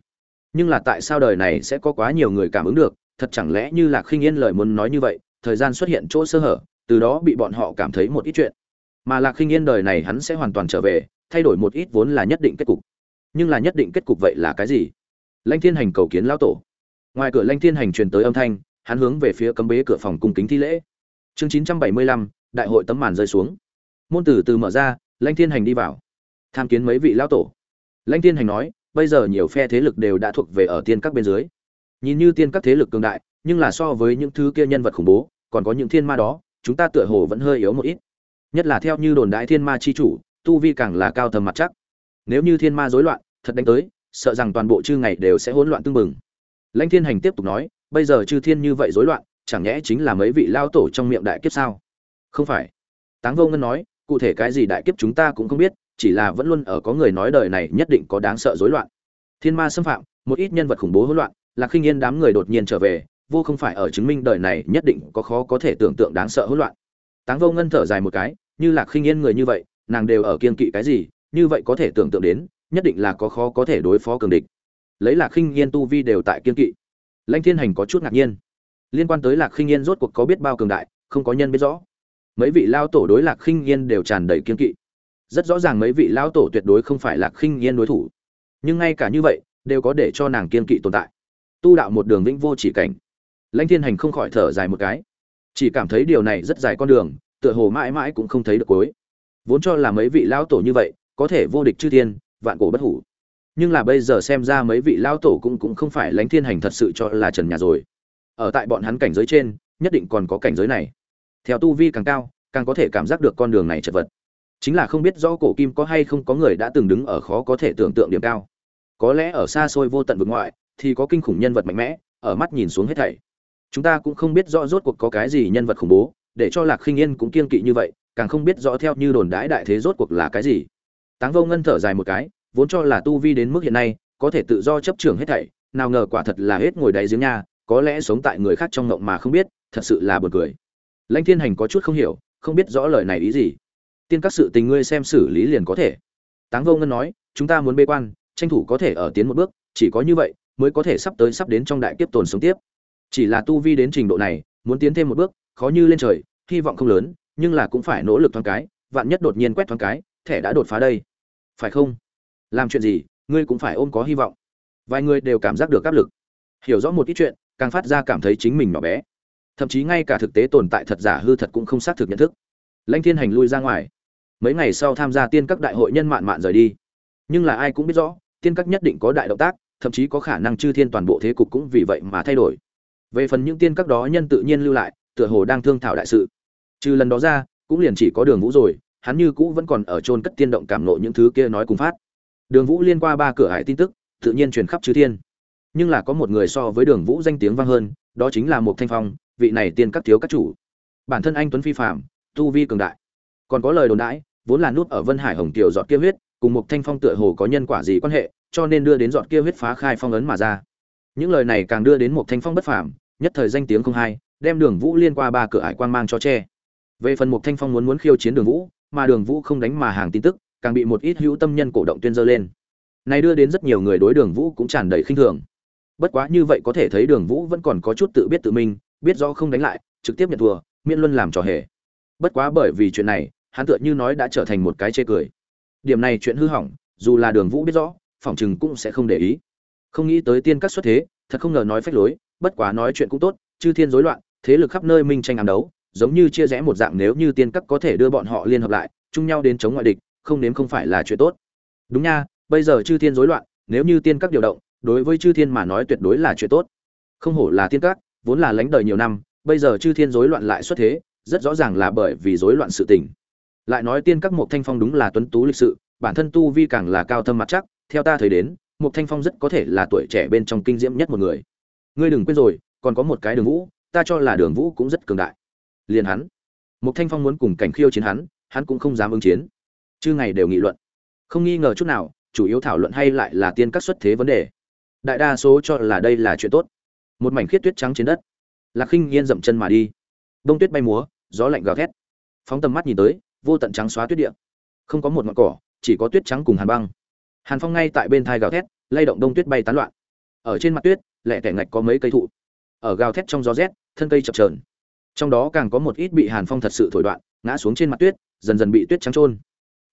Nhưng là tại sao đời này sẽ có quá nhiều người cảm ứng được thật chẳng lẽ như lạc khinh yên lời muốn nói như vậy, thời gian xuất hiện chỗ sơ hở, từ đó bị bọn họ cảm thấy một ít chuyện. Mà lạc khinh yên đời này hắn sẽ hoàn toàn trở về, thay đổi một ít vốn là nhất định kết cục. Nhưng là nhất định kết cục vậy là cái gì? Lãnh thiên hành cầu kiến lão tổ. Ngoài cửa Lãnh thiên hành truyền tới âm thanh, hắn hướng về phía cấm bế cửa phòng cung kính thi lễ. Chương chín trăm bảy mươi lăm, đại hội tấm màn rơi xuống. Môn tử từ mở ra Lãnh thiên hành đi vào. Tham kiến mấy vị lão tổ. Lãnh thiên hành nói, bây giờ nhiều phe thế lực đều đã thuộc về ở tiên các bên dưới nhìn như tiên các thế lực cường đại, nhưng là so với những thứ kia nhân vật khủng bố, còn có những thiên ma đó, chúng ta tựa hồ vẫn hơi yếu một ít. Nhất là theo như đồn đại thiên ma chi chủ, tu vi càng là cao thầm mặt chắc. Nếu như thiên ma rối loạn, thật đánh tới, sợ rằng toàn bộ chư ngày đều sẽ hỗn loạn tương bừng. Lãnh thiên hành tiếp tục nói, bây giờ chư thiên như vậy rối loạn, chẳng nhẽ chính là mấy vị lao tổ trong miệng đại kiếp sao? Không phải. Táng vô ngân nói, cụ thể cái gì đại kiếp chúng ta cũng không biết, chỉ là vẫn luôn ở có người nói đời này nhất định có đáng sợ rối loạn. Thiên ma xâm phạm, một ít nhân vật khủng bố hỗn loạn lạc khinh yên đám người đột nhiên trở về, vô không phải ở chứng minh đời này nhất định có khó có thể tưởng tượng đáng sợ hỗn loạn. Táng vô ngân thở dài một cái, như lạc khinh yên người như vậy, nàng đều ở kiên kỵ cái gì, như vậy có thể tưởng tượng đến, nhất định là có khó có thể đối phó cường địch. Lấy lạc khinh yên tu vi đều tại kiên kỵ. Lãnh thiên hành có chút ngạc nhiên. Liên quan tới lạc khinh yên rốt cuộc có biết bao cường đại, không có nhân biết rõ. Mấy vị lao tổ đối lạc khinh yên đều tràn đầy kiên kỵ. Rất rõ ràng mấy vị lão tổ tuyệt đối không phải Lạc khinh yên đối thủ. Nhưng ngay cả như vậy, đều có để cho nàng kiên kỵ tồn tại tu đạo một đường vĩnh vô chỉ cảnh. Lãnh thiên hành không khỏi thở dài một cái. Chỉ cảm thấy điều này rất dài con đường, tựa hồ mãi mãi cũng không thấy được cuối. Vốn cho là mấy vị lão tổ như vậy, có thể vô địch chư thiên, vạn cổ bất hủ. Nhưng là bây giờ xem ra mấy vị lão tổ cũng cũng không phải lãnh thiên hành thật sự cho là trần nhà rồi. Ở tại bọn hắn cảnh giới trên, nhất định còn có cảnh giới này. Theo tu vi càng cao, càng có thể cảm giác được con đường này chật vật. Chính là không biết rõ cổ kim có hay không có người đã từng đứng ở khó có thể tưởng tượng điểm cao. Có lẽ ở xa xôi vô tận vực ngoại thì có kinh khủng nhân vật mạnh mẽ, ở mắt nhìn xuống hết thảy. Chúng ta cũng không biết rõ rốt cuộc có cái gì nhân vật khủng bố, để cho lạc khinh yên cũng kiên kỵ như vậy, càng không biết rõ theo như đồn đãi đại thế rốt cuộc là cái gì. Táng vô ngân thở dài một cái, vốn cho là tu vi đến mức hiện nay, có thể tự do chấp trường hết thảy, nào ngờ quả thật là hết ngồi đáy giếng nha, có lẽ sống tại người khác trong ngộng mà không biết, thật sự là buồn cười. Lãnh thiên hành có chút không hiểu, không biết rõ lời này ý gì. Tiên các sự tình ngươi xem xử lý liền có thể. Táng vô ngân nói, chúng ta muốn bê quan, tranh thủ có thể ở tiến một bước, chỉ có như vậy mới có thể sắp tới sắp đến trong đại kiếp tồn sống tiếp. Chỉ là tu vi đến trình độ này, muốn tiến thêm một bước, khó như lên trời, hy vọng không lớn, nhưng là cũng phải nỗ lực thoáng cái, vạn nhất đột nhiên quét thoáng cái, thẻ đã đột phá đây. Phải không? Làm chuyện gì, ngươi cũng phải ôm có hy vọng. Vài người đều cảm giác được áp lực. Hiểu rõ một ít chuyện, càng phát ra cảm thấy chính mình nhỏ bé. Thậm chí ngay cả thực tế tồn tại thật giả hư thật cũng không xác thực nhận thức. Lãnh thiên hành lui ra ngoài. Mấy ngày sau tham gia tiên các đại hội nhân mạn mạn rời đi. Nhưng là ai cũng biết rõ, tiên các nhất định có đại động tác thậm chí có khả năng chư thiên toàn bộ thế cục cũng vì vậy mà thay đổi. Về phần những tiên các đó, nhân tự nhiên lưu lại, tựa hồ đang thương thảo đại sự. Trừ lần đó ra, cũng liền chỉ có đường vũ rồi, hắn như cũ vẫn còn ở chôn cất tiên động cảm nộ những thứ kia nói cùng phát. Đường vũ liên qua ba cửa hải tin tức, tự nhiên truyền khắp chư thiên. Nhưng là có một người so với đường vũ danh tiếng vang hơn, đó chính là một thanh phong, vị này tiên các thiếu các chủ. Bản thân anh tuấn phi phạm tu vi cường đại. Còn có lời đồn đãi, vốn là nút ở vân hải hồng tiểu giọt kia huyết, cùng một thanh phong tựa hồ có nhân quả gì quan hệ cho nên đưa đến giọt kia huyết phá khai phong ấn mà ra. Những lời này càng đưa đến một thanh phong bất phàm, nhất thời danh tiếng không hay đem đường vũ liên qua ba cửa ải quang mang cho che. Về phần một thanh phong muốn muốn khiêu chiến đường vũ, mà đường vũ không đánh mà hàng tin tức, càng bị một ít hữu tâm nhân cổ động tuyên dơ lên. Này đưa đến rất nhiều người đối đường vũ cũng tràn đầy khinh thường. Bất quá như vậy có thể thấy đường vũ vẫn còn có chút tự biết tự mình, biết rõ không đánh lại, trực tiếp nhận thua, miễn luân làm trò hề. Bất quá bởi vì chuyện này, hắn tựa như nói đã trở thành một cái chê cười. Điểm này chuyện hư hỏng, dù là đường vũ biết rõ phỏng chừng cũng sẽ không để ý. Không nghĩ tới tiên các xuất thế, thật không ngờ nói phách lối, bất quá nói chuyện cũng tốt, chư thiên rối loạn, thế lực khắp nơi minh tranh ám đấu, giống như chia rẽ một dạng nếu như tiên các có thể đưa bọn họ liên hợp lại, chung nhau đến chống ngoại địch, không nếm không phải là chuyện tốt. Đúng nha, bây giờ chư thiên rối loạn, nếu như tiên các điều động, đối với chư thiên mà nói tuyệt đối là chuyện tốt. Không hổ là tiên các, vốn là lánh đời nhiều năm, bây giờ chư thiên rối loạn lại xuất thế, rất rõ ràng là bởi vì rối loạn sự tình. Lại nói tiên các một thanh phong đúng là tuấn tú lịch sự, bản thân tu vi càng là cao thâm mặt chắc theo ta thấy đến một thanh phong rất có thể là tuổi trẻ bên trong kinh diễm nhất một người. Ngươi đừng quên rồi, còn có một cái đường vũ, ta cho là đường vũ cũng rất cường đại. Liền hắn. Một thanh phong muốn cùng cảnh khiêu chiến hắn hắn cũng không dám ứng chiến. Chư ngày đều nghị luận. Không nghi ngờ chút nào, chủ yếu thảo luận hay lại là tiên các xuất thế vấn đề. Đại đa số cho là đây là chuyện tốt. Một mảnh khiết tuyết trắng trên đất. Lạc khinh yên dậm chân mà đi. Đông tuyết bay múa, gió lạnh gào thét. Phóng tầm mắt nhìn tới, vô tận trắng xóa tuyết địa. Không có một ngọn cỏ, chỉ có tuyết trắng cùng hàn băng hàn phong ngay tại bên thai gào thét, lay động đông tuyết bay tán loạn. Ở trên mặt tuyết lẹ tẻ ngạch có mấy cây thụ. Ở gào thét trong gió rét, thân cây chập trờn trong đó càng có một ít bị hàn phong thật sự thổi đoạn, ngã xuống trên mặt tuyết, dần dần bị tuyết trắng trôn.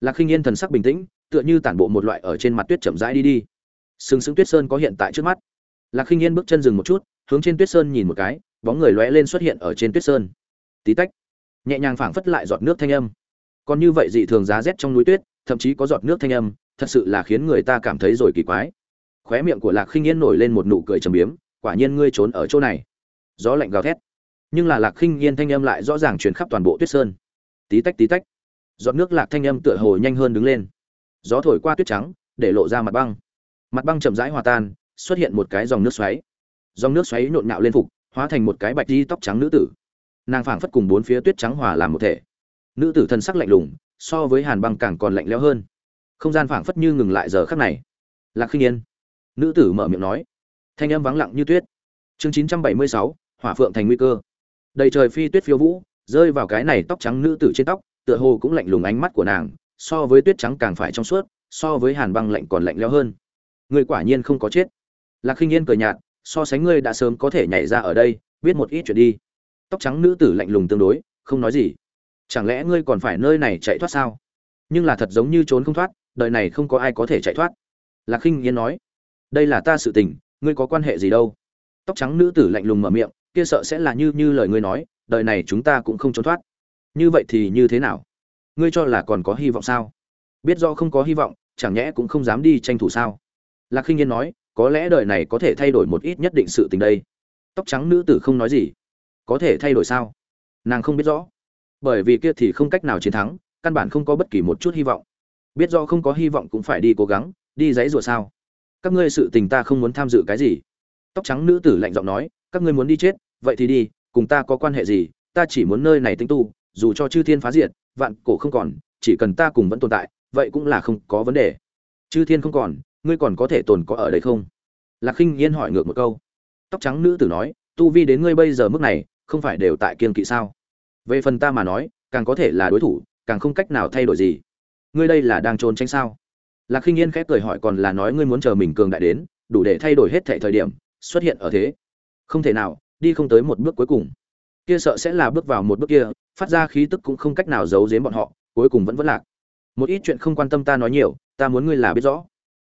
Lạc khinh yên thần sắc bình tĩnh, tựa như tản bộ một loại ở trên mặt tuyết chậm rãi đi đi. Sừng sững tuyết sơn có hiện tại trước mắt. Lạc khinh yên bước chân dừng một chút, hướng trên tuyết sơn nhìn một cái, bóng người lóe lên xuất hiện ở trên tuyết sơn. Tí tách. Nhẹ nhàng phảng phất lại giọt nước thanh âm. Còn như vậy dị thường giá rét trong núi tuyết, thậm chí có giọt nước thanh âm thật sự là khiến người ta cảm thấy rồi kỳ quái. Khóe miệng của lạc khinh yên nổi lên một nụ cười trầm biếm, quả nhiên ngươi trốn ở chỗ này. Gió lạnh gào thét. Nhưng là lạc khinh yên thanh âm lại rõ ràng truyền khắp toàn bộ tuyết sơn. Tí tách tí tách. Giọt nước lạc thanh âm tựa hồ nhanh hơn đứng lên. Gió thổi qua tuyết trắng, để lộ ra mặt băng. Mặt băng chậm rãi hòa tan, xuất hiện một cái dòng nước xoáy. Dòng nước xoáy nhộn nhạo lên phục, hóa thành một cái bạch đi tóc trắng nữ tử. Nàng phảng phất cùng bốn phía tuyết trắng hòa làm một thể. Nữ tử thân sắc lạnh lùng, so với hàn băng càng còn lạnh lẽo hơn không gian phảng phất như ngừng lại giờ khắc này. Lạc khinh yên. Nữ tử mở miệng nói. Thanh âm vắng lặng như tuyết. Chương chín trăm bảy mươi sáu, hỏa phượng thành nguy cơ. Đầy trời phi tuyết phiêu vũ, rơi vào cái này tóc trắng nữ tử trên tóc, tựa hồ cũng lạnh lùng ánh mắt của nàng, so với tuyết trắng càng phải trong suốt, so với hàn băng lạnh còn lạnh lẽo hơn. Người quả nhiên không có chết. Lạc khinh yên cười nhạt, so sánh ngươi đã sớm có thể nhảy ra ở đây, biết một ít chuyện đi. Tóc trắng nữ tử lạnh lùng tương đối, không nói gì. Chẳng lẽ ngươi còn phải nơi này chạy thoát sao? Nhưng là thật giống như trốn không thoát đời này không có ai có thể chạy thoát. Lạc khinh yên nói, đây là ta sự tình, ngươi có quan hệ gì đâu? Tóc trắng nữ tử lạnh lùng mở miệng, kia sợ sẽ là như như lời ngươi nói, đời này chúng ta cũng không trốn thoát. Như vậy thì như thế nào? Ngươi cho là còn có hy vọng sao? Biết do không có hy vọng, chẳng nhẽ cũng không dám đi tranh thủ sao? Lạc khinh yên nói, có lẽ đời này có thể thay đổi một ít nhất định sự tình đây. Tóc trắng nữ tử không nói gì. Có thể thay đổi sao? Nàng không biết rõ. Bởi vì kia thì không cách nào chiến thắng, căn bản không có bất kỳ một chút hy vọng biết do không có hy vọng cũng phải đi cố gắng, đi dãy rùa sao. Các ngươi sự tình ta không muốn tham dự cái gì. Tóc trắng nữ tử lạnh giọng nói, các ngươi muốn đi chết, vậy thì đi, cùng ta có quan hệ gì, ta chỉ muốn nơi này tinh tu, dù cho chư thiên phá diệt, vạn cổ không còn, chỉ cần ta cùng vẫn tồn tại, vậy cũng là không có vấn đề. Chư thiên không còn, ngươi còn có thể tồn có ở đây không? Lạc khinh yên hỏi ngược một câu. Tóc trắng nữ tử nói, tu vi đến ngươi bây giờ mức này, không phải đều tại kiên kỵ sao? Về phần ta mà nói, càng có thể là đối thủ, càng không cách nào thay đổi gì ngươi đây là đang trốn tránh sao? Lạc khinh yên khép cười hỏi còn là nói ngươi muốn chờ mình cường đại đến, đủ để thay đổi hết thệ thời điểm, xuất hiện ở thế. Không thể nào, đi không tới một bước cuối cùng. Kia sợ sẽ là bước vào một bước kia, phát ra khí tức cũng không cách nào giấu giếm bọn họ, cuối cùng vẫn vẫn lạc. Một ít chuyện không quan tâm ta nói nhiều, ta muốn ngươi là biết rõ.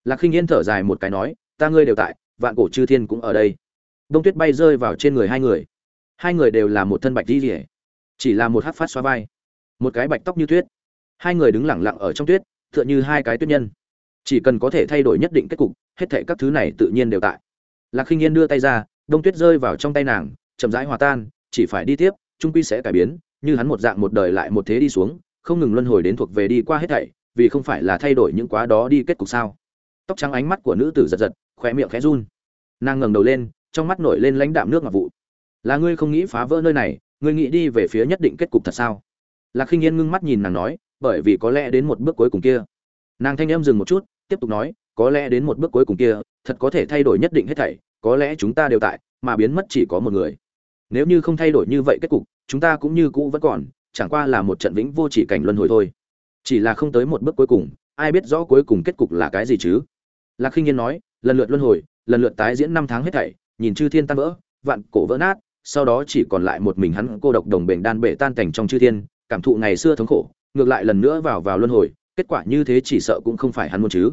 Lạc khinh yên thở dài một cái nói, ta ngươi đều tại, vạn cổ chư thiên cũng ở đây. Đông tuyết bay rơi vào trên người hai người. Hai người đều là một thân bạch di rỉa chỉ là một hát phát xoa vai. Một cái bạch tóc như tuyết hai người đứng lẳng lặng ở trong tuyết, tựa như hai cái tuyết nhân. Chỉ cần có thể thay đổi nhất định kết cục, hết thệ các thứ này tự nhiên đều tại. Lạc khinh yên đưa tay ra, đông tuyết rơi vào trong tay nàng, chậm rãi hòa tan, chỉ phải đi tiếp, trung quy sẽ cải biến, như hắn một dạng một đời lại một thế đi xuống, không ngừng luân hồi đến thuộc về đi qua hết thảy, vì không phải là thay đổi những quá đó đi kết cục sao. Tóc trắng ánh mắt của nữ tử giật giật, khóe miệng khẽ run. Nàng ngẩng đầu lên, trong mắt nổi lên lãnh đạm nước ngọc vụ. Là ngươi không nghĩ phá vỡ nơi này, ngươi nghĩ đi về phía nhất định kết cục thật sao? Lạc khinh yên ngưng mắt nhìn nàng nói bởi vì có lẽ đến một bước cuối cùng kia. Nàng thanh em dừng một chút, tiếp tục nói, có lẽ đến một bước cuối cùng kia, thật có thể thay đổi nhất định hết thảy, có lẽ chúng ta đều tại, mà biến mất chỉ có một người. Nếu như không thay đổi như vậy kết cục, chúng ta cũng như cũ vẫn còn, chẳng qua là một trận vĩnh vô chỉ cảnh luân hồi thôi. Chỉ là không tới một bước cuối cùng, ai biết rõ cuối cùng kết cục là cái gì chứ? Lạc khinh yên nói, lần lượt luân hồi, lần lượt tái diễn năm tháng hết thảy, nhìn chư thiên tan vỡ, vạn cổ vỡ nát, sau đó chỉ còn lại một mình hắn cô độc đồng bệnh đan bể tan cảnh trong chư thiên, cảm thụ ngày xưa thống khổ ngược lại lần nữa vào vào luân hồi, kết quả như thế chỉ sợ cũng không phải hắn muốn chứ.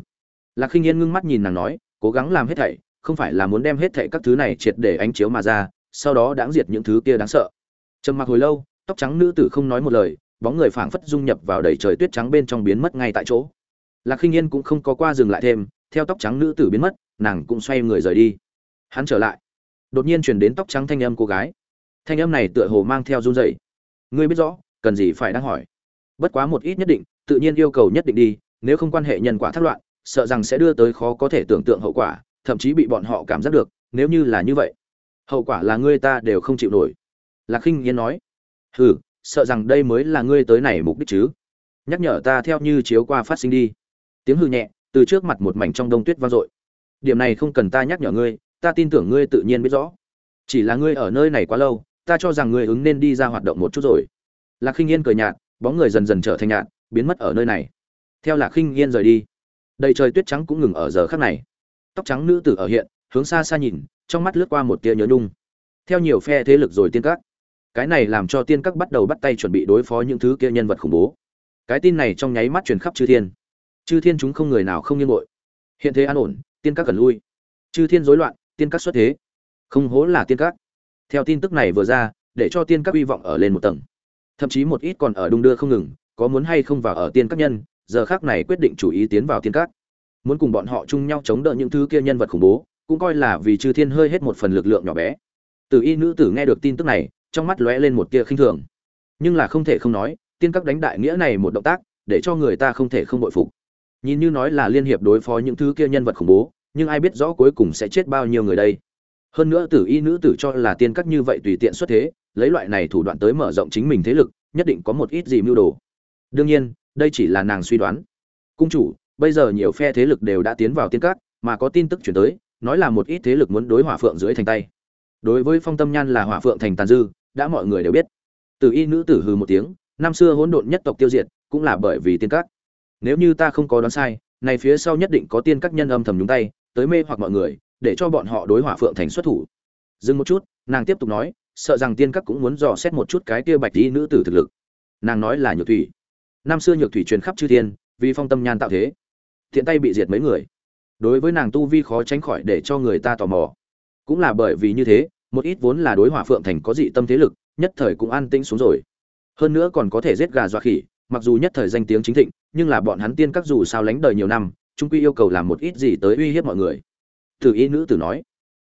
Lạc khinh yên ngưng mắt nhìn nàng nói, cố gắng làm hết thảy, không phải là muốn đem hết thảy các thứ này triệt để ánh chiếu mà ra, sau đó đáng diệt những thứ kia đáng sợ. Trầm mặc hồi lâu, tóc trắng nữ tử không nói một lời, bóng người phảng phất dung nhập vào đầy trời tuyết trắng bên trong biến mất ngay tại chỗ. Lạc khinh yên cũng không có qua dừng lại thêm, theo tóc trắng nữ tử biến mất, nàng cũng xoay người rời đi. Hắn trở lại. Đột nhiên chuyển đến tóc trắng thanh âm cô gái. Thanh âm này tựa hồ mang theo run rẩy. Ngươi biết rõ, cần gì phải đang hỏi bất quá một ít nhất định, tự nhiên yêu cầu nhất định đi, nếu không quan hệ nhân quả thất loạn, sợ rằng sẽ đưa tới khó có thể tưởng tượng hậu quả, thậm chí bị bọn họ cảm giác được, nếu như là như vậy, hậu quả là ngươi ta đều không chịu nổi. Lạc khinh yên nói. Hừ, sợ rằng đây mới là ngươi tới này mục đích chứ. Nhắc nhở ta theo như chiếu qua phát sinh đi. Tiếng hư nhẹ, từ trước mặt một mảnh trong đông tuyết vang dội. Điểm này không cần ta nhắc nhở ngươi, ta tin tưởng ngươi tự nhiên biết rõ. Chỉ là ngươi ở nơi này quá lâu, ta cho rằng ngươi ứng nên đi ra hoạt động một chút rồi. Lạc khinh yên cười nhạt bóng người dần dần trở thành nhạt, biến mất ở nơi này. Theo lạc khinh yên rời đi, đầy trời tuyết trắng cũng ngừng ở giờ khắc này. Tóc trắng nữ tử ở hiện, hướng xa xa nhìn, trong mắt lướt qua một tia nhớ nhung. Theo nhiều phe thế lực rồi tiên các. Cái này làm cho tiên các bắt đầu bắt tay chuẩn bị đối phó những thứ kia nhân vật khủng bố. Cái tin này trong nháy mắt truyền khắp chư thiên. Chư thiên chúng không người nào không nghiêng bội. Hiện thế an ổn, tiên các cần lui. Chư thiên rối loạn, tiên các xuất thế. Không hố là tiên các. Theo tin tức này vừa ra, để cho tiên các hy vọng ở lên một tầng thậm chí một ít còn ở đung đưa không ngừng, có muốn hay không vào ở tiên các nhân, giờ khác này quyết định chủ ý tiến vào tiên các. Muốn cùng bọn họ chung nhau chống đỡ những thứ kia nhân vật khủng bố, cũng coi là vì chư thiên hơi hết một phần lực lượng nhỏ bé. Từ y nữ tử nghe được tin tức này, trong mắt lóe lên một tia khinh thường. Nhưng là không thể không nói, tiên các đánh đại nghĩa này một động tác, để cho người ta không thể không bội phục. Nhìn như nói là liên hiệp đối phó những thứ kia nhân vật khủng bố, nhưng ai biết rõ cuối cùng sẽ chết bao nhiêu người đây. Hơn nữa tử y nữ tử cho là tiên các như vậy tùy tiện xuất thế lấy loại này thủ đoạn tới mở rộng chính mình thế lực, nhất định có một ít gì mưu đồ. Đương nhiên, đây chỉ là nàng suy đoán. Cung chủ, bây giờ nhiều phe thế lực đều đã tiến vào tiên cát mà có tin tức chuyển tới, nói là một ít thế lực muốn đối hỏa phượng dưới thành tay. Đối với phong tâm nhan là hỏa phượng thành tàn dư, đã mọi người đều biết. Từ y nữ tử hừ một tiếng, năm xưa hỗn độn nhất tộc tiêu diệt, cũng là bởi vì tiên cát nếu như ta không có đoán sai, này phía sau nhất định có tiên các nhân âm thầm nhúng tay, tới mê hoặc mọi người, để cho bọn họ đối hỏa phượng thành xuất thủ. Dừng một chút, nàng tiếp tục nói sợ rằng tiên các cũng muốn dò xét một chút cái kia bạch y nữ tử thực lực. Nàng nói là nhược thủy. Năm xưa nhược thủy truyền khắp chư thiên, vì phong tâm nhan tạo thế, thiện tay bị diệt mấy người. Đối với nàng tu vi khó tránh khỏi để cho người ta tò mò. Cũng là bởi vì như thế, một ít vốn là đối hỏa phượng thành có dị tâm thế lực, nhất thời cũng an tĩnh xuống rồi. Hơn nữa còn có thể giết gà dọa khỉ, mặc dù nhất thời danh tiếng chính thịnh, nhưng là bọn hắn tiên các dù sao lánh đời nhiều năm, chúng quy yêu cầu làm một ít gì tới uy hiếp mọi người. Tử y nữ tử nói.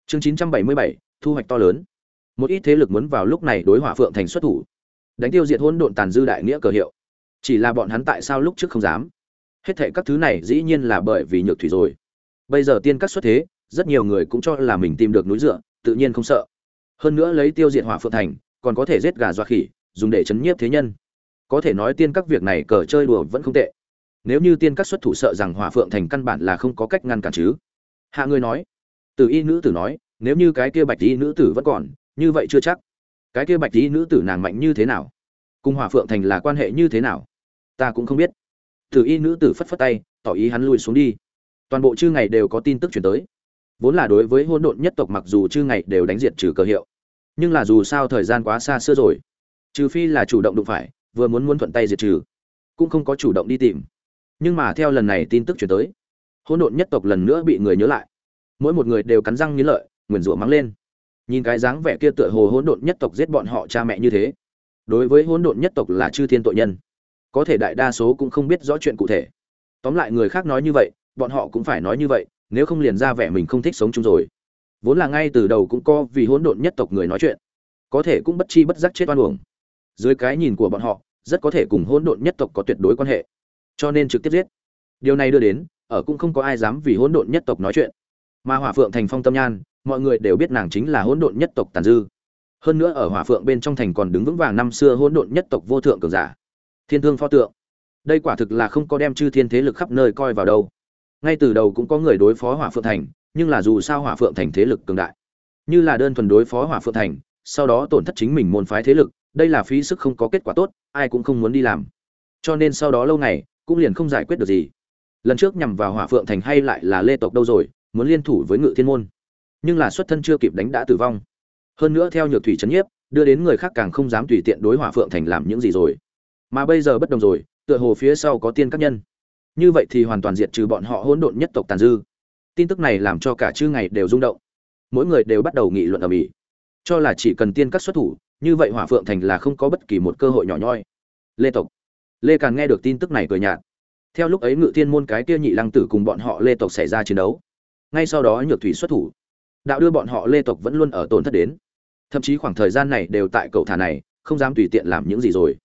Chương chín trăm bảy mươi bảy, thu hoạch to lớn một ít thế lực muốn vào lúc này đối hỏa phượng thành xuất thủ. Đánh tiêu diệt hỗn độn tàn dư đại nghĩa cờ hiệu. Chỉ là bọn hắn tại sao lúc trước không dám? Hết thệ các thứ này dĩ nhiên là bởi vì nhược thủy rồi. Bây giờ tiên các xuất thế, rất nhiều người cũng cho là mình tìm được núi dựa, tự nhiên không sợ. Hơn nữa lấy tiêu diệt hỏa phượng thành, còn có thể giết gà dọa khỉ, dùng để chấn nhiếp thế nhân. Có thể nói tiên các việc này cờ chơi đùa vẫn không tệ. Nếu như tiên các xuất thủ sợ rằng hỏa phượng thành căn bản là không có cách ngăn cản chứ. Hạ người nói. Từ y nữ tử nói, nếu như cái kia bạch y nữ tử vẫn còn như vậy chưa chắc. Cái kia bạch y nữ tử nàng mạnh như thế nào? Cùng hỏa phượng thành là quan hệ như thế nào? Ta cũng không biết. Thử y nữ tử phất phất tay, tỏ ý hắn lui xuống đi. Toàn bộ chư ngày đều có tin tức chuyển tới. Vốn là đối với hôn độn nhất tộc mặc dù chư ngày đều đánh diệt trừ cờ hiệu, nhưng là dù sao thời gian quá xa xưa rồi, trừ phi là chủ động đụng phải, vừa muốn muốn thuận tay diệt trừ, cũng không có chủ động đi tìm. Nhưng mà theo lần này tin tức chuyển tới hôn độn nhất tộc lần nữa bị người nhớ lại. Mỗi một người đều cắn răng nghiến lợi, nguyền rủa mắng lên nhìn cái dáng vẻ kia tựa hồ hỗn độn nhất tộc giết bọn họ cha mẹ như thế. Đối với hỗn độn nhất tộc là chư thiên tội nhân. Có thể đại đa số cũng không biết rõ chuyện cụ thể. Tóm lại người khác nói như vậy, bọn họ cũng phải nói như vậy, nếu không liền ra vẻ mình không thích sống chung rồi. Vốn là ngay từ đầu cũng có vì hỗn độn nhất tộc người nói chuyện. Có thể cũng bất chi bất giác chết oan uổng. Dưới cái nhìn của bọn họ, rất có thể cùng hỗn độn nhất tộc có tuyệt đối quan hệ. Cho nên trực tiếp giết. Điều này đưa đến, ở cũng không có ai dám vì hỗn độn nhất tộc nói chuyện. Mà hỏa phượng thành phong tâm nhan mọi người đều biết nàng chính là hỗn độn nhất tộc tàn dư. Hơn nữa ở hỏa phượng bên trong thành còn đứng vững vàng năm xưa hỗn độn nhất tộc vô thượng cường giả. Thiên thương pho tượng. Đây quả thực là không có đem chư thiên thế lực khắp nơi coi vào đâu. Ngay từ đầu cũng có người đối phó hỏa phượng thành, nhưng là dù sao hỏa phượng thành thế lực cường đại. Như là đơn thuần đối phó hỏa phượng thành, sau đó tổn thất chính mình môn phái thế lực, đây là phí sức không có kết quả tốt, ai cũng không muốn đi làm. Cho nên sau đó lâu ngày, cũng liền không giải quyết được gì. Lần trước nhằm vào hỏa phượng thành hay lại là lê tộc đâu rồi, muốn liên thủ với ngự thiên môn nhưng là xuất thân chưa kịp đánh đã tử vong. Hơn nữa theo nhược thủy trấn nhiếp, đưa đến người khác càng không dám tùy tiện đối hỏa phượng thành làm những gì rồi. Mà bây giờ bất đồng rồi, tựa hồ phía sau có tiên các nhân. Như vậy thì hoàn toàn diệt trừ bọn họ hỗn độn nhất tộc tàn dư. Tin tức này làm cho cả chư ngày đều rung động. Mỗi người đều bắt đầu nghị luận ở mỹ. Cho là chỉ cần tiên các xuất thủ, như vậy hỏa phượng thành là không có bất kỳ một cơ hội nhỏ nhoi. Lê tộc. Lê càng nghe được tin tức này cười nhạt. Theo lúc ấy ngự tiên môn cái kia nhị lăng tử cùng bọn họ lê tộc xảy ra chiến đấu. Ngay sau đó nhược thủy xuất thủ đạo đưa bọn họ lê tộc vẫn luôn ở tổn thất đến. Thậm chí khoảng thời gian này đều tại cầu thả này, không dám tùy tiện làm những gì rồi.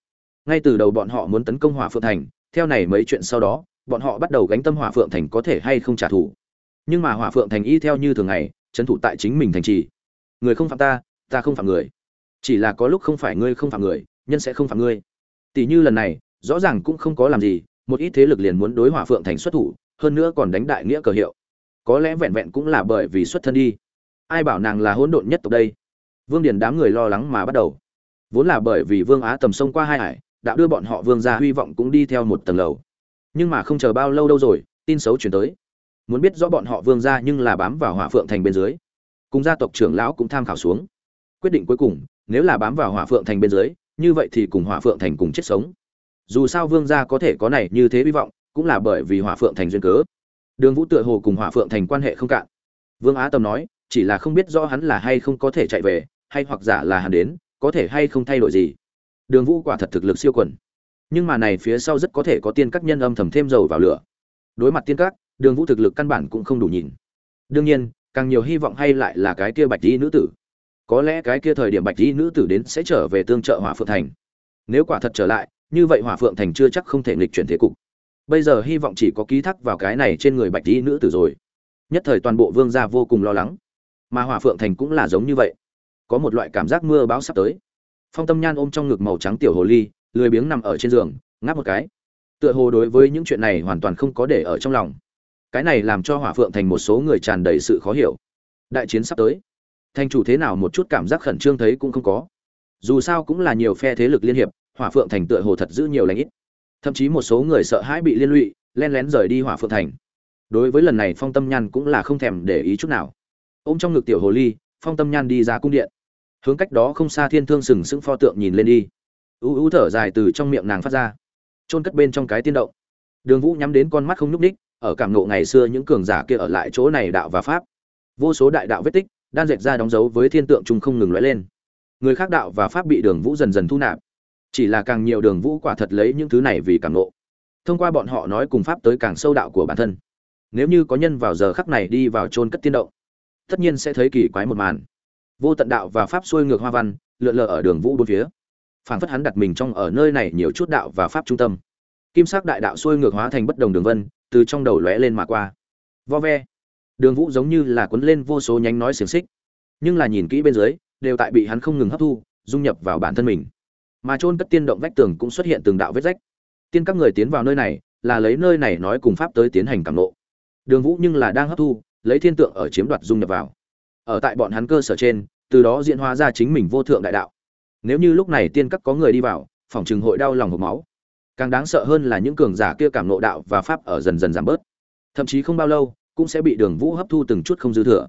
Ngay từ đầu bọn họ muốn tấn công hỏa phượng thành, theo này mấy chuyện sau đó, bọn họ bắt đầu gánh tâm hỏa phượng thành có thể hay không trả thù. Nhưng mà hỏa phượng thành y theo như thường ngày, trấn thủ tại chính mình thành trì. Người không phạm ta ta không phạm người. Chỉ là có lúc không phải ngươi không phạm người, nhân sẽ không phạm ngươi. Tỷ như lần này, rõ ràng cũng không có làm gì, một ít thế lực liền muốn đối hỏa phượng thành xuất thủ, hơn nữa còn đánh đại nghĩa cờ hiệu. Có lẽ vẹn vẹn cũng là bởi vì xuất thân đi ai bảo nàng là hỗn độn nhất tộc đây? Vương điền đám người lo lắng mà bắt đầu. Vốn là bởi vì vương á tầm sông qua hai hải, đã đưa bọn họ vương ra hy vọng cũng đi theo một tầng lầu. Nhưng mà không chờ bao lâu đâu rồi, tin xấu chuyển tới. Muốn biết rõ bọn họ vương ra nhưng là bám vào hỏa phượng thành bên dưới. Cùng gia tộc trưởng lão cũng tham khảo xuống. Quyết định cuối cùng, nếu là bám vào hỏa phượng thành bên dưới, như vậy thì cùng hỏa phượng thành cùng chết sống. Dù sao vương gia có thể có này như thế hy vọng, cũng là bởi vì hỏa phượng thành duyên cớ. Đường vũ tựa hồ cùng hỏa phượng thành quan hệ không cạn. Vương á tâm nói chỉ là không biết rõ hắn là hay không có thể chạy về, hay hoặc giả là hắn đến, có thể hay không thay đổi gì. Đường vũ quả thật thực lực siêu quần. Nhưng mà này phía sau rất có thể có tiên các nhân âm thầm thêm dầu vào lửa. Đối mặt tiên các, đường vũ thực lực căn bản cũng không đủ nhìn. Đương nhiên, càng nhiều hy vọng hay lại là cái kia bạch y nữ tử. Có lẽ cái kia thời điểm bạch y nữ tử đến sẽ trở về tương trợ hỏa phượng thành. Nếu quả thật trở lại, như vậy hỏa phượng thành chưa chắc không thể nghịch chuyển thế cục. Bây giờ hy vọng chỉ có ký thác vào cái này trên người bạch y nữ tử rồi. Nhất thời toàn bộ vương gia vô cùng lo lắng mà hỏa phượng thành cũng là giống như vậy. Có một loại cảm giác mưa bão sắp tới. Phong tâm nhan ôm trong ngực màu trắng tiểu hồ ly, lười biếng nằm ở trên giường, ngáp một cái. Tựa hồ đối với những chuyện này hoàn toàn không có để ở trong lòng. Cái này làm cho hỏa phượng thành một số người tràn đầy sự khó hiểu. Đại chiến sắp tới. Thành chủ thế nào một chút cảm giác khẩn trương thấy cũng không có. Dù sao cũng là nhiều phe thế lực liên hiệp hỏa phượng thành tựa hồ thật giữ nhiều lãnh ít. Thậm chí một số người sợ hãi bị liên lụy, len lén rời đi hỏa phượng thành. Đối với lần này phong tâm nhan cũng là không thèm để ý chút nào ôm trong ngực tiểu hồ ly, phong tâm nhan đi ra cung điện. Hướng cách đó không xa thiên thương sừng sững pho tượng nhìn lên đi. U u thở dài từ trong miệng nàng phát ra. Trôn cất bên trong cái tiên động. Đường vũ nhắm đến con mắt không nhúc ních ở cảm nộ ngày xưa những cường giả kia ở lại chỗ này đạo và pháp. Vô số đại đạo vết tích, đan dệt ra đóng dấu với thiên tượng chung không ngừng lóe lên. Người khác đạo và pháp bị đường vũ dần dần thu nạp. Chỉ là càng nhiều đường vũ quả thật lấy những thứ này vì cảm nộ thông qua bọn họ nói cùng pháp tới càng sâu đạo của bản thân. Nếu như có nhân vào giờ khắc này đi vào trôn cất tiên động tất nhiên sẽ thấy kỳ quái một màn. Vô tận đạo và pháp xuôi ngược hoa văn, lượn lờ ở đường vũ bốn phía. Phảng phất hắn đặt mình trong ở nơi này nhiều chút đạo và pháp trung tâm. Kim sắc đại đạo xuôi ngược hóa thành bất đồng đường vân, từ trong đầu lóe lên mà qua. Vo ve. Đường vũ giống như là cuốn lên vô số nhánh nói xiềng xích. Nhưng là nhìn kỹ bên dưới, đều tại bị hắn không ngừng hấp thu, dung nhập vào bản thân mình. Mà trôn cất tiên động vách tường cũng xuất hiện từng đạo vết rách. Tiên các người tiến vào nơi này, là lấy nơi này nói cùng pháp tới tiến hành cảm nộ đường vũ nhưng là đang hấp thu lấy thiên tượng ở chiếm đoạt dung nhập vào. Ở tại bọn hắn cơ sở trên, từ đó diễn hóa ra chính mình vô thượng đại đạo. Nếu như lúc này tiên các có người đi vào, phòng trường hội đau lòng hộp máu. Càng đáng sợ hơn là những cường giả kia cảm nộ đạo và pháp ở dần dần giảm bớt. Thậm chí không bao lâu, cũng sẽ bị đường vũ hấp thu từng chút không dư thừa.